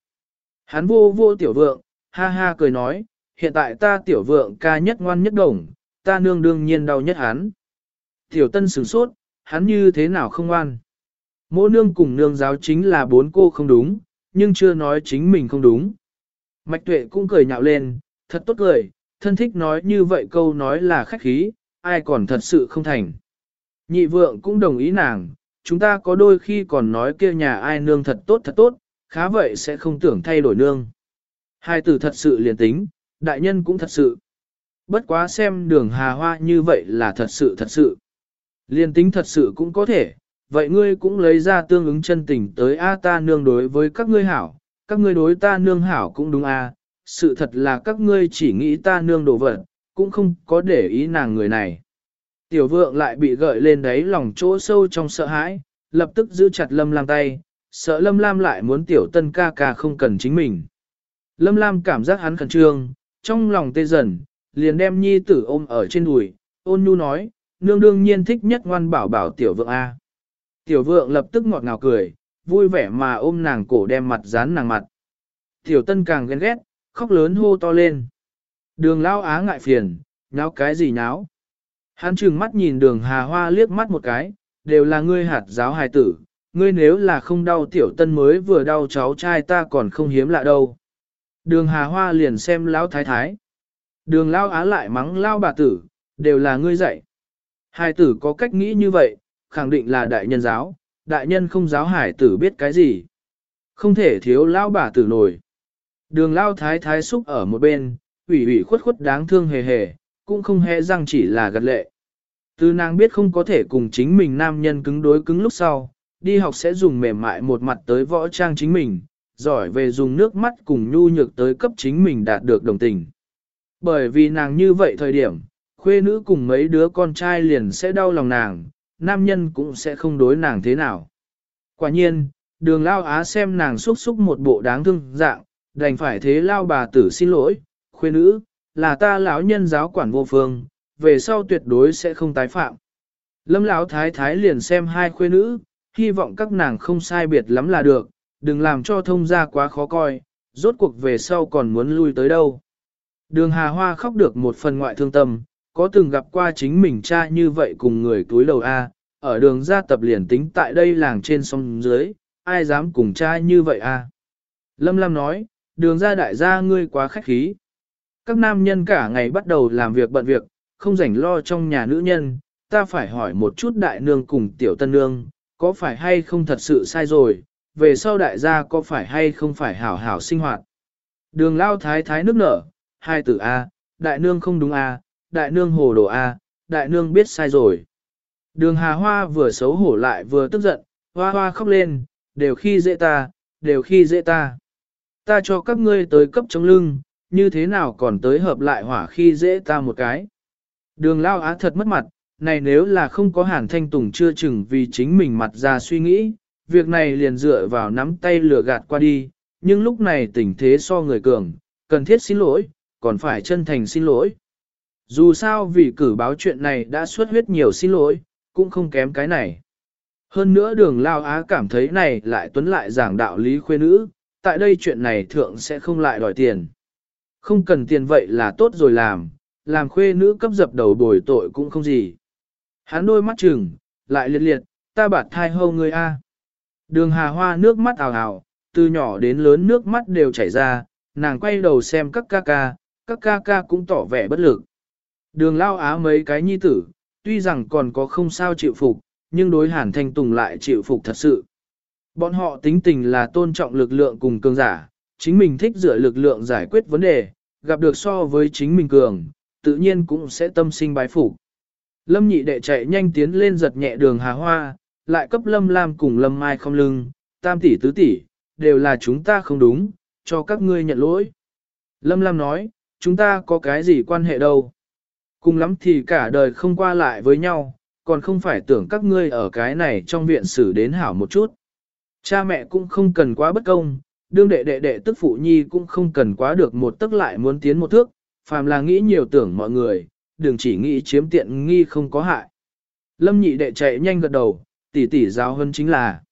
Hắn vô vô tiểu vượng, ha ha cười nói, hiện tại ta tiểu vượng ca nhất ngoan nhất đồng, ta nương đương nhiên đau nhất hắn. Tiểu tân sửng sốt, hắn như thế nào không ngoan. Mô nương cùng nương giáo chính là bốn cô không đúng, nhưng chưa nói chính mình không đúng. Mạch tuệ cũng cười nhạo lên, thật tốt cười, thân thích nói như vậy câu nói là khách khí, ai còn thật sự không thành. Nhị vượng cũng đồng ý nàng, chúng ta có đôi khi còn nói kia nhà ai nương thật tốt thật tốt, khá vậy sẽ không tưởng thay đổi nương. Hai từ thật sự liền tính, đại nhân cũng thật sự. Bất quá xem đường hà hoa như vậy là thật sự thật sự. Liên tính thật sự cũng có thể, vậy ngươi cũng lấy ra tương ứng chân tình tới A ta nương đối với các ngươi hảo, các ngươi đối ta nương hảo cũng đúng A, sự thật là các ngươi chỉ nghĩ ta nương đồ vật, cũng không có để ý nàng người này. Tiểu vượng lại bị gợi lên đấy lòng chỗ sâu trong sợ hãi, lập tức giữ chặt lâm lam tay, sợ lâm lam lại muốn tiểu tân ca ca không cần chính mình. Lâm lam cảm giác hắn khẩn trương, trong lòng tê dần, liền đem nhi tử ôm ở trên đùi, ôn nhu nói, nương đương nhiên thích nhất ngoan bảo bảo tiểu vượng A. Tiểu vượng lập tức ngọt ngào cười, vui vẻ mà ôm nàng cổ đem mặt dán nàng mặt. Tiểu tân càng ghen ghét, khóc lớn hô to lên. Đường lao á ngại phiền, nháo cái gì nháo. Hắn trừng mắt nhìn đường hà hoa liếc mắt một cái, đều là ngươi hạt giáo hài tử, ngươi nếu là không đau tiểu tân mới vừa đau cháu trai ta còn không hiếm lạ đâu. Đường hà hoa liền xem lão thái thái. Đường lao á lại mắng lao bà tử, đều là ngươi dạy. Hài tử có cách nghĩ như vậy, khẳng định là đại nhân giáo, đại nhân không giáo hải tử biết cái gì. Không thể thiếu lao bà tử nổi. Đường lao thái thái xúc ở một bên, ủy ủy khuất khuất đáng thương hề hề, cũng không hề răng chỉ là gật lệ. Từ nàng biết không có thể cùng chính mình nam nhân cứng đối cứng lúc sau, đi học sẽ dùng mềm mại một mặt tới võ trang chính mình, giỏi về dùng nước mắt cùng nhu nhược tới cấp chính mình đạt được đồng tình. Bởi vì nàng như vậy thời điểm, khuê nữ cùng mấy đứa con trai liền sẽ đau lòng nàng, nam nhân cũng sẽ không đối nàng thế nào. Quả nhiên, đường lao á xem nàng xúc xúc một bộ đáng thương dạng, đành phải thế lao bà tử xin lỗi, khuê nữ, là ta lão nhân giáo quản vô phương, về sau tuyệt đối sẽ không tái phạm. Lâm lão thái thái liền xem hai khuê nữ, hy vọng các nàng không sai biệt lắm là được, đừng làm cho thông gia quá khó coi, rốt cuộc về sau còn muốn lui tới đâu. Đường Hà Hoa khóc được một phần ngoại thương tâm, có từng gặp qua chính mình cha như vậy cùng người túi đầu A, ở đường gia tập liền tính tại đây làng trên sông dưới, ai dám cùng cha như vậy A. Lâm Lam nói, đường gia đại gia ngươi quá khách khí. Các nam nhân cả ngày bắt đầu làm việc bận việc, không rảnh lo trong nhà nữ nhân, ta phải hỏi một chút đại nương cùng tiểu tân nương, có phải hay không thật sự sai rồi, về sau đại gia có phải hay không phải hảo hảo sinh hoạt. Đường lao thái thái nước nở, hai tử A, đại nương không đúng A, đại nương hồ đồ A, đại nương biết sai rồi. Đường hà hoa vừa xấu hổ lại vừa tức giận, hoa hoa khóc lên, đều khi dễ ta, đều khi dễ ta. Ta cho các ngươi tới cấp chống lưng, như thế nào còn tới hợp lại hỏa khi dễ ta một cái. Đường lao á thật mất mặt, này nếu là không có hàn thanh tùng chưa chừng vì chính mình mặt ra suy nghĩ, việc này liền dựa vào nắm tay lừa gạt qua đi, nhưng lúc này tình thế so người cường, cần thiết xin lỗi, còn phải chân thành xin lỗi. Dù sao vì cử báo chuyện này đã xuất huyết nhiều xin lỗi, cũng không kém cái này. Hơn nữa đường lao á cảm thấy này lại tuấn lại giảng đạo lý khuê nữ, tại đây chuyện này thượng sẽ không lại đòi tiền. Không cần tiền vậy là tốt rồi làm, làm khuê nữ cấp dập đầu bồi tội cũng không gì. Hắn đôi mắt chừng, lại liệt liệt, ta bạt thai hâu người A. Đường hà hoa nước mắt ào ào, từ nhỏ đến lớn nước mắt đều chảy ra, nàng quay đầu xem các ca ca, các ca ca cũng tỏ vẻ bất lực. Đường lao á mấy cái nhi tử, tuy rằng còn có không sao chịu phục, nhưng đối hàn thanh tùng lại chịu phục thật sự. Bọn họ tính tình là tôn trọng lực lượng cùng cường giả, chính mình thích dựa lực lượng giải quyết vấn đề, gặp được so với chính mình cường, tự nhiên cũng sẽ tâm sinh bái phục. Lâm nhị đệ chạy nhanh tiến lên giật nhẹ đường hà hoa, lại cấp lâm lam cùng lâm mai không lưng, tam tỷ tứ tỷ, đều là chúng ta không đúng, cho các ngươi nhận lỗi. Lâm lam nói, chúng ta có cái gì quan hệ đâu. Cùng lắm thì cả đời không qua lại với nhau, còn không phải tưởng các ngươi ở cái này trong viện xử đến hảo một chút. Cha mẹ cũng không cần quá bất công, đương đệ đệ đệ tức phụ nhi cũng không cần quá được một tức lại muốn tiến một thước, phàm là nghĩ nhiều tưởng mọi người, đừng chỉ nghĩ chiếm tiện nghi không có hại. Lâm nhị đệ chạy nhanh gật đầu, tỷ tỷ giáo hơn chính là.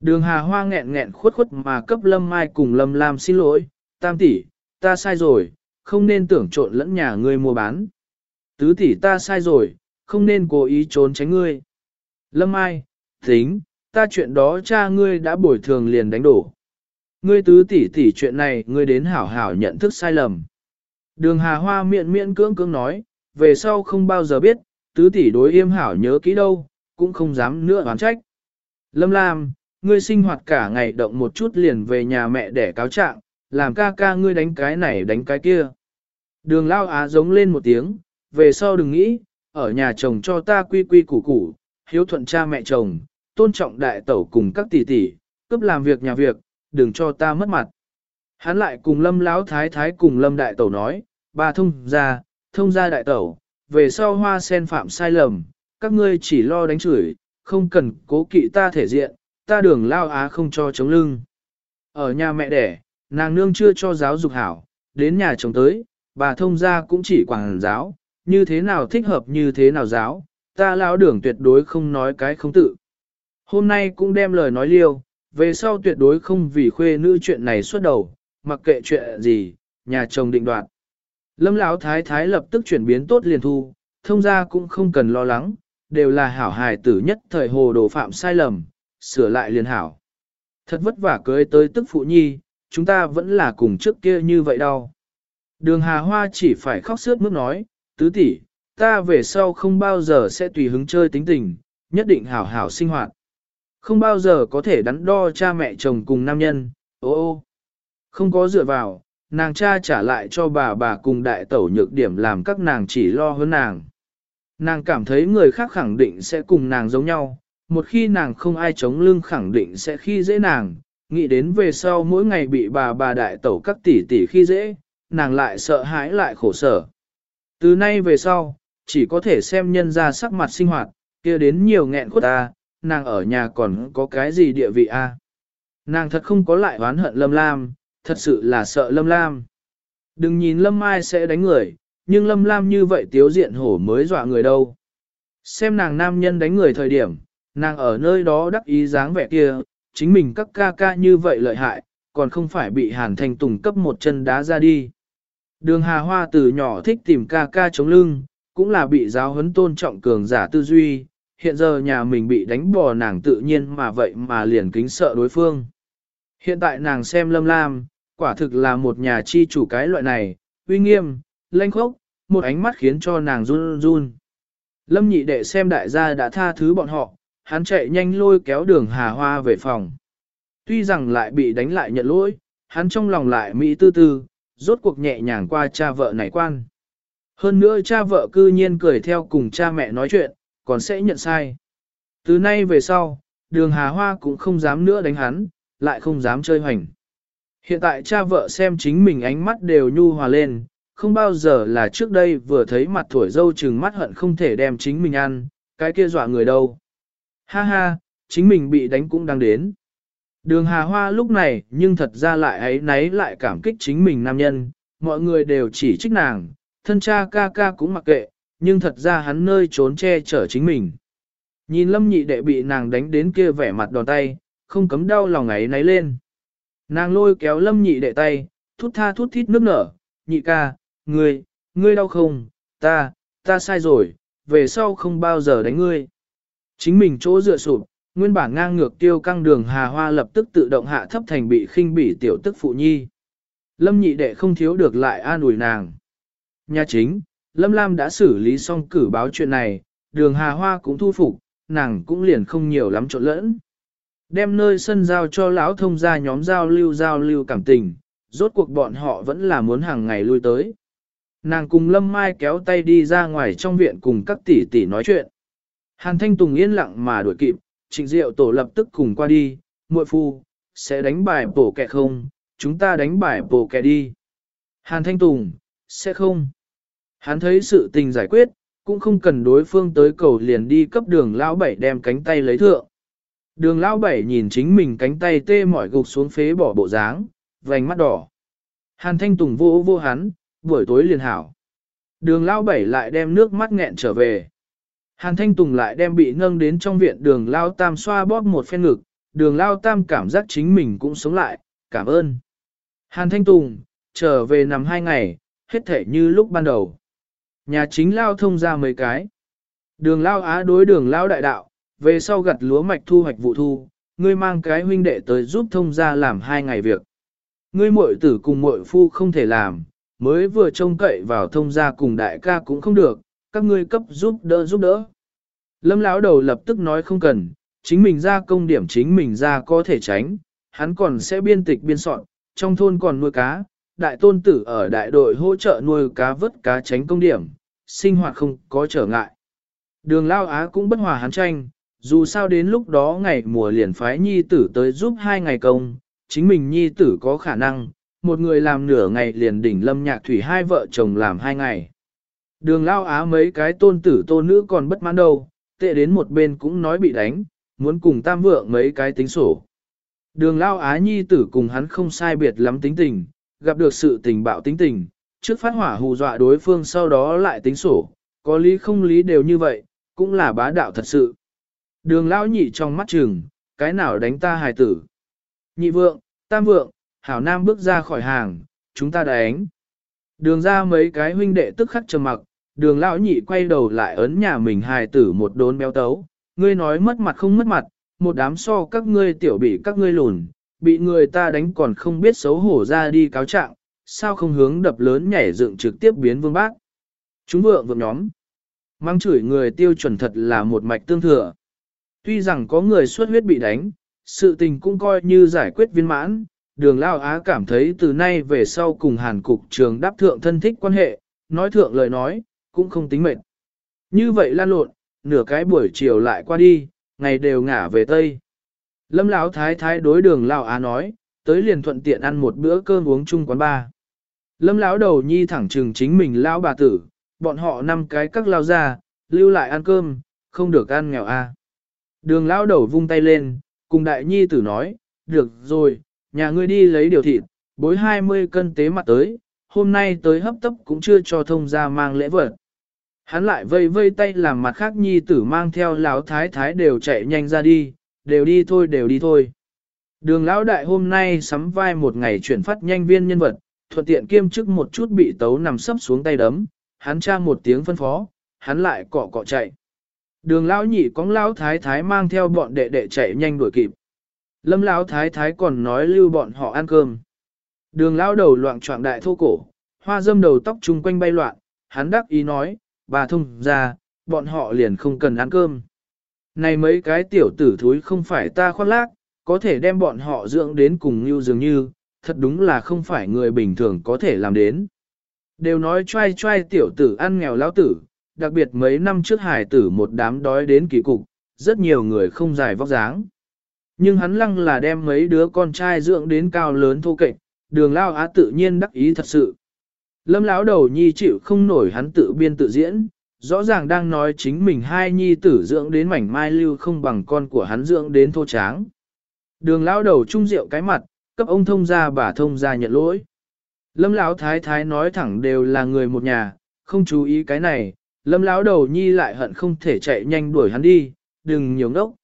Đường hà hoa nghẹn nghẹn khuất khuất mà cấp lâm mai cùng lâm lam xin lỗi, tam tỷ, ta sai rồi, không nên tưởng trộn lẫn nhà ngươi mua bán. Tứ tỷ ta sai rồi, không nên cố ý trốn tránh ngươi. Lâm ai, tính, ta chuyện đó cha ngươi đã bồi thường liền đánh đổ. Ngươi tứ tỷ tỷ chuyện này ngươi đến hảo hảo nhận thức sai lầm. Đường hà hoa miệng miệng cưỡng cưỡng nói, về sau không bao giờ biết, tứ tỷ đối yêm hảo nhớ kỹ đâu, cũng không dám nữa oán trách. Lâm Lam, ngươi sinh hoạt cả ngày động một chút liền về nhà mẹ để cáo trạng, làm ca ca ngươi đánh cái này đánh cái kia. Đường lao á giống lên một tiếng, về sau đừng nghĩ, ở nhà chồng cho ta quy quy củ củ, hiếu thuận cha mẹ chồng, tôn trọng đại tẩu cùng các tỷ tỷ, cướp làm việc nhà việc, đừng cho ta mất mặt. Hắn lại cùng lâm lão thái thái cùng lâm đại tẩu nói, bà thông ra, thông ra đại tẩu, về sau hoa sen phạm sai lầm, các ngươi chỉ lo đánh chửi, không cần cố kỵ ta thể diện, ta đường lao á không cho chống lưng. Ở nhà mẹ đẻ, nàng nương chưa cho giáo dục hảo, đến nhà chồng tới, bà thông ra cũng chỉ quảng giáo, như thế nào thích hợp như thế nào giáo, ta lão đường tuyệt đối không nói cái không tự. Hôm nay cũng đem lời nói liêu, về sau tuyệt đối không vì khuê nữ chuyện này xuất đầu, mặc kệ chuyện gì, nhà chồng định đoạt. Lâm lão thái thái lập tức chuyển biến tốt liền thu, thông ra cũng không cần lo lắng, đều là hảo hài tử nhất thời hồ đồ phạm sai lầm, sửa lại liền hảo. Thật vất vả cưới tới tức phụ nhi, chúng ta vẫn là cùng trước kia như vậy đâu. Đường hà hoa chỉ phải khóc sướt mướt nói, tứ tỷ, ta về sau không bao giờ sẽ tùy hứng chơi tính tình, nhất định hảo hảo sinh hoạt. Không bao giờ có thể đắn đo cha mẹ chồng cùng nam nhân, ô ô. Không có dựa vào, nàng cha trả lại cho bà bà cùng đại tẩu nhược điểm làm các nàng chỉ lo hơn nàng. Nàng cảm thấy người khác khẳng định sẽ cùng nàng giống nhau, một khi nàng không ai chống lưng khẳng định sẽ khi dễ nàng, nghĩ đến về sau mỗi ngày bị bà bà đại tẩu các tỷ tỷ khi dễ, nàng lại sợ hãi lại khổ sở. Từ nay về sau, chỉ có thể xem nhân ra sắc mặt sinh hoạt, kia đến nhiều nghẹn khuất ta, nàng ở nhà còn có cái gì địa vị a? Nàng thật không có lại oán hận Lâm Lam, thật sự là sợ Lâm Lam. Đừng nhìn Lâm Mai sẽ đánh người, nhưng Lâm Lam như vậy tiếu diện hổ mới dọa người đâu. Xem nàng nam nhân đánh người thời điểm, nàng ở nơi đó đắc ý dáng vẻ kia, chính mình các ca ca như vậy lợi hại, còn không phải bị Hàn Thành Tùng cấp một chân đá ra đi. Đường Hà Hoa từ nhỏ thích tìm ca ca chống lưng, cũng là bị giáo huấn tôn trọng cường giả tư duy, hiện giờ nhà mình bị đánh bò nàng tự nhiên mà vậy mà liền kính sợ đối phương. Hiện tại nàng xem lâm lam, quả thực là một nhà chi chủ cái loại này, uy nghiêm, lanh khốc, một ánh mắt khiến cho nàng run run. Lâm nhị đệ xem đại gia đã tha thứ bọn họ, hắn chạy nhanh lôi kéo đường hà hoa về phòng. Tuy rằng lại bị đánh lại nhận lỗi, hắn trong lòng lại mỹ tư tư, rốt cuộc nhẹ nhàng qua cha vợ này quan. Hơn nữa cha vợ cư nhiên cười theo cùng cha mẹ nói chuyện, còn sẽ nhận sai. Từ nay về sau, đường hà hoa cũng không dám nữa đánh hắn, lại không dám chơi hoành. Hiện tại cha vợ xem chính mình ánh mắt đều nhu hòa lên, không bao giờ là trước đây vừa thấy mặt thổi dâu chừng mắt hận không thể đem chính mình ăn, cái kia dọa người đâu. Ha ha, chính mình bị đánh cũng đang đến. Đường Hà Hoa lúc này nhưng thật ra lại ấy nấy lại cảm kích chính mình nam nhân, mọi người đều chỉ trích nàng, thân cha ca ca cũng mặc kệ, nhưng thật ra hắn nơi trốn che chở chính mình. Nhìn lâm nhị đệ bị nàng đánh đến kia vẻ mặt đòn tay, không cấm đau lòng ấy nấy lên. Nàng lôi kéo lâm nhị đệ tay, thút tha thút thít nước nở, nhị ca, ngươi, ngươi đau không, ta, ta sai rồi, về sau không bao giờ đánh ngươi. Chính mình chỗ dựa sụp, nguyên bản ngang ngược tiêu căng đường hà hoa lập tức tự động hạ thấp thành bị khinh bỉ tiểu tức phụ nhi. Lâm nhị đệ không thiếu được lại an ủi nàng. Nhà chính, Lâm Lam đã xử lý xong cử báo chuyện này, đường hà hoa cũng thu phục, nàng cũng liền không nhiều lắm trộn lẫn. Đem nơi sân giao cho lão thông gia nhóm giao lưu giao lưu cảm tình, rốt cuộc bọn họ vẫn là muốn hàng ngày lui tới. Nàng cùng Lâm Mai kéo tay đi ra ngoài trong viện cùng các tỷ tỷ nói chuyện. Hàn Thanh Tùng yên lặng mà đuổi kịp, trịnh diệu tổ lập tức cùng qua đi, muội phu, sẽ đánh bài bổ kẹ không, chúng ta đánh bài bổ kẹ đi. Hàn Thanh Tùng, sẽ không. Hắn thấy sự tình giải quyết, cũng không cần đối phương tới cầu liền đi cấp đường lão bảy đem cánh tay lấy thượng. Đường lão bảy nhìn chính mình cánh tay tê mỏi gục xuống phế bỏ bộ dáng, vành mắt đỏ. Hàn Thanh Tùng vô vô hắn, buổi tối liền hảo. Đường lão bảy lại đem nước mắt nghẹn trở về. Hàn Thanh Tùng lại đem bị nâng đến trong viện đường lao tam xoa bóp một phen ngực, đường lao tam cảm giác chính mình cũng sống lại, cảm ơn. Hàn Thanh Tùng, trở về nằm hai ngày, hết thể như lúc ban đầu. Nhà chính lao thông ra mấy cái. Đường lao á đối đường lao đại đạo, về sau gặt lúa mạch thu hoạch vụ thu, ngươi mang cái huynh đệ tới giúp thông ra làm hai ngày việc. Ngươi muội tử cùng muội phu không thể làm, mới vừa trông cậy vào thông gia cùng đại ca cũng không được, các ngươi cấp giúp đỡ giúp đỡ. Lâm lão đầu lập tức nói không cần, chính mình ra công điểm chính mình ra có thể tránh, hắn còn sẽ biên tịch biên soạn, trong thôn còn nuôi cá, đại tôn tử ở đại đội hỗ trợ nuôi cá vớt cá tránh công điểm, sinh hoạt không có trở ngại. Đường lao á cũng bất hòa hắn tranh, dù sao đến lúc đó ngày mùa liền phái nhi tử tới giúp hai ngày công, chính mình nhi tử có khả năng, một người làm nửa ngày liền đỉnh lâm nhạc thủy hai vợ chồng làm hai ngày. Đường lao á mấy cái tôn tử tôn nữ còn bất mãn đâu, tệ đến một bên cũng nói bị đánh, muốn cùng tam vượng mấy cái tính sổ. Đường lao á nhi tử cùng hắn không sai biệt lắm tính tình, gặp được sự tình bạo tính tình, trước phát hỏa hù dọa đối phương sau đó lại tính sổ, có lý không lý đều như vậy, cũng là bá đạo thật sự. Đường lao nhị trong mắt chừng, cái nào đánh ta hài tử. Nhị vượng, tam vượng, hảo nam bước ra khỏi hàng, chúng ta đánh. Đường ra mấy cái huynh đệ tức khắc trầm mặc, đường lão nhị quay đầu lại ấn nhà mình hài tử một đốn béo tấu, ngươi nói mất mặt không mất mặt, một đám so các ngươi tiểu bị các ngươi lùn, bị người ta đánh còn không biết xấu hổ ra đi cáo trạng, sao không hướng đập lớn nhảy dựng trực tiếp biến vương bác. Chúng vượng vượng nhóm, mang chửi người tiêu chuẩn thật là một mạch tương thừa. Tuy rằng có người xuất huyết bị đánh, sự tình cũng coi như giải quyết viên mãn, đường lao á cảm thấy từ nay về sau cùng hàn cục trường đáp thượng thân thích quan hệ, nói thượng lời nói, cũng không tính mệt. Như vậy lan lộn, nửa cái buổi chiều lại qua đi, ngày đều ngả về Tây. Lâm Lão thái thái đối đường Lão Á nói, tới liền thuận tiện ăn một bữa cơm uống chung quán ba. Lâm Lão đầu nhi thẳng trừng chính mình Lão bà tử, bọn họ năm cái các lao ra, lưu lại ăn cơm, không được ăn nghèo a. Đường Lão đầu vung tay lên, cùng đại nhi tử nói, được rồi, nhà ngươi đi lấy điều thịt, bối 20 cân tế mặt tới, hôm nay tới hấp tấp cũng chưa cho thông ra mang lễ vật. Hắn lại vây vây tay làm mặt khác nhi tử mang theo lão thái thái đều chạy nhanh ra đi, đều đi thôi đều đi thôi. Đường lão đại hôm nay sắm vai một ngày chuyển phát nhanh viên nhân vật, thuận tiện kiêm chức một chút bị tấu nằm sấp xuống tay đấm, hắn tra một tiếng phân phó, hắn lại cọ cọ chạy. Đường lão nhị cóng lão thái thái mang theo bọn đệ đệ chạy nhanh đuổi kịp. Lâm lão thái thái còn nói lưu bọn họ ăn cơm. Đường lão đầu loạn trọng đại thô cổ, hoa dâm đầu tóc chung quanh bay loạn, hắn đắc ý nói, bà thông ra, bọn họ liền không cần ăn cơm. Này mấy cái tiểu tử thúi không phải ta khoác lác, có thể đem bọn họ dưỡng đến cùng như dường như, thật đúng là không phải người bình thường có thể làm đến. Đều nói trai trai tiểu tử ăn nghèo lão tử, đặc biệt mấy năm trước hải tử một đám đói đến kỳ cục, rất nhiều người không dài vóc dáng. Nhưng hắn lăng là đem mấy đứa con trai dưỡng đến cao lớn thô kệch, đường lao á tự nhiên đắc ý thật sự. Lâm lão đầu nhi chịu không nổi hắn tự biên tự diễn, rõ ràng đang nói chính mình hai nhi tử dưỡng đến mảnh mai lưu không bằng con của hắn dưỡng đến thô tráng. Đường lão đầu trung rượu cái mặt, cấp ông thông gia bà thông gia nhận lỗi. Lâm lão thái thái nói thẳng đều là người một nhà, không chú ý cái này, lâm lão đầu nhi lại hận không thể chạy nhanh đuổi hắn đi, đừng nhiều ngốc.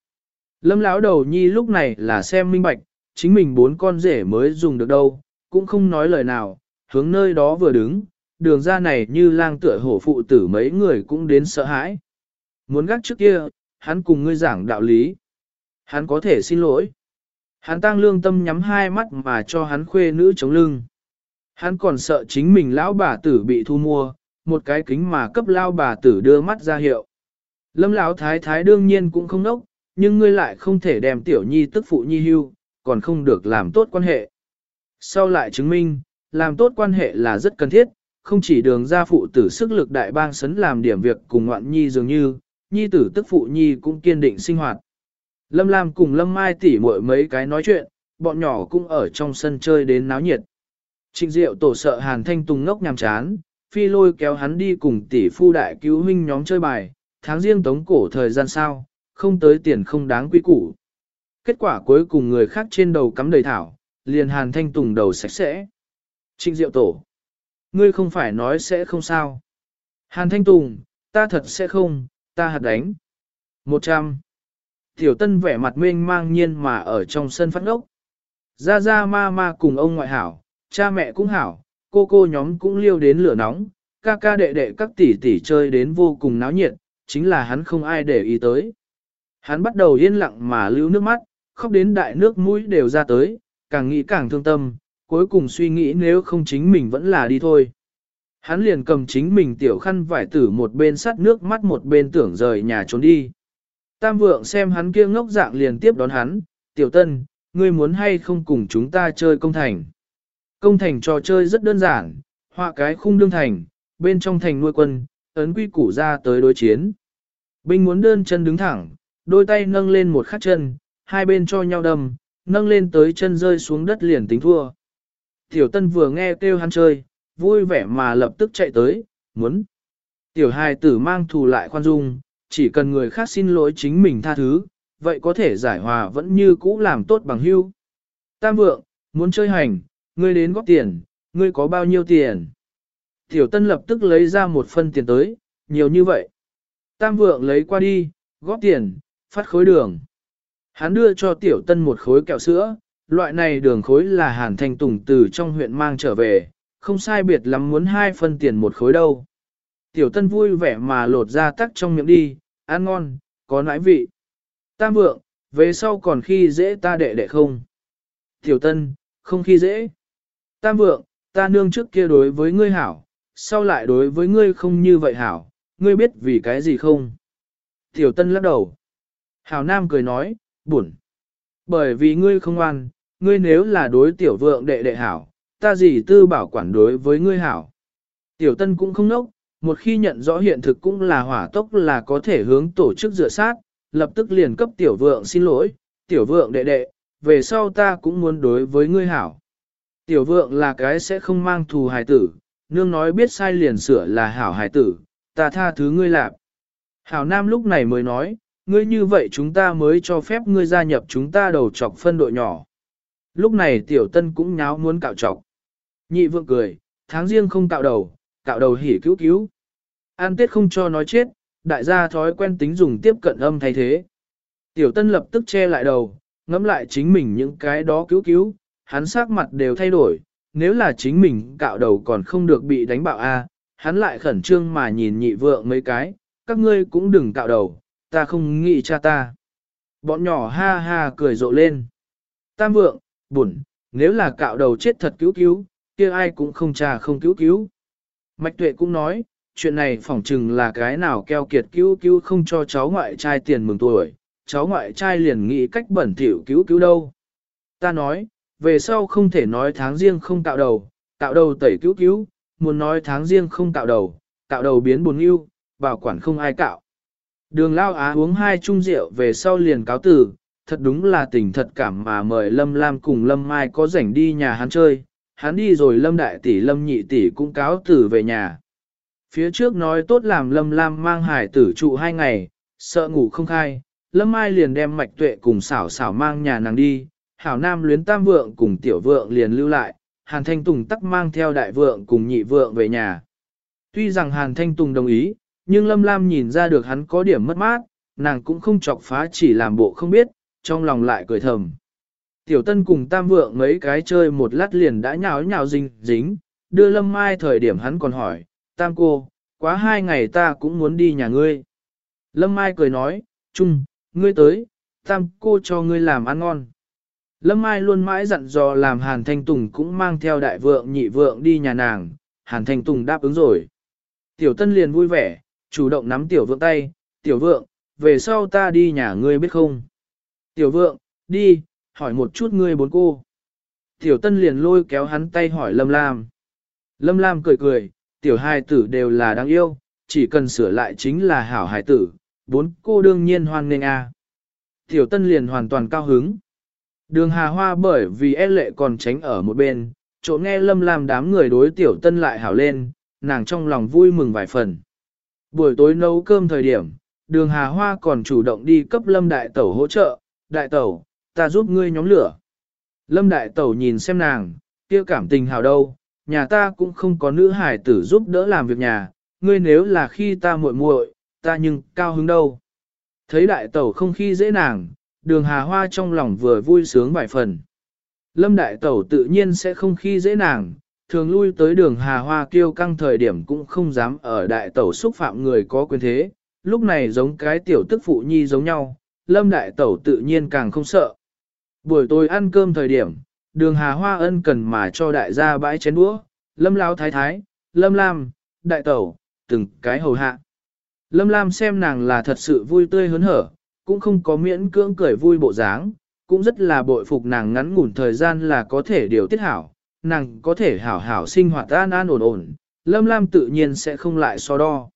Lâm lão đầu nhi lúc này là xem minh bạch, chính mình bốn con rể mới dùng được đâu, cũng không nói lời nào, hướng nơi đó vừa đứng, đường ra này như lang tựa hổ phụ tử mấy người cũng đến sợ hãi. Muốn gác trước kia, hắn cùng ngươi giảng đạo lý. Hắn có thể xin lỗi. Hắn tăng lương tâm nhắm hai mắt mà cho hắn khuê nữ chống lưng. Hắn còn sợ chính mình lão bà tử bị thu mua, một cái kính mà cấp lao bà tử đưa mắt ra hiệu. Lâm lão thái thái đương nhiên cũng không nốc, nhưng ngươi lại không thể đem tiểu nhi tức phụ nhi hưu, còn không được làm tốt quan hệ. Sau lại chứng minh, làm tốt quan hệ là rất cần thiết, không chỉ đường ra phụ tử sức lực đại bang sấn làm điểm việc cùng ngoạn nhi dường như, nhi tử tức phụ nhi cũng kiên định sinh hoạt. Lâm Lam cùng Lâm Mai tỉ muội mấy cái nói chuyện, bọn nhỏ cũng ở trong sân chơi đến náo nhiệt. Trịnh Diệu tổ sợ Hàn Thanh Tùng ngốc nhàm chán, phi lôi kéo hắn đi cùng tỷ phu đại cứu huynh nhóm chơi bài, tháng riêng tống cổ thời gian sao, không tới tiền không đáng quý củ. Kết quả cuối cùng người khác trên đầu cắm đầy thảo, liền Hàn Thanh Tùng đầu sạch sẽ. Trịnh Diệu tổ, ngươi không phải nói sẽ không sao. Hàn Thanh Tùng, ta thật sẽ không, ta hạt đánh. Một trăm. Tiểu Tân vẻ mặt mênh mang nhiên mà ở trong sân phát ngốc. Ra ra ma ma cùng ông ngoại hảo, cha mẹ cũng hảo, cô cô nhóm cũng liêu đến lửa nóng, ca ca đệ đệ các tỷ tỷ chơi đến vô cùng náo nhiệt, chính là hắn không ai để ý tới. Hắn bắt đầu yên lặng mà lưu nước mắt, khóc đến đại nước mũi đều ra tới, càng nghĩ càng thương tâm, cuối cùng suy nghĩ nếu không chính mình vẫn là đi thôi. Hắn liền cầm chính mình tiểu khăn vải tử một bên sắt nước mắt một bên tưởng rời nhà trốn đi. Tam vượng xem hắn kia ngốc dạng liền tiếp đón hắn, tiểu tân, ngươi muốn hay không cùng chúng ta chơi công thành. Công thành trò chơi rất đơn giản, họa cái khung đương thành, bên trong thành nuôi quân, ấn quy củ ra tới đối chiến. Binh muốn đơn chân đứng thẳng, đôi tay nâng lên một khắc chân, hai bên cho nhau đâm, nâng lên tới chân rơi xuống đất liền tính thua. Tiểu tân vừa nghe kêu hắn chơi, vui vẻ mà lập tức chạy tới, muốn. Tiểu hài tử mang thù lại khoan dung, chỉ cần người khác xin lỗi chính mình tha thứ, vậy có thể giải hòa vẫn như cũ làm tốt bằng hưu. Tam vượng, muốn chơi hành, ngươi đến góp tiền, ngươi có bao nhiêu tiền? Tiểu tân lập tức lấy ra một phân tiền tới, nhiều như vậy. Tam vượng lấy qua đi, góp tiền, phát khối đường. Hắn đưa cho tiểu tân một khối kẹo sữa, loại này đường khối là hàn thanh tùng từ trong huyện mang trở về, không sai biệt lắm muốn hai phân tiền một khối đâu. Tiểu tân vui vẻ mà lột ra tắc trong miệng đi, ăn ngon, có nãi vị. Tam vượng, về sau còn khi dễ ta đệ đệ không? Tiểu tân, không khi dễ. Tam vượng, ta nương trước kia đối với ngươi hảo, sau lại đối với ngươi không như vậy hảo, ngươi biết vì cái gì không? Tiểu tân lắc đầu. Hảo Nam cười nói, buồn. Bởi vì ngươi không ngoan, ngươi nếu là đối tiểu vượng đệ đệ hảo, ta gì tư bảo quản đối với ngươi hảo. Tiểu tân cũng không nốc, một khi nhận rõ hiện thực cũng là hỏa tốc là có thể hướng tổ chức dựa sát, lập tức liền cấp tiểu vượng xin lỗi, tiểu vượng đệ đệ, về sau ta cũng muốn đối với ngươi hảo. Tiểu vượng là cái sẽ không mang thù hài tử, nương nói biết sai liền sửa là hảo hài tử, ta tha thứ ngươi lạp. Hảo Nam lúc này mới nói, ngươi như vậy chúng ta mới cho phép ngươi gia nhập chúng ta đầu chọc phân đội nhỏ. Lúc này tiểu tân cũng nháo muốn cạo trọc Nhị vượng cười, tháng riêng không cạo đầu, cạo đầu hỉ cứu cứu. An tết không cho nói chết, đại gia thói quen tính dùng tiếp cận âm thay thế. Tiểu tân lập tức che lại đầu, ngẫm lại chính mình những cái đó cứu cứu, hắn sắc mặt đều thay đổi, nếu là chính mình cạo đầu còn không được bị đánh bạo a, hắn lại khẩn trương mà nhìn nhị vượng mấy cái, các ngươi cũng đừng cạo đầu, ta không nghĩ cha ta. Bọn nhỏ ha ha cười rộ lên. Tam vượng, buồn, nếu là cạo đầu chết thật cứu cứu, kia ai cũng không cha không cứu cứu. Mạch tuệ cũng nói, chuyện này phỏng chừng là cái nào keo kiệt cứu cứu không cho cháu ngoại trai tiền mừng tuổi, cháu ngoại trai liền nghĩ cách bẩn thỉu cứu cứu đâu. Ta nói, về sau không thể nói tháng riêng không tạo đầu, tạo đầu tẩy cứu cứu, muốn nói tháng riêng không tạo đầu, tạo đầu biến buồn yêu, bảo quản không ai cạo. Đường lao á uống hai chung rượu về sau liền cáo tử, thật đúng là tình thật cảm mà mời Lâm Lam cùng Lâm Mai có rảnh đi nhà hắn chơi, hắn đi rồi Lâm Đại Tỷ Lâm Nhị Tỷ cũng cáo tử về nhà. Phía trước nói tốt làm Lâm Lam mang hải tử trụ hai ngày, sợ ngủ không khai, Lâm Mai liền đem mạch tuệ cùng xảo xảo mang nhà nàng đi, hảo nam luyến tam vượng cùng tiểu vượng liền lưu lại, Hàn Thanh Tùng tắc mang theo đại vượng cùng nhị vượng về nhà. Tuy rằng Hàn Thanh Tùng đồng ý, nhưng Lâm Lam nhìn ra được hắn có điểm mất mát, nàng cũng không chọc phá chỉ làm bộ không biết, trong lòng lại cười thầm. Tiểu Tân cùng Tam Vượng mấy cái chơi một lát liền đã nhào nhào dính dính, đưa Lâm Mai thời điểm hắn còn hỏi, Tam cô, quá hai ngày ta cũng muốn đi nhà ngươi. Lâm Mai cười nói, Trung, ngươi tới, Tam cô cho ngươi làm ăn ngon. Lâm Mai luôn mãi dặn dò làm Hàn Thanh Tùng cũng mang theo đại vượng nhị vượng đi nhà nàng, Hàn Thanh Tùng đáp ứng rồi. Tiểu Tân liền vui vẻ, chủ động nắm Tiểu Vượng tay, Tiểu Vượng, về sau ta đi nhà ngươi biết không? Tiểu Vượng, đi, hỏi một chút ngươi bốn cô. Tiểu Tân liền lôi kéo hắn tay hỏi Lâm Lam. Lâm Lam cười cười, tiểu hài tử đều là đáng yêu, chỉ cần sửa lại chính là hảo hài tử, bốn cô đương nhiên hoan nghênh a. Tiểu Tân liền hoàn toàn cao hứng. Đường Hà Hoa bởi vì e lệ còn tránh ở một bên, chỗ nghe Lâm Lam đám người đối Tiểu Tân lại hảo lên, nàng trong lòng vui mừng vài phần. Buổi tối nấu cơm thời điểm, đường Hà Hoa còn chủ động đi cấp Lâm Đại Tẩu hỗ trợ, Đại Tẩu, ta giúp ngươi nhóm lửa. Lâm Đại Tẩu nhìn xem nàng, kia cảm tình hào đâu, nhà ta cũng không có nữ hải tử giúp đỡ làm việc nhà, ngươi nếu là khi ta muội muội, ta nhưng cao hứng đâu. Thấy Đại Tẩu không khi dễ nàng, đường Hà Hoa trong lòng vừa vui sướng vài phần. Lâm Đại Tẩu tự nhiên sẽ không khi dễ nàng, thường lui tới đường Hà Hoa kêu căng thời điểm cũng không dám ở Đại Tẩu xúc phạm người có quyền thế, lúc này giống cái tiểu tức phụ nhi giống nhau, Lâm Đại Tẩu tự nhiên càng không sợ. Buổi tối ăn cơm thời điểm, đường Hà Hoa ân cần mà cho đại gia bãi chén đũa, Lâm Lão Thái Thái, Lâm Lam, Đại Tẩu, từng cái hầu hạ. Lâm Lam xem nàng là thật sự vui tươi hớn hở, cũng không có miễn cưỡng cười vui bộ dáng, cũng rất là bội phục nàng ngắn ngủn thời gian là có thể điều tiết hảo, nàng có thể hảo hảo sinh hoạt an an ổn ổn, Lâm Lam tự nhiên sẽ không lại so đo.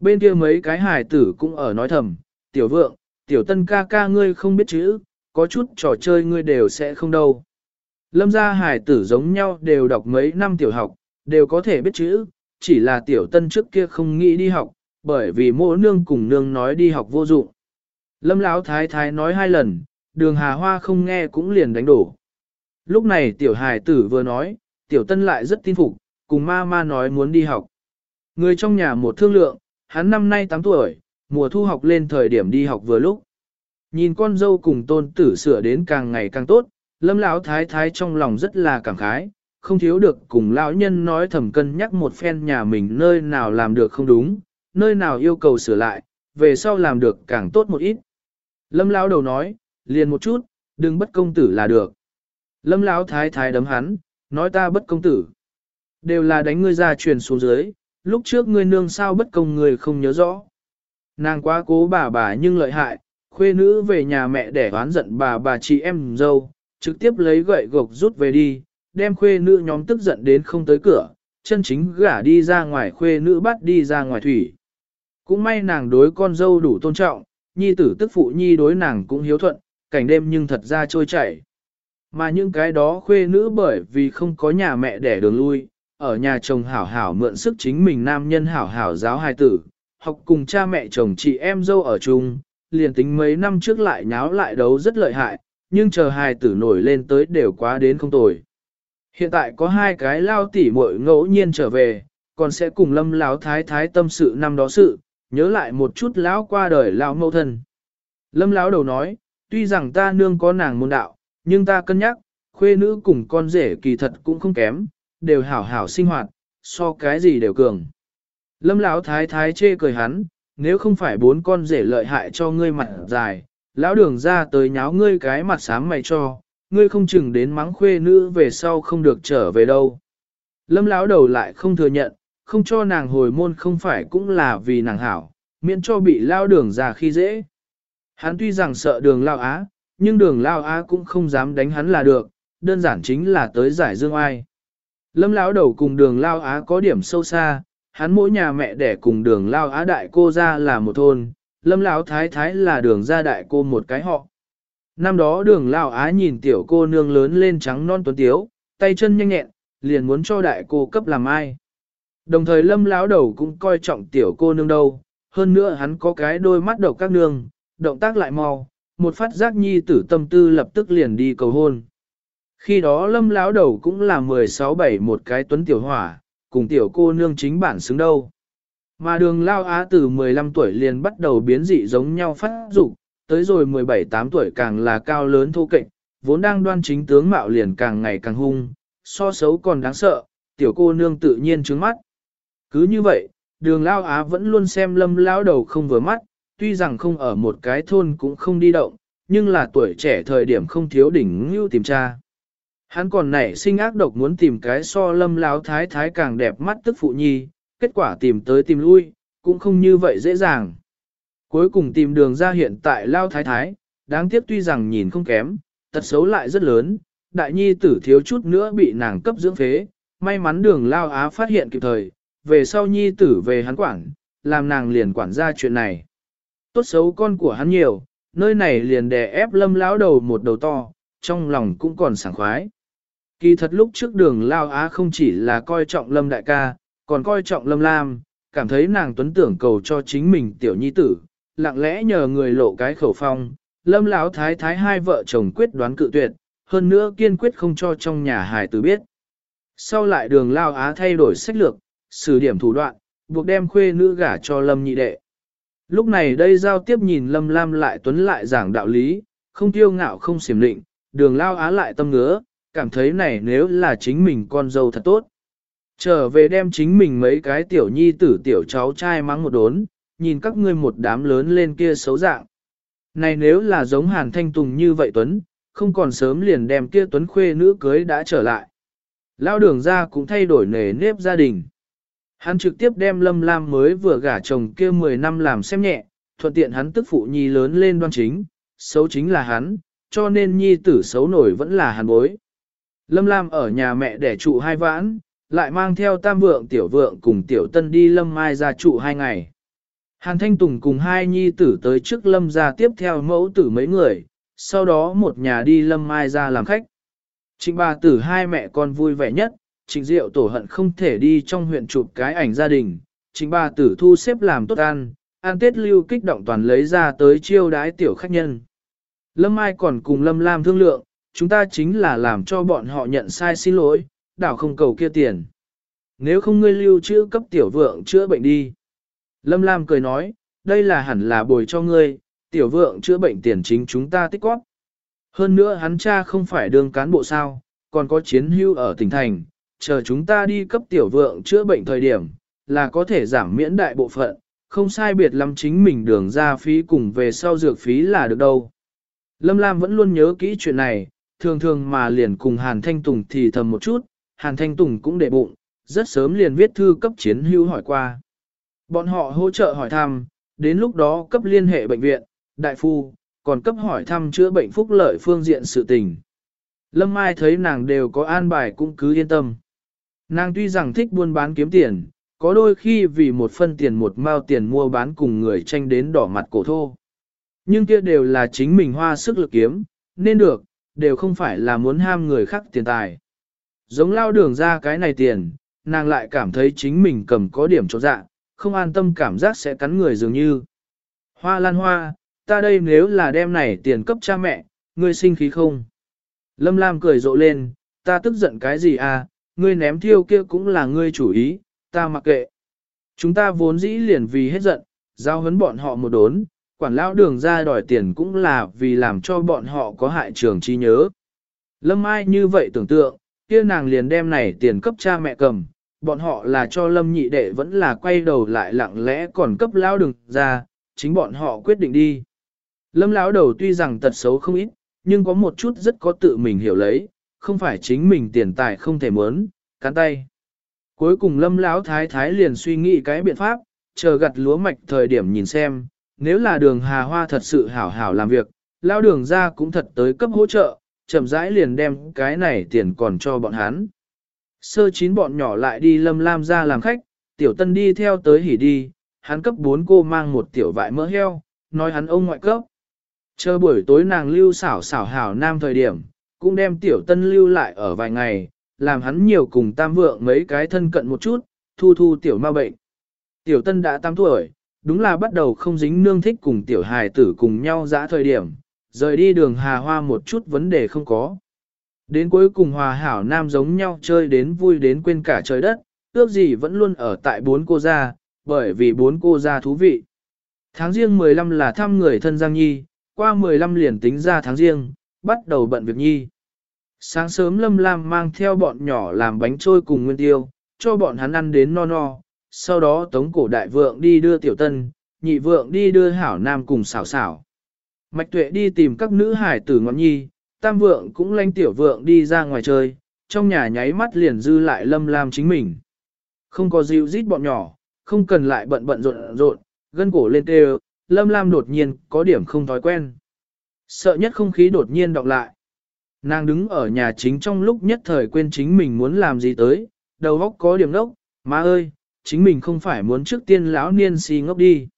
Bên kia mấy cái hài tử cũng ở nói thầm, tiểu vượng, tiểu tân ca ca ngươi không biết chữ, có chút trò chơi ngươi đều sẽ không đâu. Lâm gia Hải tử giống nhau đều đọc mấy năm tiểu học, đều có thể biết chữ, chỉ là tiểu tân trước kia không nghĩ đi học, bởi vì mỗi nương cùng nương nói đi học vô dụng. Lâm Lão thái thái nói hai lần, đường hà hoa không nghe cũng liền đánh đổ. Lúc này tiểu Hải tử vừa nói, tiểu tân lại rất tin phục, cùng ma ma nói muốn đi học. Người trong nhà một thương lượng, hắn năm nay 8 tuổi, mùa thu học lên thời điểm đi học vừa lúc. Nhìn con dâu cùng tôn tử sửa đến càng ngày càng tốt, lâm lão thái thái trong lòng rất là cảm khái, không thiếu được cùng lão nhân nói thầm cân nhắc một phen nhà mình nơi nào làm được không đúng, nơi nào yêu cầu sửa lại, về sau làm được càng tốt một ít. Lâm lão đầu nói, liền một chút, đừng bất công tử là được. Lâm lão thái thái đấm hắn, nói ta bất công tử. Đều là đánh ngươi ra truyền xuống dưới, lúc trước ngươi nương sao bất công người không nhớ rõ. Nàng quá cố bà bà nhưng lợi hại, khuê nữ về nhà mẹ để oán giận bà bà chị em dâu, trực tiếp lấy gậy gộc rút về đi, đem khuê nữ nhóm tức giận đến không tới cửa, chân chính gả đi ra ngoài khuê nữ bắt đi ra ngoài thủy. Cũng may nàng đối con dâu đủ tôn trọng, nhi tử tức phụ nhi đối nàng cũng hiếu thuận, cảnh đêm nhưng thật ra trôi chảy. Mà những cái đó khuê nữ bởi vì không có nhà mẹ để đường lui, ở nhà chồng hảo hảo mượn sức chính mình nam nhân hảo hảo giáo hài tử, học cùng cha mẹ chồng chị em dâu ở chung, liền tính mấy năm trước lại nháo lại đấu rất lợi hại, nhưng chờ hài tử nổi lên tới đều quá đến không tồi. Hiện tại có hai cái lao tỉ muội ngẫu nhiên trở về, còn sẽ cùng lâm láo thái thái tâm sự năm đó sự, nhớ lại một chút lão qua đời lão mâu thân. Lâm lão đầu nói, tuy rằng ta nương có nàng môn đạo, nhưng ta cân nhắc, khuê nữ cùng con rể kỳ thật cũng không kém, đều hảo hảo sinh hoạt, so cái gì đều cường. Lâm lão thái thái chê cười hắn, nếu không phải bốn con rể lợi hại cho ngươi mặt dài, lão đường ra tới nháo ngươi cái mặt sám mày cho, ngươi không chừng đến mắng khuê nữ về sau không được trở về đâu. Lâm lão đầu lại không thừa nhận, không cho nàng hồi môn không phải cũng là vì nàng hảo, miễn cho bị lao đường ra khi dễ. Hắn tuy rằng sợ đường lao á, nhưng đường lao á cũng không dám đánh hắn là được, đơn giản chính là tới giải dương ai. Lâm lão đầu cùng đường lao á có điểm sâu xa, hắn mỗi nhà mẹ đẻ cùng đường lao á đại cô ra là một thôn, lâm lão thái thái là đường ra đại cô một cái họ. Năm đó đường lao á nhìn tiểu cô nương lớn lên trắng non tuấn tiếu, tay chân nhanh nhẹn, liền muốn cho đại cô cấp làm ai. Đồng thời lâm lão đầu cũng coi trọng tiểu cô nương đâu, hơn nữa hắn có cái đôi mắt độc các nương, động tác lại mau, một phát giác nhi tử tâm tư lập tức liền đi cầu hôn. Khi đó lâm lão đầu cũng là 16-7 một cái tuấn tiểu hỏa, cùng tiểu cô nương chính bản xứng đâu. Mà đường lao á từ 15 tuổi liền bắt đầu biến dị giống nhau phát dục tới rồi 17-8 tuổi càng là cao lớn thô kệch, vốn đang đoan chính tướng mạo liền càng ngày càng hung, so xấu còn đáng sợ, tiểu cô nương tự nhiên trướng mắt. Cứ như vậy, đường lao á vẫn luôn xem lâm lao đầu không vừa mắt, tuy rằng không ở một cái thôn cũng không đi động, nhưng là tuổi trẻ thời điểm không thiếu đỉnh như tìm cha. Hắn còn nảy sinh ác độc muốn tìm cái so lâm láo thái thái càng đẹp mắt tức phụ nhi, kết quả tìm tới tìm lui, cũng không như vậy dễ dàng. Cuối cùng tìm đường ra hiện tại lao thái thái, đáng tiếc tuy rằng nhìn không kém, tật xấu lại rất lớn, đại nhi tử thiếu chút nữa bị nàng cấp dưỡng phế, may mắn đường lao á phát hiện kịp thời, về sau nhi tử về hắn quản, làm nàng liền quản ra chuyện này. Tốt xấu con của hắn nhiều, nơi này liền đè ép lâm lão đầu một đầu to, trong lòng cũng còn sảng khoái. Kỳ thật lúc trước đường lao á không chỉ là coi trọng lâm đại ca, còn coi trọng lâm lam, cảm thấy nàng tuấn tưởng cầu cho chính mình tiểu nhi tử, lặng lẽ nhờ người lộ cái khẩu phong, lâm lão thái thái hai vợ chồng quyết đoán cự tuyệt, hơn nữa kiên quyết không cho trong nhà hài tử biết. Sau lại đường lao á thay đổi sách lược, xử điểm thủ đoạn, buộc đem khuê nữ gả cho lâm nhị đệ. Lúc này đây giao tiếp nhìn lâm lam lại tuấn lại giảng đạo lý, không tiêu ngạo không xiểm định, đường lao á lại tâm ngứa, cảm thấy này nếu là chính mình con dâu thật tốt. Trở về đem chính mình mấy cái tiểu nhi tử tiểu cháu trai mắng một đốn, nhìn các ngươi một đám lớn lên kia xấu dạng. Này nếu là giống Hàn Thanh Tùng như vậy Tuấn, không còn sớm liền đem kia Tuấn khuê nữ cưới đã trở lại. Lao đường ra cũng thay đổi nề nếp gia đình. Hắn trực tiếp đem Lâm Lam mới vừa gả chồng kia 10 năm làm xem nhẹ, thuận tiện hắn tức phụ nhi lớn lên đoan chính, xấu chính là hắn, cho nên nhi tử xấu nổi vẫn là hắn bối. Lâm Lam ở nhà mẹ để trụ hai vãn, lại mang theo tam vượng tiểu vượng cùng tiểu tân đi Lâm Mai ra trụ hai ngày. Hàn Thanh Tùng cùng hai nhi tử tới trước Lâm ra tiếp theo mẫu tử mấy người, sau đó một nhà đi Lâm Mai ra làm khách. Trịnh bà tử hai mẹ con vui vẻ nhất, trịnh diệu tổ hận không thể đi trong huyện chụp cái ảnh gia đình, trịnh bà tử thu xếp làm tốt ăn, ăn tết lưu kích động toàn lấy ra tới chiêu đái tiểu khách nhân. Lâm Mai còn cùng Lâm Lam thương lượng, chúng ta chính là làm cho bọn họ nhận sai xin lỗi, đảo không cầu kia tiền. Nếu không ngươi lưu chữa cấp tiểu vượng chữa bệnh đi. Lâm Lam cười nói, đây là hẳn là bồi cho ngươi, tiểu vượng chữa bệnh tiền chính chúng ta tích góp. Hơn nữa hắn cha không phải đương cán bộ sao, còn có chiến hưu ở tỉnh thành, chờ chúng ta đi cấp tiểu vượng chữa bệnh thời điểm, là có thể giảm miễn đại bộ phận, không sai biệt lắm chính mình đường ra phí cùng về sau dược phí là được đâu. Lâm Lam vẫn luôn nhớ kỹ chuyện này, thường thường mà liền cùng Hàn Thanh Tùng thì thầm một chút, Hàn Thanh Tùng cũng để bụng, rất sớm liền viết thư cấp chiến hữu hỏi qua. Bọn họ hỗ trợ hỏi thăm, đến lúc đó cấp liên hệ bệnh viện, đại phu, còn cấp hỏi thăm chữa bệnh phúc lợi phương diện sự tình. Lâm Mai thấy nàng đều có an bài cũng cứ yên tâm. Nàng tuy rằng thích buôn bán kiếm tiền, có đôi khi vì một phân tiền một mao tiền mua bán cùng người tranh đến đỏ mặt cổ thô. Nhưng kia đều là chính mình hoa sức lực kiếm, nên được, đều không phải là muốn ham người khác tiền tài. Giống lao đường ra cái này tiền, nàng lại cảm thấy chính mình cầm có điểm chỗ dạ, không an tâm cảm giác sẽ cắn người dường như. Hoa lan hoa, ta đây nếu là đem này tiền cấp cha mẹ, ngươi sinh khí không? Lâm Lam cười rộ lên, ta tức giận cái gì à, ngươi ném thiêu kia cũng là ngươi chủ ý, ta mặc kệ. Chúng ta vốn dĩ liền vì hết giận, giao hấn bọn họ một đốn, quản lão đường ra đòi tiền cũng là vì làm cho bọn họ có hại trường chi nhớ. Lâm Ai như vậy tưởng tượng, kia nàng liền đem này tiền cấp cha mẹ cầm, bọn họ là cho Lâm nhị đệ vẫn là quay đầu lại lặng lẽ còn cấp lão đường ra, chính bọn họ quyết định đi. Lâm lão đầu tuy rằng tật xấu không ít, nhưng có một chút rất có tự mình hiểu lấy, không phải chính mình tiền tài không thể muốn, cắn tay. Cuối cùng lâm lão thái thái liền suy nghĩ cái biện pháp, chờ gặt lúa mạch thời điểm nhìn xem, nếu là đường hà hoa thật sự hảo hảo làm việc, lao đường ra cũng thật tới cấp hỗ trợ, chậm rãi liền đem cái này tiền còn cho bọn hắn. Sơ chín bọn nhỏ lại đi lâm lam ra làm khách, tiểu tân đi theo tới hỉ đi, hắn cấp bốn cô mang một tiểu vại mỡ heo, nói hắn ông ngoại cấp. Chờ buổi tối nàng lưu xảo xảo hảo nam thời điểm, cũng đem tiểu tân lưu lại ở vài ngày, làm hắn nhiều cùng tam vượng mấy cái thân cận một chút, thu thu tiểu ma bệnh. Tiểu tân đã 8 tuổi, đúng là bắt đầu không dính nương thích cùng tiểu hài tử cùng nhau dã thời điểm, rời đi đường hà hoa một chút vấn đề không có. Đến cuối cùng hòa hảo nam giống nhau chơi đến vui đến quên cả trời đất, ước gì vẫn luôn ở tại bốn cô gia, bởi vì bốn cô gia thú vị. Tháng riêng 15 là thăm người thân Giang Nhi, qua 15 liền tính ra tháng riêng, bắt đầu bận việc Nhi. Sáng sớm Lâm Lam mang theo bọn nhỏ làm bánh trôi cùng nguyên tiêu, cho bọn hắn ăn đến no no, sau đó tống cổ đại vượng đi đưa tiểu tân, nhị vượng đi đưa hảo nam cùng xảo xảo. Mạch tuệ đi tìm các nữ hải tử ngọn nhi, tam vượng cũng lanh tiểu vượng đi ra ngoài chơi, trong nhà nháy mắt liền dư lại lâm lam chính mình. Không có dịu rít bọn nhỏ, không cần lại bận bận rộn rộn, gân cổ lên tê lâm lam đột nhiên có điểm không thói quen. Sợ nhất không khí đột nhiên đọc lại. Nàng đứng ở nhà chính trong lúc nhất thời quên chính mình muốn làm gì tới, đầu óc có điểm đốc, má ơi, chính mình không phải muốn trước tiên lão niên si ngốc đi.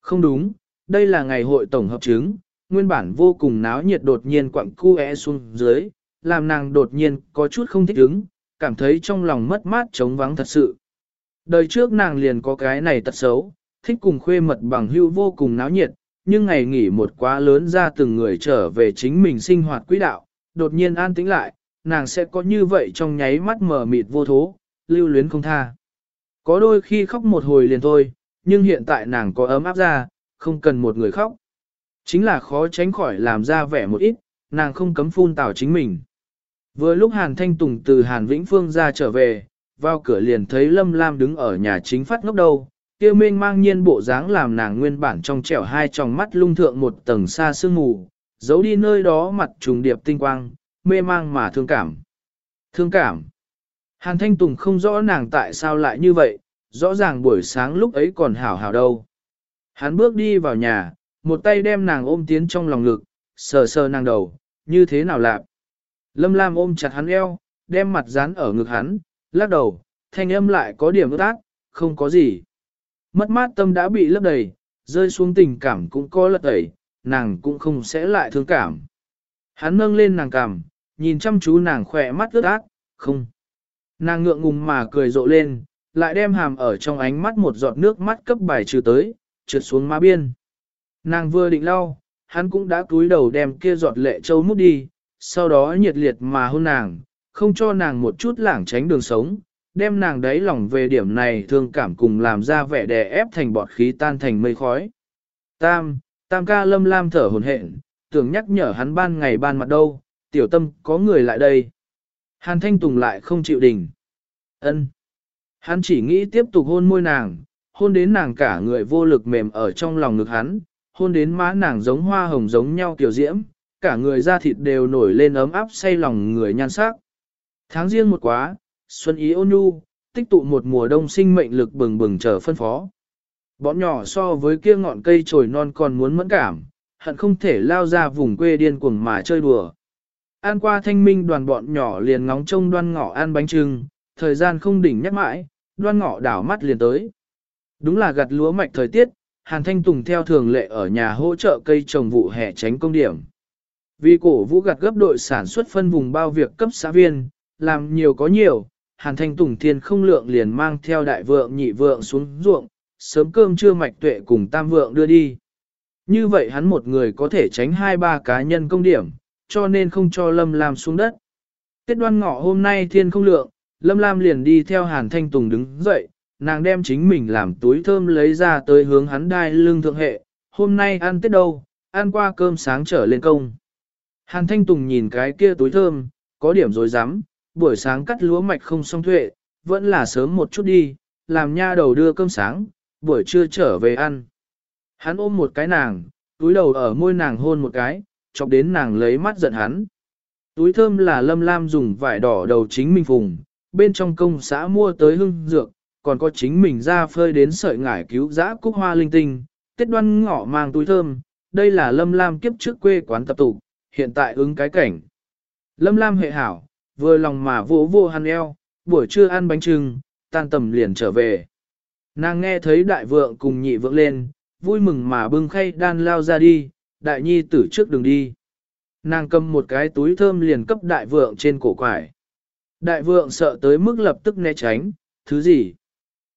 Không đúng, đây là ngày hội tổng hợp chứng, nguyên bản vô cùng náo nhiệt đột nhiên quặng cu e xuống dưới, làm nàng đột nhiên có chút không thích ứng, cảm thấy trong lòng mất mát trống vắng thật sự. Đời trước nàng liền có cái này tật xấu, thích cùng khuê mật bằng hưu vô cùng náo nhiệt, nhưng ngày nghỉ một quá lớn ra từng người trở về chính mình sinh hoạt quỹ đạo, đột nhiên an tĩnh lại, nàng sẽ có như vậy trong nháy mắt mờ mịt vô thố, lưu luyến không tha. Có đôi khi khóc một hồi liền thôi, nhưng hiện tại nàng có ấm áp ra, không cần một người khóc. Chính là khó tránh khỏi làm ra vẻ một ít, nàng không cấm phun tào chính mình. Vừa lúc Hàn Thanh Tùng từ Hàn Vĩnh Phương ra trở về, vào cửa liền thấy Lâm Lam đứng ở nhà chính phát ngốc đầu, kia mênh mang nhiên bộ dáng làm nàng nguyên bản trong trẻo hai tròng mắt lung thượng một tầng xa sương mù, giấu đi nơi đó mặt trùng điệp tinh quang, mê mang mà thương cảm. Thương cảm. Hàn Thanh Tùng không rõ nàng tại sao lại như vậy, rõ ràng buổi sáng lúc ấy còn hảo hảo đâu. Hắn bước đi vào nhà, một tay đem nàng ôm tiến trong lòng ngực, sờ sờ nàng đầu, như thế nào lạ. Lâm Lam ôm chặt hắn eo, đem mặt dán ở ngực hắn, lắc đầu, thanh âm lại có điểm ước ác, không có gì. Mất mát tâm đã bị lấp đầy, rơi xuống tình cảm cũng có lật đẩy, nàng cũng không sẽ lại thương cảm. Hắn nâng lên nàng cằm, nhìn chăm chú nàng khỏe mắt ướt át, không. Nàng ngượng ngùng mà cười rộ lên, lại đem hàm ở trong ánh mắt một giọt nước mắt cấp bài trừ tới, trượt xuống má biên. Nàng vừa định lau, hắn cũng đã cúi đầu đem kia giọt lệ châu mút đi, sau đó nhiệt liệt mà hôn nàng, không cho nàng một chút lảng tránh đường sống, đem nàng đáy lòng về điểm này thương cảm cùng làm ra vẻ đè ép thành bọt khí tan thành mây khói. Tam, tam ca lâm lam thở hồn hển, tưởng nhắc nhở hắn ban ngày ban mặt đâu, tiểu tâm có người lại đây. Hàn Thanh Tùng lại không chịu đình. ân Hắn chỉ nghĩ tiếp tục hôn môi nàng, hôn đến nàng cả người vô lực mềm ở trong lòng ngực hắn, hôn đến má nàng giống hoa hồng giống nhau kiểu diễm, cả người da thịt đều nổi lên ấm áp say lòng người nhan sắc. Tháng riêng một quá, xuân ý ôn nhu, tích tụ một mùa đông sinh mệnh lực bừng bừng chờ phân phó. Bọn nhỏ so với kia ngọn cây trồi non còn muốn mẫn cảm, hận không thể lao ra vùng quê điên cuồng mà chơi đùa. An qua thanh minh đoàn bọn nhỏ liền ngóng trông đoan ngọ ăn bánh trưng, thời gian không đỉnh nhắc mãi, đoan ngọ đảo mắt liền tới. Đúng là gặt lúa mạch thời tiết, Hàn Thanh Tùng theo thường lệ ở nhà hỗ trợ cây trồng vụ hè tránh công điểm. Vì cổ vũ gặt gấp đội sản xuất phân vùng bao việc cấp xã viên, làm nhiều có nhiều, Hàn Thanh Tùng thiên không lượng liền mang theo đại vượng nhị vượng xuống ruộng, sớm cơm trưa mạch tuệ cùng tam vượng đưa đi. Như vậy hắn một người có thể tránh hai ba cá nhân công điểm, cho nên không cho Lâm Lam xuống đất. Tết đoan ngọ hôm nay thiên không lượng, Lâm Lam liền đi theo Hàn Thanh Tùng đứng dậy, nàng đem chính mình làm túi thơm lấy ra tới hướng hắn đai lưng thượng hệ, hôm nay ăn Tết đâu, ăn qua cơm sáng trở lên công. Hàn Thanh Tùng nhìn cái kia túi thơm, có điểm rồi rắm buổi sáng cắt lúa mạch không xong thuệ, vẫn là sớm một chút đi, làm nha đầu đưa cơm sáng, buổi trưa trở về ăn. Hắn ôm một cái nàng, túi đầu ở môi nàng hôn một cái, chọc đến nàng lấy mắt giận hắn. Túi thơm là lâm lam dùng vải đỏ đầu chính mình phùng, bên trong công xã mua tới hưng dược, còn có chính mình ra phơi đến sợi ngải cứu giã cúc hoa linh tinh, tết đoan ngọ mang túi thơm, đây là Lâm Lam kiếp trước quê quán tập tụ, hiện tại ứng cái cảnh. Lâm Lam hệ hảo, vừa lòng mà vỗ vô hắn eo, buổi trưa ăn bánh trưng, tan tầm liền trở về. Nàng nghe thấy đại vượng cùng nhị vượng lên, vui mừng mà bưng khay đan lao ra đi, đại nhi tử trước đường đi. Nàng cầm một cái túi thơm liền cấp đại vượng trên cổ quải. Đại vượng sợ tới mức lập tức né tránh, thứ gì?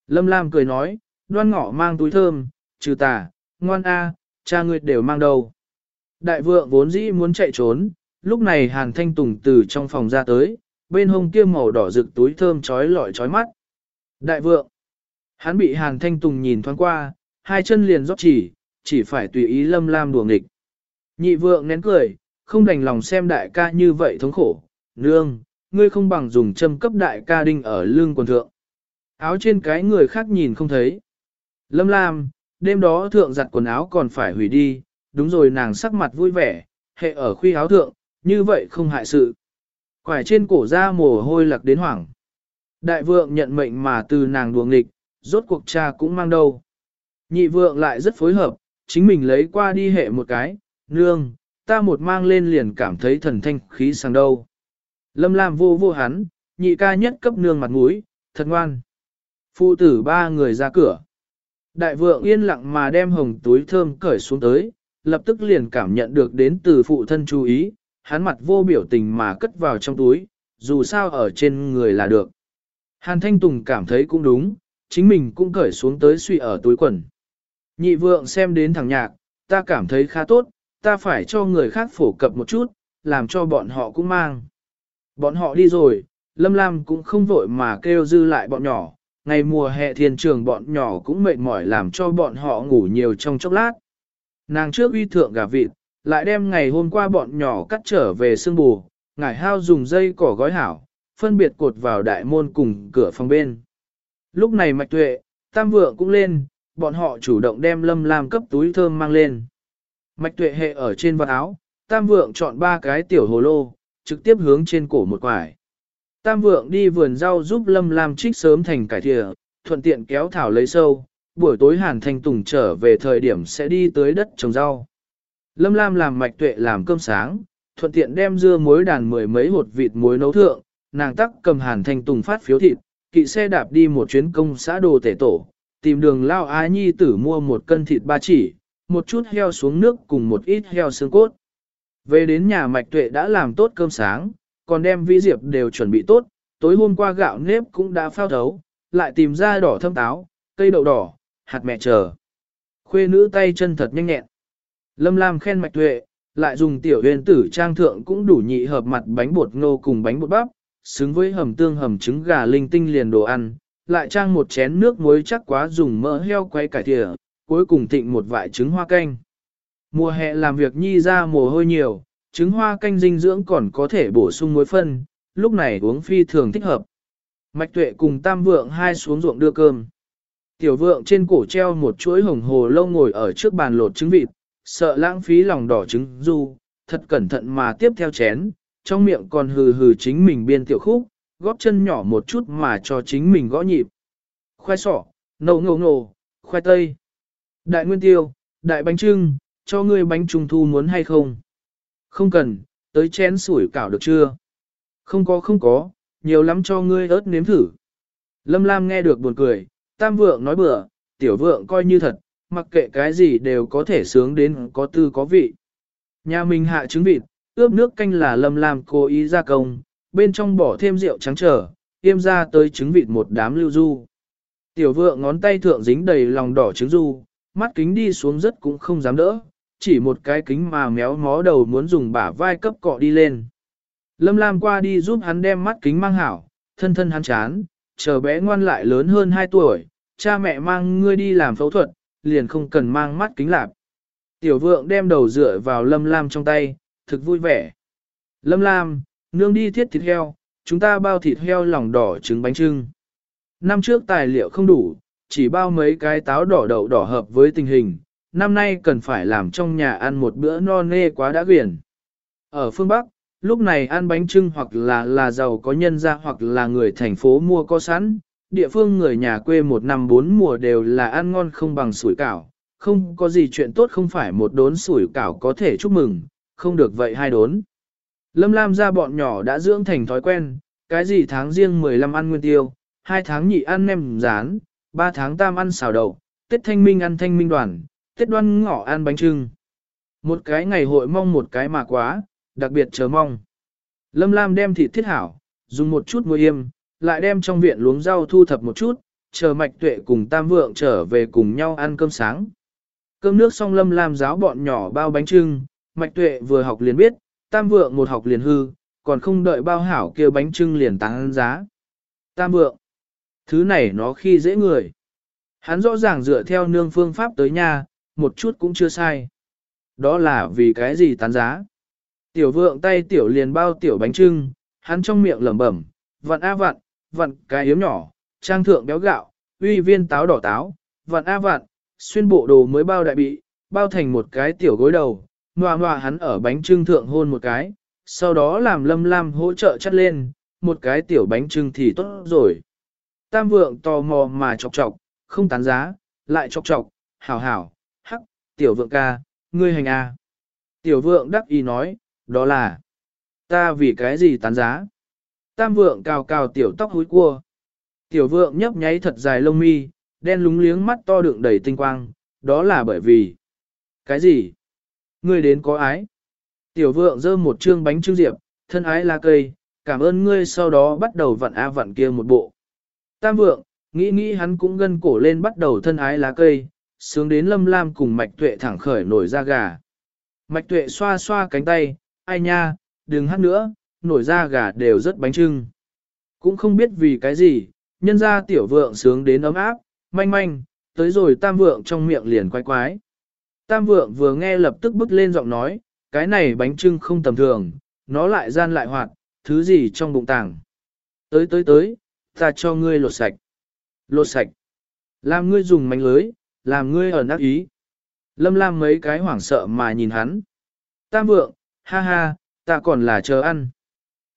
Lâm Lam cười nói, đoan ngọ mang túi thơm, trừ tà, ngoan a, cha ngươi đều mang đâu. Đại vượng vốn dĩ muốn chạy trốn, lúc này Hàn Thanh Tùng từ trong phòng ra tới, bên hông kia màu đỏ rực túi thơm trói lọi trói mắt. Đại vượng, hắn bị Hàn Thanh Tùng nhìn thoáng qua, hai chân liền rót chỉ, chỉ phải tùy ý lâm lam đùa nghịch. Nhị vượng nén cười, không đành lòng xem đại ca như vậy thống khổ, nương, ngươi không bằng dùng châm cấp đại ca đinh ở lưng quần thượng. Áo trên cái người khác nhìn không thấy. Lâm lam, đêm đó thượng giặt quần áo còn phải hủy đi, đúng rồi nàng sắc mặt vui vẻ, hệ ở khuy áo thượng, như vậy không hại sự. Quải trên cổ ra mồ hôi lặc đến hoảng. Đại vượng nhận mệnh mà từ nàng đuồng nghịch, rốt cuộc cha cũng mang đâu. Nhị vượng lại rất phối hợp, chính mình lấy qua đi hệ một cái, nương, ta một mang lên liền cảm thấy thần thanh khí sang đâu. Lâm Lam vô vô hắn, nhị ca nhất cấp nương mặt mũi, thật ngoan. Phụ tử ba người ra cửa. Đại vượng yên lặng mà đem hồng túi thơm cởi xuống tới, lập tức liền cảm nhận được đến từ phụ thân chú ý, hắn mặt vô biểu tình mà cất vào trong túi, dù sao ở trên người là được. Hàn Thanh Tùng cảm thấy cũng đúng, chính mình cũng cởi xuống tới suy ở túi quần. Nhị vượng xem đến thằng nhạc, ta cảm thấy khá tốt, ta phải cho người khác phổ cập một chút, làm cho bọn họ cũng mang. Bọn họ đi rồi, Lâm Lam cũng không vội mà kêu dư lại bọn nhỏ, ngày mùa hè thiên trường bọn nhỏ cũng mệt mỏi làm cho bọn họ ngủ nhiều trong chốc lát. Nàng trước uy thượng gà vịt, lại đem ngày hôm qua bọn nhỏ cắt trở về sương bù, ngải hao dùng dây cỏ gói hảo, phân biệt cột vào đại môn cùng cửa phòng bên. Lúc này mạch tuệ, tam vượng cũng lên, bọn họ chủ động đem lâm lam cấp túi thơm mang lên. Mạch tuệ hệ ở trên vật áo, tam vượng chọn ba cái tiểu hồ lô, trực tiếp hướng trên cổ một quải. Tam vượng đi vườn rau giúp lâm lam trích sớm thành cải thịa, thuận tiện kéo thảo lấy sâu, buổi tối hàn thanh tùng trở về thời điểm sẽ đi tới đất trồng rau. Lâm lam làm mạch tuệ làm cơm sáng, thuận tiện đem dưa muối đàn mười mấy hột vịt muối nấu thượng, nàng tắc cầm hàn thanh tùng phát phiếu thịt, kỵ xe đạp đi một chuyến công xã đồ tể tổ, tìm đường lao á nhi tử mua một cân thịt ba chỉ, một chút heo xuống nước cùng một ít heo xương cốt. Về đến nhà mạch tuệ đã làm tốt cơm sáng, còn đem vĩ diệp đều chuẩn bị tốt, tối hôm qua gạo nếp cũng đã phao thấu, lại tìm ra đỏ thâm táo, cây đậu đỏ, hạt mẹ chờ. Khuê nữ tay chân thật nhanh nhẹn. Lâm Lam khen mạch tuệ, lại dùng tiểu huyền tử trang thượng cũng đủ nhị hợp mặt bánh bột ngô cùng bánh bột bắp, xứng với hầm tương hầm trứng gà linh tinh liền đồ ăn, lại trang một chén nước muối chắc quá dùng mỡ heo quay cải thìa, cuối cùng thịnh một vại trứng hoa canh. Mùa hè làm việc nhi ra mồ hôi nhiều, trứng hoa canh dinh dưỡng còn có thể bổ sung muối phân, lúc này uống phi thường thích hợp. Mạch tuệ cùng tam vượng hai xuống ruộng đưa cơm. Tiểu vượng trên cổ treo một chuỗi hồng hồ lâu ngồi ở trước bàn lột trứng vịt, sợ lãng phí lòng đỏ trứng du, thật cẩn thận mà tiếp theo chén, trong miệng còn hừ hừ chính mình biên tiểu khúc, góp chân nhỏ một chút mà cho chính mình gõ nhịp. Khoai sỏ, nâu ngô ngô, khoai tây, đại nguyên tiêu, đại bánh trưng, cho ngươi bánh trung thu muốn hay không? Không cần, tới chén sủi cảo được chưa? Không có không có, nhiều lắm cho ngươi ớt nếm thử. Lâm Lam nghe được buồn cười, tam vượng nói bừa, tiểu vượng coi như thật, mặc kệ cái gì đều có thể sướng đến có tư có vị. Nhà mình hạ trứng vịt, ướp nước canh là Lâm Lam cố ý gia công, bên trong bỏ thêm rượu trắng trở, tiêm ra tới trứng vịt một đám lưu du. Tiểu vượng ngón tay thượng dính đầy lòng đỏ trứng du, mắt kính đi xuống rất cũng không dám đỡ, chỉ một cái kính mà méo mó đầu muốn dùng bả vai cấp cọ đi lên. Lâm Lam qua đi giúp hắn đem mắt kính mang hảo, thân thân hắn chán, chờ bé ngoan lại lớn hơn 2 tuổi, cha mẹ mang ngươi đi làm phẫu thuật, liền không cần mang mắt kính lạp. Tiểu vượng đem đầu dựa vào Lâm Lam trong tay, thực vui vẻ. Lâm Lam, nương đi thiết thịt heo, chúng ta bao thịt heo lòng đỏ trứng bánh trưng. Năm trước tài liệu không đủ, chỉ bao mấy cái táo đỏ đậu đỏ hợp với tình hình, năm nay cần phải làm trong nhà ăn một bữa no nê quá đã quyển. Ở phương Bắc, lúc này ăn bánh trưng hoặc là là giàu có nhân ra hoặc là người thành phố mua có sẵn, địa phương người nhà quê một năm bốn mùa đều là ăn ngon không bằng sủi cảo, không có gì chuyện tốt không phải một đốn sủi cảo có thể chúc mừng, không được vậy hai đốn. Lâm Lam ra bọn nhỏ đã dưỡng thành thói quen, cái gì tháng riêng 15 ăn nguyên tiêu, hai tháng nhị ăn nem rán, ba tháng tam ăn xào đậu, Tết thanh minh ăn thanh minh đoàn, Tết đoan ngọ ăn bánh trưng. Một cái ngày hội mong một cái mà quá, đặc biệt chờ mong. Lâm Lam đem thịt thiết hảo, dùng một chút muối yêm, lại đem trong viện luống rau thu thập một chút, chờ mạch tuệ cùng tam vượng trở về cùng nhau ăn cơm sáng. Cơm nước xong Lâm Lam giáo bọn nhỏ bao bánh trưng, mạch tuệ vừa học liền biết, tam vượng một học liền hư, còn không đợi bao hảo kia bánh trưng liền tăng giá. Tam vượng, thứ này nó khi dễ người. Hắn rõ ràng dựa theo nương phương pháp tới nhà, một chút cũng chưa sai. Đó là vì cái gì tán giá. Tiểu vượng tay tiểu liền bao tiểu bánh trưng, hắn trong miệng lẩm bẩm, vặn a vặn, vặn cái yếm nhỏ, trang thượng béo gạo, uy viên táo đỏ táo, vặn a vặn, xuyên bộ đồ mới bao đại bị, bao thành một cái tiểu gối đầu, ngoà ngoà hắn ở bánh trưng thượng hôn một cái, sau đó làm lâm lam hỗ trợ chắt lên, một cái tiểu bánh trưng thì tốt rồi. Tam vượng tò mò mà chọc chọc, không tán giá, lại chọc chọc, hảo hảo, hắc, tiểu vượng ca, ngươi hành a. Tiểu vượng đắc ý nói, đó là, ta vì cái gì tán giá. Tam vượng cào cào tiểu tóc húi cua. Tiểu vượng nhấp nháy thật dài lông mi, đen lúng liếng mắt to đựng đầy tinh quang, đó là bởi vì. Cái gì? Ngươi đến có ái. Tiểu vượng dơ một trương bánh trưng diệp, thân ái là cây, cảm ơn ngươi sau đó bắt đầu vặn a vặn kia một bộ. Tam vượng, nghĩ nghĩ hắn cũng gân cổ lên bắt đầu thân ái lá cây, sướng đến lâm lam cùng mạch tuệ thẳng khởi nổi ra gà. Mạch tuệ xoa xoa cánh tay, ai nha, đừng hát nữa, nổi ra gà đều rất bánh trưng. Cũng không biết vì cái gì, nhân ra tiểu vượng sướng đến ấm áp, manh manh, tới rồi tam vượng trong miệng liền quái quái. Tam vượng vừa nghe lập tức bước lên giọng nói, cái này bánh trưng không tầm thường, nó lại gian lại hoạt, thứ gì trong bụng tàng. Tới tới tới, ta cho ngươi lột sạch. Lột sạch. Làm ngươi dùng mánh lưới, làm ngươi ở nắc ý. Lâm Lam mấy cái hoảng sợ mà nhìn hắn. Tam vượng, ha ha, ta còn là chờ ăn.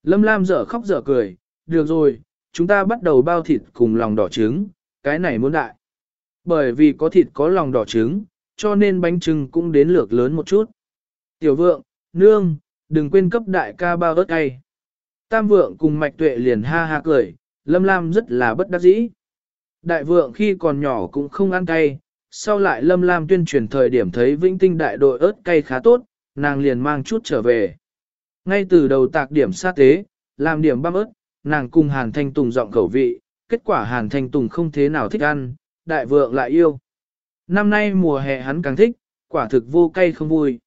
Lâm Lam dở khóc dở cười, được rồi, chúng ta bắt đầu bao thịt cùng lòng đỏ trứng, cái này muốn đại. Bởi vì có thịt có lòng đỏ trứng, cho nên bánh trưng cũng đến lược lớn một chút. Tiểu vượng, nương, đừng quên cấp đại ca bao ớt cay. Tam vượng cùng mạch tuệ liền ha ha cười, Lâm Lam rất là bất đắc dĩ. Đại vượng khi còn nhỏ cũng không ăn cay, sau lại Lâm Lam tuyên truyền thời điểm thấy vĩnh tinh đại đội ớt cay khá tốt, nàng liền mang chút trở về. Ngay từ đầu tạc điểm sát tế, làm điểm băm ớt, nàng cùng Hàn Thanh Tùng dọn khẩu vị, kết quả Hàn Thanh Tùng không thế nào thích ăn, đại vượng lại yêu. Năm nay mùa hè hắn càng thích, quả thực vô cay không vui.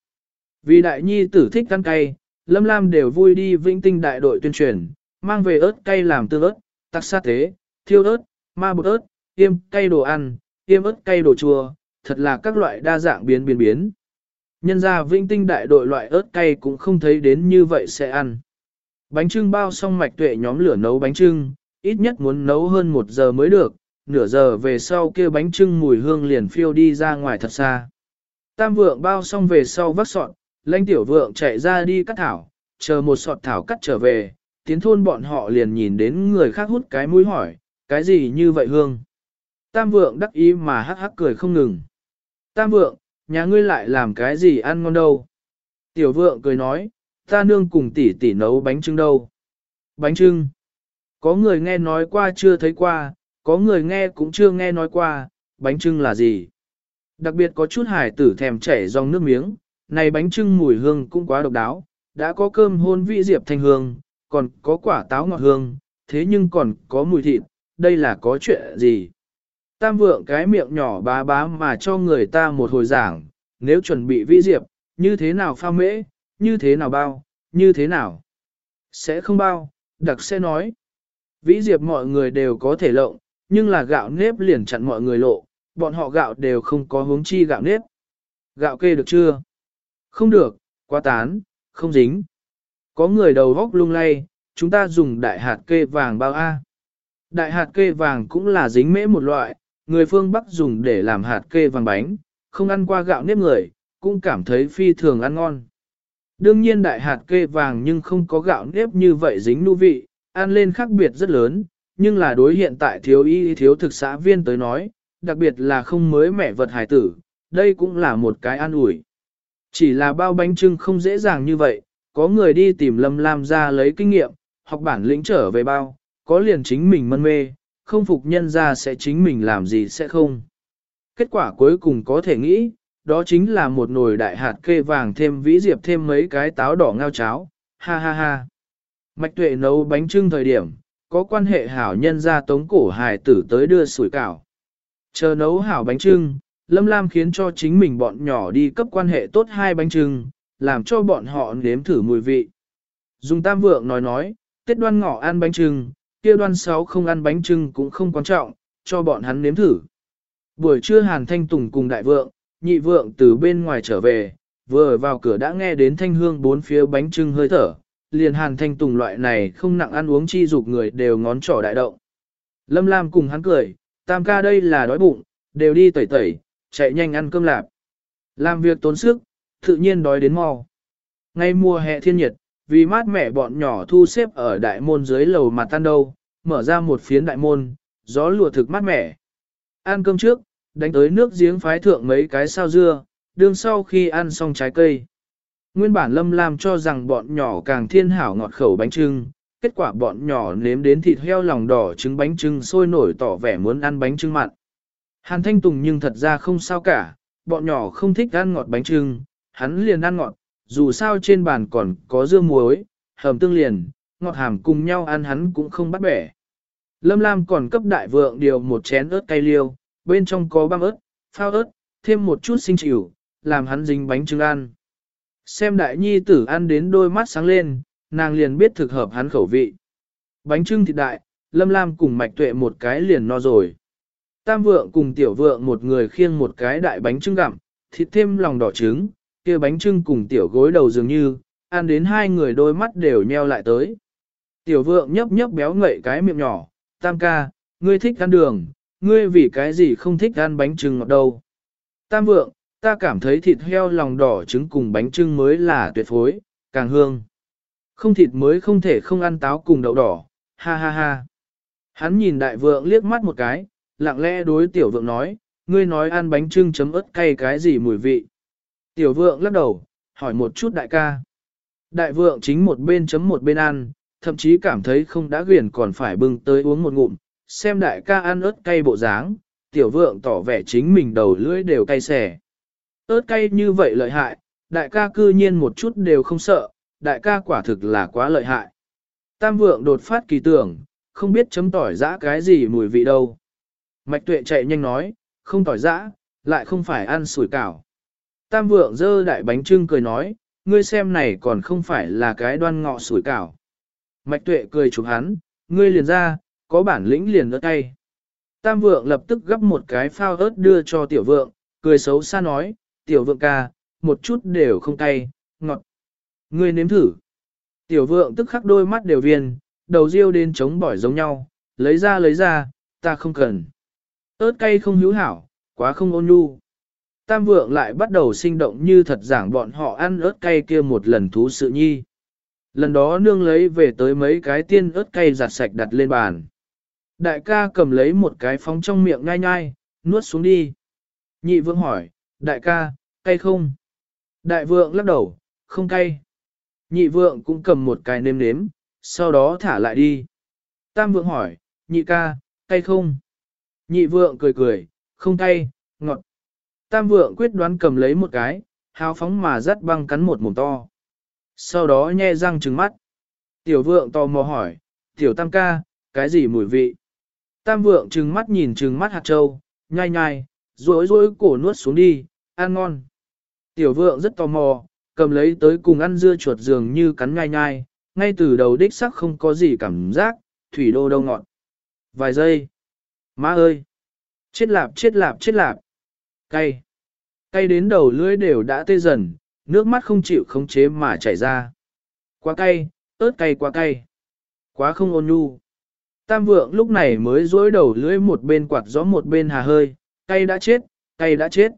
Vì đại nhi tử thích ăn cay, Lâm Lam đều vui đi vĩnh tinh đại đội tuyên truyền, mang về ớt cay làm tương ớt, tắc sát tế, thiêu ớt, ma bột ớt, tiêm cay đồ ăn, tiêm ớt cay đồ chua, thật là các loại đa dạng biến biến biến. Nhân ra vĩnh tinh đại đội loại ớt cay cũng không thấy đến như vậy sẽ ăn. Bánh trưng bao xong mạch tuệ nhóm lửa nấu bánh trưng, ít nhất muốn nấu hơn một giờ mới được, nửa giờ về sau kia bánh trưng mùi hương liền phiêu đi ra ngoài thật xa. Tam vượng bao xong về sau vắt sọt, lãnh tiểu vượng chạy ra đi cắt thảo, chờ một sọt thảo cắt trở về, tiến thôn bọn họ liền nhìn đến người khác hút cái mũi hỏi, cái gì như vậy hương. Tam vượng đắc ý mà hắc hắc cười không ngừng. Tam vượng, nhà ngươi lại làm cái gì ăn ngon đâu. Tiểu vượng cười nói, ta nương cùng tỷ tỷ nấu bánh trưng đâu. Bánh trưng. Có người nghe nói qua chưa thấy qua, có người nghe cũng chưa nghe nói qua, bánh trưng là gì. Đặc biệt có chút hải tử thèm chảy dòng nước miếng, này bánh trưng mùi hương cũng quá độc đáo, đã có cơm hôn vị diệp thanh hương, còn có quả táo ngọt hương, thế nhưng còn có mùi thịt, đây là có chuyện gì? Tam vượng cái miệng nhỏ bá bá mà cho người ta một hồi giảng, nếu chuẩn bị vĩ diệp, như thế nào pha mễ, như thế nào bao, như thế nào? Sẽ không bao, đặc sẽ nói. Vĩ diệp mọi người đều có thể lộng, nhưng là gạo nếp liền chặn mọi người lộ, bọn họ gạo đều không có hướng chi gạo nếp. Gạo kê được chưa? Không được, quá tán, không dính. Có người đầu góc lung lay, chúng ta dùng đại hạt kê vàng bao A. Đại hạt kê vàng cũng là dính mễ một loại, người phương Bắc dùng để làm hạt kê vàng bánh, không ăn qua gạo nếp người, cũng cảm thấy phi thường ăn ngon. Đương nhiên đại hạt kê vàng nhưng không có gạo nếp như vậy dính nu vị, ăn lên khác biệt rất lớn, nhưng là đối hiện tại thiếu y thiếu thực xã viên tới nói, đặc biệt là không mới mẻ vật hải tử, đây cũng là một cái an ủi. Chỉ là bao bánh trưng không dễ dàng như vậy, có người đi tìm Lâm Lam ra lấy kinh nghiệm, học bản lĩnh trở về bao, có liền chính mình mân mê, không phục nhân ra sẽ chính mình làm gì sẽ không. Kết quả cuối cùng có thể nghĩ, đó chính là một nồi đại hạt kê vàng thêm vĩ diệp thêm mấy cái táo đỏ ngao cháo, ha ha ha. Mạch tuệ nấu bánh trưng thời điểm, có quan hệ hảo nhân ra tống cổ hài tử tới đưa sủi cảo. Chờ nấu hảo bánh trưng, Lâm Lam khiến cho chính mình bọn nhỏ đi cấp quan hệ tốt hai bánh trưng, làm cho bọn họ nếm thử mùi vị. Dùng tam vượng nói nói, Tết đoan ngọ ăn bánh trưng, kia đoan sáu không ăn bánh trưng cũng không quan trọng, cho bọn hắn nếm thử. Buổi trưa Hàn Thanh Tùng cùng đại vượng, nhị vượng từ bên ngoài trở về, vừa vào cửa đã nghe đến thanh hương bốn phía bánh trưng hơi thở, liền Hàn Thanh Tùng loại này không nặng ăn uống chi dục người đều ngón trỏ đại động. Lâm Lam cùng hắn cười, tam ca đây là đói bụng, đều đi tẩy tẩy, chạy nhanh ăn cơm lạp. Làm việc tốn sức, tự nhiên đói đến mau. Ngay mùa hè thiên nhiệt, vì mát mẻ bọn nhỏ thu xếp ở đại môn dưới lầu mặt tan đâu, mở ra một phiến đại môn, gió lùa thực mát mẻ. Ăn cơm trước, đánh tới nước giếng phái thượng mấy cái sao dưa, đương sau khi ăn xong trái cây. Nguyên bản Lâm Lam cho rằng bọn nhỏ càng thiên hảo ngọt khẩu bánh trưng, kết quả bọn nhỏ nếm đến thịt heo lòng đỏ trứng bánh trưng sôi nổi tỏ vẻ muốn ăn bánh trưng mặn. Hàn Thanh Tùng nhưng thật ra không sao cả, bọn nhỏ không thích ăn ngọt bánh trưng, hắn liền ăn ngọt, dù sao trên bàn còn có dưa muối, hầm tương liền, ngọt hàm cùng nhau ăn hắn cũng không bắt bẻ. Lâm Lam còn cấp đại vượng điều một chén ớt cay liêu, bên trong có băm ớt, phao ớt, thêm một chút sinh chịu, làm hắn dính bánh trưng ăn. Xem đại nhi tử ăn đến đôi mắt sáng lên, nàng liền biết thực hợp hắn khẩu vị. Bánh trưng thịt đại, Lâm Lam cùng mạch tuệ một cái liền no rồi. Tam vượng cùng tiểu vượng một người khiêng một cái đại bánh trưng gặm, thịt thêm lòng đỏ trứng, kia bánh trưng cùng tiểu gối đầu dường như, ăn đến hai người đôi mắt đều nheo lại tới. Tiểu vượng nhấp nhấp béo ngậy cái miệng nhỏ, tam ca, ngươi thích ăn đường, ngươi vì cái gì không thích ăn bánh trưng ngọt đâu. Tam vượng, ta cảm thấy thịt heo lòng đỏ trứng cùng bánh trưng mới là tuyệt phối, càng hương. Không thịt mới không thể không ăn táo cùng đậu đỏ, ha ha ha. Hắn nhìn đại vượng liếc mắt một cái, lặng lẽ đối tiểu vượng nói, ngươi nói ăn bánh trưng chấm ớt cay cái gì mùi vị. Tiểu vượng lắc đầu, hỏi một chút đại ca. Đại vượng chính một bên chấm một bên ăn, thậm chí cảm thấy không đã quyền còn phải bưng tới uống một ngụm, xem đại ca ăn ớt cay bộ dáng, tiểu vượng tỏ vẻ chính mình đầu lưỡi đều cay xẻ. ớt cay như vậy lợi hại, đại ca cư nhiên một chút đều không sợ, đại ca quả thực là quá lợi hại. Tam vượng đột phát kỳ tưởng, không biết chấm tỏi giã cái gì mùi vị đâu. Mạch tuệ chạy nhanh nói, không tỏi giã, lại không phải ăn sủi cảo. Tam vượng dơ đại bánh trưng cười nói, ngươi xem này còn không phải là cái đoan ngọ sủi cảo. Mạch tuệ cười chụp hắn, ngươi liền ra, có bản lĩnh liền ớt tay. Tam vượng lập tức gấp một cái phao ớt đưa cho tiểu vượng, cười xấu xa nói, tiểu vượng ca, một chút đều không cay, ngọt. Ngươi nếm thử. Tiểu vượng tức khắc đôi mắt đều viên, đầu riêu đến chống bỏi giống nhau, lấy ra lấy ra, ta không cần. ớt cay không hữu hảo, quá không ôn nhu. Tam vượng lại bắt đầu sinh động như thật giảng bọn họ ăn ớt cay kia một lần thú sự nhi. Lần đó nương lấy về tới mấy cái tiên ớt cay giặt sạch đặt lên bàn. Đại ca cầm lấy một cái phóng trong miệng nhai nhai, nuốt xuống đi. Nhị vượng hỏi, đại ca, cay không? Đại vượng lắc đầu, không cay. Nhị vượng cũng cầm một cái nêm nếm, sau đó thả lại đi. Tam vượng hỏi, nhị ca, cay không? Nhị vượng cười cười, không cay, ngọt. Tam vượng quyết đoán cầm lấy một cái, hào phóng mà dắt băng cắn một mồm to. Sau đó nhe răng trừng mắt. Tiểu vượng tò mò hỏi, tiểu tam ca, cái gì mùi vị? Tam vượng trừng mắt nhìn trừng mắt hạt trâu, nhai nhai, rối rối cổ nuốt xuống đi, ăn ngon. Tiểu vượng rất tò mò, cầm lấy tới cùng ăn dưa chuột dường như cắn nhai nhai, ngay từ đầu đích sắc không có gì cảm giác, thủy đô đâu ngọt. Vài giây. Má ơi! Chết lạp chết lạp chết lạp. Cay. Cay đến đầu lưỡi đều đã tê dần, nước mắt không chịu khống chế mà chảy ra. Quá cay, ớt cay quá cay. Quá không ôn nhu. Tam vượng lúc này mới dối đầu lưỡi một bên quạt gió một bên hà hơi, cay đã chết, cay đã chết.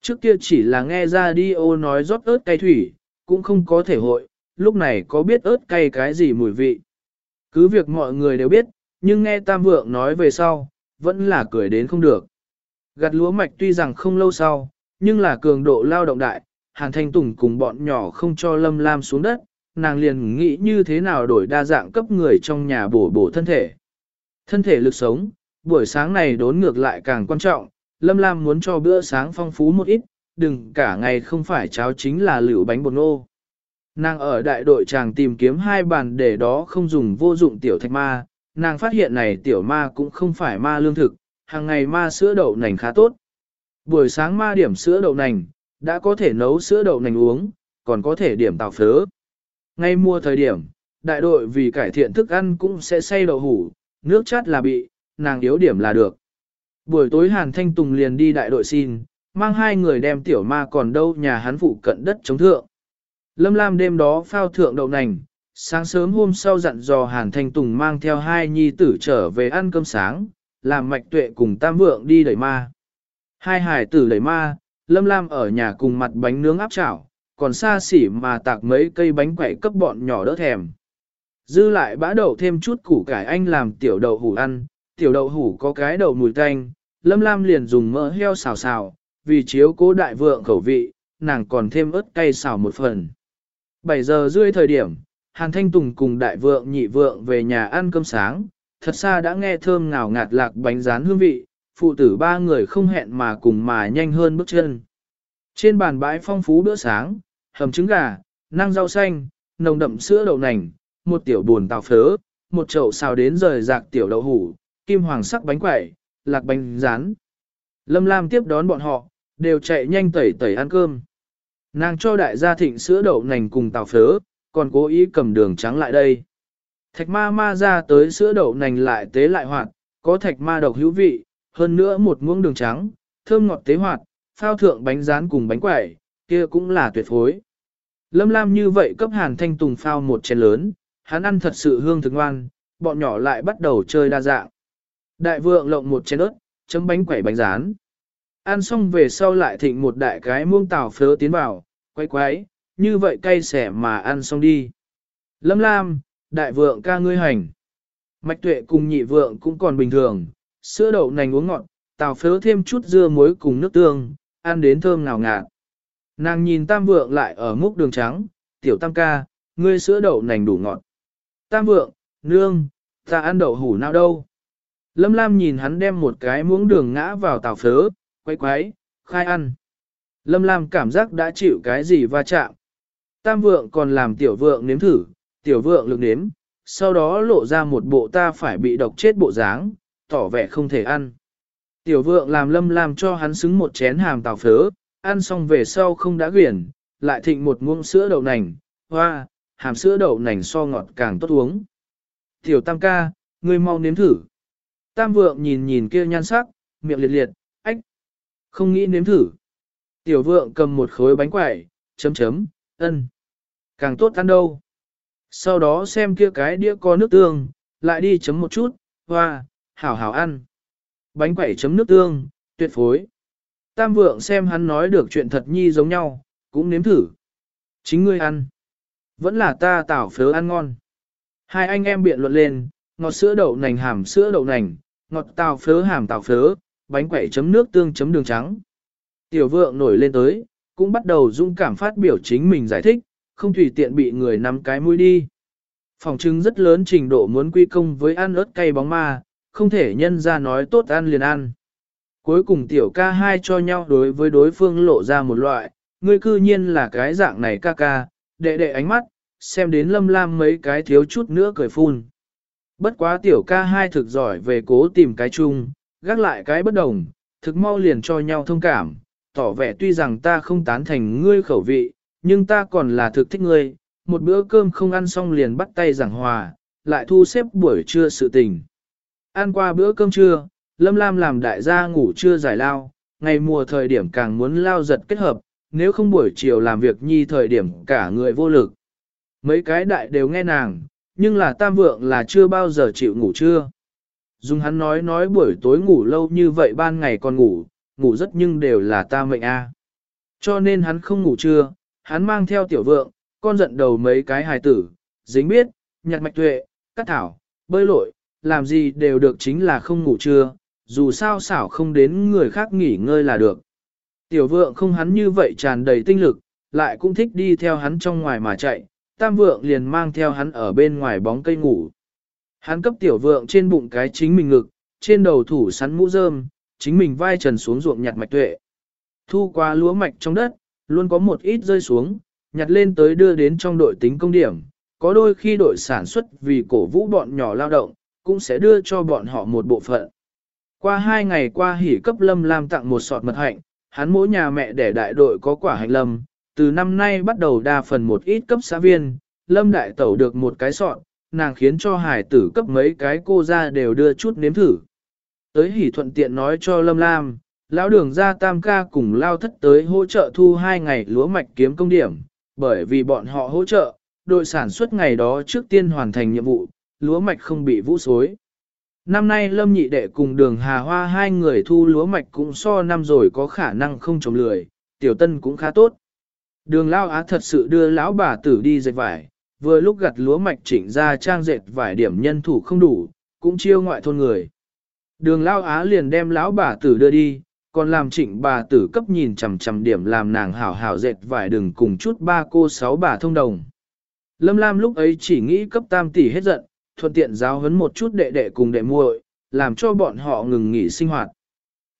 Trước kia chỉ là nghe ra đi ô nói rót ớt cay thủy, cũng không có thể hội, lúc này có biết ớt cay cái gì mùi vị. Cứ việc mọi người đều biết, nhưng nghe Tam Vượng nói về sau, vẫn là cười đến không được. Gặt lúa mạch tuy rằng không lâu sau, nhưng là cường độ lao động đại, Hàn Thanh Tùng cùng bọn nhỏ không cho Lâm Lam xuống đất, nàng liền nghĩ như thế nào đổi đa dạng cấp người trong nhà bổ bổ thân thể. Thân thể lực sống, buổi sáng này đốn ngược lại càng quan trọng, Lâm Lam muốn cho bữa sáng phong phú một ít, đừng cả ngày không phải cháo chính là lựu bánh bột nô. Nàng ở đại đội chàng tìm kiếm hai bàn để đó không dùng vô dụng tiểu thạch ma, nàng phát hiện này tiểu ma cũng không phải ma lương thực, hàng ngày ma sữa đậu nành khá tốt. Buổi sáng ma điểm sữa đậu nành, đã có thể nấu sữa đậu nành uống, còn có thể điểm tàu phớ. Ngay mua thời điểm, đại đội vì cải thiện thức ăn cũng sẽ xay đậu hủ, nước chát là bị, nàng yếu điểm là được. Buổi tối Hàn Thanh Tùng liền đi đại đội xin, mang hai người đem tiểu ma còn đâu nhà hắn phụ cận đất chống thượng. Lâm Lam đêm đó phao thượng đậu nành, sáng sớm hôm sau dặn dò Hàn Thanh Tùng mang theo hai nhi tử trở về ăn cơm sáng, làm mạch tuệ cùng tam vượng đi đẩy ma. Hai hải tử đẩy ma, Lâm Lam ở nhà cùng mặt bánh nướng áp chảo, còn xa xỉ mà tạc mấy cây bánh quẩy cấp bọn nhỏ đỡ thèm. Dư lại bã đậu thêm chút củ cải anh làm tiểu đậu hủ ăn, tiểu đậu hủ có cái đậu mùi tanh, Lâm Lam liền dùng mỡ heo xào xào, vì chiếu cố đại vượng khẩu vị, nàng còn thêm ớt cay xào một phần. 7 giờ rưỡi thời điểm, Hàn Thanh Tùng cùng đại vượng nhị vượng về nhà ăn cơm sáng, thật xa đã nghe thơm ngào ngạt lạc bánh rán hương vị, phụ tử ba người không hẹn mà cùng mà nhanh hơn bước chân. Trên bàn bãi phong phú bữa sáng, hầm trứng gà, năng rau xanh, nồng đậm sữa đậu nành, một tiểu buồn tàu phớ, một chậu xào đến rời rạc tiểu đậu hủ, kim hoàng sắc bánh quẩy, lạc bánh rán. Lâm Lam tiếp đón bọn họ, đều chạy nhanh tẩy tẩy ăn cơm. Nàng cho đại gia thịnh sữa đậu nành cùng tàu phớ, còn cố ý cầm đường trắng lại đây. Thạch ma ma ra tới sữa đậu nành lại tế lại hoạt, có thạch ma độc hữu vị, hơn nữa một muỗng đường trắng, thơm ngọt tế hoạt, phao thượng bánh rán cùng bánh quẩy, kia cũng là tuyệt phối. Lâm Lam như vậy cấp Hàn Thanh Tùng phao một chén lớn, hắn ăn thật sự hương thực ngoan, bọn nhỏ lại bắt đầu chơi đa dạng. Đại vượng lộng một chén ớt, chấm bánh quẩy bánh rán. Ăn xong về sau lại thịnh một đại cái muông tàu phớ tiến vào, quay quái, như vậy cay xẻ mà ăn xong đi. Lâm Lam, đại vượng ca ngươi hành. Mạch tuệ cùng nhị vượng cũng còn bình thường, sữa đậu nành uống ngọt, tào phớ thêm chút dưa muối cùng nước tương, ăn đến thơm ngào ngạt. Nàng nhìn tam vượng lại ở múc đường trắng, tiểu tam ca, ngươi sữa đậu nành đủ ngọt. Tam vượng, nương, ta ăn đậu hủ nào đâu. Lâm Lam nhìn hắn đem một cái muỗng đường ngã vào tàu phớ, quay quái, khai ăn. Lâm Lam cảm giác đã chịu cái gì va chạm. Tam vượng còn làm tiểu vượng nếm thử, tiểu vượng lực nếm, sau đó lộ ra một bộ ta phải bị độc chết bộ dáng, tỏ vẻ không thể ăn. Tiểu vượng làm lâm làm cho hắn xứng một chén hàm tàu phớ, ăn xong về sau không đã quyển, lại thịnh một muỗng sữa đậu nành, hoa, hàm sữa đậu nành so ngọt càng tốt uống. Tiểu tam ca, ngươi mau nếm thử. Tam vượng nhìn nhìn kia nhan sắc, miệng liệt liệt, ách, không nghĩ nếm thử. Tiểu vượng cầm một khối bánh quẩy, chấm chấm, ân. Càng tốt ăn đâu. Sau đó xem kia cái đĩa có nước tương, lại đi chấm một chút, hoa, hảo hảo ăn. Bánh quẩy chấm nước tương, tuyệt phối. Tam vượng xem hắn nói được chuyện thật nhi giống nhau, cũng nếm thử. Chính ngươi ăn. Vẫn là ta tảo phớ ăn ngon. Hai anh em biện luận lên, ngọt sữa đậu nành hàm sữa đậu nành, ngọt tàu phớ hàm tàu phớ, bánh quẩy chấm nước tương chấm đường trắng. Tiểu vượng nổi lên tới, cũng bắt đầu dung cảm phát biểu chính mình giải thích, không tùy tiện bị người nắm cái mũi đi. Phòng trưng rất lớn trình độ muốn quy công với ăn ớt cay bóng ma, không thể nhân ra nói tốt ăn liền ăn. Cuối cùng tiểu ca hai cho nhau đối với đối phương lộ ra một loại, ngươi cư nhiên là cái dạng này ca ca, đệ đệ ánh mắt, xem đến lâm lam mấy cái thiếu chút nữa cười phun. Bất quá tiểu ca hai thực giỏi về cố tìm cái chung, gác lại cái bất đồng, thực mau liền cho nhau thông cảm, tỏ vẻ tuy rằng ta không tán thành ngươi khẩu vị, nhưng ta còn là thực thích ngươi, một bữa cơm không ăn xong liền bắt tay giảng hòa, lại thu xếp buổi trưa sự tình. Ăn qua bữa cơm trưa, Lâm Lam làm đại gia ngủ trưa giải lao, ngày mùa thời điểm càng muốn lao giật kết hợp, nếu không buổi chiều làm việc nhi thời điểm cả người vô lực. Mấy cái đại đều nghe nàng, nhưng là tam vượng là chưa bao giờ chịu ngủ trưa. Dùng hắn nói nói buổi tối ngủ lâu như vậy ban ngày còn ngủ, ngủ rất nhưng đều là ta mệnh a. Cho nên hắn không ngủ trưa, hắn mang theo tiểu vượng, con giận đầu mấy cái hài tử, dính biết, nhặt mạch tuệ, cắt thảo, bơi lội, làm gì đều được chính là không ngủ trưa, dù sao xảo không đến người khác nghỉ ngơi là được. Tiểu vượng không hắn như vậy tràn đầy tinh lực, lại cũng thích đi theo hắn trong ngoài mà chạy, tam vượng liền mang theo hắn ở bên ngoài bóng cây ngủ. Hắn cấp tiểu vượng trên bụng cái chính mình ngực, trên đầu thủ sắn mũ rơm, chính mình vai trần xuống ruộng nhặt mạch tuệ. Thu qua lúa mạch trong đất, luôn có một ít rơi xuống, nhặt lên tới đưa đến trong đội tính công điểm. Có đôi khi đội sản xuất vì cổ vũ bọn nhỏ lao động, cũng sẽ đưa cho bọn họ một bộ phận. Qua hai ngày qua hỉ cấp lâm lam tặng một sọt mật hạnh, hắn mỗi nhà mẹ để đại đội có quả hạnh lâm, từ năm nay bắt đầu đa phần một ít cấp xã viên, lâm đại tẩu được một cái sọt, nàng khiến cho hải tử cấp mấy cái cô ra đều đưa chút nếm thử. Tới hỉ thuận tiện nói cho lâm lam, lão đường ra tam ca cùng lao thất tới hỗ trợ thu hai ngày lúa mạch kiếm công điểm, bởi vì bọn họ hỗ trợ, đội sản xuất ngày đó trước tiên hoàn thành nhiệm vụ, lúa mạch không bị vũ xối. Năm nay Lâm Nhị Đệ cùng đường Hà Hoa hai người thu lúa mạch cũng so năm rồi có khả năng không trồng lười, tiểu tân cũng khá tốt. Đường Lao Á thật sự đưa lão bà tử đi dệt vải, vừa lúc gặt lúa mạch chỉnh ra trang dệt vải điểm nhân thủ không đủ, cũng chiêu ngoại thôn người. Đường Lao Á liền đem lão bà tử đưa đi, còn làm trịnh bà tử cấp nhìn chằm chằm điểm làm nàng hảo hảo dệt vải đừng cùng chút ba cô sáu bà thông đồng. Lâm Lam lúc ấy chỉ nghĩ cấp tam tỷ hết giận, thuận tiện giáo huấn một chút đệ đệ cùng đệ muội, làm cho bọn họ ngừng nghỉ sinh hoạt.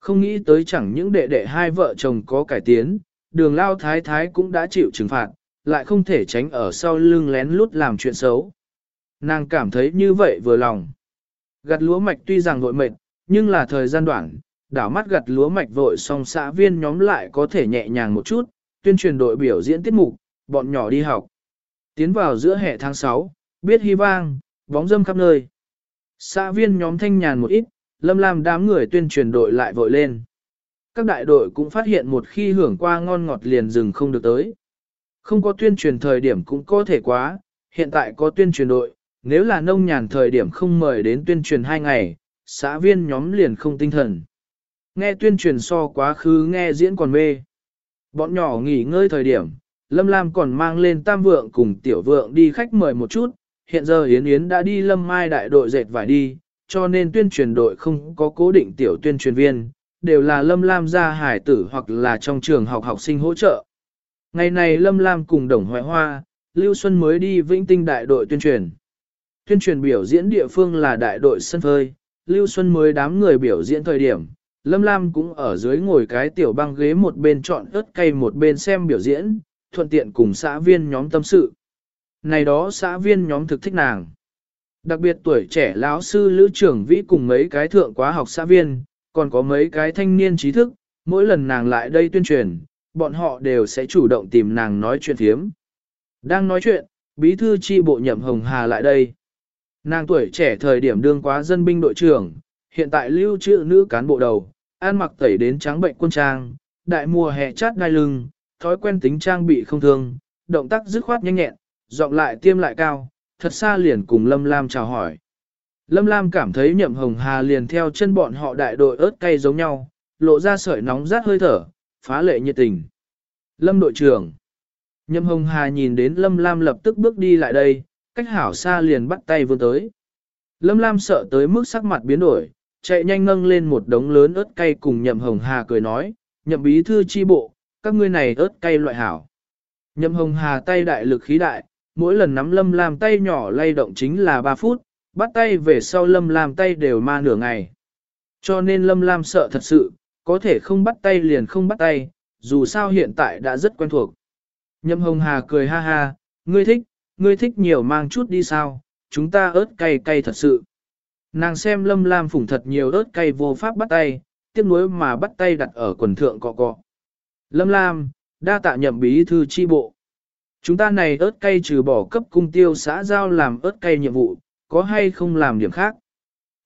Không nghĩ tới chẳng những đệ đệ hai vợ chồng có cải tiến, đường lao thái thái cũng đã chịu trừng phạt, lại không thể tránh ở sau lưng lén lút làm chuyện xấu. Nàng cảm thấy như vậy vừa lòng. Gặt lúa mạch tuy rằng vội mệt, nhưng là thời gian đoạn, đảo mắt gặt lúa mạch vội xong xã viên nhóm lại có thể nhẹ nhàng một chút, tuyên truyền đội biểu diễn tiết mục, bọn nhỏ đi học. Tiến vào giữa hè tháng 6, biết hy vang, bóng dâm khắp nơi. Xã viên nhóm thanh nhàn một ít, lâm lam đám người tuyên truyền đội lại vội lên. Các đại đội cũng phát hiện một khi hưởng qua ngon ngọt liền dừng không được tới. Không có tuyên truyền thời điểm cũng có thể quá, hiện tại có tuyên truyền đội, nếu là nông nhàn thời điểm không mời đến tuyên truyền hai ngày, xã viên nhóm liền không tinh thần. Nghe tuyên truyền so quá khứ nghe diễn còn mê. Bọn nhỏ nghỉ ngơi thời điểm, Lâm Lam còn mang lên tam vượng cùng tiểu vượng đi khách mời một chút, hiện giờ Yến Yến đã đi lâm mai đại đội dệt vải đi, cho nên tuyên truyền đội không có cố định tiểu tuyên truyền viên, đều là lâm lam gia hải tử hoặc là trong trường học học sinh hỗ trợ. Ngày này lâm lam cùng đồng hoại hoa, Lưu Xuân mới đi vĩnh tinh đại đội tuyên truyền. Tuyên truyền biểu diễn địa phương là đại đội sân phơi, Lưu Xuân mới đám người biểu diễn thời điểm. Lâm Lam cũng ở dưới ngồi cái tiểu băng ghế một bên chọn ớt cây một bên xem biểu diễn, thuận tiện cùng xã viên nhóm tâm sự. Này đó xã viên nhóm thực thích nàng. Đặc biệt tuổi trẻ lão sư lữ trưởng vĩ cùng mấy cái thượng quá học xã viên, còn có mấy cái thanh niên trí thức, mỗi lần nàng lại đây tuyên truyền, bọn họ đều sẽ chủ động tìm nàng nói chuyện thiếm. Đang nói chuyện, bí thư chi bộ nhậm hồng hà lại đây. Nàng tuổi trẻ thời điểm đương quá dân binh đội trưởng, hiện tại lưu trữ nữ cán bộ đầu, ăn mặc tẩy đến trắng bệnh quân trang, đại mùa hè chát ngai lưng, thói quen tính trang bị không thương, động tác dứt khoát nhanh nhẹn, giọng lại tiêm lại cao, thật xa liền cùng Lâm Lam chào hỏi. Lâm Lam cảm thấy nhậm hồng hà liền theo chân bọn họ đại đội ớt cay giống nhau, lộ ra sợi nóng rát hơi thở, phá lệ nhiệt tình. Lâm đội trưởng. Nhậm hồng hà nhìn đến Lâm Lam lập tức bước đi lại đây, cách hảo xa liền bắt tay vươn tới. Lâm Lam sợ tới mức sắc mặt biến đổi, chạy nhanh ngâng lên một đống lớn ớt cay cùng nhậm hồng hà cười nói, nhậm bí thư chi bộ, các ngươi này ớt cay loại hảo. Nhậm hồng hà tay đại lực khí đại, mỗi lần nắm lâm làm tay nhỏ lay động chính là 3 phút, bắt tay về sau lâm làm tay đều ma nửa ngày. Cho nên lâm lam sợ thật sự, có thể không bắt tay liền không bắt tay, dù sao hiện tại đã rất quen thuộc. Nhậm hồng hà cười ha ha, ngươi thích, ngươi thích nhiều mang chút đi sao, chúng ta ớt cay cay thật sự. Nàng xem lâm lam phủng thật nhiều ớt cay vô pháp bắt tay, tiếc nuối mà bắt tay đặt ở quần thượng cọ cọ. Lâm lam, đa tạ nhậm bí thư chi bộ. Chúng ta này ớt cay trừ bỏ cấp cung tiêu xã giao làm ớt cay nhiệm vụ, có hay không làm điểm khác.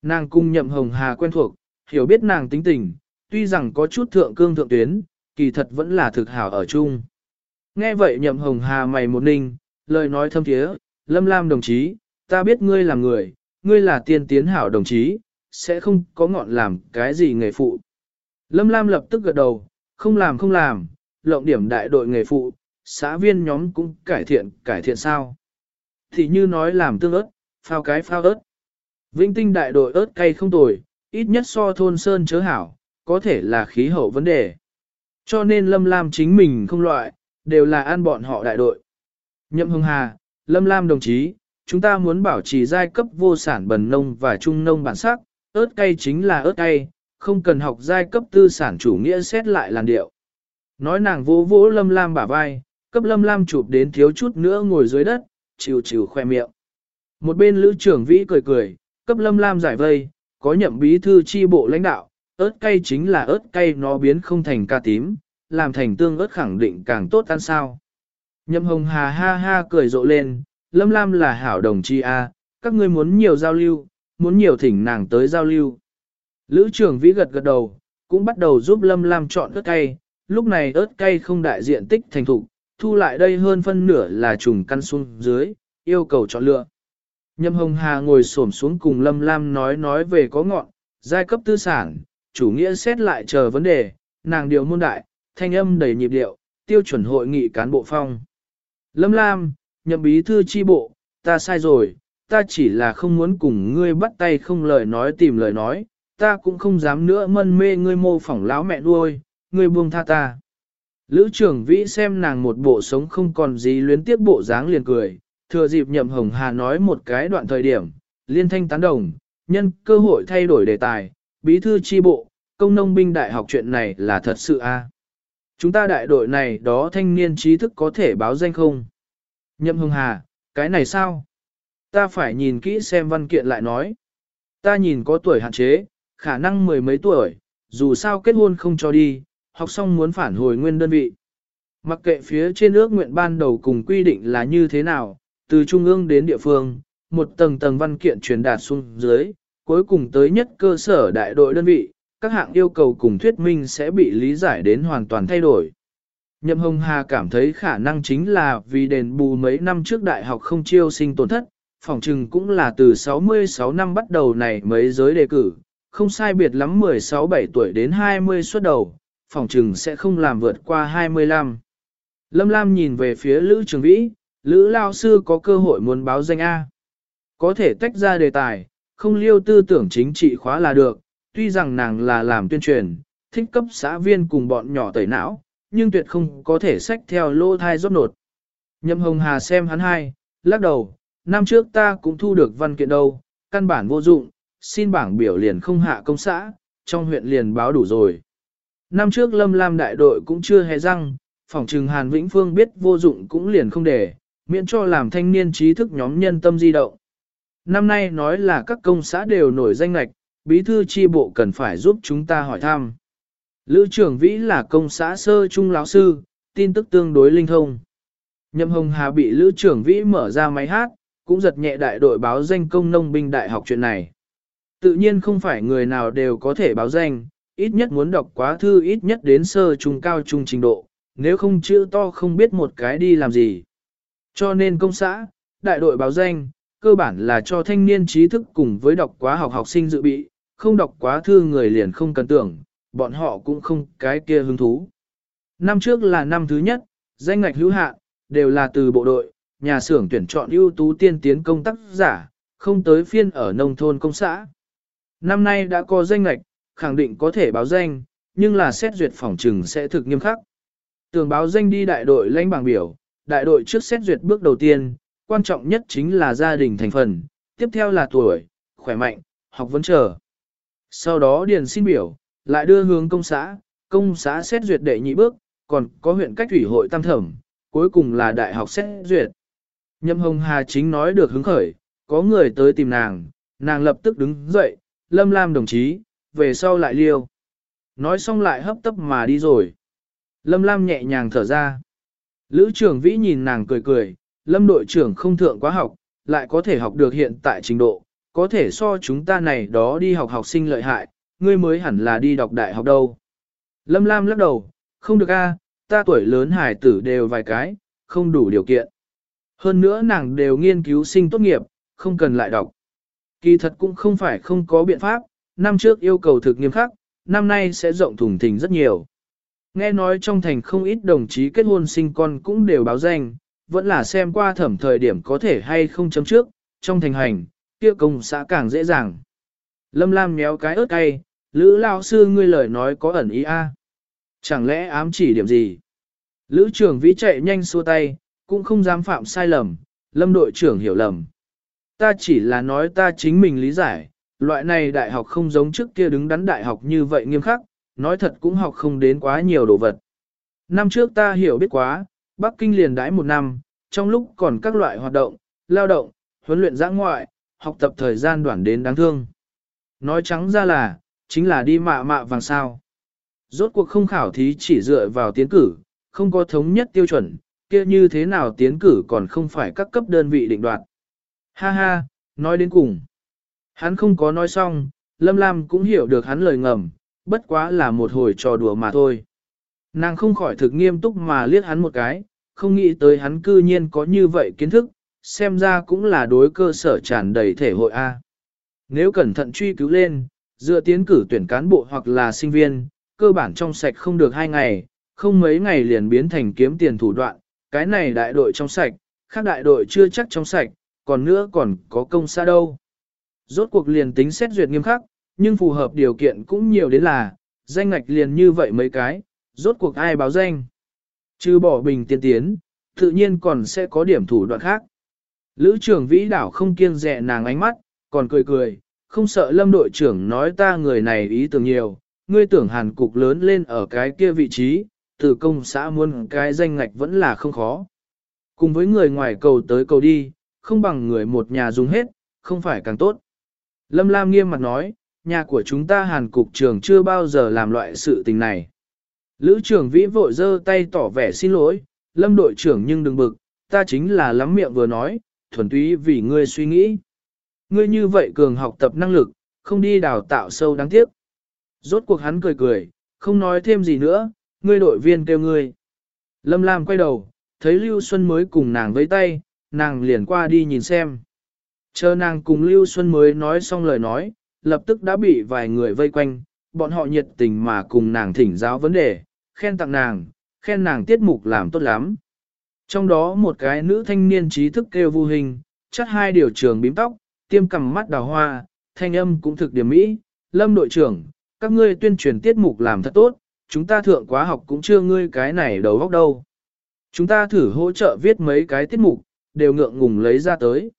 Nàng cung nhậm hồng hà quen thuộc, hiểu biết nàng tính tình, tuy rằng có chút thượng cương thượng tuyến, kỳ thật vẫn là thực hảo ở chung. Nghe vậy nhậm hồng hà mày một ninh, lời nói thâm thiế, lâm lam đồng chí, ta biết ngươi là người, ngươi là tiên tiến hảo đồng chí, sẽ không có ngọn làm cái gì nghề phụ. Lâm lam lập tức gật đầu, không làm không làm, lộng điểm đại đội nghề phụ, xã viên nhóm cũng cải thiện, cải thiện sao. Thì như nói làm tương ớt, phao cái phao ớt. Vĩnh tinh đại đội ớt cay không tồi, ít nhất so thôn sơn chớ hảo, có thể là khí hậu vấn đề. Cho nên Lâm Lam chính mình không loại, đều là ăn bọn họ đại đội. Nhậm Hưng Hà, Lâm Lam đồng chí, chúng ta muốn bảo trì giai cấp vô sản bần nông và trung nông bản sắc, ớt cay chính là ớt cay, không cần học giai cấp tư sản chủ nghĩa xét lại làn điệu. Nói nàng vỗ vỗ Lâm Lam bả vai, cấp Lâm Lam chụp đến thiếu chút nữa ngồi dưới đất, chịu chịu khoe miệng. Một bên lữ trưởng vĩ cười cười, cấp Lâm Lam giải vây, có nhậm bí thư chi bộ lãnh đạo, ớt cay chính là ớt cay nó biến không thành ca tím, làm thành tương ớt khẳng định càng tốt ăn sao. Nhậm hồng hà ha ha cười rộ lên, Lâm Lam là hảo đồng chi a, các ngươi muốn nhiều giao lưu, muốn nhiều thỉnh nàng tới giao lưu. Lữ trưởng vĩ gật gật đầu, cũng bắt đầu giúp Lâm Lam chọn ớt cay, lúc này ớt cay không đại diện tích thành thục, thu lại đây hơn phân nửa là trùng căn xuống dưới, yêu cầu chọn lựa. Nhâm Hồng Hà ngồi xổm xuống cùng Lâm Lam nói nói về có ngọn, giai cấp tư sản, chủ nghĩa xét lại chờ vấn đề, nàng điều môn đại, thanh âm đầy nhịp điệu, tiêu chuẩn hội nghị cán bộ phong. Lâm Lam, nhậm bí thư chi bộ, ta sai rồi, ta chỉ là không muốn cùng ngươi bắt tay không lời nói tìm lời nói, ta cũng không dám nữa mân mê ngươi mô phỏng láo mẹ nuôi, ngươi buông tha ta. Lữ trưởng vĩ xem nàng một bộ sống không còn gì luyến tiếc bộ dáng liền cười, thừa dịp nhậm hồng hà nói một cái đoạn thời điểm, liên thanh tán đồng, nhân cơ hội thay đổi đề tài, bí thư chi bộ, công nông binh đại học chuyện này là thật sự a. Chúng ta đại đội này đó thanh niên trí thức có thể báo danh không? Nhậm hồng hà, cái này sao? Ta phải nhìn kỹ xem văn kiện lại nói. Ta nhìn có tuổi hạn chế, khả năng mười mấy tuổi, dù sao kết hôn không cho đi, học xong muốn phản hồi nguyên đơn vị. Mặc kệ phía trên ước nguyện ban đầu cùng quy định là như thế nào, từ trung ương đến địa phương, một tầng tầng văn kiện truyền đạt xuống dưới, cuối cùng tới nhất cơ sở đại đội đơn vị, các hạng yêu cầu cùng thuyết minh sẽ bị lý giải đến hoàn toàn thay đổi. Nhậm Hồng Hà cảm thấy khả năng chính là vì đền bù mấy năm trước đại học không chiêu sinh tổn thất, phỏng chừng cũng là từ 66 năm bắt đầu này mấy giới đề cử, không sai biệt lắm 16-7 tuổi đến 20 xuất đầu, phỏng trừng sẽ không làm vượt qua 25. Lâm Lam nhìn về phía Lữ Trường Vĩ, Lữ Lao Sư có cơ hội muốn báo danh A. Có thể tách ra đề tài, không liêu tư tưởng chính trị khóa là được, tuy rằng nàng là làm tuyên truyền, thích cấp xã viên cùng bọn nhỏ tẩy não, nhưng tuyệt không có thể sách theo lô thai rốt nột. Nhậm Hồng Hà xem hắn hai, lắc đầu, năm trước ta cũng thu được văn kiện đâu, căn bản vô dụng, xin bảng biểu liền không hạ công xã, trong huyện liền báo đủ rồi. Năm trước Lâm Lam đại đội cũng chưa hề răng, phỏng trừng Hàn Vĩnh Phương biết vô dụng cũng liền không để, miễn cho làm thanh niên trí thức nhóm nhân tâm di động. Năm nay nói là các công xã đều nổi danh lạch, bí thư chi bộ cần phải giúp chúng ta hỏi thăm. Lữ trưởng Vĩ là công xã sơ trung lão sư, tin tức tương đối linh thông. Nhậm Hồng Hà bị Lữ trưởng Vĩ mở ra máy hát, cũng giật nhẹ đại đội báo danh công nông binh đại học chuyện này. Tự nhiên không phải người nào đều có thể báo danh, ít nhất muốn đọc quá thư ít nhất đến sơ trung cao trung trình độ, nếu không chữ to không biết một cái đi làm gì. Cho nên công xã, đại đội báo danh, cơ bản là cho thanh niên trí thức cùng với đọc quá học học sinh dự bị, không đọc quá thư người liền không cần tưởng, bọn họ cũng không cái kia hứng thú. Năm trước là năm thứ nhất, danh ngạch hữu hạn, đều là từ bộ đội, nhà xưởng tuyển chọn ưu tú tiên tiến công tác giả, không tới phiên ở nông thôn công xã. Năm nay đã có danh ngạch, khẳng định có thể báo danh, nhưng là xét duyệt phòng trừng sẽ thực nghiêm khắc. Tường báo danh đi đại đội lãnh bảng biểu, đại đội trước xét duyệt bước đầu tiên, quan trọng nhất chính là gia đình thành phần, tiếp theo là tuổi, khỏe mạnh, học vấn chờ. Sau đó điền xin biểu, lại đưa hướng công xã, công xã xét duyệt đệ nhị bước, còn có huyện cách thủy hội tam thẩm, cuối cùng là đại học xét duyệt. Nhâm Hồng Hà chính nói được hứng khởi, có người tới tìm nàng, nàng lập tức đứng dậy, lâm lam đồng chí, về sau lại liêu. Nói xong lại hấp tấp mà đi rồi. Lâm lam nhẹ nhàng thở ra. Lữ trưởng vĩ nhìn nàng cười cười, lâm đội trưởng không thượng quá học, lại có thể học được hiện tại trình độ, có thể so chúng ta này đó đi học học sinh lợi hại, ngươi mới hẳn là đi đọc đại học đâu. Lâm Lam lắc đầu, không được a, ta tuổi lớn hải tử đều vài cái, không đủ điều kiện. Hơn nữa nàng đều nghiên cứu sinh tốt nghiệp, không cần lại đọc. Kỳ thật cũng không phải không có biện pháp, năm trước yêu cầu thực nghiêm khắc, năm nay sẽ rộng thùng thình rất nhiều. Nghe nói trong thành không ít đồng chí kết hôn sinh con cũng đều báo danh, vẫn là xem qua thẩm thời điểm có thể hay không chấm trước, trong thành hành, kia công xã càng dễ dàng. Lâm Lam méo cái ớt cay, Lữ lao sư ngươi lời nói có ẩn ý a Chẳng lẽ ám chỉ điểm gì? Lữ trưởng vĩ chạy nhanh xua tay, cũng không dám phạm sai lầm, lâm đội trưởng hiểu lầm. Ta chỉ là nói ta chính mình lý giải, loại này đại học không giống trước kia đứng đắn đại học như vậy nghiêm khắc, nói thật cũng học không đến quá nhiều đồ vật. Năm trước ta hiểu biết quá, Bắc Kinh liền đãi một năm, trong lúc còn các loại hoạt động, lao động, huấn luyện giã ngoại, học tập thời gian đoạn đến đáng thương. Nói trắng ra là, chính là đi mạ mạ vàng sao. Rốt cuộc không khảo thí chỉ dựa vào tiến cử, không có thống nhất tiêu chuẩn, kia như thế nào tiến cử còn không phải các cấp đơn vị định đoạt. Ha ha, nói đến cùng. Hắn không có nói xong, Lâm Lam cũng hiểu được hắn lời ngầm, bất quá là một hồi trò đùa mà thôi. Nàng không khỏi thực nghiêm túc mà liếc hắn một cái, không nghĩ tới hắn cư nhiên có như vậy kiến thức, xem ra cũng là đối cơ sở tràn đầy thể hội A. Nếu cẩn thận truy cứu lên, dựa tiến cử tuyển cán bộ hoặc là sinh viên, cơ bản trong sạch không được hai ngày, không mấy ngày liền biến thành kiếm tiền thủ đoạn, cái này đại đội trong sạch, khác đại đội chưa chắc trong sạch, còn nữa còn có công xa đâu. Rốt cuộc liền tính xét duyệt nghiêm khắc, nhưng phù hợp điều kiện cũng nhiều đến là, danh ngạch liền như vậy mấy cái, rốt cuộc ai báo danh. Chứ bỏ bình tiên tiến, tự nhiên còn sẽ có điểm thủ đoạn khác. Lữ trưởng vĩ đảo không kiêng dè nàng ánh mắt, còn cười cười, không sợ lâm đội trưởng nói ta người này ý tưởng nhiều, ngươi tưởng hàn cục lớn lên ở cái kia vị trí, từ công xã muôn cái danh ngạch vẫn là không khó. Cùng với người ngoài cầu tới cầu đi, không bằng người một nhà dùng hết, không phải càng tốt. Lâm Lam nghiêm mặt nói, nhà của chúng ta hàn cục trưởng chưa bao giờ làm loại sự tình này. Lữ trưởng vĩ vội giơ tay tỏ vẻ xin lỗi, lâm đội trưởng nhưng đừng bực, ta chính là lắm miệng vừa nói, thuần túy vì ngươi suy nghĩ. Ngươi như vậy cường học tập năng lực, không đi đào tạo sâu đáng tiếc. Rốt cuộc hắn cười cười, không nói thêm gì nữa, ngươi đội viên kêu ngươi. Lâm Lam quay đầu, thấy Lưu Xuân mới cùng nàng với tay, nàng liền qua đi nhìn xem. Chờ nàng cùng Lưu Xuân mới nói xong lời nói, lập tức đã bị vài người vây quanh, bọn họ nhiệt tình mà cùng nàng thỉnh giáo vấn đề, khen tặng nàng, khen nàng tiết mục làm tốt lắm. Trong đó một cái nữ thanh niên trí thức kêu vu hình, chất hai điều trường bím tóc, tiêm cầm mắt đào hoa, thanh âm cũng thực điểm mỹ. Lâm đội trưởng, các ngươi tuyên truyền tiết mục làm thật tốt, chúng ta thượng quá học cũng chưa ngươi cái này đầu góc đâu. Chúng ta thử hỗ trợ viết mấy cái tiết mục, đều ngượng ngùng lấy ra tới.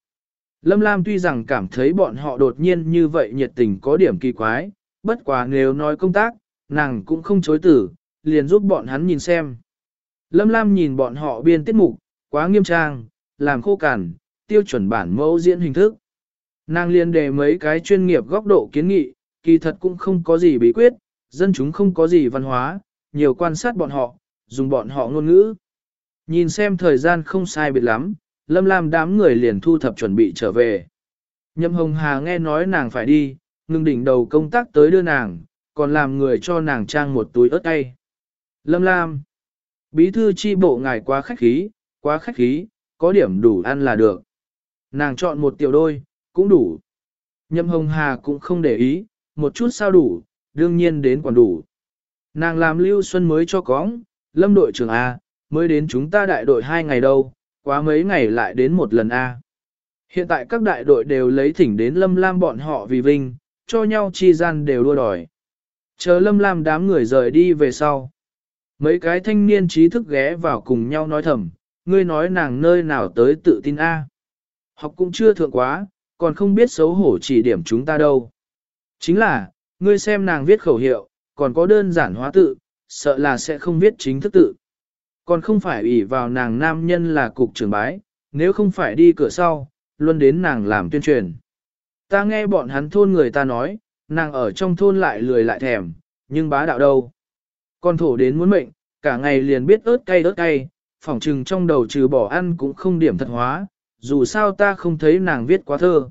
Lâm Lam tuy rằng cảm thấy bọn họ đột nhiên như vậy nhiệt tình có điểm kỳ quái, bất quá nếu nói công tác, nàng cũng không chối tử, liền giúp bọn hắn nhìn xem. Lâm Lam nhìn bọn họ biên tiết mục, quá nghiêm trang, làm khô cằn, tiêu chuẩn bản mẫu diễn hình thức. Nàng liền đề mấy cái chuyên nghiệp góc độ kiến nghị, kỳ thật cũng không có gì bí quyết, dân chúng không có gì văn hóa, nhiều quan sát bọn họ, dùng bọn họ ngôn ngữ. Nhìn xem thời gian không sai biệt lắm, Lâm Lam đám người liền thu thập chuẩn bị trở về. Nhậm Hồng Hà nghe nói nàng phải đi, ngừng đỉnh đầu công tác tới đưa nàng, còn làm người cho nàng trang một túi ớt tay. Lâm Lam, bí thư chi bộ ngài quá khách khí, quá khách khí, có điểm đủ ăn là được. Nàng chọn một tiểu đôi, cũng đủ. Nhậm Hồng Hà cũng không để ý, một chút sao đủ, đương nhiên đến còn đủ. Nàng làm Lưu Xuân mới cho cóng, lâm đội trưởng A, mới đến chúng ta đại đội hai ngày đâu, quá mấy ngày lại đến một lần A. Hiện tại các đại đội đều lấy thỉnh đến lâm lam bọn họ vì vinh, cho nhau chi gian đều đua đòi. Chờ lâm lam đám người rời đi về sau. Mấy cái thanh niên trí thức ghé vào cùng nhau nói thầm, ngươi nói nàng nơi nào tới tự tin A. Học cũng chưa thượng quá, còn không biết xấu hổ chỉ điểm chúng ta đâu. Chính là, ngươi xem nàng viết khẩu hiệu, còn có đơn giản hóa tự, sợ là sẽ không viết chính thức tự. Còn không phải ủy vào nàng nam nhân là cục trưởng bái, nếu không phải đi cửa sau, luôn đến nàng làm tuyên truyền. Ta nghe bọn hắn thôn người ta nói, nàng ở trong thôn lại lười lại thèm, nhưng bá đạo đâu. Con thổ đến muốn mệnh, cả ngày liền biết ớt cay ớt cay, phỏng trừng trong đầu trừ bỏ ăn cũng không điểm thật hóa, dù sao ta không thấy nàng viết quá thơ.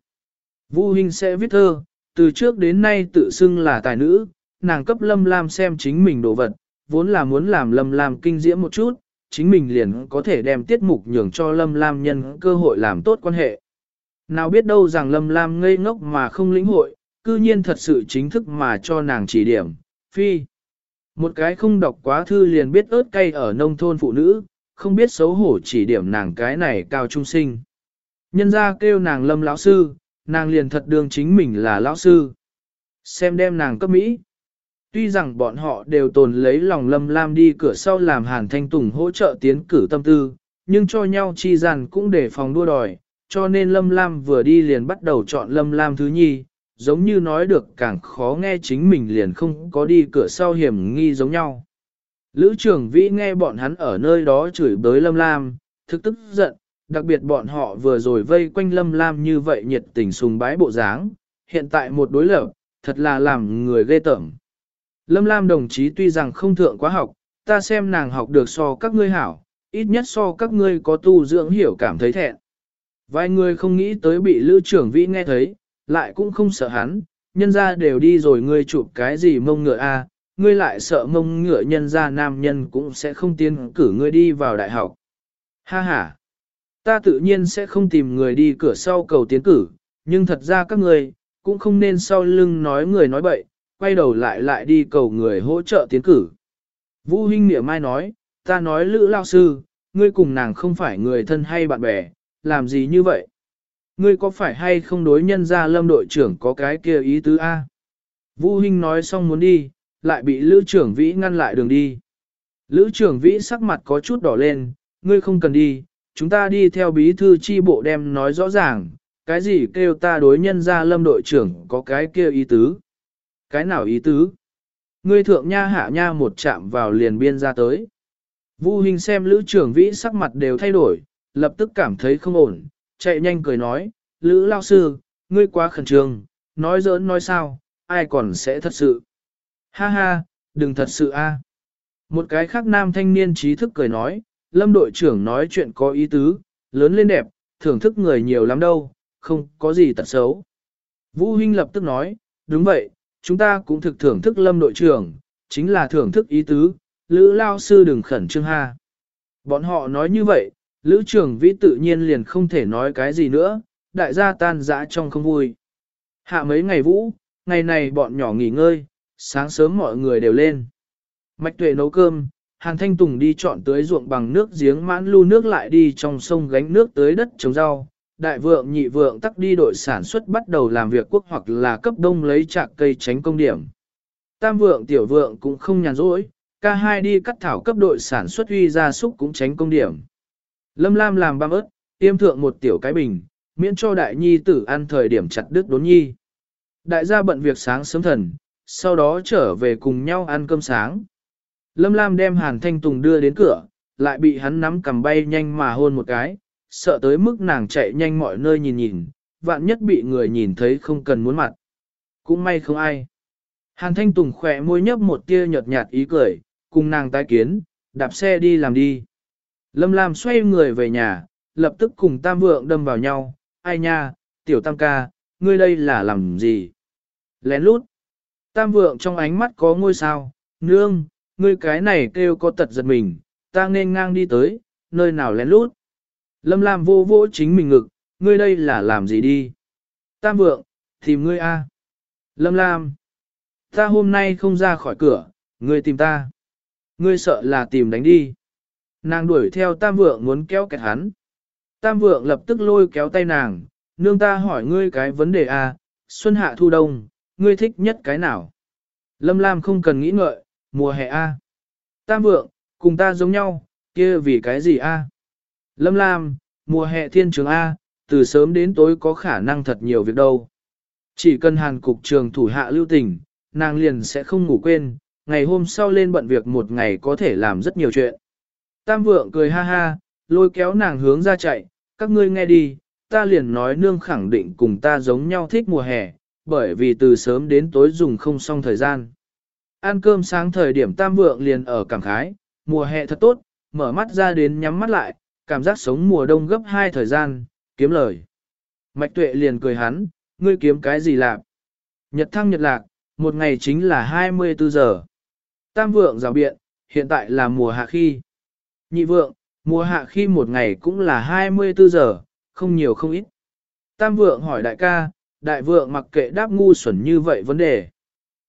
Vu Hinh sẽ viết thơ, từ trước đến nay tự xưng là tài nữ, nàng cấp Lâm Lam xem chính mình đồ vật, vốn là muốn làm Lâm Lam kinh diễm một chút, chính mình liền có thể đem tiết mục nhường cho Lâm Lam nhân cơ hội làm tốt quan hệ. Nào biết đâu rằng Lâm Lam ngây ngốc mà không lĩnh hội, cư nhiên thật sự chính thức mà cho nàng chỉ điểm, phi. Một cái không đọc quá thư liền biết ớt cay ở nông thôn phụ nữ, không biết xấu hổ chỉ điểm nàng cái này cao trung sinh. Nhân ra kêu nàng lâm lão sư, nàng liền thật đương chính mình là lão sư. Xem đem nàng cấp Mỹ. Tuy rằng bọn họ đều tồn lấy lòng lâm lam đi cửa sau làm hàn thanh tùng hỗ trợ tiến cử tâm tư, nhưng cho nhau chi gian cũng để phòng đua đòi, cho nên lâm lam vừa đi liền bắt đầu chọn lâm lam thứ nhi, giống như nói được càng khó nghe chính mình liền không có đi cửa sau hiểm nghi giống nhau. Lữ trưởng vĩ nghe bọn hắn ở nơi đó chửi bới lâm lam, thực tức giận, đặc biệt bọn họ vừa rồi vây quanh lâm lam như vậy nhiệt tình sùng bái bộ dáng, hiện tại một đối lập, thật là làm người ghê tởm. Lâm lam đồng chí tuy rằng không thượng quá học, ta xem nàng học được so các ngươi hảo, ít nhất so các ngươi có tu dưỡng hiểu cảm thấy thẹn. Vài người không nghĩ tới bị lữ trưởng vĩ nghe thấy, lại cũng không sợ hắn, nhân ra đều đi rồi ngươi chụp cái gì mông ngựa a, ngươi lại sợ mông ngựa nhân ra nam nhân cũng sẽ không tiến cử ngươi đi vào đại học. Ha ha, ta tự nhiên sẽ không tìm người đi cửa sau cầu tiến cử, nhưng thật ra các ngươi cũng không nên sau lưng nói người nói bậy, quay đầu lại lại đi cầu người hỗ trợ tiến cử. Vũ Hinh Niệm Mai nói, ta nói Lữ Lao Sư, ngươi cùng nàng không phải người thân hay bạn bè, làm gì như vậy? Ngươi có phải hay không đối nhân ra lâm đội trưởng có cái kia ý tứ A? Vũ Hinh nói xong muốn đi, lại bị Lữ trưởng Vĩ ngăn lại đường đi. Lữ trưởng Vĩ sắc mặt có chút đỏ lên, ngươi không cần đi, chúng ta đi theo bí thư chi bộ đem nói rõ ràng, cái gì kêu ta đối nhân ra lâm đội trưởng có cái kia ý tứ. Cái nào ý tứ? Ngươi thượng nha hạ nha một chạm vào liền biên ra tới. Vu Hình xem Lữ trưởng Vĩ sắc mặt đều thay đổi, lập tức cảm thấy không ổn, chạy nhanh cười nói, Lữ lao sư, ngươi quá khẩn trương, nói giỡn nói sao, ai còn sẽ thật sự. Ha ha, đừng thật sự a. Một cái khác nam thanh niên trí thức cười nói, lâm đội trưởng nói chuyện có ý tứ, lớn lên đẹp, thưởng thức người nhiều lắm đâu, không có gì tật xấu. Vũ Hinh lập tức nói, đúng vậy, chúng ta cũng thực thưởng thức lâm đội trưởng, chính là thưởng thức ý tứ, Lữ Lao Sư đừng khẩn trương ha. Bọn họ nói như vậy, Lữ trưởng vĩ tự nhiên liền không thể nói cái gì nữa, đại gia tan dã trong không vui. Hạ mấy ngày vũ, ngày này bọn nhỏ nghỉ ngơi, sáng sớm mọi người đều lên. Mạch tuệ nấu cơm, Hàn Thanh Tùng đi chọn tới ruộng bằng nước giếng mãn lưu nước lại đi trong sông gánh nước tới đất trồng rau. Đại vượng nhị vượng tắc đi đội sản xuất bắt đầu làm việc quốc hoặc là cấp đông lấy trạc cây tránh công điểm. Tam vượng tiểu vượng cũng không nhàn rỗi, ca hai đi cắt thảo cấp đội sản xuất uy gia súc cũng tránh công điểm. Lâm Lam làm băm ớt, tiêm thượng một tiểu cái bình, miễn cho đại nhi tử ăn thời điểm chặt đứt đốn nhi. Đại gia bận việc sáng sớm thần, sau đó trở về cùng nhau ăn cơm sáng. Lâm Lam đem Hàn Thanh Tùng đưa đến cửa, lại bị hắn nắm cầm bay nhanh mà hôn một cái, sợ tới mức nàng chạy nhanh mọi nơi nhìn nhìn, vạn nhất bị người nhìn thấy không cần muốn mặt. Cũng may không ai. Hàn Thanh Tùng khỏe môi nhấp một tia nhợt nhạt ý cười, cùng nàng tái kiến, đạp xe đi làm đi. Lâm Lam xoay người về nhà, lập tức cùng Tam Vượng đâm vào nhau, ai nha, tiểu Tam ca, ngươi đây là làm gì? Lén lút. Tam Vượng trong ánh mắt có ngôi sao, nương, ngươi cái này kêu có tật giật mình, ta nên ngang đi tới, nơi nào lén lút. Lâm Lam vô vô chính mình ngực, ngươi đây là làm gì đi? Tam Vượng, tìm ngươi a. Lâm Lam, ta hôm nay không ra khỏi cửa, ngươi tìm ta. Ngươi sợ là tìm đánh đi. Nàng đuổi theo tam vượng muốn kéo kẹt hắn. Tam vượng lập tức lôi kéo tay nàng, nương ta hỏi ngươi cái vấn đề a, xuân hạ thu đông, ngươi thích nhất cái nào? Lâm Lam không cần nghĩ ngợi, mùa hè a. Tam vượng, cùng ta giống nhau, kia vì cái gì a? Lâm Lam, mùa hè thiên trường a, từ sớm đến tối có khả năng thật nhiều việc đâu. Chỉ cần hàn cục trường thủ hạ lưu tình, nàng liền sẽ không ngủ quên, ngày hôm sau lên bận việc một ngày có thể làm rất nhiều chuyện. Tam vượng cười ha ha, lôi kéo nàng hướng ra chạy, các ngươi nghe đi, ta liền nói nương khẳng định cùng ta giống nhau thích mùa hè, bởi vì từ sớm đến tối dùng không xong thời gian. Ăn cơm sáng thời điểm tam vượng liền ở cảm khái, mùa hè thật tốt, mở mắt ra đến nhắm mắt lại, cảm giác sống mùa đông gấp hai thời gian, kiếm lời. Mạch tuệ liền cười hắn, ngươi kiếm cái gì lạc? Nhật thăng nhật lạc, một ngày chính là 24 giờ. Tam vượng rào biện, hiện tại là mùa hạ khi. Nhị vượng, mùa hạ khi một ngày cũng là 24 giờ, không nhiều không ít. Tam vượng hỏi đại ca, đại vượng mặc kệ đáp ngu xuẩn như vậy vấn đề.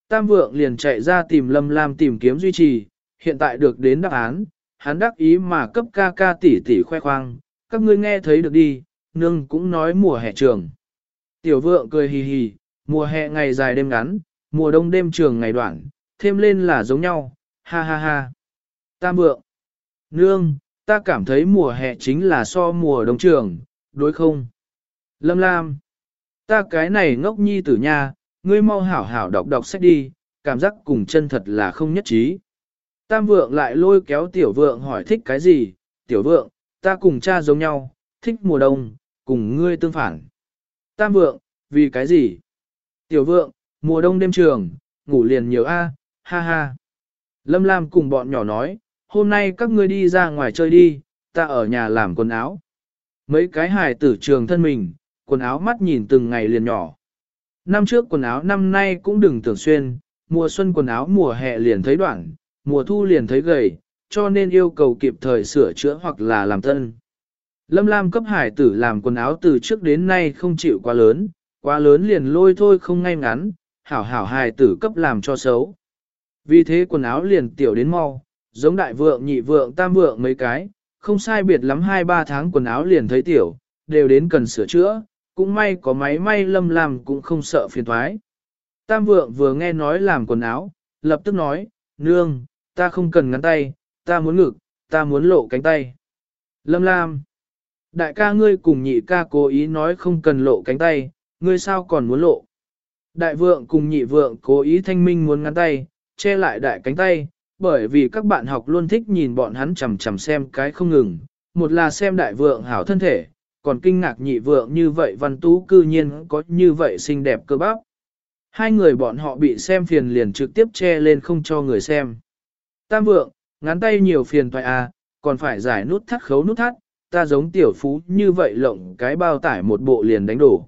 Tam vượng liền chạy ra tìm Lâm Lam tìm kiếm duy trì, hiện tại được đến đáp án, hắn đắc ý mà cấp ca ca tỷ tỷ khoe khoang, các ngươi nghe thấy được đi, nương cũng nói mùa hè trường. Tiểu vượng cười hì hì, mùa hè ngày dài đêm ngắn, mùa đông đêm trường ngày đoạn, thêm lên là giống nhau, ha ha ha. Tam vượng, nương, ta cảm thấy mùa hè chính là so mùa đông trường, đối không? Lâm Lam, ta cái này ngốc nhi tử nha, ngươi mau hảo hảo đọc đọc sách đi, cảm giác cùng chân thật là không nhất trí. Tam vượng lại lôi kéo tiểu vượng hỏi thích cái gì, tiểu vượng, ta cùng cha giống nhau, thích mùa đông, cùng ngươi tương phản. Tam vượng, vì cái gì? Tiểu vượng, mùa đông đêm trường, ngủ liền nhiều a, ha ha. Lâm Lam cùng bọn nhỏ nói, hôm nay các ngươi đi ra ngoài chơi đi, ta ở nhà làm quần áo. Mấy cái hài tử trường thân mình, quần áo mắt nhìn từng ngày liền nhỏ. Năm trước quần áo năm nay cũng đừng tưởng xuyên, mùa xuân quần áo mùa hè liền thấy đoạn, mùa thu liền thấy gầy, cho nên yêu cầu kịp thời sửa chữa hoặc là làm thân. Lâm Lam cấp hải tử làm quần áo từ trước đến nay không chịu quá lớn, quá lớn liền lôi thôi không ngay ngắn, hảo hảo hải tử cấp làm cho xấu. Vì thế quần áo liền tiểu đến mau, giống đại vượng nhị vượng tam vượng mấy cái, không sai biệt lắm 2-3 tháng quần áo liền thấy tiểu, đều đến cần sửa chữa, cũng may có máy may lâm làm cũng không sợ phiền thoái. Tam vượng vừa nghe nói làm quần áo, lập tức nói, nương, ta không cần ngắn tay, ta muốn ngực, ta muốn lộ cánh tay. Lâm Lam, đại ca ngươi cùng nhị ca cố ý nói không cần lộ cánh tay, ngươi sao còn muốn lộ. Đại vượng cùng nhị vượng cố ý thanh minh muốn ngắn tay, che lại đại cánh tay, bởi vì các bạn học luôn thích nhìn bọn hắn chằm chằm xem cái không ngừng, một là xem đại vượng hảo thân thể, còn kinh ngạc nhị vượng như vậy văn tú cư nhiên có như vậy xinh đẹp cơ bắp. Hai người bọn họ bị xem phiền liền trực tiếp che lên không cho người xem. Tam vượng, ngắn tay nhiều phiền toại à, còn phải giải nút thắt khấu nút thắt, ta giống tiểu phú như vậy lộng cái bao tải một bộ liền đánh đổ.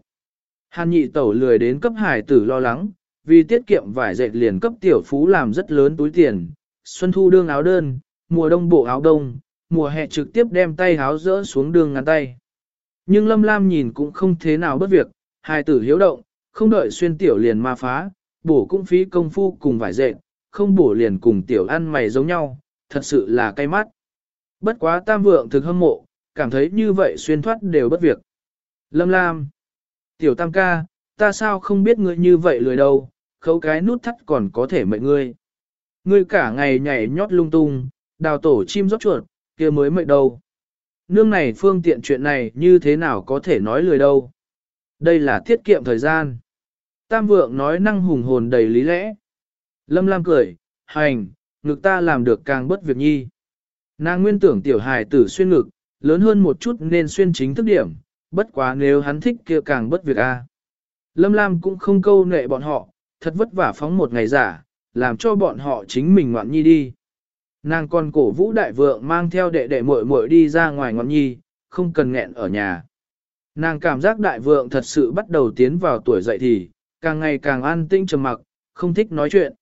Hàn nhị tẩu lười đến cấp hải tử lo lắng, vì tiết kiệm vải dệt liền cấp tiểu phú làm rất lớn túi tiền, xuân thu đương áo đơn, mùa đông bộ áo đông, mùa hè trực tiếp đem tay áo rỡ xuống đường ngắn tay. Nhưng Lâm Lam nhìn cũng không thế nào bất việc, hải tử hiếu động, không đợi xuyên tiểu liền ma phá, bổ cũng phí công phu cùng vải dệt, không bổ liền cùng tiểu ăn mày giống nhau, thật sự là cay mắt. Bất quá tam vượng thực hâm mộ, cảm thấy như vậy xuyên thoát đều bất việc. Lâm Lam, tiểu tam ca, ta sao không biết ngươi như vậy lười đâu, khấu cái nút thắt còn có thể mệnh ngươi. Ngươi cả ngày nhảy nhót lung tung, đào tổ chim rót chuột, kia mới mệnh đâu. Nương này phương tiện chuyện này như thế nào có thể nói lười đâu. Đây là tiết kiệm thời gian. Tam vượng nói năng hùng hồn đầy lý lẽ. Lâm Lam cười, hành, ngực ta làm được càng bất việc nhi. Nàng nguyên tưởng tiểu hài tử xuyên ngực, lớn hơn một chút nên xuyên chính thức điểm, bất quá nếu hắn thích kia càng bất việc a. Lâm Lam cũng không câu nệ bọn họ, thật vất vả phóng một ngày giả, làm cho bọn họ chính mình ngoạn nhi đi. Nàng còn cổ vũ đại vượng mang theo đệ đệ muội muội đi ra ngoài ngoạn nhi, không cần nghẹn ở nhà. Nàng cảm giác đại vượng thật sự bắt đầu tiến vào tuổi dậy thì, càng ngày càng an tĩnh trầm mặc, không thích nói chuyện.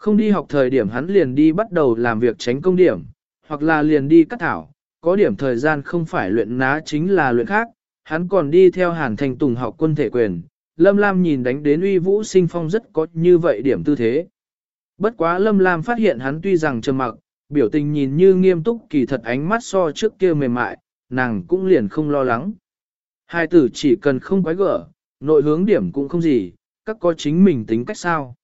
Không đi học thời điểm hắn liền đi bắt đầu làm việc tránh công điểm, hoặc là liền đi cắt thảo, có điểm thời gian không phải luyện ná chính là luyện khác, hắn còn đi theo hàn thành tùng học quân thể quyền. Lâm Lam nhìn đánh đến uy vũ sinh phong rất có như vậy điểm tư thế. Bất quá Lâm Lam phát hiện hắn tuy rằng trầm mặc, biểu tình nhìn như nghiêm túc kỳ thật ánh mắt so trước kia mềm mại, nàng cũng liền không lo lắng. Hai tử chỉ cần không quái gở, nội hướng điểm cũng không gì, các có chính mình tính cách sao.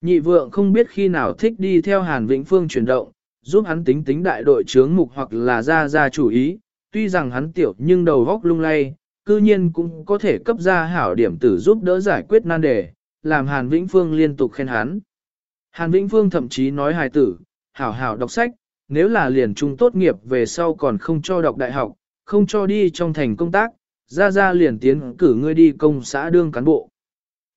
Nhị vượng không biết khi nào thích đi theo Hàn Vĩnh Phương chuyển động, giúp hắn tính tính đại đội trưởng mục hoặc là ra ra chủ ý, tuy rằng hắn tiểu nhưng đầu góc lung lay, cư nhiên cũng có thể cấp ra hảo điểm tử giúp đỡ giải quyết nan đề, làm Hàn Vĩnh Phương liên tục khen hắn. Hàn Vĩnh Phương thậm chí nói hài tử, hảo hảo đọc sách, nếu là liền trung tốt nghiệp về sau còn không cho đọc đại học, không cho đi trong thành công tác, ra ra liền tiến cử ngươi đi công xã đương cán bộ.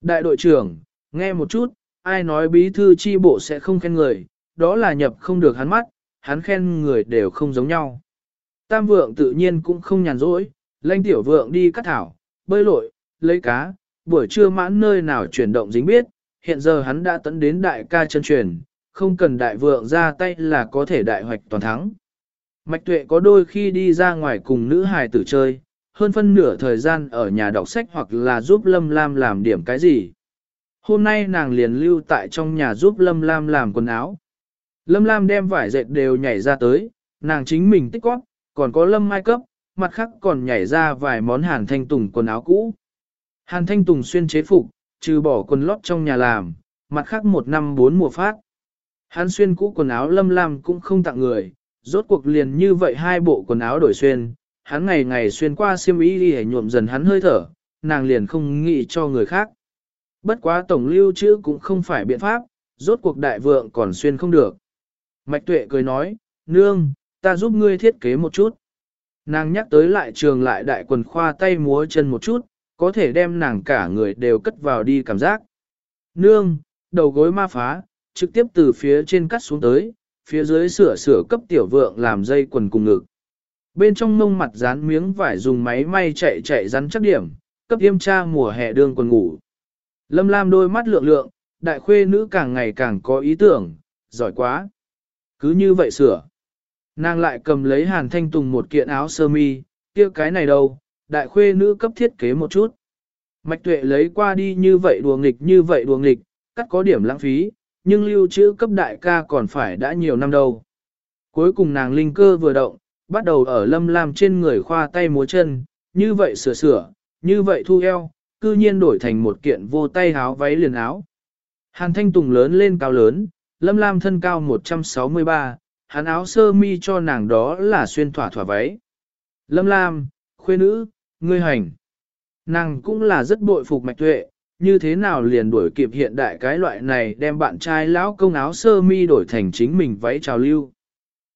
Đại đội trưởng, nghe một chút, ai nói bí thư chi bộ sẽ không khen người, đó là nhập không được hắn mắt, hắn khen người đều không giống nhau. Tam vượng tự nhiên cũng không nhàn rỗi, lanh tiểu vượng đi cắt thảo, bơi lội, lấy cá, buổi trưa mãn nơi nào chuyển động dính biết, hiện giờ hắn đã tấn đến đại ca chân truyền, không cần đại vượng ra tay là có thể đại hoạch toàn thắng. Mạch tuệ có đôi khi đi ra ngoài cùng nữ hài tử chơi, hơn phân nửa thời gian ở nhà đọc sách hoặc là giúp Lâm Lam làm điểm cái gì. Hôm nay nàng liền lưu tại trong nhà giúp Lâm Lam làm quần áo. Lâm Lam đem vải dệt đều nhảy ra tới, nàng chính mình tích góp, còn có Lâm Mai cấp, mặt khác còn nhảy ra vài món Hàn Thanh Tùng quần áo cũ. Hàn Thanh Tùng xuyên chế phục, trừ bỏ quần lót trong nhà làm, mặt khác một năm bốn mùa phát. Hắn xuyên cũ quần áo Lâm Lam cũng không tặng người, rốt cuộc liền như vậy hai bộ quần áo đổi xuyên, hắn ngày ngày xuyên qua xiêm y đi nhuộm dần hắn hơi thở, nàng liền không nghĩ cho người khác. Bất quá tổng lưu trữ cũng không phải biện pháp, rốt cuộc đại vượng còn xuyên không được. Mạch tuệ cười nói, nương, ta giúp ngươi thiết kế một chút. Nàng nhắc tới lại trường lại đại quần khoa tay múa chân một chút, có thể đem nàng cả người đều cất vào đi cảm giác. Nương, đầu gối ma phá, trực tiếp từ phía trên cắt xuống tới, phía dưới sửa sửa cấp tiểu vượng làm dây quần cùng ngực. Bên trong mông mặt dán miếng vải dùng máy may chạy chạy rắn chắc điểm, cấp yêm tra mùa hè đương quần ngủ. Lâm Lam đôi mắt lượng lượng, đại khuê nữ càng ngày càng có ý tưởng, giỏi quá. Cứ như vậy sửa. Nàng lại cầm lấy hàn thanh tùng một kiện áo sơ mi, kia cái này đâu, đại khuê nữ cấp thiết kế một chút. Mạch tuệ lấy qua đi như vậy đùa nghịch như vậy đùa nghịch, cắt có điểm lãng phí, nhưng lưu trữ cấp đại ca còn phải đã nhiều năm đâu. Cuối cùng nàng linh cơ vừa động, bắt đầu ở lâm lam trên người khoa tay múa chân, như vậy sửa sửa, như vậy thu eo, cư nhiên đổi thành một kiện vô tay áo váy liền áo. Hàn thanh tùng lớn lên cao lớn, lâm lam thân cao 163, hắn áo sơ mi cho nàng đó là xuyên thỏa thỏa váy. Lâm lam, khuê nữ, ngươi hành. Nàng cũng là rất bội phục mạch tuệ, như thế nào liền đuổi kịp hiện đại cái loại này đem bạn trai lão công áo sơ mi đổi thành chính mình váy trào lưu.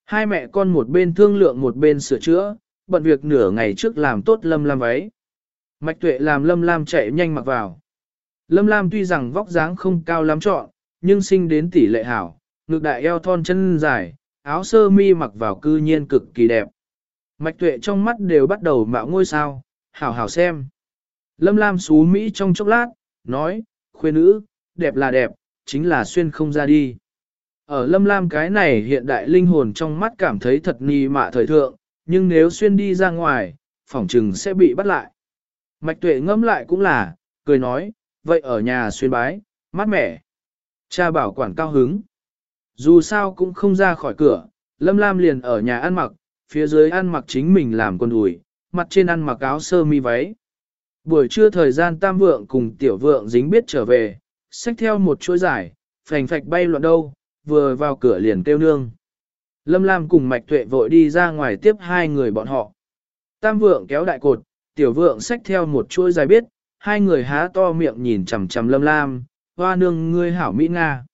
Hai mẹ con một bên thương lượng một bên sửa chữa, bận việc nửa ngày trước làm tốt lâm lam váy. Mạch tuệ làm lâm lam chạy nhanh mặc vào. Lâm lam tuy rằng vóc dáng không cao lắm trọn, nhưng sinh đến tỷ lệ hảo, ngực đại eo thon chân dài, áo sơ mi mặc vào cư nhiên cực kỳ đẹp. Mạch tuệ trong mắt đều bắt đầu mạo ngôi sao, hảo hảo xem. Lâm lam xú Mỹ trong chốc lát, nói, khuê nữ, đẹp là đẹp, chính là xuyên không ra đi. Ở lâm lam cái này hiện đại linh hồn trong mắt cảm thấy thật nì mạ thời thượng, nhưng nếu xuyên đi ra ngoài, phỏng trừng sẽ bị bắt lại. Mạch tuệ ngâm lại cũng là, cười nói, vậy ở nhà xuyên bái, mát mẻ. Cha bảo quản cao hứng. Dù sao cũng không ra khỏi cửa, Lâm Lam liền ở nhà ăn mặc, phía dưới ăn mặc chính mình làm con đùi, mặt trên ăn mặc áo sơ mi váy. Buổi trưa thời gian tam vượng cùng tiểu vượng dính biết trở về, xách theo một chuỗi giải, phành phạch bay loạn đâu, vừa vào cửa liền kêu nương. Lâm Lam cùng Mạch Tuệ vội đi ra ngoài tiếp hai người bọn họ. Tam vượng kéo đại cột, tiểu vượng xách theo một chuỗi dài biết, hai người há to miệng nhìn chằm chằm Lâm Lam, hoa nương ngươi hảo Mỹ Nga.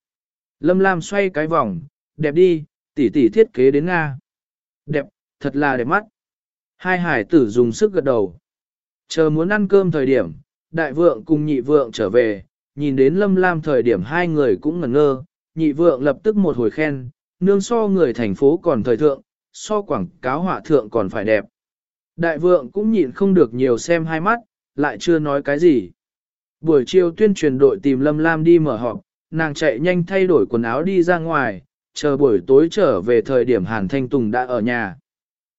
Lâm Lam xoay cái vòng, đẹp đi, tỉ tỉ thiết kế đến Nga. Đẹp, thật là đẹp mắt. Hai hải tử dùng sức gật đầu. Chờ muốn ăn cơm thời điểm, đại vượng cùng nhị vượng trở về, nhìn đến Lâm Lam thời điểm hai người cũng ngẩn ngơ, nhị vượng lập tức một hồi khen, nương so người thành phố còn thời thượng, so quảng cáo họa thượng còn phải đẹp. Đại vượng cũng nhịn không được nhiều xem hai mắt, lại chưa nói cái gì. Buổi chiều tuyên truyền đội tìm Lâm Lam đi mở họp, nàng chạy nhanh thay đổi quần áo đi ra ngoài, chờ buổi tối trở về thời điểm Hàn Thanh Tùng đã ở nhà.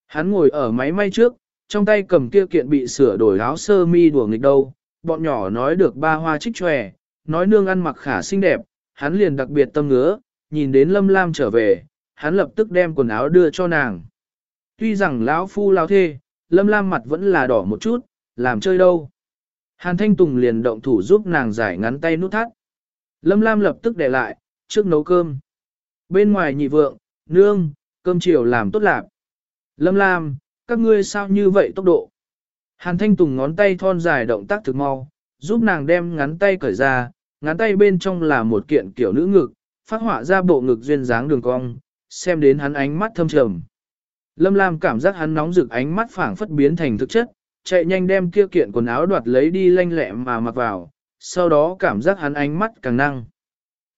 Hắn ngồi ở máy may trước, trong tay cầm kia kiện bị sửa đổi áo sơ mi đùa nghịch đâu, bọn nhỏ nói được ba hoa trích tròe, nói nương ăn mặc khả xinh đẹp, hắn liền đặc biệt tâm ngứa, nhìn đến Lâm Lam trở về, hắn lập tức đem quần áo đưa cho nàng. Tuy rằng lão phu lão thê, Lâm Lam mặt vẫn là đỏ một chút, làm chơi đâu. Hàn Thanh Tùng liền động thủ giúp nàng giải ngắn tay nút thắt. Lâm Lam lập tức để lại, trước nấu cơm. Bên ngoài nhị vượng, nương, cơm chiều làm tốt lạc. Lâm Lam, các ngươi sao như vậy tốc độ? Hàn Thanh Tùng ngón tay thon dài động tác thực mau, giúp nàng đem ngắn tay cởi ra, ngắn tay bên trong là một kiện kiểu nữ ngực, phát họa ra bộ ngực duyên dáng đường cong, xem đến hắn ánh mắt thâm trầm. Lâm Lam cảm giác hắn nóng rực ánh mắt phảng phất biến thành thực chất, chạy nhanh đem kia kiện quần áo đoạt lấy đi lanh lẹ mà mặc vào, sau đó cảm giác hắn ánh mắt càng năng.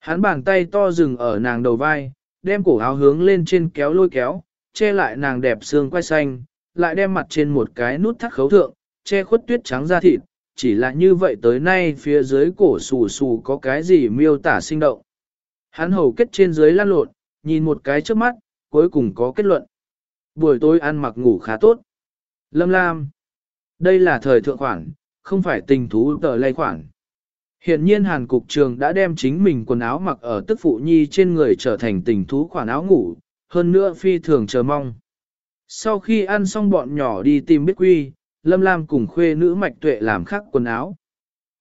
Hắn bàn tay to dừng ở nàng đầu vai, đem cổ áo hướng lên trên kéo lôi kéo, che lại nàng đẹp xương quai xanh, lại đem mặt trên một cái nút thắt khấu thượng, che khuất tuyết trắng da thịt, chỉ là như vậy tới nay phía dưới cổ xù xù có cái gì miêu tả sinh động. Hắn hầu kết trên dưới lăn lộn, nhìn một cái trước mắt, cuối cùng có kết luận. Buổi tối ăn mặc ngủ khá tốt. Lâm Lam. Đây là thời thượng khoản, không phải tình thú tờ lay khoản. Hiện nhiên Hàn Cục Trường đã đem chính mình quần áo mặc ở tức phụ nhi trên người trở thành tình thú khoản áo ngủ, hơn nữa phi thường chờ mong. Sau khi ăn xong bọn nhỏ đi tìm biết quy, Lâm Lam cùng khuê nữ mạch tuệ làm khắc quần áo.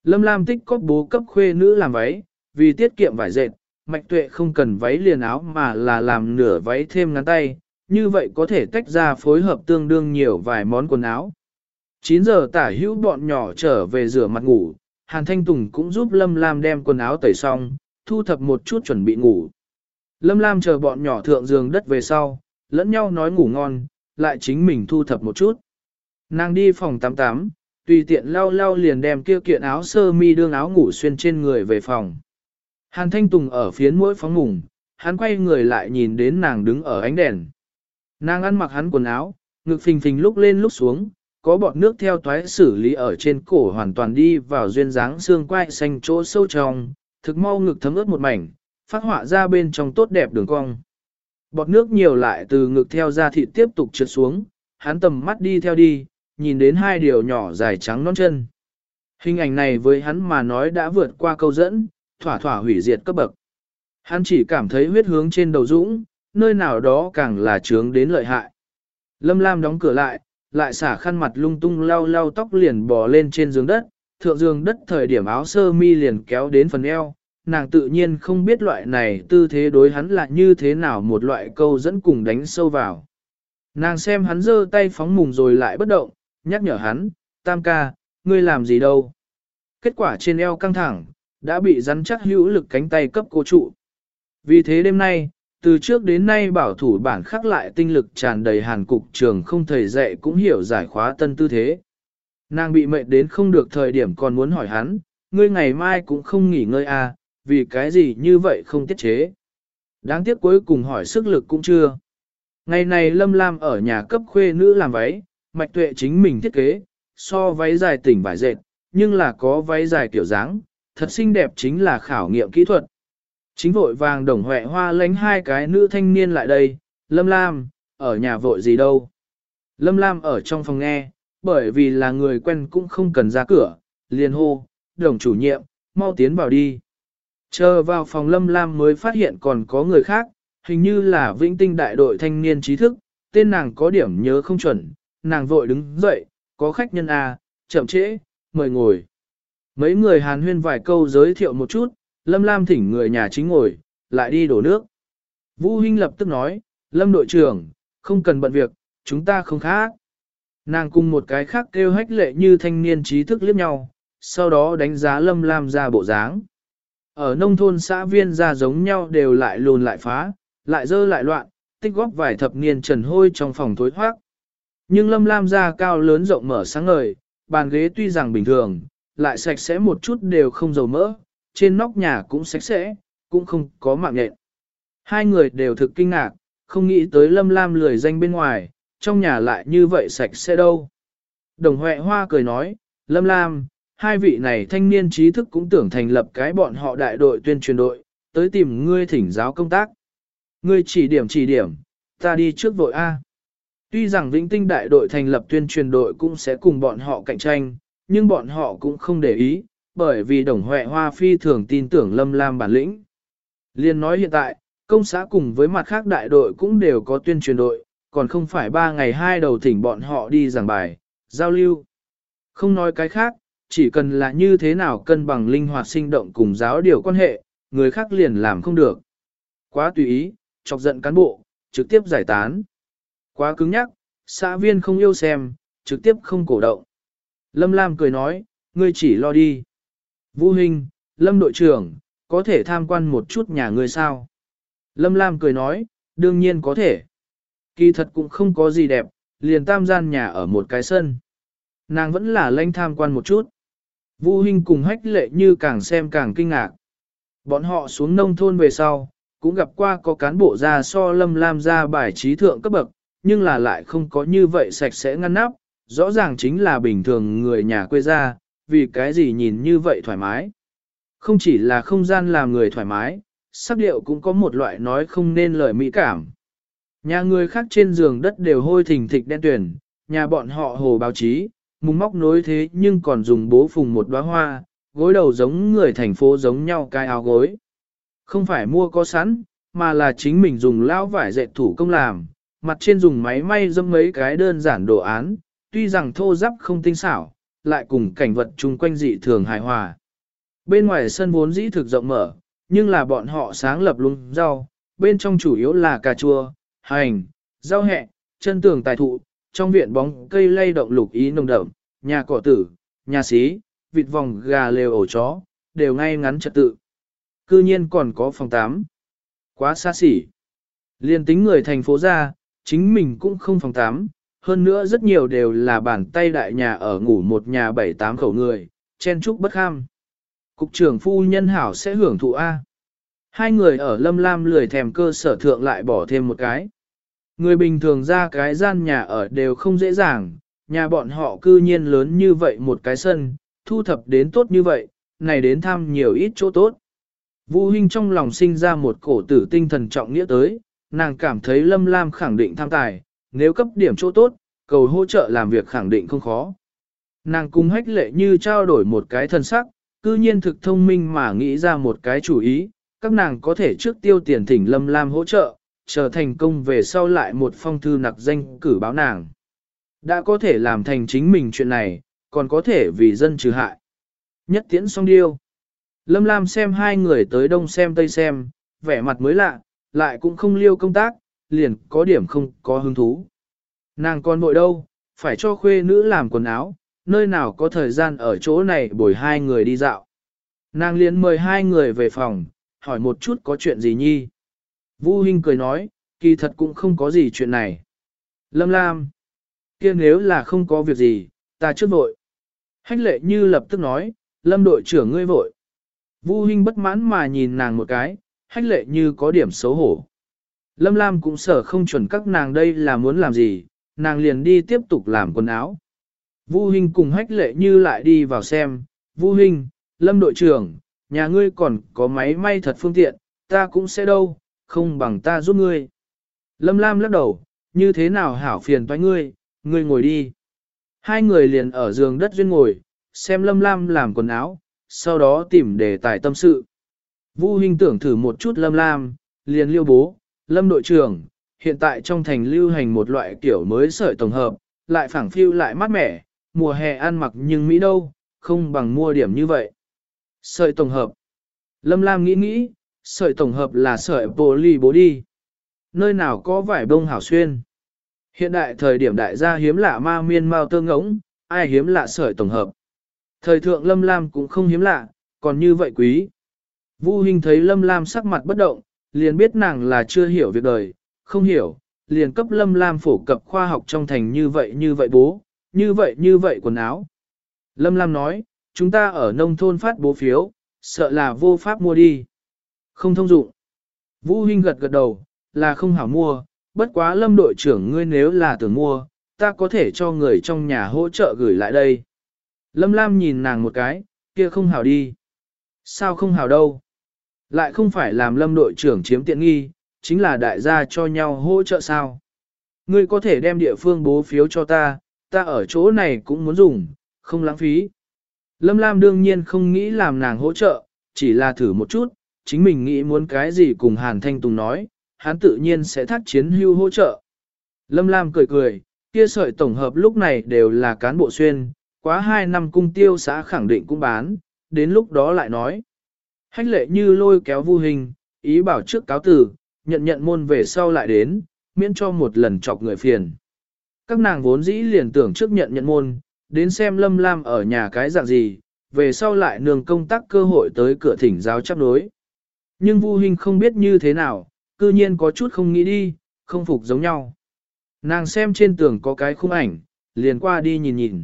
Lâm Lam tích cóp bố cấp khuê nữ làm váy, vì tiết kiệm vải dệt, mạch tuệ không cần váy liền áo mà là làm nửa váy thêm ngắn tay, như vậy có thể tách ra phối hợp tương đương nhiều vài món quần áo. 9 giờ tả hữu bọn nhỏ trở về rửa mặt ngủ, Hàn Thanh Tùng cũng giúp Lâm Lam đem quần áo tẩy xong, thu thập một chút chuẩn bị ngủ. Lâm Lam chờ bọn nhỏ thượng giường đất về sau, lẫn nhau nói ngủ ngon, lại chính mình thu thập một chút. Nàng đi phòng 88, tùy tiện lau lau liền đem kia kiện áo sơ mi đương áo ngủ xuyên trên người về phòng. Hàn Thanh Tùng ở phiến mỗi phóng mùng, hắn quay người lại nhìn đến nàng đứng ở ánh đèn. Nàng ăn mặc hắn quần áo, ngực phình phình lúc lên lúc xuống, có bọt nước theo toái xử lý ở trên cổ hoàn toàn đi vào duyên dáng xương quai xanh chỗ sâu trong, thực mau ngực thấm ướt một mảnh, phát họa ra bên trong tốt đẹp đường cong. Bọt nước nhiều lại từ ngực theo ra thịt tiếp tục trượt xuống, hắn tầm mắt đi theo đi, nhìn đến hai điều nhỏ dài trắng non chân. Hình ảnh này với hắn mà nói đã vượt qua câu dẫn, thỏa thỏa hủy diệt cấp bậc. Hắn chỉ cảm thấy huyết hướng trên đầu dũng, nơi nào đó càng là trướng đến lợi hại. Lâm Lam đóng cửa lại, lại xả khăn mặt lung tung lau lau tóc liền bò lên trên giường đất, thượng giường đất thời điểm áo sơ mi liền kéo đến phần eo, nàng tự nhiên không biết loại này tư thế đối hắn là như thế nào một loại câu dẫn cùng đánh sâu vào. Nàng xem hắn giơ tay phóng mùng rồi lại bất động, nhắc nhở hắn, tam ca, ngươi làm gì đâu. Kết quả trên eo căng thẳng, đã bị rắn chắc hữu lực cánh tay cấp cô trụ. Vì thế đêm nay, từ trước đến nay bảo thủ bản khắc lại tinh lực tràn đầy hàn cục trường không thầy dạy cũng hiểu giải khóa tân tư thế. Nàng bị mệt đến không được thời điểm còn muốn hỏi hắn, ngươi ngày mai cũng không nghỉ ngơi à, vì cái gì như vậy không tiết chế. Đáng tiếc cuối cùng hỏi sức lực cũng chưa. Ngày này Lâm Lam ở nhà cấp khuê nữ làm váy, mạch tuệ chính mình thiết kế, so váy dài tỉnh vải dệt, nhưng là có váy dài kiểu dáng, thật xinh đẹp chính là khảo nghiệm kỹ thuật. Chính vội vàng đồng huệ hoa lánh hai cái nữ thanh niên lại đây, Lâm Lam, ở nhà vội gì đâu. Lâm Lam ở trong phòng nghe, bởi vì là người quen cũng không cần ra cửa, liền hô, đồng chủ nhiệm, mau tiến vào đi. Chờ vào phòng Lâm Lam mới phát hiện còn có người khác, hình như là vĩnh tinh đại đội thanh niên trí thức, tên nàng có điểm nhớ không chuẩn, nàng vội đứng dậy, có khách nhân à, chậm trễ, mời ngồi. Mấy người hàn huyên vài câu giới thiệu một chút, Lâm Lam thỉnh người nhà chính ngồi, lại đi đổ nước. Vũ Hinh lập tức nói, Lâm đội trưởng, không cần bận việc, chúng ta không khác. Nàng cùng một cái khác kêu hách lệ như thanh niên trí thức liếc nhau, sau đó đánh giá Lâm Lam ra bộ dáng. Ở nông thôn xã viên ra giống nhau đều lại lùn lại phá, lại dơ lại loạn, tích góp vài thập niên trần hôi trong phòng thối thoát. Nhưng Lâm Lam ra cao lớn rộng mở sáng ngời, bàn ghế tuy rằng bình thường, lại sạch sẽ một chút đều không dầu mỡ, trên nóc nhà cũng sạch sẽ, cũng không có mạng nhện. Hai người đều thực kinh ngạc, không nghĩ tới lâm lam lười danh bên ngoài, trong nhà lại như vậy sạch sẽ đâu. Đồng Huệ Hoa cười nói, lâm lam, hai vị này thanh niên trí thức cũng tưởng thành lập cái bọn họ đại đội tuyên truyền đội, tới tìm ngươi thỉnh giáo công tác. Ngươi chỉ điểm chỉ điểm, ta đi trước vội A. Tuy rằng Vĩnh Tinh đại đội thành lập tuyên truyền đội cũng sẽ cùng bọn họ cạnh tranh, nhưng bọn họ cũng không để ý, bởi vì đồng huệ hoa phi thường tin tưởng lâm lam bản lĩnh. Liên nói hiện tại, công xã cùng với mặt khác đại đội cũng đều có tuyên truyền đội, còn không phải ba ngày hai đầu thỉnh bọn họ đi giảng bài, giao lưu. Không nói cái khác, chỉ cần là như thế nào cân bằng linh hoạt sinh động cùng giáo điều quan hệ, người khác liền làm không được. Quá tùy ý, chọc giận cán bộ, trực tiếp giải tán. Quá cứng nhắc, xã viên không yêu xem, trực tiếp không cổ động. Lâm Lam cười nói, ngươi chỉ lo đi. Vũ Hinh, Lâm đội trưởng, có thể tham quan một chút nhà ngươi sao? Lâm Lam cười nói, đương nhiên có thể. Kỳ thật cũng không có gì đẹp, liền tam gian nhà ở một cái sân. Nàng vẫn là lanh tham quan một chút. Vũ Hinh cùng hách lệ như càng xem càng kinh ngạc. Bọn họ xuống nông thôn về sau, cũng gặp qua có cán bộ ra so Lâm Lam ra bài trí thượng cấp bậc, nhưng là lại không có như vậy sạch sẽ ngăn nắp, rõ ràng chính là bình thường người nhà quê ra, vì cái gì nhìn như vậy thoải mái. Không chỉ là không gian làm người thoải mái, sắc điệu cũng có một loại nói không nên lời mỹ cảm. Nhà người khác trên giường đất đều hôi thình thịch đen tuyển, nhà bọn họ hồ báo chí, mùng móc nối thế nhưng còn dùng bố phùng một đóa hoa, gối đầu giống người thành phố giống nhau cái áo gối. Không phải mua có sẵn, mà là chính mình dùng lao vải dệt thủ công làm, mặt trên dùng máy may dâm mấy cái đơn giản đồ án, tuy rằng thô giáp không tinh xảo, lại cùng cảnh vật chung quanh dị thường hài hòa. Bên ngoài sân vốn dĩ thực rộng mở, nhưng là bọn họ sáng lập luôn rau, bên trong chủ yếu là cà chua, hành, rau hẹ, chân tường tài thụ, trong viện bóng cây lay động lục ý nồng đậm, nhà cỏ tử, nhà xí, vịt vòng gà lều ổ chó, đều ngay ngắn trật tự. Cư nhiên còn có phòng 8. Quá xa xỉ. Liên tính người thành phố ra, chính mình cũng không phòng 8, hơn nữa rất nhiều đều là bàn tay đại nhà ở ngủ một nhà bảy tám khẩu người, chen trúc bất kham. Cục trưởng phu nhân hảo sẽ hưởng thụ A. Hai người ở lâm lam lười thèm cơ sở thượng lại bỏ thêm một cái. Người bình thường ra cái gian nhà ở đều không dễ dàng, nhà bọn họ cư nhiên lớn như vậy một cái sân, thu thập đến tốt như vậy, này đến thăm nhiều ít chỗ tốt. Vũ Hinh trong lòng sinh ra một cổ tử tinh thần trọng nghĩa tới, nàng cảm thấy Lâm Lam khẳng định tham tài, nếu cấp điểm chỗ tốt, cầu hỗ trợ làm việc khẳng định không khó. Nàng cùng hách lệ như trao đổi một cái thân sắc, cư nhiên thực thông minh mà nghĩ ra một cái chủ ý, các nàng có thể trước tiêu tiền thỉnh Lâm Lam hỗ trợ, chờ thành công về sau lại một phong thư nặc danh cử báo nàng. Đã có thể làm thành chính mình chuyện này, còn có thể vì dân trừ hại. Nhất tiễn xong điêu. Lâm Lam xem hai người tới đông xem tây xem, vẻ mặt mới lạ, lại cũng không liêu công tác, liền có điểm không có hứng thú. Nàng con vội đâu, phải cho khuê nữ làm quần áo, nơi nào có thời gian ở chỗ này bồi hai người đi dạo. Nàng liền mời hai người về phòng, hỏi một chút có chuyện gì nhi. Vu Hinh cười nói, kỳ thật cũng không có gì chuyện này. Lâm Lam, kia nếu là không có việc gì, ta trước vội. Hách lệ như lập tức nói, Lâm đội trưởng ngươi vội. Vu Hinh bất mãn mà nhìn nàng một cái, hách lệ như có điểm xấu hổ. Lâm Lam cũng sợ không chuẩn các nàng đây là muốn làm gì, nàng liền đi tiếp tục làm quần áo. Vu Hinh cùng hách lệ như lại đi vào xem, Vu Hinh, Lâm đội trưởng, nhà ngươi còn có máy may thật phương tiện, ta cũng sẽ đâu, không bằng ta giúp ngươi. Lâm Lam lắc đầu, như thế nào hảo phiền toái ngươi, ngươi ngồi đi. Hai người liền ở giường đất duyên ngồi, xem Lâm Lam làm quần áo, sau đó tìm đề tài tâm sự. Vu Hinh tưởng thử một chút Lâm Lam, liền liêu bố, Lâm đội trưởng, hiện tại trong thành lưu hành một loại kiểu mới sợi tổng hợp, lại phẳng phiu lại mát mẻ, mùa hè ăn mặc nhưng Mỹ đâu, không bằng mua điểm như vậy. Sợi tổng hợp. Lâm Lam nghĩ nghĩ, sợi tổng hợp là sợi poly bố đi. Nơi nào có vải bông hảo xuyên. Hiện đại thời điểm đại gia hiếm lạ ma miên mao tơ ngỗng, ai hiếm lạ sợi tổng hợp. Thời thượng Lâm Lam cũng không hiếm lạ, còn như vậy quý. Vu Hinh thấy Lâm Lam sắc mặt bất động, liền biết nàng là chưa hiểu việc đời, không hiểu, liền cấp Lâm Lam phổ cập khoa học trong thành như vậy như vậy bố, như vậy như vậy quần áo. Lâm Lam nói, chúng ta ở nông thôn phát bố phiếu, sợ là vô pháp mua đi. Không thông dụng. Vũ Hinh gật gật đầu, là không hảo mua, bất quá lâm đội trưởng ngươi nếu là tưởng mua, ta có thể cho người trong nhà hỗ trợ gửi lại đây. Lâm Lam nhìn nàng một cái, kia không hảo đi. Sao không hảo đâu? Lại không phải làm lâm đội trưởng chiếm tiện nghi, chính là đại gia cho nhau hỗ trợ sao? Ngươi có thể đem địa phương bố phiếu cho ta, ta ở chỗ này cũng muốn dùng, không lãng phí. Lâm Lam đương nhiên không nghĩ làm nàng hỗ trợ, chỉ là thử một chút, chính mình nghĩ muốn cái gì cùng Hàn Thanh Tùng nói, hắn tự nhiên sẽ thắt chiến hưu hỗ trợ. Lâm Lam cười cười, kia sợi tổng hợp lúc này đều là cán bộ xuyên, quá 2 năm cung tiêu xã khẳng định cũng bán, đến lúc đó lại nói. Hách lệ như lôi kéo vu hình, ý bảo trước cáo tử, nhận nhận môn về sau lại đến, miễn cho một lần chọc người phiền. Các nàng vốn dĩ liền tưởng trước nhận nhận môn, đến xem Lâm Lam ở nhà cái dạng gì, về sau lại nương công tác cơ hội tới cửa thỉnh giáo chấp đối. Nhưng Vu hình không biết như thế nào, cư nhiên có chút không nghĩ đi, không phục giống nhau. Nàng xem trên tường có cái khung ảnh, liền qua đi nhìn nhìn.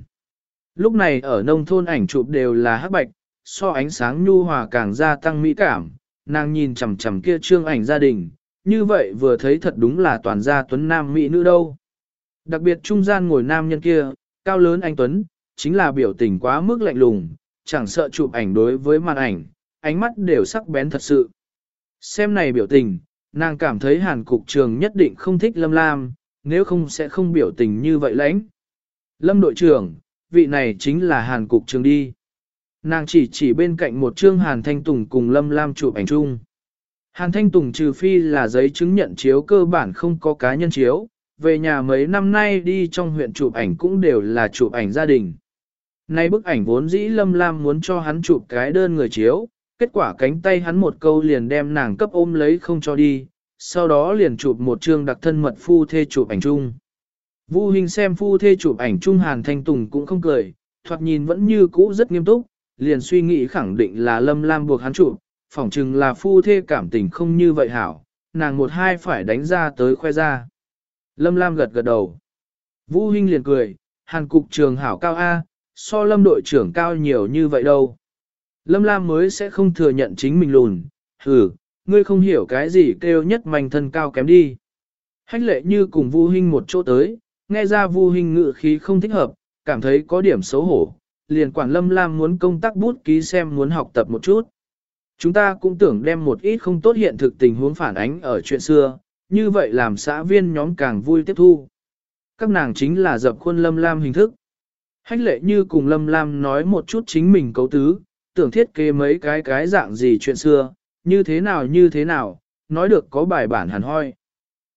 Lúc này ở nông thôn ảnh chụp đều là hắc bạch, so ánh sáng nhu hòa càng gia tăng mỹ cảm, nàng nhìn chằm chằm kia trương ảnh gia đình, như vậy vừa thấy thật đúng là toàn gia tuấn nam mỹ nữ đâu. Đặc biệt trung gian ngồi nam nhân kia, cao lớn anh Tuấn, chính là biểu tình quá mức lạnh lùng, chẳng sợ chụp ảnh đối với màn ảnh, ánh mắt đều sắc bén thật sự. Xem này biểu tình, nàng cảm thấy hàn cục trường nhất định không thích Lâm Lam, nếu không sẽ không biểu tình như vậy lãnh. Lâm đội trưởng, vị này chính là hàn cục trường đi. Nàng chỉ chỉ bên cạnh một chương Hàn Thanh Tùng cùng Lâm Lam chụp ảnh chung. Hàn Thanh Tùng trừ phi là giấy chứng nhận chiếu cơ bản không có cá nhân chiếu, về nhà mấy năm nay đi trong huyện chụp ảnh cũng đều là chụp ảnh gia đình. Nay bức ảnh vốn dĩ Lâm Lam muốn cho hắn chụp cái đơn người chiếu, kết quả cánh tay hắn một câu liền đem nàng cấp ôm lấy không cho đi, sau đó liền chụp một chương đặc thân mật phu thê chụp ảnh chung. Vu Hình xem phu thê chụp ảnh chung Hàn Thanh Tùng cũng không cười, thoạt nhìn vẫn như cũ rất nghiêm túc, liền suy nghĩ khẳng định là Lâm Lam buộc hắn trụ, phỏng chừng là phu thê cảm tình không như vậy hảo, nàng một hai phải đánh ra tới khoe ra. Lâm Lam gật gật đầu. Vũ Hinh liền cười, Hàn cục trường hảo cao A, so Lâm đội trưởng cao nhiều như vậy đâu. Lâm Lam mới sẽ không thừa nhận chính mình lùn, hừ, ngươi không hiểu cái gì kêu nhất manh thân cao kém đi. Hách lệ như cùng Vu Hinh một chỗ tới, nghe ra Vu Hinh ngự khí không thích hợp, cảm thấy có điểm xấu hổ, liền quản Lâm Lam muốn công tác bút ký xem muốn học tập một chút. Chúng ta cũng tưởng đem một ít không tốt hiện thực tình huống phản ánh ở chuyện xưa, như vậy làm xã viên nhóm càng vui tiếp thu. Các nàng chính là dập khuôn Lâm Lam hình thức. Hách lệ như cùng Lâm Lam nói một chút chính mình cấu tứ, tưởng thiết kế mấy cái cái dạng gì chuyện xưa, như thế nào như thế nào, nói được có bài bản hẳn hoi.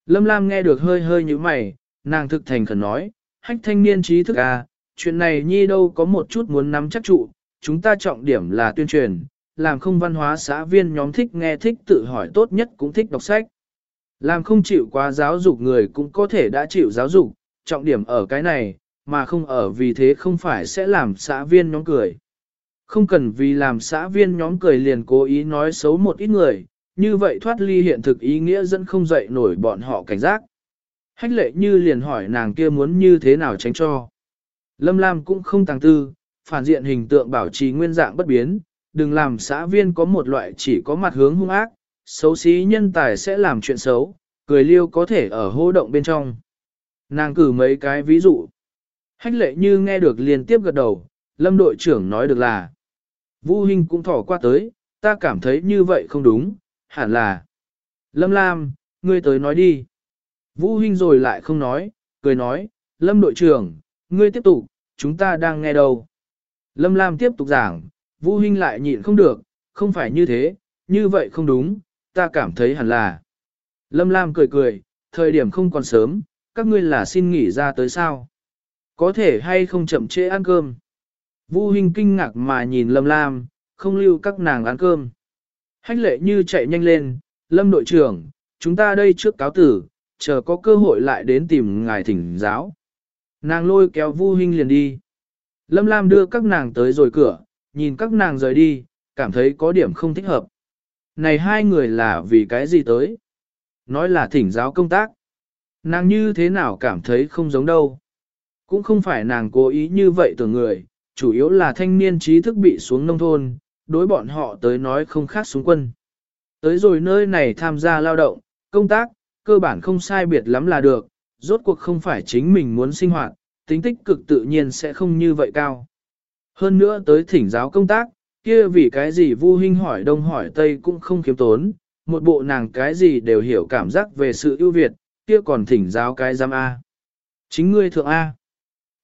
Lâm Lam nghe được hơi hơi như mày, nàng thực thành khẩn nói, hách thanh niên trí thức à, chuyện này nhi đâu có một chút muốn nắm chắc trụ, chúng ta trọng điểm là tuyên truyền, làm không văn hóa xã viên nhóm thích nghe thích tự hỏi tốt nhất cũng thích đọc sách. Làm không chịu quá giáo dục người cũng có thể đã chịu giáo dục, trọng điểm ở cái này, mà không ở vì thế không phải sẽ làm xã viên nhóm cười. Không cần vì làm xã viên nhóm cười liền cố ý nói xấu một ít người, như vậy thoát ly hiện thực ý nghĩa dẫn không dậy nổi bọn họ cảnh giác. Hách lệ như liền hỏi nàng kia muốn như thế nào tránh cho. Lâm Lam cũng không tàng tư, phản diện hình tượng bảo trì nguyên dạng bất biến, đừng làm xã viên có một loại chỉ có mặt hướng hung ác, xấu xí nhân tài sẽ làm chuyện xấu, cười liêu có thể ở hô động bên trong. Nàng cử mấy cái ví dụ. Hách lệ như nghe được liên tiếp gật đầu, lâm đội trưởng nói được là. Vũ Hinh cũng thỏ qua tới, ta cảm thấy như vậy không đúng, hẳn là. Lâm Lam, ngươi tới nói đi. Vũ Hinh rồi lại không nói, cười nói, Lâm đội trưởng, ngươi tiếp tục, chúng ta đang nghe đâu. Lâm Lam tiếp tục giảng, Vũ Hinh lại nhịn không được, không phải như thế, như vậy không đúng, ta cảm thấy hẳn là. Lâm Lam cười cười, thời điểm không còn sớm, các ngươi là xin nghỉ ra tới sao? Có thể hay không chậm trễ ăn cơm? Vu Hinh kinh ngạc mà nhìn Lâm Lam, không lưu các nàng ăn cơm. Hách lệ như chạy nhanh lên, Lâm đội trưởng, chúng ta đây trước cáo tử, chờ có cơ hội lại đến tìm ngài thỉnh giáo. Nàng lôi kéo Vu Hinh liền đi. Lâm Lam đưa các nàng tới rồi cửa, nhìn các nàng rời đi, cảm thấy có điểm không thích hợp. Này hai người là vì cái gì tới? Nói là thỉnh giáo công tác. Nàng như thế nào cảm thấy không giống đâu. Cũng không phải nàng cố ý như vậy tưởng người, chủ yếu là thanh niên trí thức bị xuống nông thôn, đối bọn họ tới nói không khác xuống quân. Tới rồi nơi này tham gia lao động, công tác, cơ bản không sai biệt lắm là được, rốt cuộc không phải chính mình muốn sinh hoạt, tính tích cực tự nhiên sẽ không như vậy cao. Hơn nữa tới thỉnh giáo công tác, kia vì cái gì vu hinh hỏi đông hỏi tây cũng không kiếm tốn, một bộ nàng cái gì đều hiểu cảm giác về sự ưu việt, kia còn thỉnh giáo cái giam A. Chính ngươi thượng A.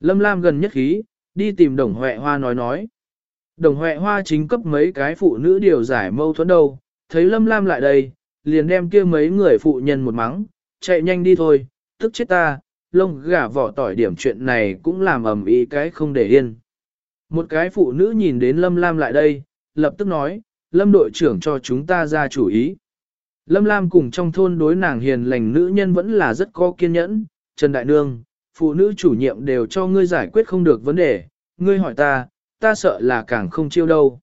Lâm Lam gần nhất khí, đi tìm đồng huệ hoa nói nói. Đồng huệ hoa chính cấp mấy cái phụ nữ điều giải mâu thuẫn đâu, thấy Lâm Lam lại đây, liền đem kia mấy người phụ nhân một mắng, chạy nhanh đi thôi, tức chết ta, lông gà vỏ tỏi điểm chuyện này cũng làm ầm ý cái không để yên. Một cái phụ nữ nhìn đến Lâm Lam lại đây, lập tức nói, Lâm đội trưởng cho chúng ta ra chủ ý. Lâm Lam cùng trong thôn đối nàng hiền lành nữ nhân vẫn là rất có kiên nhẫn, Trần Đại Nương, phụ nữ chủ nhiệm đều cho ngươi giải quyết không được vấn đề, ngươi hỏi ta, ta sợ là càng không chiêu đâu.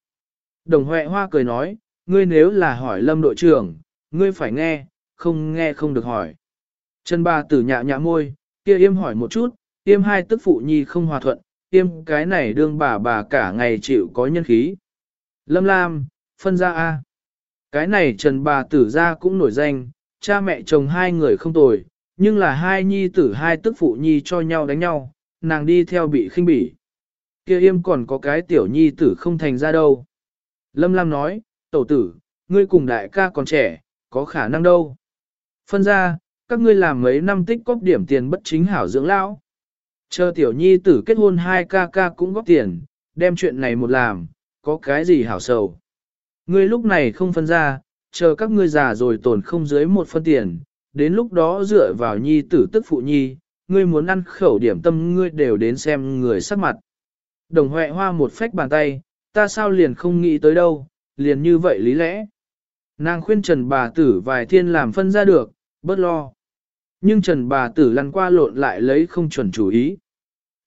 Đồng Huệ Hoa cười nói, ngươi nếu là hỏi Lâm đội trưởng, ngươi phải nghe, không nghe không được hỏi. Trần Ba tử nhạ nhạ môi, kia Yêm hỏi một chút, Yêm hai tức phụ nhi không hòa thuận, Yêm cái này đương bà bà cả ngày chịu có nhân khí. Lâm Lam, phân ra A. Cái này Trần bà tử ra cũng nổi danh, cha mẹ chồng hai người không tồi, nhưng là hai nhi tử hai tức phụ nhi cho nhau đánh nhau, nàng đi theo bị khinh bỉ. kia Yêm còn có cái tiểu nhi tử không thành ra đâu. Lâm Lam nói, tẩu tử, ngươi cùng đại ca còn trẻ, có khả năng đâu. Phân ra, các ngươi làm mấy năm tích góp điểm tiền bất chính hảo dưỡng lão. Chờ tiểu nhi tử kết hôn hai ca ca cũng góp tiền, đem chuyện này một làm, có cái gì hảo sầu. Ngươi lúc này không phân ra, chờ các ngươi già rồi tổn không dưới một phân tiền, đến lúc đó dựa vào nhi tử tức phụ nhi, ngươi muốn ăn khẩu điểm tâm ngươi đều đến xem người sắc mặt. Đồng huệ hoa một phách bàn tay, ta sao liền không nghĩ tới đâu, liền như vậy lý lẽ. Nàng khuyên Trần bà tử vài thiên làm phân ra được, bớt lo. Nhưng Trần bà tử lăn qua lộn lại lấy không chuẩn chủ ý.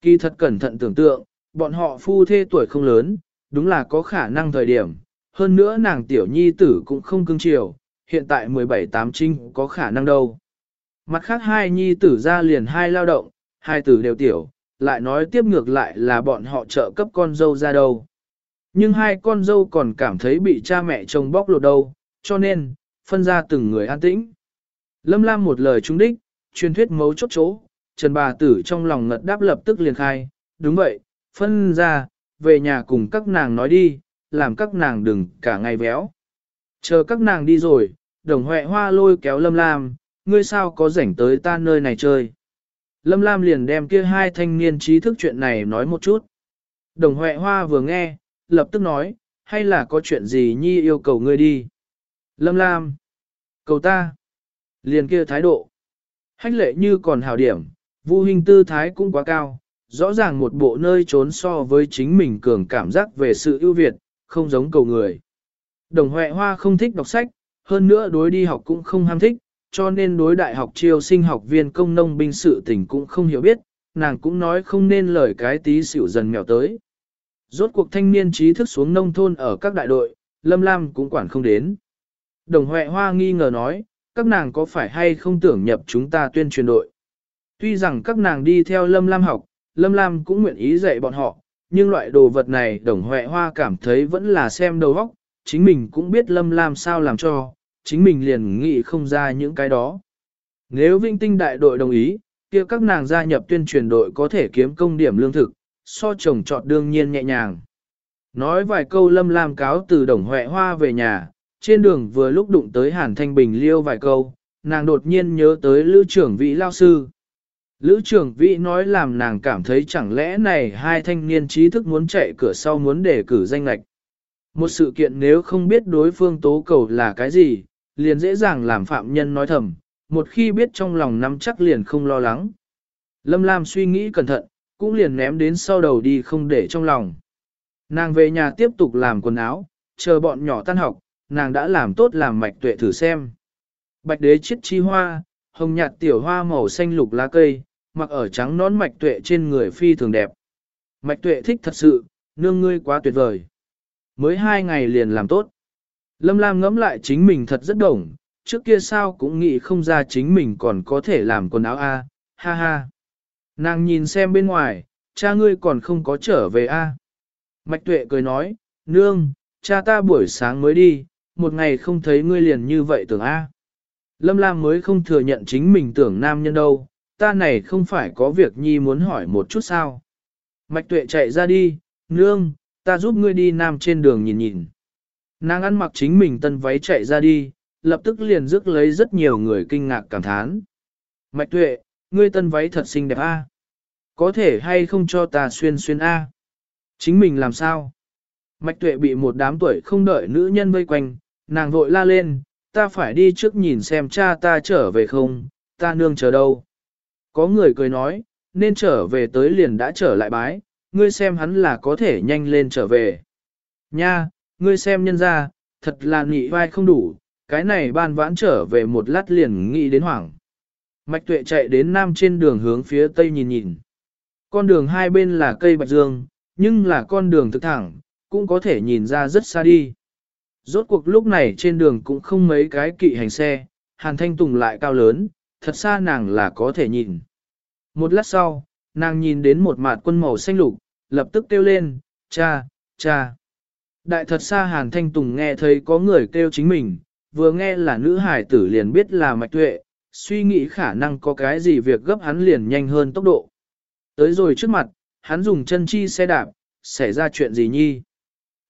Kỳ thật cẩn thận tưởng tượng, bọn họ phu thê tuổi không lớn, đúng là có khả năng thời điểm. Hơn nữa nàng tiểu nhi tử cũng không cưng chiều, hiện tại 17 tám trinh có khả năng đâu. Mặt khác hai nhi tử ra liền hai lao động, hai tử đều tiểu, lại nói tiếp ngược lại là bọn họ trợ cấp con dâu ra đâu. Nhưng hai con dâu còn cảm thấy bị cha mẹ chồng bóc lột đâu, cho nên, phân ra từng người an tĩnh. Lâm Lam một lời trúng đích, truyền thuyết mấu chốt chỗ, Trần bà tử trong lòng ngật đáp lập tức liền khai, đúng vậy, phân ra, về nhà cùng các nàng nói đi, làm các nàng đừng cả ngày véo. Chờ các nàng đi rồi, đồng huệ hoa lôi kéo Lâm Lam, ngươi sao có rảnh tới ta nơi này chơi. Lâm Lam liền đem kia hai thanh niên trí thức chuyện này nói một chút. Đồng Huệ Hoa vừa nghe, lập tức nói, hay là có chuyện gì nhi yêu cầu ngươi đi. Lâm Lam, cầu ta, liền kia thái độ. Hách lệ như còn hào điểm, vu hình tư thái cũng quá cao, rõ ràng một bộ nơi trốn so với chính mình cường cảm giác về sự ưu việt, không giống cầu người. Đồng Huệ Hoa không thích đọc sách, hơn nữa đối đi học cũng không ham thích, cho nên đối đại học triều sinh học viên công nông binh sự tình cũng không hiểu biết, nàng cũng nói không nên lời cái tí xỉu dần mèo tới. Rốt cuộc thanh niên trí thức xuống nông thôn ở các đại đội, Lâm Lam cũng quản không đến. Đồng Huệ Hoa nghi ngờ nói, các nàng có phải hay không tưởng nhập chúng ta tuyên truyền đội. Tuy rằng các nàng đi theo Lâm Lam học, Lâm Lam cũng nguyện ý dạy bọn họ, nhưng loại đồ vật này Đồng Huệ Hoa cảm thấy vẫn là xem đầu óc, chính mình cũng biết Lâm Lam sao làm cho, chính mình liền nghĩ không ra những cái đó. Nếu Vinh Tinh đại đội đồng ý, kia các nàng gia nhập tuyên truyền đội có thể kiếm công điểm lương thực, so chồng trọt đương nhiên nhẹ nhàng. Nói vài câu lâm lam cáo từ đồng huệ hoa về nhà, trên đường vừa lúc đụng tới Hàn Thanh Bình liêu vài câu, nàng đột nhiên nhớ tới Lữ trưởng vị lao sư. Lữ trưởng vị nói làm nàng cảm thấy chẳng lẽ này hai thanh niên trí thức muốn chạy cửa sau muốn để cử danh lạch. Một sự kiện nếu không biết đối phương tố cầu là cái gì, liền dễ dàng làm phạm nhân nói thầm, một khi biết trong lòng nắm chắc liền không lo lắng. Lâm Lam suy nghĩ cẩn thận, cũng liền ném đến sau đầu đi không để trong lòng. Nàng về nhà tiếp tục làm quần áo, chờ bọn nhỏ tan học, nàng đã làm tốt làm mạch tuệ thử xem. Bạch đế chiết chi hoa, hồng nhạt tiểu hoa màu xanh lục lá cây, mặc ở trắng nón mạch tuệ trên người phi thường đẹp. Mạch tuệ thích thật sự, nương ngươi quá tuyệt vời. Mới hai ngày liền làm tốt. Lâm Lam ngẫm lại chính mình thật rất đồng, trước kia sao cũng nghĩ không ra chính mình còn có thể làm quần áo a, ha ha. Nàng nhìn xem bên ngoài, cha ngươi còn không có trở về a. Mạch tuệ cười nói, nương, cha ta buổi sáng mới đi, một ngày không thấy ngươi liền như vậy tưởng a. Lâm Lam mới không thừa nhận chính mình tưởng nam nhân đâu, ta này không phải có việc nhi muốn hỏi một chút sao. Mạch tuệ chạy ra đi, nương, ta giúp ngươi đi nam trên đường nhìn nhìn. Nàng ăn mặc chính mình tân váy chạy ra đi, lập tức liền rước lấy rất nhiều người kinh ngạc cảm thán. Mạch tuệ, ngươi tân váy thật xinh đẹp a. Có thể hay không cho ta xuyên xuyên a? Chính mình làm sao? Mạch tuệ bị một đám tuổi không đợi nữ nhân vây quanh, nàng vội la lên, ta phải đi trước nhìn xem cha ta trở về không, ta nương chờ đâu. Có người cười nói, nên trở về tới liền đã trở lại bái, ngươi xem hắn là có thể nhanh lên trở về. Nha, ngươi xem nhân ra, thật là nghị vai không đủ, cái này ban vãn trở về một lát liền nghĩ đến hoảng. Mạch tuệ chạy đến nam trên đường hướng phía tây nhìn nhìn. Con đường hai bên là cây bạch dương, nhưng là con đường thực thẳng, cũng có thể nhìn ra rất xa đi. Rốt cuộc lúc này trên đường cũng không mấy cái kỵ hành xe, hàn thanh tùng lại cao lớn, thật xa nàng là có thể nhìn. Một lát sau, nàng nhìn đến một mạt quân màu xanh lục, lập tức kêu lên, cha, cha. Đại thật xa Hàn Thanh Tùng nghe thấy có người kêu chính mình, vừa nghe là nữ hải tử liền biết là mạch tuệ, suy nghĩ khả năng có cái gì việc gấp hắn liền nhanh hơn tốc độ. Tới rồi trước mặt, hắn dùng chân chi xe đạp, xảy ra chuyện gì nhi.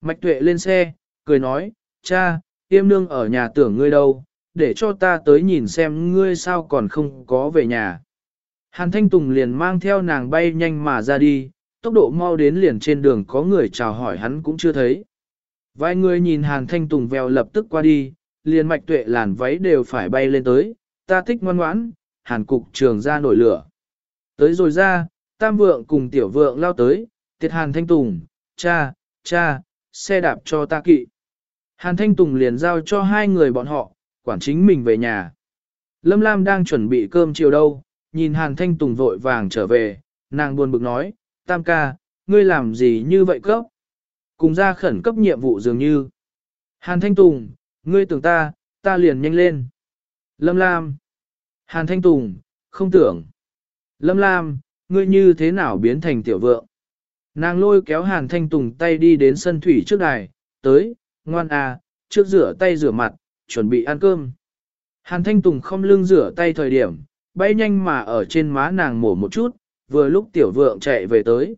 Mạch tuệ lên xe, cười nói, cha, tiêm nương ở nhà tưởng ngươi đâu, để cho ta tới nhìn xem ngươi sao còn không có về nhà. Hàn Thanh Tùng liền mang theo nàng bay nhanh mà ra đi, tốc độ mau đến liền trên đường có người chào hỏi hắn cũng chưa thấy. Vài người nhìn Hàn Thanh Tùng vèo lập tức qua đi, liền mạch tuệ làn váy đều phải bay lên tới, ta thích ngoan ngoãn, Hàn cục trường ra nổi lửa. Tới rồi ra, tam vượng cùng tiểu vượng lao tới, tiệt Hàn Thanh Tùng, cha, cha, xe đạp cho ta kỵ. Hàn Thanh Tùng liền giao cho hai người bọn họ, quản chính mình về nhà. Lâm Lam đang chuẩn bị cơm chiều đâu, nhìn Hàn Thanh Tùng vội vàng trở về, nàng buồn bực nói, tam ca, ngươi làm gì như vậy cấp? Cùng ra khẩn cấp nhiệm vụ dường như. Hàn Thanh Tùng, ngươi tưởng ta, ta liền nhanh lên. Lâm Lam. Hàn Thanh Tùng, không tưởng. Lâm Lam, ngươi như thế nào biến thành tiểu vượng? Nàng lôi kéo Hàn Thanh Tùng tay đi đến sân thủy trước đài, tới, ngoan à, trước rửa tay rửa mặt, chuẩn bị ăn cơm. Hàn Thanh Tùng không lưng rửa tay thời điểm, bay nhanh mà ở trên má nàng mổ một chút, vừa lúc tiểu vượng chạy về tới.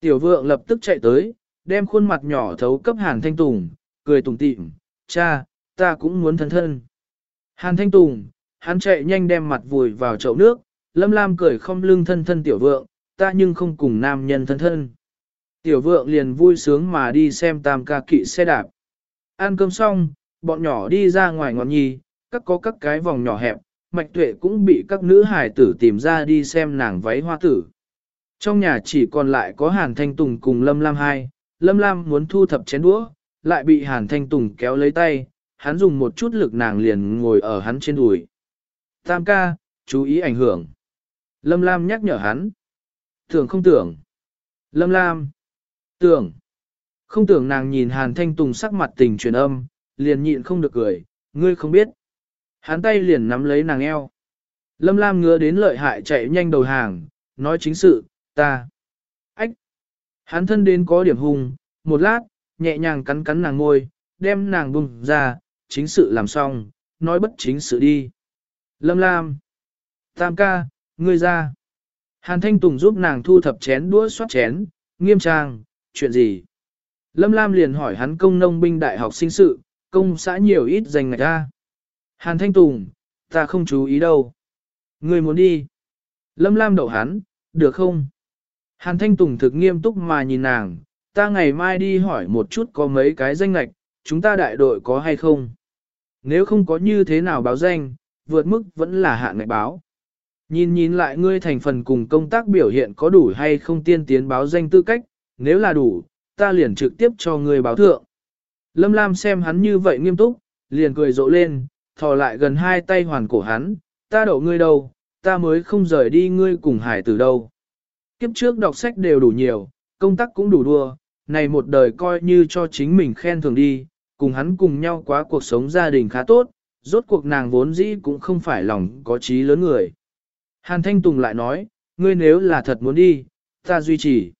Tiểu vượng lập tức chạy tới, đem khuôn mặt nhỏ thấu cấp Hàn Thanh Tùng, cười tùng tịm, cha, ta cũng muốn thân thân. Hàn Thanh Tùng, hắn chạy nhanh đem mặt vùi vào chậu nước, Lâm Lam cười không lưng thân thân tiểu vượng, ta nhưng không cùng nam nhân thân thân. Tiểu vượng liền vui sướng mà đi xem tam ca kỵ xe đạp. Ăn cơm xong, bọn nhỏ đi ra ngoài ngọn nhi, các có các cái vòng nhỏ hẹp, mạch tuệ cũng bị các nữ hải tử tìm ra đi xem nàng váy hoa tử. Trong nhà chỉ còn lại có Hàn Thanh Tùng cùng Lâm Lam hai, Lâm Lam muốn thu thập chén đũa, lại bị Hàn Thanh Tùng kéo lấy tay, hắn dùng một chút lực nàng liền ngồi ở hắn trên đùi. Tam ca, chú ý ảnh hưởng. Lâm Lam nhắc nhở hắn. Tưởng không tưởng. Lâm Lam. Tưởng. Không tưởng nàng nhìn Hàn Thanh Tùng sắc mặt tình truyền âm, liền nhịn không được cười, ngươi không biết. Hắn tay liền nắm lấy nàng eo. Lâm Lam ngứa đến lợi hại chạy nhanh đầu hàng, nói chính sự, ta. Ách. Hắn thân đến có điểm hung, một lát, nhẹ nhàng cắn cắn nàng ngôi, đem nàng bùng ra, chính sự làm xong, nói bất chính sự đi. Lâm Lam. Tam ca, ngươi ra. Hàn Thanh Tùng giúp nàng thu thập chén đũa xoát chén, nghiêm trang, chuyện gì? Lâm Lam liền hỏi hắn công nông binh đại học sinh sự, công xã nhiều ít dành ngạch ra. Hàn Thanh Tùng, ta không chú ý đâu. Ngươi muốn đi. Lâm Lam đậu hắn, được không? Hàn Thanh Tùng thực nghiêm túc mà nhìn nàng, ta ngày mai đi hỏi một chút có mấy cái danh ngạch, chúng ta đại đội có hay không? Nếu không có như thế nào báo danh, vượt mức vẫn là hạn ngạch báo. Nhìn nhìn lại ngươi thành phần cùng công tác biểu hiện có đủ hay không tiên tiến báo danh tư cách, nếu là đủ, ta liền trực tiếp cho ngươi báo thượng. Lâm Lam xem hắn như vậy nghiêm túc, liền cười rộ lên, thò lại gần hai tay hoàn cổ hắn, ta đậu ngươi đâu, ta mới không rời đi ngươi cùng hải từ đâu. Kiếp trước đọc sách đều đủ nhiều, công tác cũng đủ đua, này một đời coi như cho chính mình khen thường đi, cùng hắn cùng nhau quá cuộc sống gia đình khá tốt, rốt cuộc nàng vốn dĩ cũng không phải lòng có trí lớn người. Hàn Thanh Tùng lại nói, ngươi nếu là thật muốn đi, ta duy trì.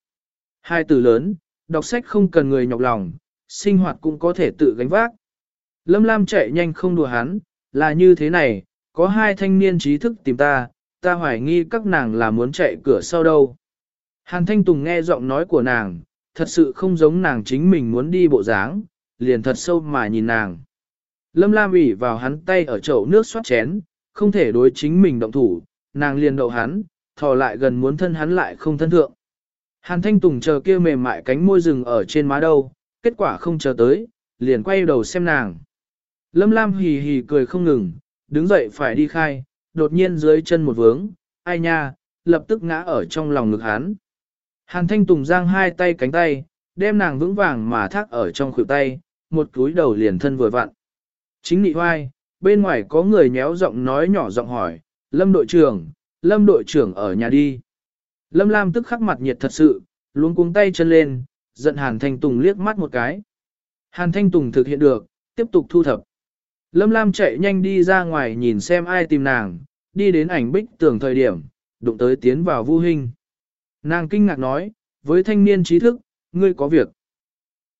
Hai từ lớn, đọc sách không cần người nhọc lòng, sinh hoạt cũng có thể tự gánh vác. Lâm Lam chạy nhanh không đùa hắn, là như thế này, có hai thanh niên trí thức tìm ta, ta hoài nghi các nàng là muốn chạy cửa sau đâu. Hàn Thanh Tùng nghe giọng nói của nàng, thật sự không giống nàng chính mình muốn đi bộ dáng, liền thật sâu mà nhìn nàng. Lâm Lam ủy vào hắn tay ở chậu nước xoát chén, không thể đối chính mình động thủ, nàng liền đậu hắn, thò lại gần muốn thân hắn lại không thân thượng. Hàn Thanh Tùng chờ kia mềm mại cánh môi rừng ở trên má đâu, kết quả không chờ tới, liền quay đầu xem nàng. Lâm Lam hì hì cười không ngừng, đứng dậy phải đi khai, đột nhiên dưới chân một vướng, ai nha, lập tức ngã ở trong lòng ngực hắn. Hàn Thanh Tùng giang hai tay cánh tay, đem nàng vững vàng mà thác ở trong khuỷu tay, một cúi đầu liền thân vừa vặn. Chính nị hoai, bên ngoài có người nhéo giọng nói nhỏ giọng hỏi, Lâm đội trưởng, Lâm đội trưởng ở nhà đi. Lâm Lam tức khắc mặt nhiệt thật sự, luống cuống tay chân lên, giận Hàn Thanh Tùng liếc mắt một cái. Hàn Thanh Tùng thực hiện được, tiếp tục thu thập. Lâm Lam chạy nhanh đi ra ngoài nhìn xem ai tìm nàng, đi đến ảnh bích tường thời điểm, đụng tới tiến vào Vu hình. Nàng kinh ngạc nói, với thanh niên trí thức, ngươi có việc.